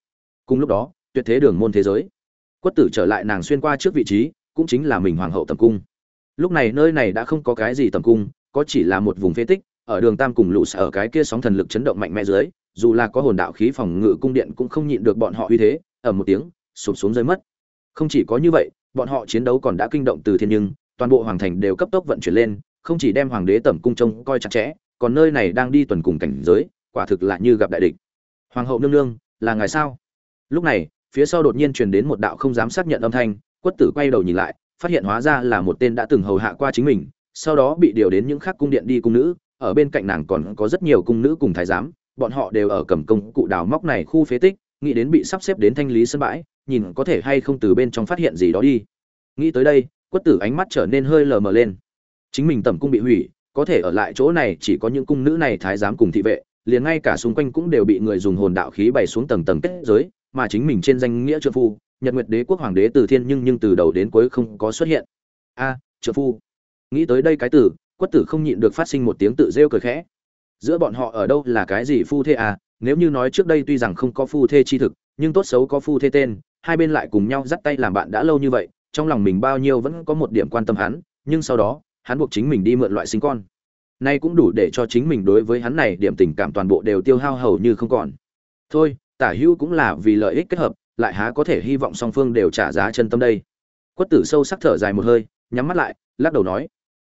Cùng lúc đó, tuyệt thế đường môn thế giới. Quất tử trở lại nàng xuyên qua trước vị trí, cũng chính là mình hoàng hậu tầm cung. Lúc này nơi này đã không có cái gì tầm cung, có chỉ là một vùng phế tích, ở đường tam cùng lũ ở cái kia sóng thần lực chấn động mạnh mẽ dưới, dù là có hồn đạo khí phòng ngự cung điện cũng không nhịn được bọn họ uy thế ở một tiếng, sụp xuống rơi mất. Không chỉ có như vậy, bọn họ chiến đấu còn đã kinh động từ thiên nhưng, toàn bộ hoàng thành đều cấp tốc vận chuyển lên, không chỉ đem hoàng đế tẩm cung trông coi chặt chẽ còn nơi này đang đi tuần cùng cảnh giới, quả thực là như gặp đại địch. Hoàng hậu nương nương, là ngài sao? Lúc này, phía sau đột nhiên truyền đến một đạo không dám xác nhận âm thanh, quất tử quay đầu nhìn lại, phát hiện hóa ra là một tên đã từng hầu hạ qua chính mình, sau đó bị điều đến những khác cung điện đi cung nữ, ở bên cạnh nàng còn có rất nhiều cung nữ cùng thái giám, bọn họ đều ở cầm công cụ đào móc này khu phế tích, nghĩ đến bị sắp xếp đến thanh lý sân bãi, nhìn có thể hay không từ bên trong phát hiện gì đó đi. Nghĩ tới đây, quất tử ánh mắt trở nên hơi lờ mờ lên. Chính mình tẩm cung bị hủy có thể ở lại chỗ này chỉ có những cung nữ này thái giám cùng thị vệ liền ngay cả xung quanh cũng đều bị người dùng hồn đạo khí bày xuống tầng tầng kết giới mà chính mình trên danh nghĩa trợ phu nhật nguyệt đế quốc hoàng đế từ thiên nhưng nhưng từ đầu đến cuối không có xuất hiện. A à, trợ phu. Nghĩ tới đây cái tử quất tử không nhịn được phát sinh một tiếng tự rêu cười khẽ. Giữa bọn họ ở đâu là cái gì phu thê à? Nếu như nói trước đây tuy rằng không có phu thê chi thực nhưng tốt xấu có phu thê tên hai bên lại cùng nhau dắt tay làm bạn đã lâu như vậy trong lòng mình bao nhiêu vẫn có một điểm quan tâm hắn nhưng sau đó hắn buộc chính mình đi mượn loại sinh con. Nay cũng đủ để cho chính mình đối với hắn này điểm tình cảm toàn bộ đều tiêu hao hầu như không còn. Thôi, tả hữu cũng là vì lợi ích kết hợp, lại há có thể hy vọng song phương đều trả giá chân tâm đây. Quất tử sâu sắc thở dài một hơi, nhắm mắt lại, lắc đầu nói.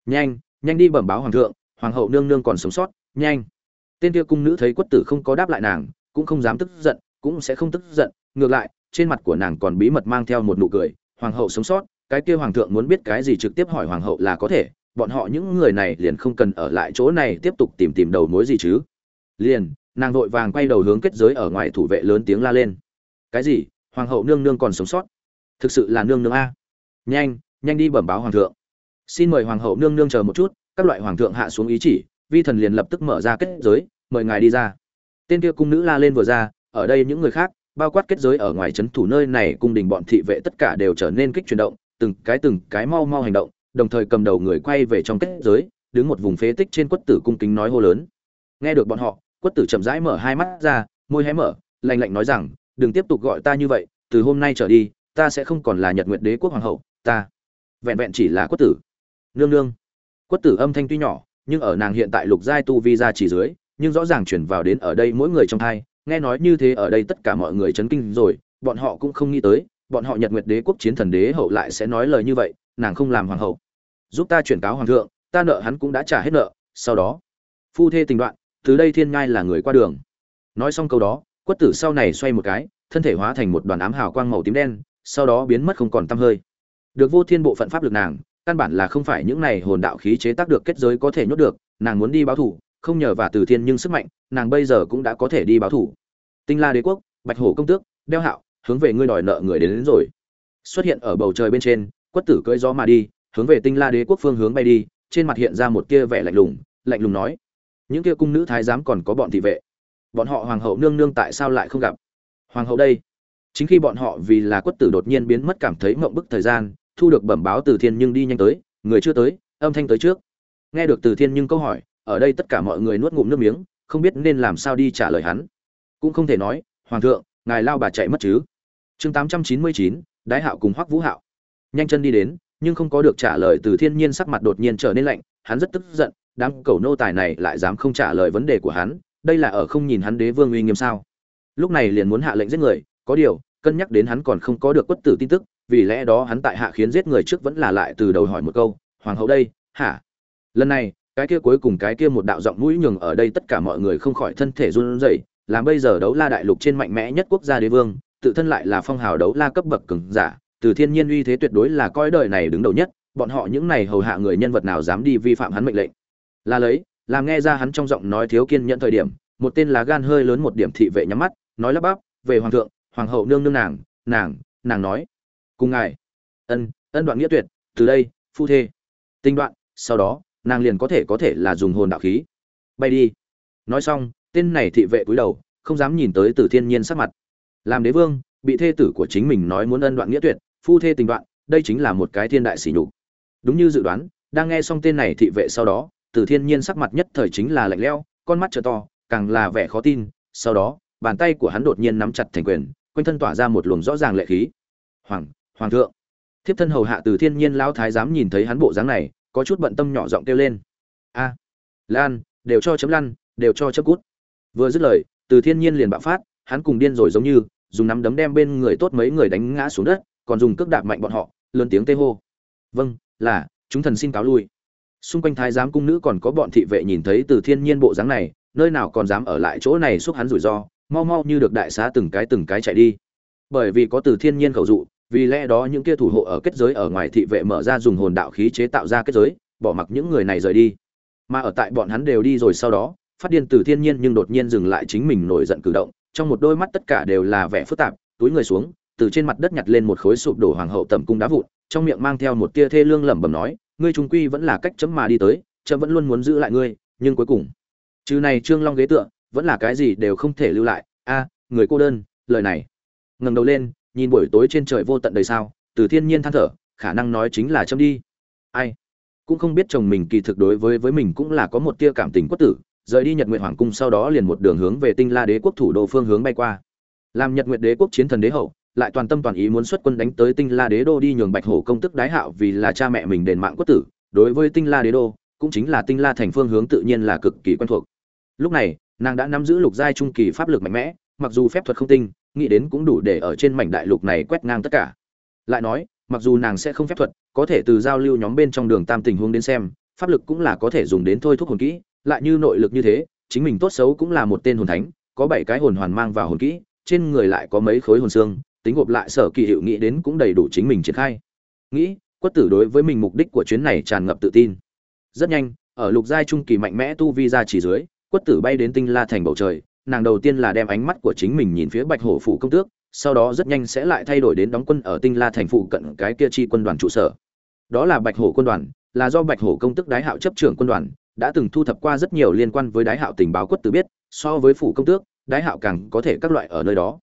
Nhanh nhanh đi bẩm báo hoàng thượng, hoàng hậu nương nương còn sống sót, nhanh. Tên kia cung nữ thấy quất tử không có đáp lại nàng, cũng không dám tức giận, cũng sẽ không tức giận, ngược lại, trên mặt của nàng còn bí mật mang theo một nụ cười. Hoàng hậu sống sót, cái kia hoàng thượng muốn biết cái gì trực tiếp hỏi hoàng hậu là có thể bọn họ những người này liền không cần ở lại chỗ này tiếp tục tìm tìm đầu mối gì chứ. Liền, nàng vội vàng quay đầu hướng kết giới ở ngoài thủ vệ lớn tiếng la lên. Cái gì? Hoàng hậu nương nương còn sống sót? Thực sự là nương nương a. Nhanh nhanh đi bẩm báo hoàng thượng. Xin mời hoàng hậu nương nương chờ một chút, các loại hoàng thượng hạ xuống ý chỉ, vi thần liền lập tức mở ra kết giới, mời ngài đi ra. Tên kia cung nữ la lên vừa ra, ở đây những người khác, bao quát kết giới ở ngoài trấn thủ nơi này, cung đình bọn thị vệ tất cả đều trở nên kích chuyển động, từng cái từng cái mau mau hành động đồng thời cầm đầu người quay về trong kết giới, đứng một vùng phế tích trên quất tử cung kính nói hô lớn. Nghe được bọn họ, quất tử chậm rãi mở hai mắt ra, môi hé mở, lạnh lạnh nói rằng, đừng tiếp tục gọi ta như vậy, từ hôm nay trở đi, ta sẽ không còn là nhật nguyệt đế quốc hoàng hậu, ta vẹn vẹn chỉ là quất tử. Nương nương. Quất tử âm thanh tuy nhỏ, nhưng ở nàng hiện tại lục giai tu vi ra chỉ dưới, nhưng rõ ràng chuyển vào đến ở đây mỗi người trong thai, nghe nói như thế ở đây tất cả mọi người chấn kinh rồi, bọn họ cũng không nghĩ tới bọn họ nhật nguyệt đế quốc chiến thần đế hậu lại sẽ nói lời như vậy, nàng không làm hoàng hậu. Giúp ta chuyển cáo hoàng thượng, ta nợ hắn cũng đã trả hết nợ, sau đó. Phu thê tình đoạn, từ đây thiên ngai là người qua đường. Nói xong câu đó, quất tử sau này xoay một cái, thân thể hóa thành một đoàn ám hào quang màu tím đen, sau đó biến mất không còn tăm hơi. Được vô thiên bộ phận pháp lực nàng, căn bản là không phải những này hồn đạo khí chế tác được kết giới có thể nhốt được, nàng muốn đi báo thủ, không nhờ và từ thiên nhưng sức mạnh, nàng bây giờ cũng đã có thể đi báo thủ. Tinh la đế quốc, bạch hổ công tước, đeo hạo hướng về ngươi đòi nợ người đến, đến rồi. Xuất hiện ở bầu trời bên trên quất tử cưỡi gió mà đi hướng về tinh la đế quốc phương hướng bay đi trên mặt hiện ra một tia vẻ lạnh lùng lạnh lùng nói những kia cung nữ thái giám còn có bọn thị vệ. Bọn họ hoàng hậu nương nương tại sao lại không gặp? Hoàng hậu đây. Chính khi bọn họ vì là quất tử đột nhiên biến mất cảm thấy mộng bức thời gian thu được bẩm báo từ thiên nhưng đi nhanh tới người chưa tới âm thanh tới trước. Nghe được từ thiên nhưng câu hỏi ở đây tất cả mọi người nuốt ngụm nước miếng không biết nên làm sao đi trả lời hắn. Cũng không thể nói hoàng thượng ngài lao bà chạy mất chứ? Chương tám trăm chín mươi chín đái hạo cùng hoắc vũ hạo. Nhanh chân đi đến, nhưng không có được trả lời từ thiên nhiên sắc mặt đột nhiên trở nên lạnh, hắn rất tức giận, đám cầu nô tài này lại dám không trả lời vấn đề của hắn, đây là ở không nhìn hắn đế vương uy nghiêm sao? Lúc này liền muốn hạ lệnh giết người, có điều, cân nhắc đến hắn còn không có được quất tử tin tức, vì lẽ đó hắn tại hạ khiến giết người trước vẫn là lại từ đầu hỏi một câu, hoàng hậu đây, hả? Lần này, cái kia cuối cùng cái kia một đạo giọng mũi nhường ở đây tất cả mọi người không khỏi thân thể run rẩy, làm bây giờ đấu la đại lục trên mạnh mẽ nhất quốc gia đế vương tự thân lại là phong hào đấu la cấp bậc cường giả, từ thiên nhiên uy thế tuyệt đối là coi đời này đứng đầu nhất, bọn họ những này hầu hạ người nhân vật nào dám đi vi phạm hắn mệnh lệnh. Là lấy làm nghe ra hắn trong giọng nói thiếu kiên nhẫn thời điểm, một tên lá gan hơi lớn một điểm thị vệ nhắm mắt, nói lắp bắp, về hoàng thượng, hoàng hậu nương nương nàng nàng nàng nói, cùng ngài, ân ân đoạn nghĩa tuyệt, từ đây, phu thê. Tinh đoạn, sau đó, nàng liền có thể có thể là dùng hồn đạo khí. Bay đi. Nói xong, tên này thị vệ cúi đầu, không dám nhìn tới từ thiên nhiên sắc mặt làm đế vương, bị thê tử của chính mình nói muốn ân đoạn nghĩa tuyệt, phu thê tình đoạn, đây chính là một cái thiên đại sỉ nhục. Đúng như dự đoán, đang nghe xong tên này thị vệ sau đó từ thiên nhiên sắc mặt nhất thời chính là lạnh lẽo, con mắt trợ to, càng là vẻ khó tin. Sau đó, bàn tay của hắn đột nhiên nắm chặt thành quyền, quanh thân tỏa ra một luồng rõ ràng lệ khí. Hoàng hoàng thượng. Thiếp thân hầu hạ từ thiên nhiên lão thái dám nhìn thấy hắn bộ dáng này, có chút bận tâm nhỏ giọng kêu lên. A, lan, đều cho chấm lăn, đều cho chấm cút. Vừa dứt lời từ thiên nhiên liền bạo phát hắn cùng điên rồi giống như, dùng nắm đấm đem bên người tốt mấy người đánh ngã xuống đất, còn dùng cước đạp mạnh bọn họ, lớn tiếng tê hô. Vâng là, chúng thần xin cáo lui. Xung quanh thái giám cung nữ còn có bọn thị vệ nhìn thấy từ thiên nhiên bộ dáng này, nơi nào còn dám ở lại chỗ này xúc hắn rủi ro, mau mau như được đại xá từng cái từng cái chạy đi. Bởi vì có từ thiên nhiên khẩu dụ, vì lẽ đó những kia thủ hộ ở kết giới ở ngoài thị vệ mở ra dùng hồn đạo khí chế tạo ra kết giới, bỏ mặc những người này rời đi. Mà ở tại bọn hắn đều đi rồi sau đó, phát điên từ thiên nhiên nhưng đột nhiên dừng lại chính mình nổi giận cử động trong một đôi mắt tất cả đều là vẻ phức tạp, túi người xuống, từ trên mặt đất nhặt lên một khối sụp đổ hoàng hậu tẩm cung đá vụn, trong miệng mang theo một tia thê lương lẩm bẩm nói, ngươi trung quy vẫn là cách chấm mà đi tới, chấm vẫn luôn muốn giữ lại ngươi, nhưng cuối cùng chứ này trương long ghế tựa, vẫn là cái gì đều không thể lưu lại. A, người cô đơn, lời này. Ngẩng đầu lên, nhìn buổi tối trên trời vô tận đời sao, từ thiên nhiên than thở, khả năng nói chính là chấm đi. Ai? Cũng không biết chồng mình kỳ thực đối với với mình cũng là có một tia cảm tình quất tử rời đi nhật nguyện hoàng cung sau đó liền một đường hướng về tinh la đế quốc thủ đô phương hướng bay qua. Làm nhật nguyện đế quốc chiến thần đế hậu, lại toàn tâm toàn ý muốn xuất quân đánh tới tinh la đế đô đi nhường bạch hổ công tức đái hạo vì là cha mẹ mình đền mạng quốc tử. Đối với tinh la đế đô, cũng chính là tinh la thành phương hướng tự nhiên là cực kỳ quen thuộc. Lúc này, nàng đã nắm giữ lục giai trung kỳ pháp lực mạnh mẽ, mặc dù phép thuật không tinh, nghĩ đến cũng đủ để ở trên mảnh đại lục này quét ngang tất cả. Lại nói, mặc dù nàng sẽ không phép thuật, có thể từ giao lưu nhóm bên trong đường tam tình huống đến xem, pháp lực cũng là có thể dùng đến thôi thúc hồn kỹ lại như nội lực như thế, chính mình tốt xấu cũng là một tên hồn thánh, có bảy cái hồn hoàn mang vào hồn kỹ, trên người lại có mấy khối hồn xương, tính gộp lại sở kỳ hiệu nghĩ đến cũng đầy đủ chính mình triển khai. Nghĩ, quất tử đối với mình mục đích của chuyến này tràn ngập tự tin. Rất nhanh, ở lục giai trung kỳ mạnh mẽ tu vi ra chỉ dưới, quất tử bay đến tinh la thành bầu trời, nàng đầu tiên là đem ánh mắt của chính mình nhìn phía bạch hổ phủ công tước, sau đó rất nhanh sẽ lại thay đổi đến đóng quân ở tinh la thành phụ cận cái kia chi quân đoàn trụ sở. Đó là bạch hổ quân đoàn, là do bạch hổ công tức đái hạo chấp trưởng quân đoàn đã từng thu thập qua rất nhiều liên quan với đái hạo tình báo quất tử biết, so với phủ công tước, đái hạo càng có thể các loại ở nơi đó.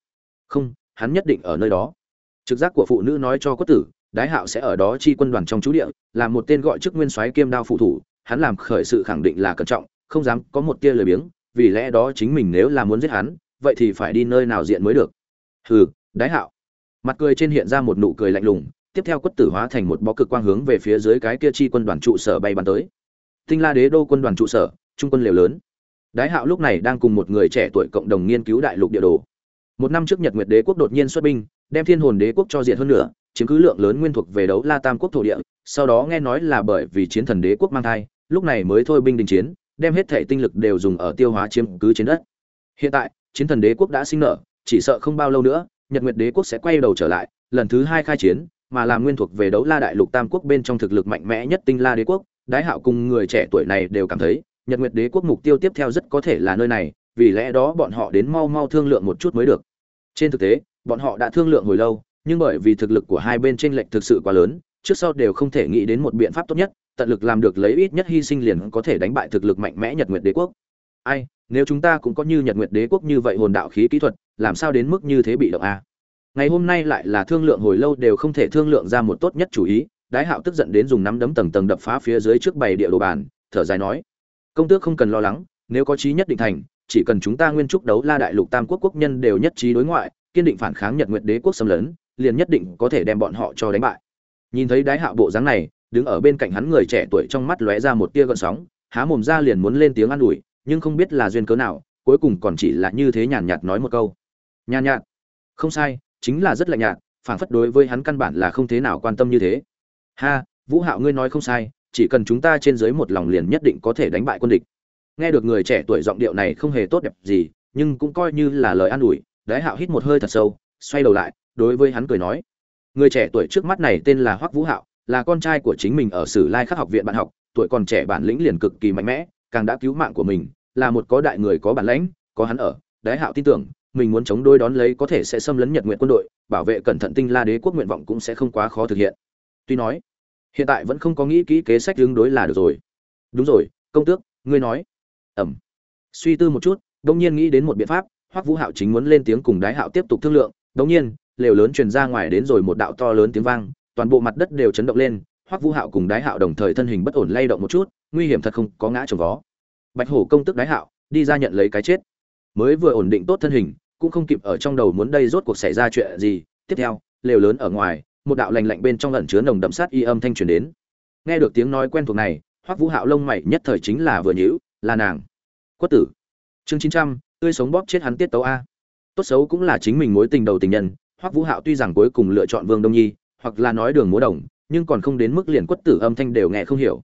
Không, hắn nhất định ở nơi đó. Trực giác của phụ nữ nói cho quất tử, đái hạo sẽ ở đó chi quân đoàn trong chú địa, là một tên gọi chức nguyên soái kiêm đao phụ thủ, hắn làm khởi sự khẳng định là cẩn trọng, không dám có một tia lời biếng, vì lẽ đó chính mình nếu là muốn giết hắn, vậy thì phải đi nơi nào diện mới được. Hừ, đái hạo. Mặt cười trên hiện ra một nụ cười lạnh lùng, tiếp theo quất tử hóa thành một bó cực quang hướng về phía dưới cái kia chi quân đoàn trụ sở bay bắn tới tinh la đế đô quân đoàn trụ sở, trung quân liều lớn. Đái hạo lúc này đang cùng một người trẻ tuổi cộng đồng nghiên cứu đại lục địa đồ. Một năm trước nhật nguyệt đế quốc đột nhiên xuất binh, đem thiên hồn đế quốc cho diệt hơn nữa chiếm cứ lượng lớn nguyên thuộc về đấu la tam quốc thổ địa, sau đó nghe nói là bởi vì chiến thần đế quốc mang thai, lúc này mới thôi binh đình chiến, đem hết thể tinh lực đều dùng ở tiêu hóa chiếm cứ trên đất. Hiện tại, chiến thần đế quốc đã sinh nở, chỉ sợ không bao lâu nữa, nhật nguyệt đế quốc sẽ quay đầu trở lại, lần thứ hai khai chiến, mà làm nguyên thuộc về đấu la đại lục tam quốc bên trong thực lực mạnh mẽ nhất tinh la đế quốc đái hạo cùng người trẻ tuổi này đều cảm thấy, nhật nguyệt đế quốc mục tiêu tiếp theo rất có thể là nơi này, vì lẽ đó bọn họ đến mau mau thương lượng một chút mới được. Trên thực tế, bọn họ đã thương lượng hồi lâu, nhưng bởi vì thực lực của hai bên tranh lệch thực sự quá lớn, trước sau đều không thể nghĩ đến một biện pháp tốt nhất, tận lực làm được lấy ít nhất hy sinh liền có thể đánh bại thực lực mạnh mẽ nhật nguyệt đế quốc. Ai, nếu chúng ta cũng có như nhật nguyệt đế quốc như vậy hồn đạo khí kỹ thuật, làm sao đến mức như thế bị động a ngày hôm nay lại là thương lượng hồi lâu đều không thể thương lượng ra một tốt nhất chủ ý đái hạo tức giận đến dùng nắm đấm tầng tầng đập phá phía dưới trước bày địa đồ bàn, thở dài nói, công tước không cần lo lắng, nếu có chí nhất định thành, chỉ cần chúng ta nguyên trúc đấu la đại lục tam quốc quốc nhân đều nhất trí đối ngoại, kiên định phản kháng nhật nguyệt đế quốc xâm lấn, liền nhất định có thể đem bọn họ cho đánh bại. Nhìn thấy đái hạo bộ dáng này, đứng ở bên cạnh hắn người trẻ tuổi trong mắt lóe ra một tia gợn sóng, há mồm ra liền muốn lên tiếng an ủi, nhưng không biết là duyên cớ nào, cuối cùng còn chỉ là như thế nhàn nhạt nói một câu. Nhàn nhạt. Không sai, chính là rất lạnh nhạt, phản phất đối với hắn căn bản là không thế nào quan tâm như thế ha, vũ hạo ngươi nói không sai, chỉ cần chúng ta trên dưới một lòng liền nhất định có thể đánh bại quân địch. Nghe được người trẻ tuổi giọng điệu này không hề tốt đẹp gì, nhưng cũng coi như là lời an ủi, đái hạo hít một hơi thật sâu, xoay đầu lại, đối với hắn cười nói. Người trẻ tuổi trước mắt này tên là hoắc vũ hạo, là con trai của chính mình ở sử lai khắc học viện bạn học, tuổi còn trẻ bản lĩnh liền cực kỳ mạnh mẽ, càng đã cứu mạng của mình, là một có đại người có bản lãnh, có hắn ở, đái hạo tin tưởng, mình muốn chống đối đón lấy có thể sẽ xâm lấn nhật nguyện quân đội, bảo vệ cẩn thận tinh la đế quốc nguyện vọng cũng sẽ không quá khó thực hiện tuy nói, hiện tại vẫn không có nghĩ kỹ kế sách tương đối là được rồi. Đúng rồi, công tước, ngươi nói. Ẩm. Suy tư một chút đông nhiên nghĩ đến một biện pháp, hoắc vũ hạo chính muốn lên tiếng cùng đái hạo tiếp tục thương lượng. Đông nhiên, lều lớn truyền ra ngoài đến rồi một đạo to lớn tiếng vang, toàn bộ mặt đất đều chấn động lên. Hoắc vũ hạo cùng đái hạo đồng thời thân hình bất ổn lay động một chút, nguy hiểm thật không có ngã trồng vó. Bạch hổ công tức đái hạo, đi ra nhận lấy cái chết. Mới vừa ổn định tốt thân hình, cũng không kịp ở trong đầu muốn đây rốt cuộc xảy ra chuyện gì. Tiếp theo, lều lớn ở ngoài một đạo lành lạnh bên trong ẩn chứa nồng đậm sát y âm thanh truyền đến. Nghe được tiếng nói quen thuộc này, hoắc vũ hạo lông mày nhất thời chính là vừa nhíu, là nàng. Quất tử, chương chín trăm, tươi sống bóp chết hắn tiết tấu a. Tốt xấu cũng là chính mình mối tình đầu tình nhân, hoắc vũ hạo tuy rằng cuối cùng lựa chọn vương đông nhi, hoặc là nói đường múa đồng, nhưng còn không đến mức liền quất tử âm thanh đều nghe không hiểu.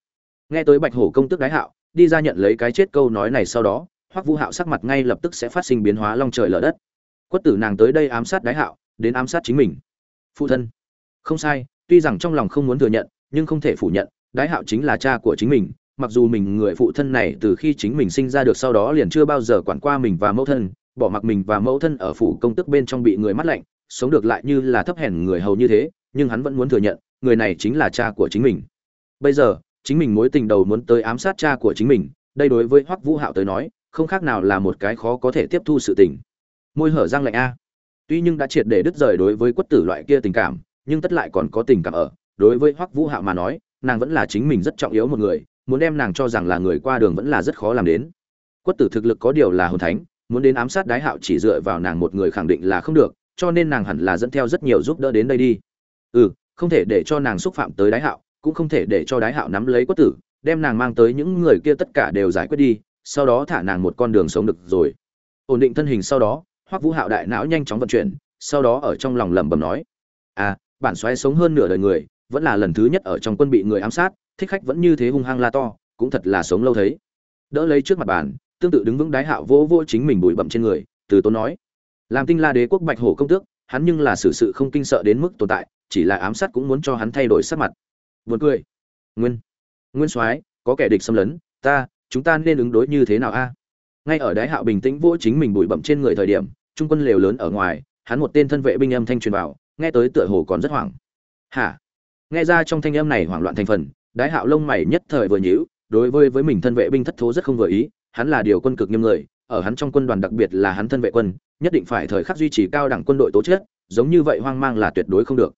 Nghe tới bạch hổ công tức đái hạo, đi ra nhận lấy cái chết câu nói này sau đó, hoắc vũ hạo sắc mặt ngay lập tức sẽ phát sinh biến hóa long trời lở đất. Quất tử nàng tới đây ám sát đái hạo, đến ám sát chính mình. Phụ thân không sai, tuy rằng trong lòng không muốn thừa nhận, nhưng không thể phủ nhận, đái hạo chính là cha của chính mình, mặc dù mình người phụ thân này từ khi chính mình sinh ra được sau đó liền chưa bao giờ quản qua mình và mẫu thân, bỏ mặc mình và mẫu thân ở phủ công tức bên trong bị người mắt lạnh, sống được lại như là thấp hèn người hầu như thế, nhưng hắn vẫn muốn thừa nhận, người này chính là cha của chính mình. Bây giờ, chính mình mối tình đầu muốn tới ám sát cha của chính mình, đây đối với hoắc vũ hạo tới nói, không khác nào là một cái khó có thể tiếp thu sự tình. Môi hở răng lạnh a. Tuy nhưng đã triệt để đứt rời đối với quất tử loại kia tình cảm nhưng tất lại còn có tình cảm ở. Đối với hoắc vũ hạo mà nói, nàng vẫn là chính mình rất trọng yếu một người, muốn đem nàng cho rằng là người qua đường vẫn là rất khó làm đến. Quất tử thực lực có điều là hồn thánh, muốn đến ám sát đái hạo chỉ dựa vào nàng một người khẳng định là không được, cho nên nàng hẳn là dẫn theo rất nhiều giúp đỡ đến đây đi. Ừ không thể để cho nàng xúc phạm tới đái hạo, cũng không thể để cho đái hạo nắm lấy quất tử, đem nàng mang tới những người kia tất cả đều giải quyết đi, sau đó thả nàng một con đường sống được rồi. Ổn định thân hình sau đó, hoắc vũ hạo đại não nhanh chóng vận chuyển, sau đó ở trong lòng lẩm bẩm nói à bản xoáy sống hơn nửa đời người, vẫn là lần thứ nhất ở trong quân bị người ám sát, thích khách vẫn như thế hung hăng la to, cũng thật là sống lâu thấy. Đỡ lấy trước mặt bàn, tương tự đứng vững đái hạo vô vô chính mình bụi bậm trên người, từ tốn nói, làm tinh la đế quốc bạch hổ công tước, hắn nhưng là xử sự không kinh sợ đến mức tồn tại, chỉ là ám sát cũng muốn cho hắn thay đổi sắc mặt. Buồn cười. Nguyên nguyên soái, có kẻ địch xâm lấn, ta, chúng ta nên ứng đối như thế nào a? Ngay ở đái hạo bình tĩnh vỗ chính mình bụi bậm trên người thời điểm, trung quân lều lớn ở ngoài, hắn một tên thân vệ binh âm thanh truyền vào nghe tới tựa hồ còn rất hoảng. Hả? Nghe ra trong thanh âm này hoảng loạn thành phần đái hạo lông mày nhất thời vừa nhíu đối với với mình thân vệ binh thất thố rất không vừa ý hắn là điều quân cực nghiêm người ở hắn trong quân đoàn đặc biệt là hắn thân vệ quân nhất định phải thời khắc duy trì cao đẳng quân đội tố chất giống như vậy hoang mang là tuyệt đối không được.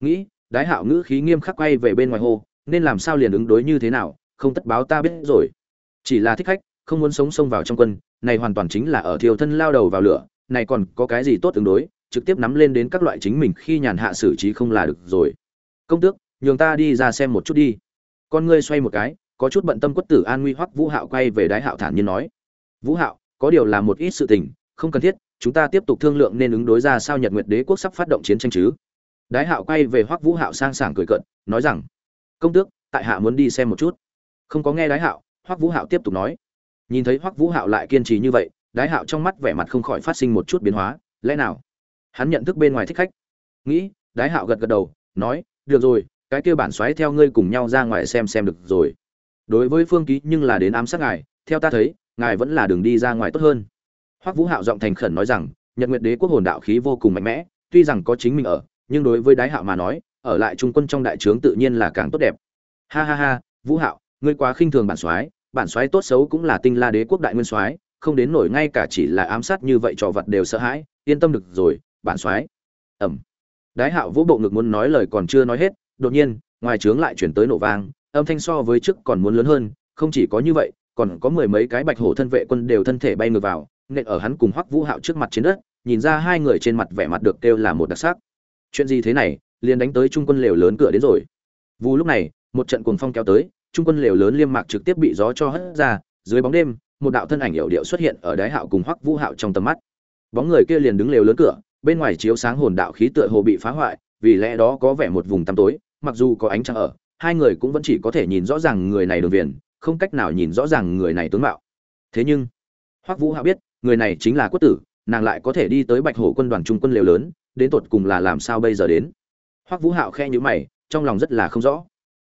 Nghĩ đái hạo ngữ khí nghiêm khắc quay về bên ngoài hồ, nên làm sao liền ứng đối như thế nào không tất báo ta biết rồi. Chỉ là thích khách không muốn sống xông vào trong quân này hoàn toàn chính là ở thiêu thân lao đầu vào lửa này còn có cái gì tốt ứng đối trực tiếp nắm lên đến các loại chính mình khi nhàn hạ xử trí không là được rồi. Công tước, nhường ta đi ra xem một chút đi. Con ngươi xoay một cái, có chút bận tâm quất tử an nguy hoắc vũ hạo quay về đái hạo thản nhiên nói. Vũ hạo, có điều là một ít sự tình, không cần thiết, chúng ta tiếp tục thương lượng nên ứng đối ra sao nhật nguyệt đế quốc sắp phát động chiến tranh chứ? Đái hạo quay về hoắc vũ hạo sang sảng cười cợt, nói rằng, công tước, tại hạ muốn đi xem một chút. Không có nghe đái hạo, hoắc vũ hạo tiếp tục nói. Nhìn thấy hoắc vũ hạo lại kiên trì như vậy, đái hạo trong mắt vẻ mặt không khỏi phát sinh một chút biến hóa, lẽ nào hắn nhận thức bên ngoài thích khách. Nghĩ, đái hạo gật gật đầu, nói, được rồi, cái kia bản xoáy theo ngươi cùng nhau ra ngoài xem xem được rồi. Đối với phương ký nhưng là đến ám sát ngài, theo ta thấy, ngài vẫn là đường đi ra ngoài tốt hơn. Hoắc vũ hạo giọng thành khẩn nói rằng, nhật nguyệt đế quốc hồn đạo khí vô cùng mạnh mẽ, tuy rằng có chính mình ở, nhưng đối với đái hạo mà nói, ở lại trung quân trong đại trướng tự nhiên là càng tốt đẹp. Ha ha ha, vũ hạo, ngươi quá khinh thường bản soái bản soái tốt xấu cũng là tinh la đế quốc đại nguyên soái không đến nổi ngay cả chỉ là ám sát như vậy trò vật đều sợ hãi, yên tâm được rồi bản soái. Ẩm đái hạo vũ bộ ngực muốn nói lời còn chưa nói hết, đột nhiên, ngoài trướng lại chuyển tới nổ vang, âm thanh so với trước còn muốn lớn hơn, không chỉ có như vậy, còn có mười mấy cái bạch hổ thân vệ quân đều thân thể bay ngược vào, nện ở hắn cùng hoắc vũ hạo trước mặt trên đất, nhìn ra hai người trên mặt vẻ mặt được kêu là một đặc sắc. Chuyện gì thế này, liền đánh tới trung quân lều lớn cửa đến rồi. Vù lúc này, một trận cuồng phong kéo tới, trung quân lều lớn liêm mạc trực tiếp bị gió cho hất ra, dưới bóng đêm, một đạo thân ảnh hiệu điệu xuất hiện ở đáy hạo cùng hoắc vũ hạo trong tầm mắt. Bóng người kia liền đứng lều lớn cửa bên ngoài chiếu sáng hồn đạo khí tựa hồ bị phá hoại, vì lẽ đó có vẻ một vùng tăm tối, mặc dù có ánh trăng ở, hai người cũng vẫn chỉ có thể nhìn rõ ràng người này đường viền, không cách nào nhìn rõ ràng người này tướng mạo. Thế nhưng, hoắc vũ hạo biết, người này chính là quất tử, nàng lại có thể đi tới bạch hổ quân đoàn trung quân liều lớn, đến tột cùng là làm sao bây giờ đến? Hoắc vũ hạo khe nhíu mày, trong lòng rất là không rõ.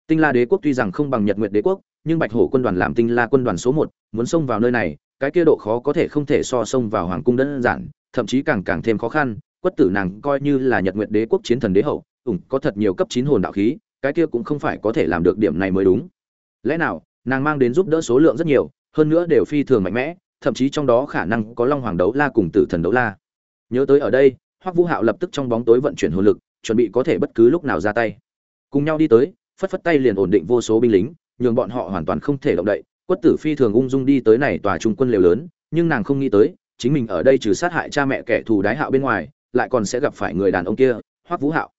Tinh la đế quốc tuy rằng không bằng nhật nguyệt đế quốc, nhưng bạch hổ quân đoàn làm tinh la quân đoàn số một, muốn xông vào nơi này, cái kia độ khó có thể không thể so xông vào hoàng cung đơn giản thậm chí càng càng thêm khó khăn, quất tử nàng coi như là nhật nguyệt đế quốc chiến thần đế hậu, ủng có thật nhiều cấp chín hồn đạo khí, cái kia cũng không phải có thể làm được điểm này mới đúng. Lẽ nào, nàng mang đến giúp đỡ số lượng rất nhiều, hơn nữa đều phi thường mạnh mẽ, thậm chí trong đó khả năng có long hoàng đấu la cùng tử thần đấu la. Nhớ tới ở đây, hoắc vũ hạo lập tức trong bóng tối vận chuyển hồn lực, chuẩn bị có thể bất cứ lúc nào ra tay. Cùng nhau đi tới, phất phất tay liền ổn định vô số binh lính, nhường bọn họ hoàn toàn không thể động đậy, quất tử phi thường ung dung đi tới này tòa trung quân liều lớn, nhưng nàng không nghĩ tới chính mình ở đây trừ sát hại cha mẹ kẻ thù đái hạo bên ngoài, lại còn sẽ gặp phải người đàn ông kia, hoắc vũ hạo.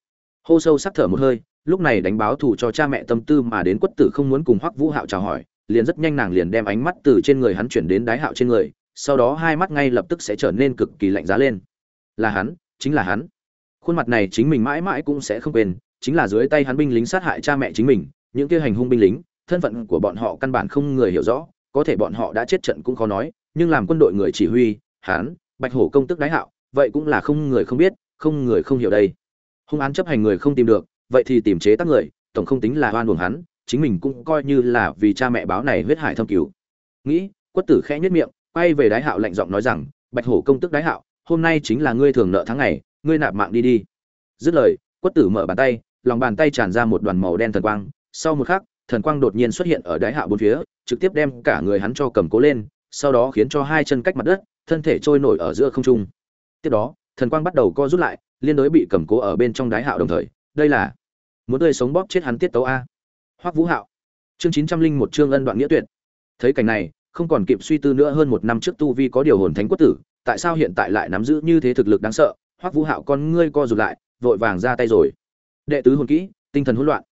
Hô sâu sắc thở một hơi, lúc này đánh báo thù cho cha mẹ tâm tư mà đến quất tử không muốn cùng hoắc vũ hạo chào hỏi, liền rất nhanh nàng liền đem ánh mắt từ trên người hắn chuyển đến đái hạo trên người, sau đó hai mắt ngay lập tức sẽ trở nên cực kỳ lạnh giá lên. Là hắn, chính là hắn. Khuôn mặt này chính mình mãi mãi cũng sẽ không quên, chính là dưới tay hắn binh lính sát hại cha mẹ chính mình, những kia hành hung binh lính, thân phận của bọn họ căn bản không người hiểu rõ, có thể bọn họ đã chết trận cũng khó nói, nhưng làm quân đội người chỉ huy hắn, bạch hổ công tức đái hạo, vậy cũng là không người không biết, không người không hiểu đây. Hung án chấp hành người không tìm được, vậy thì tìm chế tác người, tổng không tính là oan uổng hắn, chính mình cũng coi như là vì cha mẹ báo này huyết hải thâm cứu. Nghĩ, quất tử khẽ nhất miệng, quay về đái hạo lạnh giọng nói rằng, bạch hổ công tức đái hạo, hôm nay chính là ngươi thường nợ tháng ngày, ngươi nạp mạng đi đi. Dứt lời, quất tử mở bàn tay, lòng bàn tay tràn ra một đoàn màu đen thần quang. Sau một khắc, thần quang đột nhiên xuất hiện ở đái hạ bốn phía, trực tiếp đem cả người hắn cho cầm cố lên sau đó khiến cho hai chân cách mặt đất, thân thể trôi nổi ở giữa không trung. Tiếp đó, thần quang bắt đầu co rút lại, liên đối bị cầm cố ở bên trong đái hạo đồng thời, đây là muốn tươi sống bóp chết hắn tiết tấu a. Hoắc vũ hạo. Chương chín trăm linh một chương ân đoạn nghĩa tuyệt. Thấy cảnh này, không còn kịp suy tư nữa hơn một năm trước tu vi có điều hồn thánh quất tử, tại sao hiện tại lại nắm giữ như thế thực lực đáng sợ? Hoắc vũ hạo con ngươi co rụt lại, vội vàng ra tay rồi. Đệ tứ hồn kỹ, tinh thần hỗn loạn.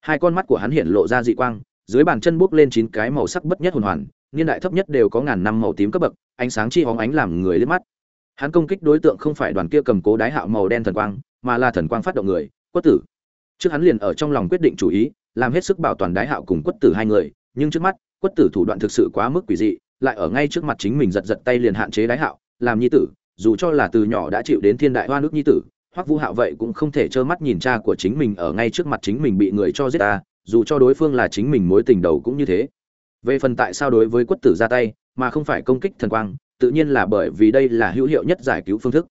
Hai con mắt của hắn hiện lộ ra dị quang, dưới bàn chân bước lên chín cái màu sắc bất nhất hồn hoàn niên đại thấp nhất đều có ngàn năm màu tím cấp bậc, ánh sáng chi hóng ánh làm người liếc mắt. Hắn công kích đối tượng không phải đoàn kia cầm cố đái hạo màu đen thần quang, mà là thần quang phát động người, quất tử. Trước hắn liền ở trong lòng quyết định chủ ý, làm hết sức bảo toàn đái hạo cùng quất tử hai người, nhưng trước mắt, quất tử thủ đoạn thực sự quá mức quỷ dị, lại ở ngay trước mặt chính mình giật giật tay liền hạn chế đái hạo, làm nhi tử, dù cho là từ nhỏ đã chịu đến thiên đại hoa nước nhi tử, hoắc vũ hạo vậy cũng không thể trơ mắt nhìn cha của chính mình ở ngay trước mặt chính mình bị người cho giết ta, dù cho đối phương là chính mình mối tình đầu cũng như thế về phần tại sao đối với quất tử ra tay, mà không phải công kích thần quang, tự nhiên là bởi vì đây là hữu hiệu nhất giải cứu phương thức.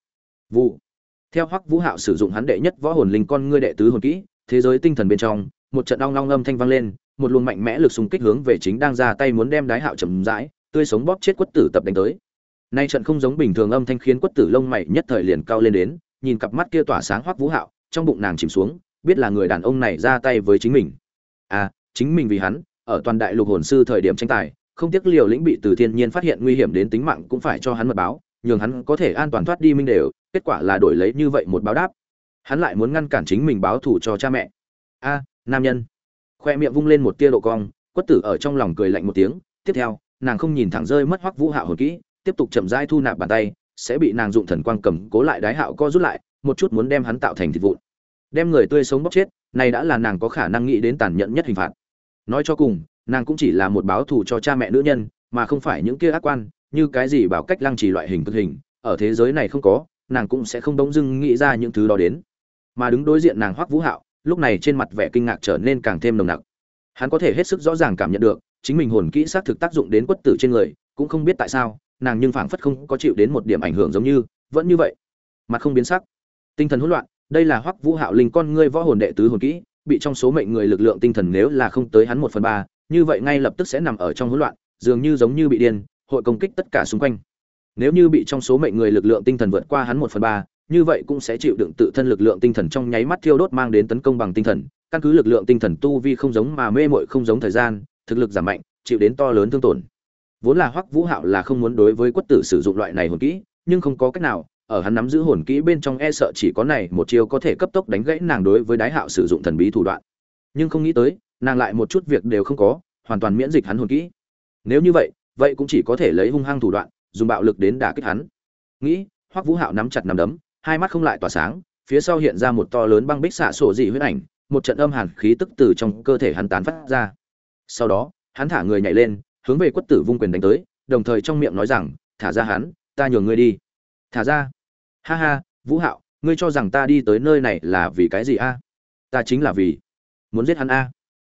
Vụ. Theo hoắc vũ hạo sử dụng hắn đệ nhất võ hồn linh con ngươi đệ tứ hồn kỹ, thế giới tinh thần bên trong, một trận ong ong âm thanh vang lên, một luồng mạnh mẽ lực xung kích hướng về chính đang ra tay muốn đem đái hạo chậm rãi, tươi sống bóp chết quất tử tập đánh tới. Nay trận không giống bình thường âm thanh khiến quất tử lông mày nhất thời liền cao lên đến, nhìn cặp mắt kia tỏa sáng hoắc vũ hạo, trong bụng nàng chìm xuống, biết là người đàn ông này ra tay với chính mình. À chính mình vì hắn ở toàn đại lục hồn sư thời điểm tranh tài, không tiếc liều lĩnh bị từ thiên nhiên phát hiện nguy hiểm đến tính mạng cũng phải cho hắn mật báo, nhường hắn có thể an toàn thoát đi minh đều, kết quả là đổi lấy như vậy một báo đáp. Hắn lại muốn ngăn cản chính mình báo thù cho cha mẹ. A, nam nhân. Khoe miệng vung lên một tia độ cong, quất tử ở trong lòng cười lạnh một tiếng, tiếp theo, nàng không nhìn thẳng rơi mất hoắc vũ hạo hồn kỹ, tiếp tục chậm rãi thu nạp bàn tay, sẽ bị nàng dụng thần quang cầm cố lại đái hạo co rút lại, một chút muốn đem hắn tạo thành thịt vụn. Đem người tươi sống bóc chết, này đã là nàng có khả năng nghĩ đến tàn nhẫn nhất hình phạt nói cho cùng, nàng cũng chỉ là một báo thù cho cha mẹ nữ nhân, mà không phải những kia ác quan, như cái gì bảo cách lăng trì loại hình thực hình, ở thế giới này không có, nàng cũng sẽ không bỗng dưng nghĩ ra những thứ đó đến. Mà đứng đối diện nàng hoắc vũ hạo, lúc này trên mặt vẻ kinh ngạc trở nên càng thêm nồng nặc. Hắn có thể hết sức rõ ràng cảm nhận được, chính mình hồn kỹ xác thực tác dụng đến quất tử trên người, cũng không biết tại sao, nàng nhưng phảng phất không có chịu đến một điểm ảnh hưởng giống như, vẫn như vậy. Mặt không biến sắc. Tinh thần hỗn loạn, đây là hoắc vũ hạo linh con ngươi võ hồn đệ tứ hồn kỹ bị trong số mệnh người lực lượng tinh thần nếu là không tới hắn một phần ba, như vậy ngay lập tức sẽ nằm ở trong hỗn loạn, dường như giống như bị điên, hội công kích tất cả xung quanh. Nếu như bị trong số mệnh người lực lượng tinh thần vượt qua hắn một phần ba, như vậy cũng sẽ chịu đựng tự thân lực lượng tinh thần trong nháy mắt thiêu đốt mang đến tấn công bằng tinh thần. Căn cứ lực lượng tinh thần tu vi không giống mà mê mội không giống thời gian, thực lực giảm mạnh, chịu đến to lớn thương tổn. Vốn là hoắc vũ hạo là không muốn đối với quất tử sử dụng loại này hồn kỹ, nhưng không có cách nào ở hắn nắm giữ hồn kỹ bên trong e sợ chỉ có này một chiêu có thể cấp tốc đánh gãy nàng đối với đái hạo sử dụng thần bí thủ đoạn. Nhưng không nghĩ tới, nàng lại một chút việc đều không có, hoàn toàn miễn dịch hắn hồn kỹ. Nếu như vậy vậy cũng chỉ có thể lấy hung hăng thủ đoạn, dùng bạo lực đến đả kích hắn. Nghĩ, hoắc vũ hạo nắm chặt nắm đấm, hai mắt không lại tỏa sáng, phía sau hiện ra một to lớn băng bích xạ sổ dị huyết ảnh, một trận âm hàn khí tức từ trong cơ thể hắn tán phát ra. Sau đó, hắn thả người nhảy lên, hướng về quất tử vung quyền đánh tới, đồng thời trong miệng nói rằng, thả ra hắn, ta nhường ngươi đi thả ra. Ha ha, vũ hạo, ngươi cho rằng ta đi tới nơi này là vì cái gì a? Ta chính là vì muốn giết hắn a.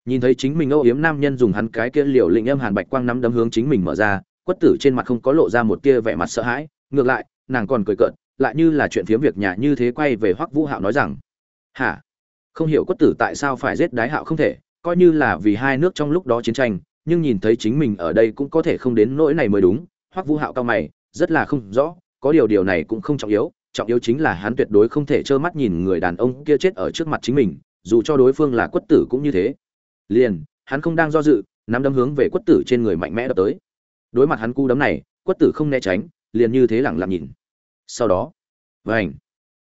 Nhìn thấy chính mình âu yếm nam nhân dùng hắn cái kia liều lĩnh âm hàn bạch quang nắm đấm hướng chính mình mở ra, quất tử trên mặt không có lộ ra một tia vẻ mặt sợ hãi, ngược lại, nàng còn cười cợt, lại như là chuyện phiếm việc nhà như thế quay về hoắc vũ hạo nói rằng, hả? Không hiểu quất tử tại sao phải giết đái hạo không thể, coi như là vì hai nước trong lúc đó chiến tranh, nhưng nhìn thấy chính mình ở đây cũng có thể không đến nỗi này mới đúng. Hoắc vũ hạo cao mày, rất là không rõ có điều điều này cũng không trọng yếu trọng yếu chính là hắn tuyệt đối không thể trơ mắt nhìn người đàn ông kia chết ở trước mặt chính mình, dù cho đối phương là quất tử cũng như thế. Liền, hắn không đang do dự, nắm đấm hướng về quất tử trên người mạnh mẽ đập tới. Đối mặt hắn cú đấm này, quất tử không né tránh, liền như thế lẳng lặng nhìn. Sau đó vảnh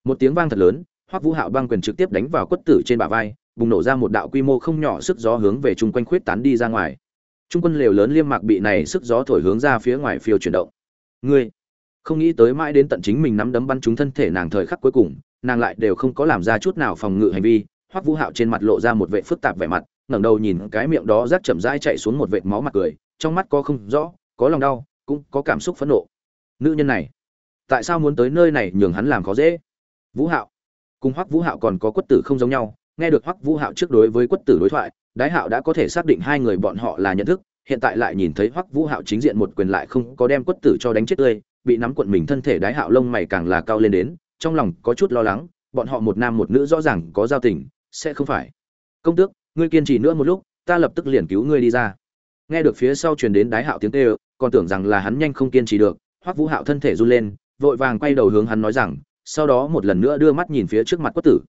một tiếng vang thật lớn, hoắc vũ hạo băng quyền trực tiếp đánh vào quất tử trên bả vai, bùng nổ ra một đạo quy mô không nhỏ sức gió hướng về chung quanh khuyết tán đi ra ngoài. Trung quân lều lớn liêm mạc bị này sức gió thổi hướng ra phía ngoài phiêu chuyển động. Ngươi không nghĩ tới mãi đến tận chính mình nắm đấm bắn trúng thân thể nàng thời khắc cuối cùng, nàng lại đều không có làm ra chút nào phòng ngự hành vi, hoắc vũ hạo trên mặt lộ ra một vệ phức tạp vẻ mặt, ngẩng đầu nhìn cái miệng đó rác chậm rãi chạy xuống một vệt máu mặt cười, trong mắt có không rõ, có lòng đau, cũng có cảm xúc phẫn nộ. Nữ nhân này, tại sao muốn tới nơi này nhường hắn làm khó dễ? Vũ hạo, cùng hoắc vũ hạo còn có quất tử không giống nhau, nghe được hoắc vũ hạo trước đối với quất tử đối thoại, đái hạo đã có thể xác định hai người bọn họ là nhận thức, hiện tại lại nhìn thấy hoắc vũ hạo chính diện một quyền lại không có đem quất tử cho đánh chết tươi bị nắm cuộn mình thân thể đái hạo lông mày càng là cao lên đến, trong lòng có chút lo lắng, bọn họ một nam một nữ rõ ràng có giao tình, sẽ không phải. Công tước, ngươi kiên trì nữa một lúc, ta lập tức liền cứu ngươi đi ra. Nghe được phía sau truyền đến đái hạo tiếng kêu, còn tưởng rằng là hắn nhanh không kiên trì được, hoắc vũ hạo thân thể run lên, vội vàng quay đầu hướng hắn nói rằng, sau đó một lần nữa đưa mắt nhìn phía trước mặt quất tử.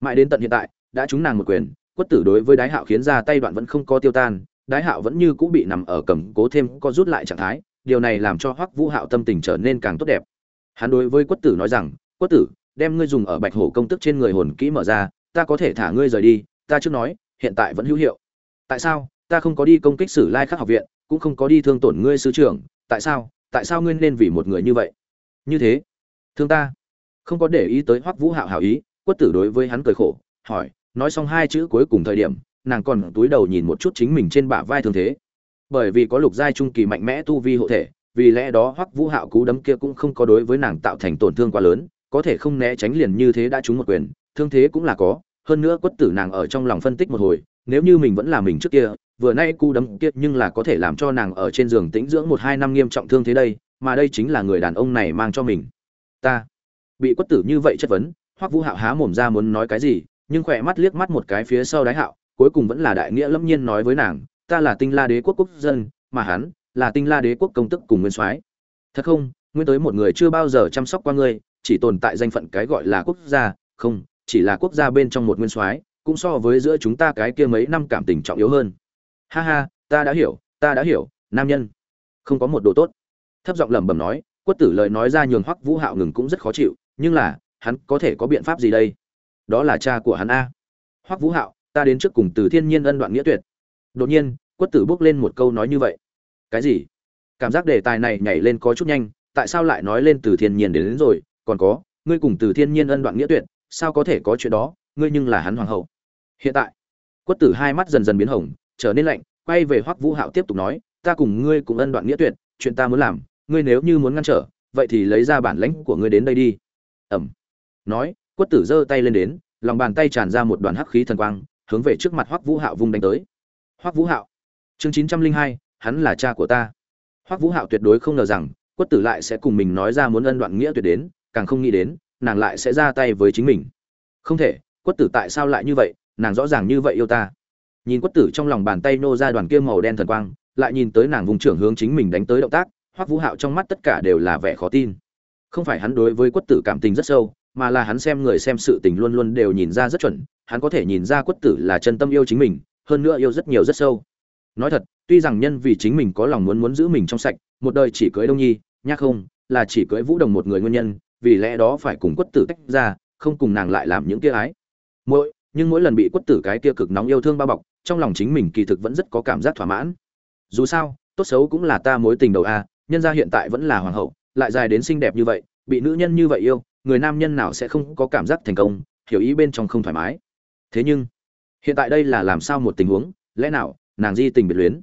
Mãi đến tận hiện tại, đã trúng nàng một quyền, quất tử đối với đái hạo khiến ra tay đoạn vẫn không có tiêu tan, đái hạo vẫn như cũ bị nằm ở cầm cố thêm có rút lại trạng thái điều này làm cho hoắc vũ hạo tâm tình trở nên càng tốt đẹp. Hắn đối với quất tử nói rằng, quất tử, đem ngươi dùng ở bạch hổ công tức trên người hồn kỹ mở ra, ta có thể thả ngươi rời đi, ta trước nói, hiện tại vẫn hữu hiệu. Tại sao? Ta không có đi công kích sử lai khắc học viện, cũng không có đi thương tổn ngươi sư trưởng, tại sao? Tại sao ngươi nên vì một người như vậy? Như thế. Thương ta? Không có để ý tới hoắc vũ hạo hảo ý, quất tử đối với hắn cười khổ, hỏi, nói xong hai chữ cuối cùng thời điểm, nàng còn túi đầu nhìn một chút chính mình trên bả vai thương thế bởi vì có lục giai trung kỳ mạnh mẽ tu vi hộ thể, vì lẽ đó hoắc vũ hạo cú đấm kia cũng không có đối với nàng tạo thành tổn thương quá lớn, có thể không né tránh liền như thế đã trúng một quyền, thương thế cũng là có, hơn nữa quất tử nàng ở trong lòng phân tích một hồi, nếu như mình vẫn là mình trước kia, vừa nay cú đấm kia nhưng là có thể làm cho nàng ở trên giường tĩnh dưỡng một hai năm nghiêm trọng thương thế đây, mà đây chính là người đàn ông này mang cho mình. Ta bị quất tử như vậy chất vấn, hoắc vũ hạo há mồm ra muốn nói cái gì, nhưng khỏe mắt liếc mắt một cái phía sau đái hạo, cuối cùng vẫn là đại nghĩa lâm nhiên nói với nàng ta là tinh la đế quốc quốc dân, mà hắn là tinh la đế quốc công tức cùng nguyên soái. Thật không, nguyên tới một người chưa bao giờ chăm sóc qua ngươi, chỉ tồn tại danh phận cái gọi là quốc gia. Không, chỉ là quốc gia bên trong một nguyên soái, cũng so với giữa chúng ta cái kia mấy năm cảm tình trọng yếu hơn. Ha ha, ta đã hiểu, ta đã hiểu, nam nhân. Không có một đồ tốt. Thấp giọng lẩm bẩm nói quất tử lời nói ra nhường hoắc vũ hạo ngừng cũng rất khó chịu, nhưng là, hắn có thể có biện pháp gì đây? Đó là cha của hắn a. Hoắc vũ hạo, ta đến trước cùng từ thiên nhiên ân đoạn nghĩa tuyệt đột nhiên quất tử bước lên một câu nói như vậy. Cái gì? Cảm giác đề tài này nhảy lên có chút nhanh tại sao lại nói lên từ thiên nhiên đến, đến rồi? Còn có ngươi cùng từ thiên nhiên ân đoạn nghĩa tuyệt sao có thể có chuyện đó? Ngươi nhưng là hắn hoàng hậu. Hiện tại quất tử hai mắt dần dần biến hồng trở nên lạnh quay về hoắc vũ hạo tiếp tục nói ta cùng ngươi cùng ân đoạn nghĩa tuyệt chuyện ta muốn làm ngươi nếu như muốn ngăn trở vậy thì lấy ra bản lãnh của ngươi đến đây đi. Ẩm. Nói quất tử giơ tay lên đến lòng bàn tay tràn ra một đoàn hắc khí thần quang hướng về trước mặt hoắc vũ hạo vung đánh tới hoắc vũ hạo. Chương chín trăm linh hai, hắn là cha của ta. Hoắc vũ hạo tuyệt đối không ngờ rằng, quất tử lại sẽ cùng mình nói ra muốn ân đoạn nghĩa tuyệt đến, càng không nghĩ đến, nàng lại sẽ ra tay với chính mình. Không thể, quất tử tại sao lại như vậy? Nàng rõ ràng như vậy yêu ta. Nhìn quất tử trong lòng bàn tay nô ra đoàn kia màu đen thần quang, lại nhìn tới nàng vùng trưởng hướng chính mình đánh tới động tác, hoắc vũ hạo trong mắt tất cả đều là vẻ khó tin. Không phải hắn đối với quất tử cảm tình rất sâu, mà là hắn xem người xem sự tình luôn luôn đều nhìn ra rất chuẩn, hắn có thể nhìn ra quất tử là chân tâm yêu chính mình hơn nữa yêu rất nhiều rất sâu. Nói thật, tuy rằng nhân vì chính mình có lòng muốn muốn giữ mình trong sạch, một đời chỉ cưới đông nhi, nhắc không, là chỉ cưới vũ đồng một người nguyên nhân, vì lẽ đó phải cùng quất tử tách ra, không cùng nàng lại làm những kia ái. Mỗi nhưng mỗi lần bị quất tử cái kia cực nóng yêu thương bao bọc, trong lòng chính mình kỳ thực vẫn rất có cảm giác thỏa mãn. Dù sao, tốt xấu cũng là ta mối tình đầu a, nhân gia hiện tại vẫn là hoàng hậu, lại dài đến xinh đẹp như vậy, bị nữ nhân như vậy yêu, người nam nhân nào sẽ không có cảm giác thành công, hiểu ý bên trong không thoải mái. Thế nhưng hiện tại đây là làm sao một tình huống? Lẽ nào, nàng di tình biệt luyến?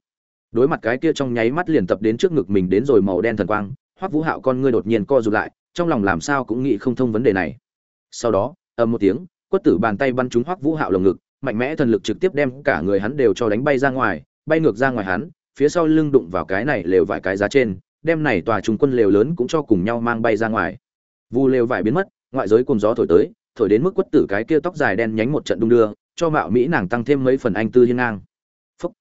Đối mặt cái kia trong nháy mắt liền tập đến trước ngực mình đến rồi màu đen thần quang, hoắc vũ hạo con ngươi đột nhiên co rụt lại, trong lòng làm sao cũng nghĩ không thông vấn đề này. Sau đó, ầm một tiếng, quất tử bàn tay bắn trúng hoắc vũ hạo lồng ngực, mạnh mẽ thần lực trực tiếp đem cả người hắn đều cho đánh bay ra ngoài, bay ngược ra ngoài hắn, phía sau lưng đụng vào cái này lều vài cái giá trên, đem này tòa trung quân lều lớn cũng cho cùng nhau mang bay ra ngoài. Vu lều vải biến mất, ngoại giới cùng gió thổi tới, thổi đến mức quất tử cái kia tóc dài đen nhánh một trận đung đưa cho mạo mỹ nàng tăng thêm mấy phần anh tư hiên ngang. Phúc.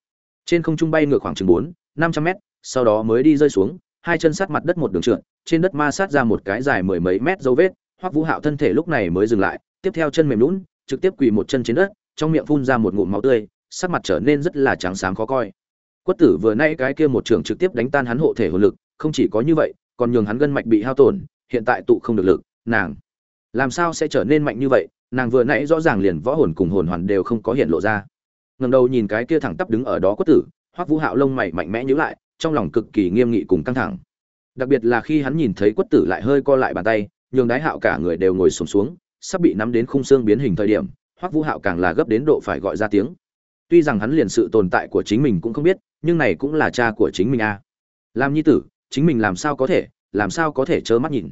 trên không trung bay ngược khoảng chừng bốn, năm trăm mét, sau đó mới đi rơi xuống, hai chân sát mặt đất một đường trượt, trên đất ma sát ra một cái dài mười mấy mét dấu vết, hoắc vũ hạo thân thể lúc này mới dừng lại, tiếp theo chân mềm lún trực tiếp quỳ một chân trên đất, trong miệng phun ra một ngụm máu tươi, sắc mặt trở nên rất là trắng sáng khó coi. Quất tử vừa nay cái kia một trường trực tiếp đánh tan hắn hộ thể hồn lực, không chỉ có như vậy, còn nhường hắn gân mạch bị hao tổn, hiện tại tụ không được lực, nàng. Làm sao sẽ trở nên mạnh như vậy? Nàng vừa nãy rõ ràng liền võ hồn cùng hồn hoàn đều không có hiện lộ ra. Ngầm đầu nhìn cái kia thẳng tắp đứng ở đó quất tử hoắc vũ hạo lông mày mạnh mẽ nhíu lại trong lòng cực kỳ nghiêm nghị cùng căng thẳng. Đặc biệt là khi hắn nhìn thấy quất tử lại hơi co lại bàn tay nhường đái hạo cả người đều ngồi sùng xuống, xuống sắp bị nắm đến khung xương biến hình thời điểm hoắc vũ hạo càng là gấp đến độ phải gọi ra tiếng. Tuy rằng hắn liền sự tồn tại của chính mình cũng không biết nhưng này cũng là cha của chính mình a. À. làm nhi tử chính mình làm sao có thể làm sao có thể trơ mắt nhìn?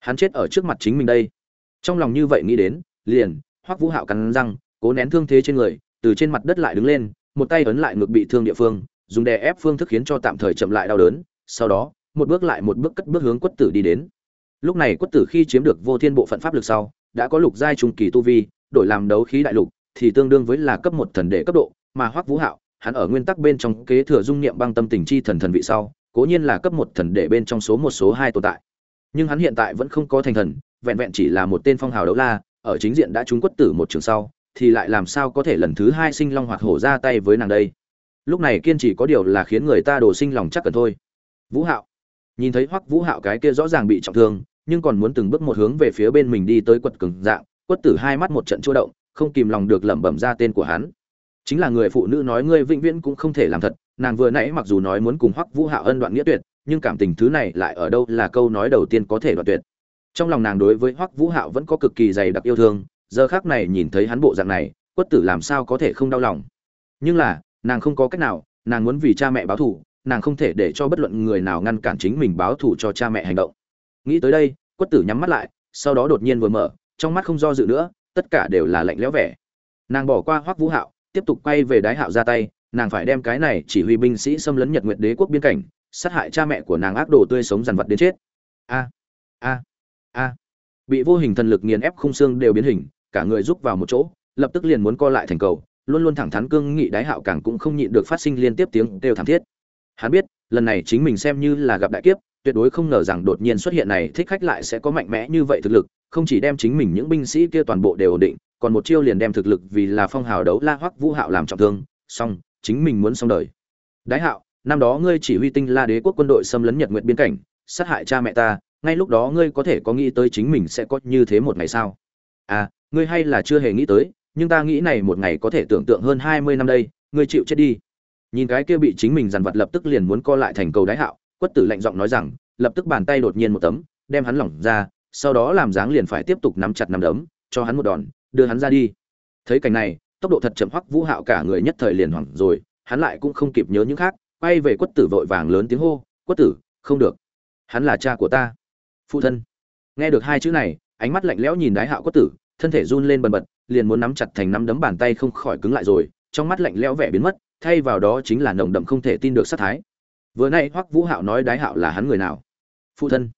Hắn chết ở trước mặt chính mình đây. Trong lòng như vậy nghĩ đến liền, hoắc vũ hạo cắn răng, cố nén thương thế trên người, từ trên mặt đất lại đứng lên, một tay ấn lại ngực bị thương địa phương, dùng đè ép phương thức khiến cho tạm thời chậm lại đau đớn, sau đó, một bước lại một bước cất bước hướng quất tử đi đến. Lúc này quất tử khi chiếm được vô thiên bộ phận pháp lực sau, đã có lục giai trung kỳ tu vi, đổi làm đấu khí đại lục, thì tương đương với là cấp một thần đệ cấp độ, mà hoắc vũ hạo, hắn ở nguyên tắc bên trong kế thừa dung niệm băng tâm tình chi thần thần vị sau, cố nhiên là cấp một thần đệ bên trong số một, số hai tồn tại. Nhưng hắn hiện tại vẫn không có thành thần, vẹn vẹn chỉ là một tên phong hào đấu la ở chính diện đã trúng quất tử một trường sau, thì lại làm sao có thể lần thứ hai sinh long hoạt hổ ra tay với nàng đây? Lúc này kiên trì có điều là khiến người ta đổ sinh lòng chắc cần thôi. Vũ hạo. Nhìn thấy hoắc vũ hạo cái kia rõ ràng bị trọng thương, nhưng còn muốn từng bước một hướng về phía bên mình đi tới quật cường dạng, quất tử hai mắt một trận chua động, không kìm lòng được lẩm bẩm ra tên của hắn. Chính là người phụ nữ nói ngươi vĩnh viễn cũng không thể làm thật, nàng vừa nãy mặc dù nói muốn cùng hoắc vũ hạo ân đoạn nghĩa tuyệt, nhưng cảm tình thứ này lại ở đâu là câu nói đầu tiên có thể đoạn tuyệt trong lòng nàng đối với hoắc vũ hạo vẫn có cực kỳ dày đặc yêu thương, giờ khác này nhìn thấy hắn bộ dạng này, quất tử làm sao có thể không đau lòng? Nhưng là, nàng không có cách nào, nàng muốn vì cha mẹ báo thù, nàng không thể để cho bất luận người nào ngăn cản chính mình báo thù cho cha mẹ hành động. Nghĩ tới đây, quất tử nhắm mắt lại, sau đó đột nhiên vừa mở, trong mắt không do dự nữa, tất cả đều là lạnh lẽo vẻ. Nàng bỏ qua hoắc vũ hạo, tiếp tục quay về đái hạo ra tay, nàng phải đem cái này chỉ huy binh sĩ xâm lấn nhật nguyệt đế quốc biên cảnh, sát hại cha mẹ của nàng ác đồ tươi sống dằn vặt đến chết. A a a. Bị vô hình thần lực nghiền ép khung xương đều biến hình, cả người rúc vào một chỗ, lập tức liền muốn co lại thành cầu, luôn luôn thẳng thắn cương nghị đái hạo càng cũng không nhịn được phát sinh liên tiếp tiếng đều thảm thiết. Hắn biết, lần này chính mình xem như là gặp đại kiếp, tuyệt đối không ngờ rằng đột nhiên xuất hiện này, thích khách lại sẽ có mạnh mẽ như vậy thực lực, không chỉ đem chính mình những binh sĩ kia toàn bộ đều ổn định, còn một chiêu liền đem thực lực vì là phong hào đấu la hoắc vũ hạo làm trọng thương, xong, chính mình muốn xong đời. Đái hạo, năm đó ngươi chỉ huy tinh la đế quốc quân đội xâm lấn nhật nguyện biên cảnh, sát hại cha mẹ ta ngay lúc đó ngươi có thể có nghĩ tới chính mình sẽ có như thế một ngày sao? À ngươi hay là chưa hề nghĩ tới, nhưng ta nghĩ này một ngày có thể tưởng tượng hơn hai mươi năm đây, ngươi chịu chết đi. Nhìn cái kia bị chính mình dằn vặt lập tức liền muốn co lại thành cầu đái hạo, quất tử lạnh giọng nói rằng, lập tức bàn tay đột nhiên một tấm, đem hắn lỏng ra, sau đó làm dáng liền phải tiếp tục nắm chặt nắm đấm, cho hắn một đòn, đưa hắn ra đi. Thấy cảnh này, tốc độ thật chậm hoắc vũ hạo cả người nhất thời liền hoảng rồi, hắn lại cũng không kịp nhớ những khác, quay về quất tử vội vàng lớn tiếng hô, quất tử, không được. Hắn là cha của ta phụ thân. Nghe được hai chữ này, ánh mắt lạnh lẽo nhìn đái hạo quất tử, thân thể run lên bần bật, liền muốn nắm chặt thành nắm đấm bàn tay không khỏi cứng lại rồi, trong mắt lạnh lẽo vẻ biến mất, thay vào đó chính là nồng đậm không thể tin được sát thái. Vừa nay hoắc vũ hạo nói đái hạo là hắn người nào? Phụ thân.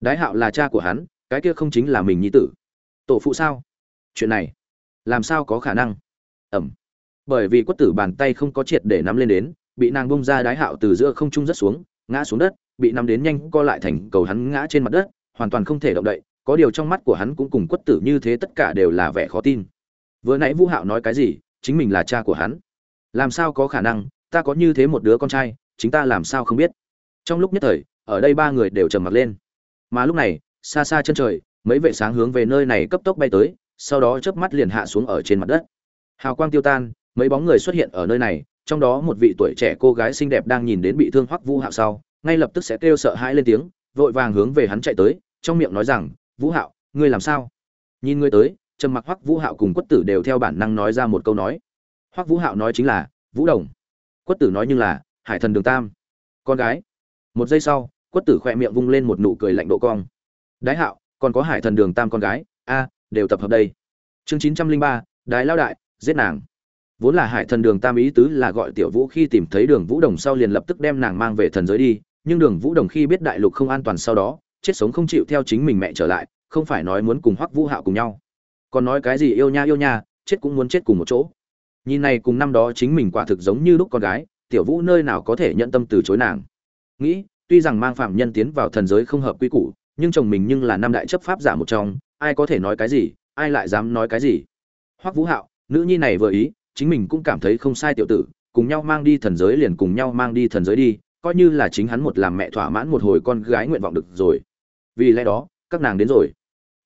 Đái hạo là cha của hắn, cái kia không chính là mình nhi tử. Tổ phụ sao? Chuyện này, làm sao có khả năng? Ẩm. Bởi vì quất tử bàn tay không có triệt để nắm lên đến, bị nàng bông ra đái hạo từ giữa không trung rất xuống, ngã xuống đất, bị nắm đến nhanh co lại thành cầu hắn ngã trên mặt đất hoàn toàn không thể động đậy, có điều trong mắt của hắn cũng cùng quất tử như thế tất cả đều là vẻ khó tin. Vừa nãy vũ hạo nói cái gì, chính mình là cha của hắn. Làm sao có khả năng, ta có như thế một đứa con trai, chính ta làm sao không biết? Trong lúc nhất thời, ở đây ba người đều trầm mặt lên. Mà lúc này, xa xa chân trời, mấy vệ sáng hướng về nơi này cấp tốc bay tới, sau đó chớp mắt liền hạ xuống ở trên mặt đất. Hào quang tiêu tan, mấy bóng người xuất hiện ở nơi này, trong đó một vị tuổi trẻ cô gái xinh đẹp đang nhìn đến bị thương hoắc vũ hạo sau, ngay lập tức sẽ kêu sợ hãi lên tiếng, vội vàng hướng về hắn chạy tới trong miệng nói rằng, vũ hạo, ngươi làm sao? Nhìn ngươi tới, trầm mặc hoắc vũ hạo cùng quất tử đều theo bản năng nói ra một câu nói. Hoắc vũ hạo nói chính là, vũ đồng. Quất tử nói nhưng là, hải thần đường tam. Con gái. Một giây sau, quất tử khoe miệng vung lên một nụ cười lạnh độ cong. Đái hạo, còn có hải thần đường tam con gái, a, đều tập hợp đây. Chương chín trăm linh ba, đái lao đại, giết nàng. Vốn là hải thần đường tam ý tứ là gọi tiểu vũ khi tìm thấy đường vũ đồng sau liền lập tức đem nàng mang về thần giới đi, nhưng đường vũ đồng khi biết đại lục không an toàn sau đó chết sống không chịu theo chính mình mẹ trở lại, không phải nói muốn cùng hoắc vũ hạo cùng nhau. Còn nói cái gì yêu nha yêu nha, chết cũng muốn chết cùng một chỗ. Nhìn này cùng năm đó chính mình quả thực giống như lúc con gái, tiểu vũ nơi nào có thể nhận tâm từ chối nàng. Nghĩ, tuy rằng mang phạm nhân tiến vào thần giới không hợp quy củ, nhưng chồng mình nhưng là năm đại chấp pháp giả một trong, ai có thể nói cái gì, ai lại dám nói cái gì? Hoắc vũ hạo, nữ nhi này vừa ý, chính mình cũng cảm thấy không sai tiểu tử, cùng nhau mang đi thần giới liền cùng nhau mang đi thần giới đi, coi như là chính hắn một làm mẹ thỏa mãn một hồi con gái nguyện vọng được rồi vì lẽ đó, các nàng đến rồi.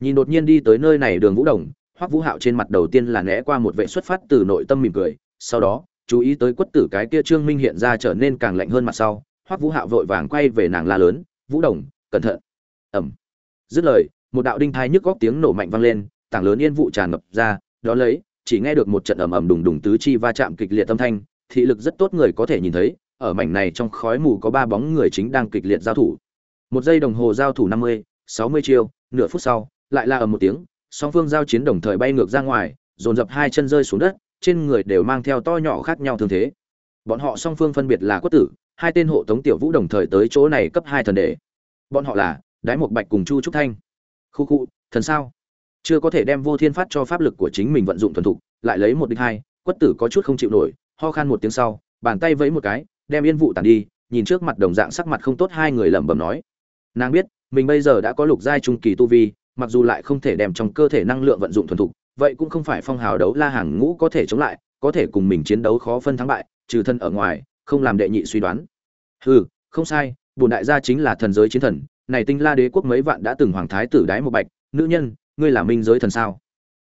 Nhìn đột nhiên đi tới nơi này đường vũ đồng, hoắc vũ hạo trên mặt đầu tiên là né qua một vệ xuất phát từ nội tâm mỉm cười, sau đó, chú ý tới quất tử cái kia trương minh hiện ra trở nên càng lạnh hơn mặt sau, hoắc vũ hạo vội vàng quay về nàng la lớn, vũ đồng, cẩn thận. Ẩm dứt lời, một đạo đinh thai nhức góc tiếng nổ mạnh vang lên, tảng lớn yên vụ tràn ngập ra đó lấy, chỉ nghe được một trận ầm ầm đùng đùng tứ chi va chạm kịch liệt âm thanh, thị lực rất tốt người có thể nhìn thấy, ở mảnh này trong khói mù có ba bóng người chính đang kịch liệt giao thủ một giây đồng hồ giao thủ năm mươi, sáu mươi chiêu, nửa phút sau, lại là ở một tiếng, song phương giao chiến đồng thời bay ngược ra ngoài, dồn dập hai chân rơi xuống đất, trên người đều mang theo to nhỏ khác nhau thương thế. Bọn họ song phương phân biệt là quất tử, hai tên hộ tống tiểu vũ đồng thời tới chỗ này cấp hai thần đệ. Bọn họ là đái một bạch cùng chu trúc thanh. Khu khu, thần sao? Chưa có thể đem vô thiên phát cho pháp lực của chính mình vận dụng thuần thục, lại lấy một đích hai, quất tử có chút không chịu nổi, ho khan một tiếng sau, bàn tay vẫy một cái, đem yên vụ tàn đi, nhìn trước mặt đồng dạng sắc mặt không tốt hai người lẩm bẩm nói nàng biết, mình bây giờ đã có lục giai trung kỳ tu vi, mặc dù lại không thể đem trong cơ thể năng lượng vận dụng thuần thục, vậy cũng không phải phong hào đấu la hàng ngũ có thể chống lại, có thể cùng mình chiến đấu khó phân thắng bại, trừ thân ở ngoài, không làm đệ nhị suy đoán. Hừ, không sai bùn đại gia chính là thần giới chiến thần, này tinh la đế quốc mấy vạn đã từng hoàng thái tử đái một bạch, nữ nhân, ngươi là minh giới thần sao?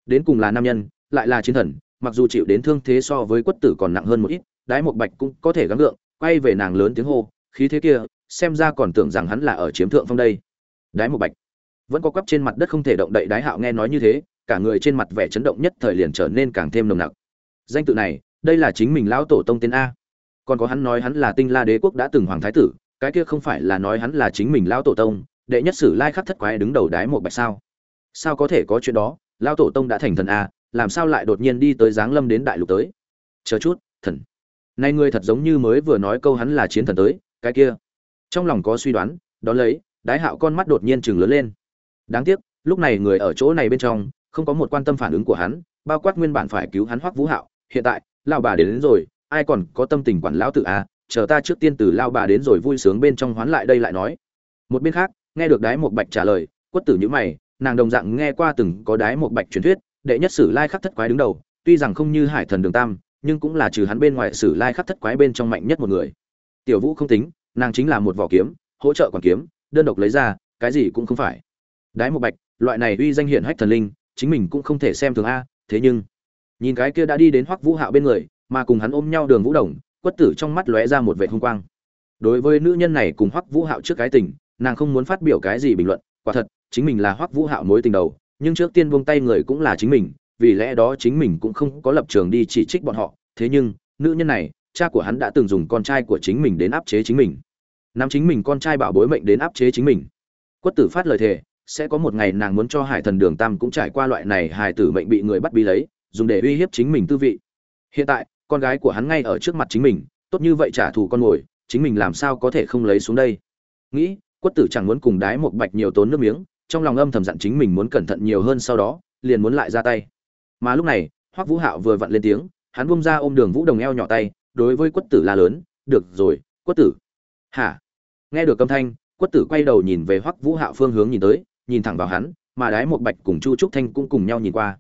Đến cùng là nam nhân, lại là chiến thần, mặc dù chịu đến thương thế so với quất tử còn nặng hơn một ít, đái một bạch cũng có thể gắng gượng, quay về nàng lớn tiếng hô, khí thế kia xem ra còn tưởng rằng hắn là ở chiếm thượng phong đây. Đái một bạch. Vẫn có quắp trên mặt đất không thể động đậy đái hạo nghe nói như thế, cả người trên mặt vẻ chấn động nhất thời liền trở nên càng thêm nồng nặc. Danh tự này, đây là chính mình lão tổ tông tên a. Còn có hắn nói hắn là tinh la đế quốc đã từng hoàng thái tử, cái kia không phải là nói hắn là chính mình lão tổ tông, đệ nhất sử lai khắc thất quái đứng đầu đái một bạch sao? Sao có thể có chuyện đó, lão tổ tông đã thành thần a, làm sao lại đột nhiên đi tới giáng lâm đến đại lục tới? Chờ chút, thần. Nay ngươi thật giống như mới vừa nói câu hắn là chiến thần tới, cái kia trong lòng có suy đoán đó lấy đái hạo con mắt đột nhiên chừng lớn lên. Đáng tiếc lúc này người ở chỗ này bên trong không có một quan tâm phản ứng của hắn bao quát nguyên bản phải cứu hắn hoắc vũ hạo. Hiện tại lao bà đến, đến rồi ai còn có tâm tình quản lão tự à? Chờ ta trước tiên từ lao bà đến rồi vui sướng bên trong hoán lại đây lại nói. Một bên khác nghe được đái một bạch trả lời quất tử nhữ mày nàng đồng dạng nghe qua từng có đái một bạch truyền thuyết đệ nhất sử lai khắc thất quái đứng đầu tuy rằng không như hải thần đường tam nhưng cũng là trừ hắn bên ngoài sử lai khắc thất quái bên trong mạnh nhất một người. Tiểu vũ không tính nàng chính là một vỏ kiếm, hỗ trợ quản kiếm, đơn độc lấy ra, cái gì cũng không phải. Đái một bạch, loại này uy danh hiển hách thần linh, chính mình cũng không thể xem thường a, thế nhưng, nhìn cái kia đã đi đến hoắc vũ hạo bên người, mà cùng hắn ôm nhau đường vũ đồng, quất tử trong mắt lóe ra một vệ hung quang. Đối với nữ nhân này cùng hoắc vũ hạo trước cái tình, nàng không muốn phát biểu cái gì bình luận, quả thật, chính mình là hoắc vũ hạo mối tình đầu, nhưng trước tiên buông tay người cũng là chính mình, vì lẽ đó chính mình cũng không có lập trường đi chỉ trích bọn họ, thế nhưng, nữ nhân này cha của hắn đã từng dùng con trai của chính mình đến áp chế chính mình. Nắm chính mình con trai bảo bối mệnh đến áp chế chính mình. Quất tử phát lời thề, sẽ có một ngày nàng muốn cho hải thần đường tam cũng trải qua loại này hải tử mệnh bị người bắt bí lấy, dùng để uy hiếp chính mình tư vị. Hiện tại, con gái của hắn ngay ở trước mặt chính mình, tốt như vậy trả thù con mồi chính mình làm sao có thể không lấy xuống đây? Nghĩ, quất tử chẳng muốn cùng đái một bạch nhiều tốn nước miếng, trong lòng âm thầm dặn chính mình muốn cẩn thận nhiều hơn sau đó, liền muốn lại ra tay. Mà lúc này, hoắc vũ hạo vừa vặn lên tiếng, hắn bung ra ôm đường vũ đồng eo nhỏ tay đối với quất tử la lớn, được rồi, quất tử. Hả? Nghe được âm thanh, quất tử quay đầu nhìn về hoắc vũ hạo phương hướng nhìn tới, nhìn thẳng vào hắn, mà đái một bạch cùng chu trúc thanh cũng cùng nhau nhìn qua.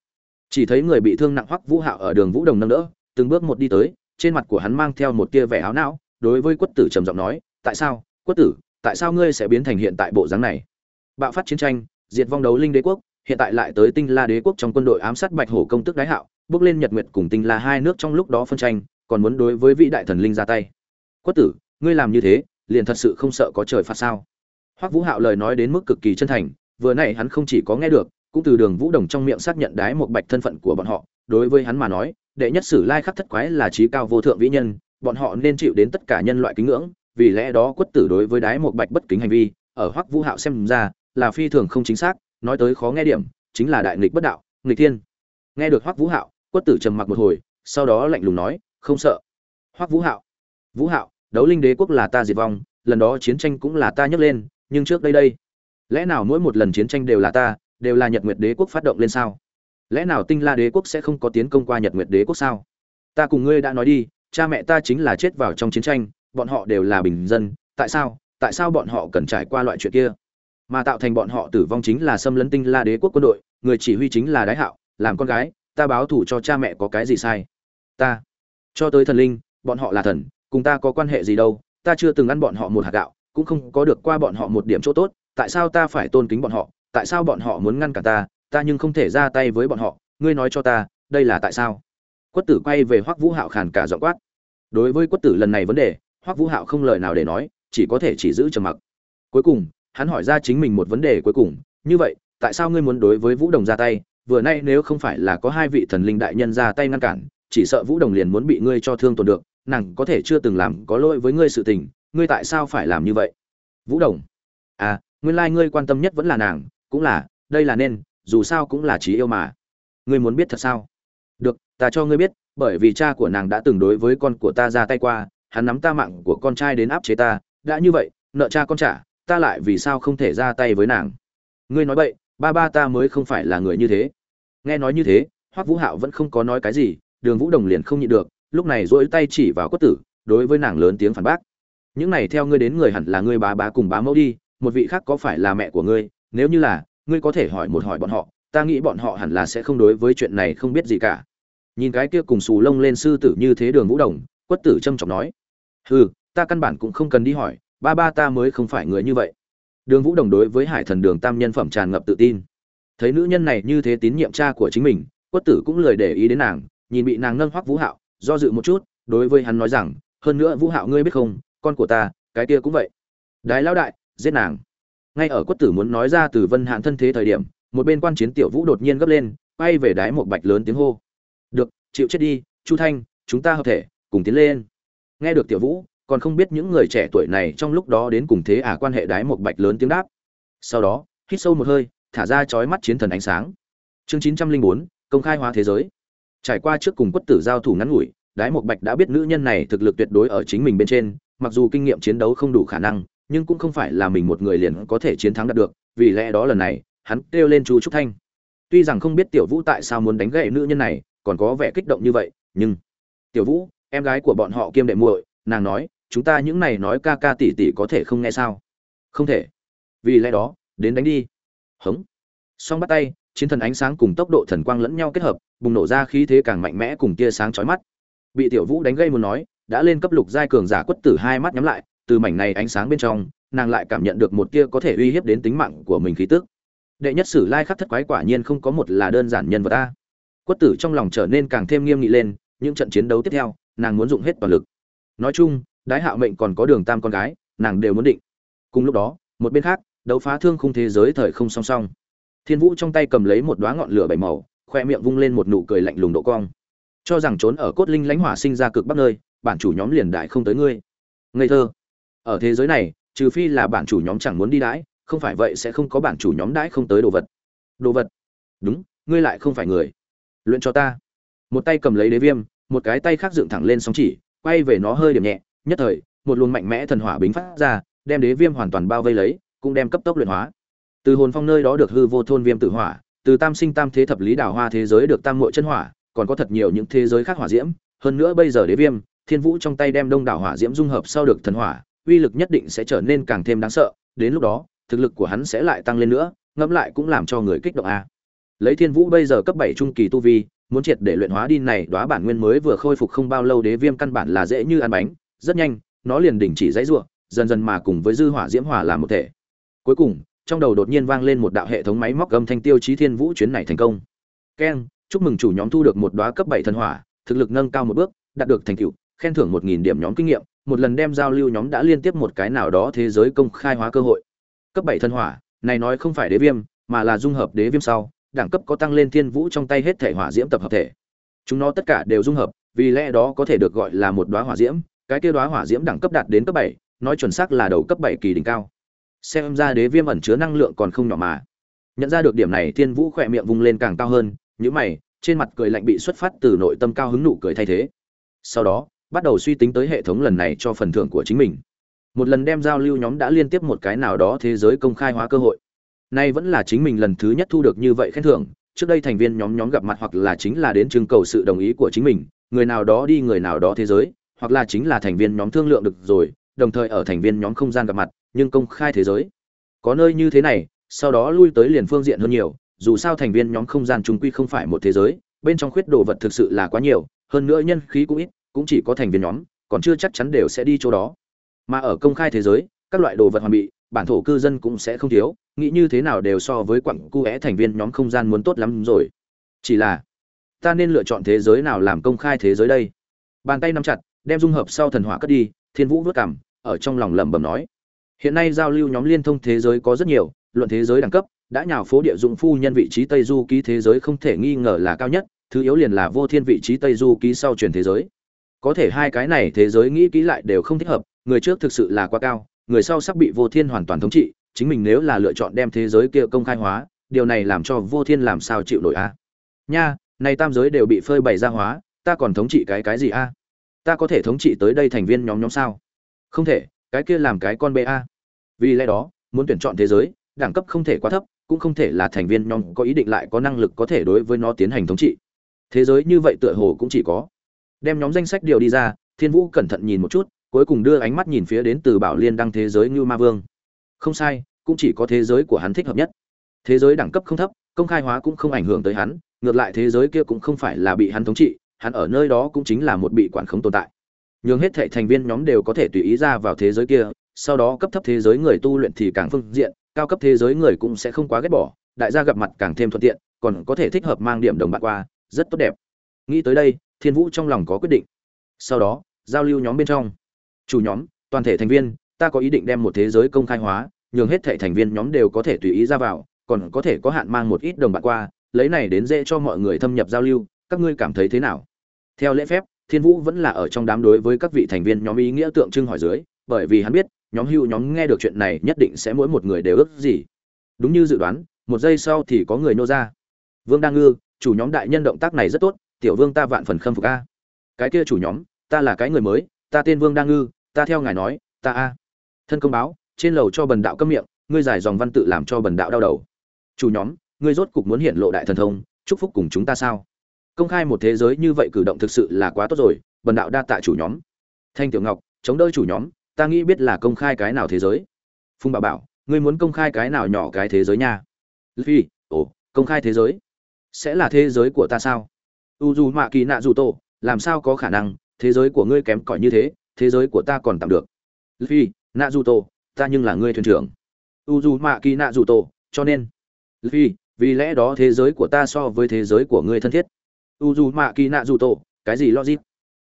Chỉ thấy người bị thương nặng hoắc vũ hạo ở đường vũ đồng nâng đỡ, từng bước một đi tới, trên mặt của hắn mang theo một tia vẻ áo não, đối với quất tử trầm giọng nói, tại sao, quất tử, tại sao ngươi sẽ biến thành hiện tại bộ dáng này? Bạo phát chiến tranh, diệt vong đấu linh đế quốc, hiện tại lại tới tinh la đế quốc trong quân đội ám sát bạch hổ công tức đái hạo, bước lên nhật nguyệt cùng tinh la hai nước trong lúc đó phân tranh còn muốn đối với vị đại thần linh ra tay. Quất tử, ngươi làm như thế, liền thật sự không sợ có trời phạt sao? Hoắc vũ hạo lời nói đến mức cực kỳ chân thành, vừa nãy hắn không chỉ có nghe được, cũng từ đường vũ đồng trong miệng xác nhận đái một bạch thân phận của bọn họ. Đối với hắn mà nói, đệ nhất sử lai khắc thất quái là trí cao vô thượng vĩ nhân, bọn họ nên chịu đến tất cả nhân loại kính ngưỡng, vì lẽ đó quất tử đối với đái một bạch bất kính hành vi, ở hoắc vũ hạo xem ra, là phi thường không chính xác, nói tới khó nghe điểm, chính là đại nghịch bất đạo, nghịch thiên. Nghe được hoắc vũ hạo, quất tử trầm mặc một hồi, sau đó lạnh lùng nói không sợ. Hoắc vũ hạo. Vũ hạo, đấu linh đế quốc là ta diệt vong, lần đó chiến tranh cũng là ta nhấc lên, nhưng trước đây đây, lẽ nào mỗi một lần chiến tranh đều là ta, đều là nhật nguyệt đế quốc phát động lên sao? Lẽ nào tinh la đế quốc sẽ không có tiến công qua nhật nguyệt đế quốc sao? Ta cùng ngươi đã nói đi, cha mẹ ta chính là chết vào trong chiến tranh, bọn họ đều là bình dân, tại sao tại sao bọn họ cần trải qua loại chuyện kia? Mà tạo thành bọn họ tử vong chính là xâm lấn tinh la đế quốc quân đội, người chỉ huy chính là đái hạo, làm con gái, ta báo thù cho cha mẹ có cái gì sai? Ta cho tới thần linh, bọn họ là thần, cùng ta có quan hệ gì đâu, ta chưa từng ăn bọn họ một hạt gạo, cũng không có được qua bọn họ một điểm chỗ tốt, tại sao ta phải tôn kính bọn họ, tại sao bọn họ muốn ngăn cản ta ta nhưng không thể ra tay với bọn họ, ngươi nói cho ta, đây là tại sao? Quất tử quay về hoắc vũ hạo khàn cả giọng quát. Đối với quất tử lần này vấn đề, hoắc vũ hạo không lời nào để nói, chỉ có thể chỉ giữ trầm mặc. Cuối cùng, hắn hỏi ra chính mình một vấn đề cuối cùng, như vậy, tại sao ngươi muốn đối với vũ đồng ra tay? Vừa nay nếu không phải là có hai vị thần linh đại nhân ra tay ngăn cản chỉ sợ vũ đồng liền muốn bị ngươi cho thương tổn được, nàng có thể chưa từng làm có lỗi với ngươi sự tình, ngươi tại sao phải làm như vậy? Vũ đồng. À nguyên lai ngươi quan tâm nhất vẫn là nàng, cũng là, đây là nên, dù sao cũng là trí yêu mà. Ngươi muốn biết thật sao? Được, ta cho ngươi biết, bởi vì cha của nàng đã từng đối với con của ta ra tay qua, hắn nắm ta mạng của con trai đến áp chế ta, đã như vậy, nợ cha con trả, ta lại vì sao không thể ra tay với nàng? Ngươi nói vậy ba ba ta mới không phải là người như thế. Nghe nói như thế, hoắc vũ hạo vẫn không có nói cái gì đường vũ đồng liền không nhịn được, lúc này dỗi tay chỉ vào quất tử, đối với nàng lớn tiếng phản bác. Những này theo ngươi đến người hẳn là ngươi bá bá cùng bá mẫu đi, một vị khác có phải là mẹ của ngươi? Nếu như là, ngươi có thể hỏi một hỏi bọn họ, ta nghĩ bọn họ hẳn là sẽ không đối với chuyện này không biết gì cả. Nhìn cái kia cùng xù lông lên sư tử như thế đường vũ đồng, quất tử trâm trọng nói, hừ, ta căn bản cũng không cần đi hỏi, ba ba ta mới không phải người như vậy. Đường vũ đồng đối với hải thần đường tam nhân phẩm tràn ngập tự tin. Thấy nữ nhân này như thế tín nhiệm cha của chính mình, quất tử cũng lời để ý đến nàng nhìn bị nàng nâng hoắc vũ hạo, do dự một chút, đối với hắn nói rằng, hơn nữa vũ hạo ngươi biết không, con của ta, cái kia cũng vậy. Đái lão đại, giết nàng. Ngay ở quất tử muốn nói ra từ vân hạn thân thế thời điểm, một bên quan chiến tiểu vũ đột nhiên gấp lên, quay về đái một bạch lớn tiếng hô. Được, chịu chết đi, chu thanh, chúng ta hợp thể, cùng tiến lên. Nghe được tiểu vũ, còn không biết những người trẻ tuổi này trong lúc đó đến cùng thế à quan hệ đái một bạch lớn tiếng đáp. Sau đó, hít sâu một hơi, thả ra chói mắt chiến thần ánh sáng. Chương chín trăm linh bốn, công khai hóa thế giới trải qua trước cùng quất tử giao thủ ngắn ngủi, đái một bạch đã biết nữ nhân này thực lực tuyệt đối ở chính mình bên trên, mặc dù kinh nghiệm chiến đấu không đủ khả năng, nhưng cũng không phải là mình một người liền có thể chiến thắng đạt được, vì lẽ đó lần này, hắn kêu lên chú trúc thanh. Tuy rằng không biết tiểu vũ tại sao muốn đánh gậy nữ nhân này, còn có vẻ kích động như vậy, nhưng tiểu vũ, em gái của bọn họ kiêm đệ muội, nàng nói, chúng ta những này nói ca ca tỷ tỷ có thể không nghe sao? Không thể. Vì lẽ đó, đến đánh đi. Hống. Song bắt tay chiến thần ánh sáng cùng tốc độ thần quang lẫn nhau kết hợp, bùng nổ ra khí thế càng mạnh mẽ cùng tia sáng chói mắt. Bị tiểu vũ đánh gây muốn nói, đã lên cấp lục giai cường giả quất tử hai mắt nhắm lại, từ mảnh này ánh sáng bên trong, nàng lại cảm nhận được một tia có thể uy hiếp đến tính mạng của mình khí tức. Đệ nhất sử lai khắc thất quái quả nhiên không có một là đơn giản nhân vật ta quất tử trong lòng trở nên càng thêm nghiêm nghị lên, những trận chiến đấu tiếp theo, nàng muốn dùng hết toàn lực. Nói chung, đái hạo mệnh còn có đường tam con gái, nàng đều muốn định. Cùng lúc đó, một bên khác, đấu phá thương khung thế giới thời không song song thiên vũ trong tay cầm lấy một đoá ngọn lửa bảy màu, khoe miệng vung lên một nụ cười lạnh lùng độ cong. Cho rằng trốn ở cốt linh lãnh hỏa sinh ra cực bắc nơi, bản chủ nhóm liền đại không tới ngươi. Ngây thơ. Ở thế giới này, trừ phi là bản chủ nhóm chẳng muốn đi đãi, không phải vậy sẽ không có bản chủ nhóm đãi không tới đồ vật. Đồ vật? Đúng, ngươi lại không phải người. Luyện cho ta. Một tay cầm lấy đế viêm, một cái tay khác dựng thẳng lên sóng chỉ, quay về nó hơi điểm nhẹ, nhất thời, một luồng mạnh mẽ thần hỏa bính phát ra, đem đế viêm hoàn toàn bao vây lấy, cũng đem cấp tốc luyện hóa từ hồn phong nơi đó được hư vô thôn viêm tử hỏa, từ tam sinh tam thế thập lý đảo hoa thế giới được tam mội chân hỏa, còn có thật nhiều những thế giới khác hỏa diễm. Hơn nữa bây giờ đế viêm, thiên vũ trong tay đem đông đảo hỏa diễm dung hợp sau được thần hỏa, uy lực nhất định sẽ trở nên càng thêm đáng sợ. Đến lúc đó, thực lực của hắn sẽ lại tăng lên nữa, ngẫm lại cũng làm cho người kích động a. Lấy thiên vũ bây giờ cấp bảy trung kỳ tu vi, muốn triệt để luyện hóa đi này, đóa bản nguyên mới vừa khôi phục không bao lâu đế viêm căn bản là dễ như ăn bánh, rất nhanh, nó liền đình chỉ dãy rủa, dần dần mà cùng với dư hỏa diễm hỏa làm một thể. Cuối cùng trong đầu đột nhiên vang lên một đạo hệ thống máy móc âm thanh tiêu chí thiên vũ chuyến này thành công. Keng, chúc mừng chủ nhóm thu được một đóa cấp bảy thần hỏa, thực lực nâng cao một bước, đạt được thành tựu, khen thưởng một nghìn điểm nhóm kinh nghiệm, một lần đem giao lưu nhóm đã liên tiếp một cái nào đó thế giới công khai hóa cơ hội. Cấp bảy thần hỏa, này nói không phải đế viêm, mà là dung hợp đế viêm sau, đẳng cấp có tăng lên thiên vũ trong tay hết thể hỏa diễm tập hợp thể. Chúng nó tất cả đều dung hợp, vì lẽ đó có thể được gọi là một đóa hỏa diễm, cái kia đóa hỏa diễm đẳng cấp đạt đến cấp bảy, nói chuẩn xác là đầu cấp bảy kỳ đỉnh cao xem ra đế viêm ẩn chứa năng lượng còn không nhỏ mà. Nhận ra được điểm này, thiên vũ khỏe miệng vung lên càng cao hơn những mày, trên mặt cười lạnh bị xuất phát từ nội tâm cao hứng nụ cười thay thế. Sau đó, bắt đầu suy tính tới hệ thống lần này cho phần thưởng của chính mình. Một lần đem giao lưu nhóm đã liên tiếp một cái nào đó thế giới công khai hóa cơ hội. Nay vẫn là chính mình lần thứ nhất thu được như vậy khen thưởng, trước đây thành viên nhóm nhóm gặp mặt hoặc là chính là đến trưng cầu sự đồng ý của chính mình, người nào đó đi người nào đó thế giới, hoặc là chính là thành viên nhóm thương lượng được rồi, đồng thời ở thành viên nhóm không gian gặp mặt nhưng công khai thế giới. Có nơi như thế này, sau đó lui tới liền phương diện hơn nhiều, dù sao thành viên nhóm không gian trung quy không phải một thế giới, bên trong khuyết đồ vật thực sự là quá nhiều, hơn nữa nhân khí cũng ít, cũng chỉ có thành viên nhóm, còn chưa chắc chắn đều sẽ đi chỗ đó. Mà ở công khai thế giới, các loại đồ vật hoàn bị, bản thổ cư dân cũng sẽ không thiếu, nghĩ như thế nào đều so với quặng cu é thành viên nhóm không gian muốn tốt lắm rồi. Chỉ là, ta nên lựa chọn thế giới nào làm công khai thế giới đây? Bàn tay nắm chặt, đem dung hợp sau thần hỏa cất đi, thiên vũ vớt cảm ở trong lòng lẩm bẩm nói hiện nay giao lưu nhóm liên thông thế giới có rất nhiều, luận thế giới đẳng cấp, đã nhào phố địa dụng phu nhân vị trí tây du ký thế giới không thể nghi ngờ là cao nhất, thứ yếu liền là vô thiên vị trí tây du ký sau truyền thế giới. Có thể hai cái này thế giới nghĩ kỹ lại đều không thích hợp, người trước thực sự là quá cao, người sau sắp bị vô thiên hoàn toàn thống trị, chính mình nếu là lựa chọn đem thế giới kia công khai hóa, điều này làm cho vô thiên làm sao chịu nổi a? Nha, này tam giới đều bị phơi bày ra hóa, ta còn thống trị cái cái gì a? Ta có thể thống trị tới đây thành viên nhóm nhóm sao? Không thể cái kia làm cái con ba vì lẽ đó, muốn tuyển chọn thế giới, đẳng cấp không thể quá thấp, cũng không thể là thành viên nhóm có ý định lại có năng lực có thể đối với nó tiến hành thống trị. Thế giới như vậy tựa hồ cũng chỉ có. Đem nhóm danh sách điều đi ra, thiên vũ cẩn thận nhìn một chút, cuối cùng đưa ánh mắt nhìn phía đến từ bảo liên đăng thế giới như ma vương. Không sai, cũng chỉ có thế giới của hắn thích hợp nhất. Thế giới đẳng cấp không thấp, công khai hóa cũng không ảnh hưởng tới hắn, ngược lại thế giới kia cũng không phải là bị hắn thống trị, hắn ở nơi đó cũng chính là một bị quản khống tồn tại nhường hết thệ thành viên nhóm đều có thể tùy ý ra vào thế giới kia, sau đó cấp thấp thế giới người tu luyện thì càng phương diện, cao cấp thế giới người cũng sẽ không quá ghét bỏ, đại gia gặp mặt càng thêm thuận tiện, còn có thể thích hợp mang điểm đồng bạn qua, rất tốt đẹp. Nghĩ tới đây, thiên vũ trong lòng có quyết định. Sau đó, giao lưu nhóm bên trong. Chủ nhóm, toàn thể thành viên, ta có ý định đem một thế giới công khai hóa, nhường hết thệ thành viên nhóm đều có thể tùy ý ra vào, còn có thể có hạn mang một ít đồng bạn qua, lấy này đến dễ cho mọi người thâm nhập giao lưu, các ngươi cảm thấy thế nào? Theo lễ phép thiên vũ vẫn là ở trong đám đối với các vị thành viên nhóm ý nghĩa tượng trưng hỏi dưới, bởi vì hắn biết, nhóm hưu nhóm nghe được chuyện này nhất định sẽ mỗi một người đều ước gì. Đúng như dự đoán, một giây sau thì có người nô ra. Vương Đang ngư, chủ nhóm đại nhân động tác này rất tốt, tiểu vương ta vạn phần khâm phục a. Cái kia chủ nhóm, ta là cái người mới, ta tên vương Đang ngư, ta theo ngài nói, ta a. Thân công báo, trên lầu cho bần đạo câm miệng, ngươi giải dòng văn tự làm cho bần đạo đau đầu. Chủ nhóm, ngươi rốt cục muốn hiện lộ đại thần thông, chúc phúc cùng chúng ta sao? Công khai một thế giới như vậy cử động thực sự là quá tốt rồi, bần đạo đa tạ chủ nhóm. Thanh tiểu ngọc, chống đỡ chủ nhóm, ta nghĩ biết là công khai cái nào thế giới. Phùng bảo bảo, ngươi muốn công khai cái nào nhỏ cái thế giới nha? Phi ồ, công khai thế giới? Sẽ là thế giới của ta sao? U dù mạ kỳ nạ dù tổ làm sao có khả năng, thế giới của ngươi kém cỏi như thế thế giới của ta còn tạm được. Phi nạ dù tổ ta nhưng là ngươi thuyền trưởng. U dù mạ kỳ nạ dù tổ cho nên. Phi vì lẽ đó thế giới của ta so với thế giới của ngươi thân thiết u dù mạ kỳ nạ dù tổ, cái gì logic?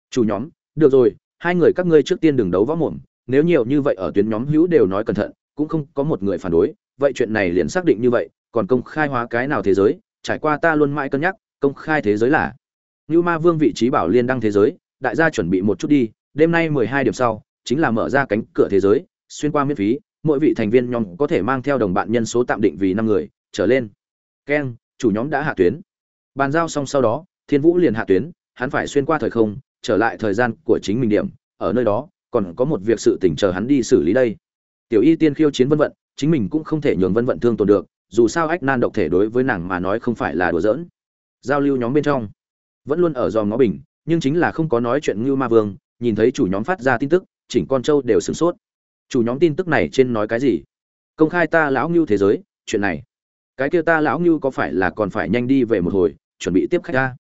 Chủ nhóm, được rồi, hai người các ngươi trước tiên đừng đấu võ mồm, nếu nhiều như vậy ở tuyến nhóm hữu đều nói cẩn thận, cũng không có một người phản đối, vậy chuyện này liền xác định như vậy, còn công khai hóa cái nào thế giới, trải qua ta luôn mãi cân nhắc, công khai thế giới là như ma vương vị trí bảo liên đăng thế giới, đại gia chuẩn bị một chút đi, đêm nay mười hai điểm sau, chính là mở ra cánh cửa thế giới, xuyên qua miễn phí, mỗi vị thành viên nhóm có thể mang theo đồng bạn nhân số tạm định vì năm người, trở lên. Keng, chủ nhóm đã hạ tuyến. Bàn giao xong sau đó thiên vũ liền hạ tuyến, hắn phải xuyên qua thời không, trở lại thời gian của chính mình điểm, ở nơi đó, còn có một việc sự tỉnh chờ hắn đi xử lý đây. Tiểu y tiên khiêu chiến vân vận, chính mình cũng không thể nhường vân vận thương tồn được, dù sao ách nan độc thể đối với nàng mà nói không phải là đùa giỡn. Giao lưu nhóm bên trong, vẫn luôn ở dòm ngó bình, nhưng chính là không có nói chuyện Ngưu ma vương, nhìn thấy chủ nhóm phát ra tin tức, chỉnh con trâu đều sửng sốt. Chủ nhóm tin tức này trên nói cái gì? Công khai ta lão ngưu thế giới, chuyện này. Cái kia ta lão ngưu có phải là còn phải nhanh đi về một hồi, chuẩn bị tiếp khách ta.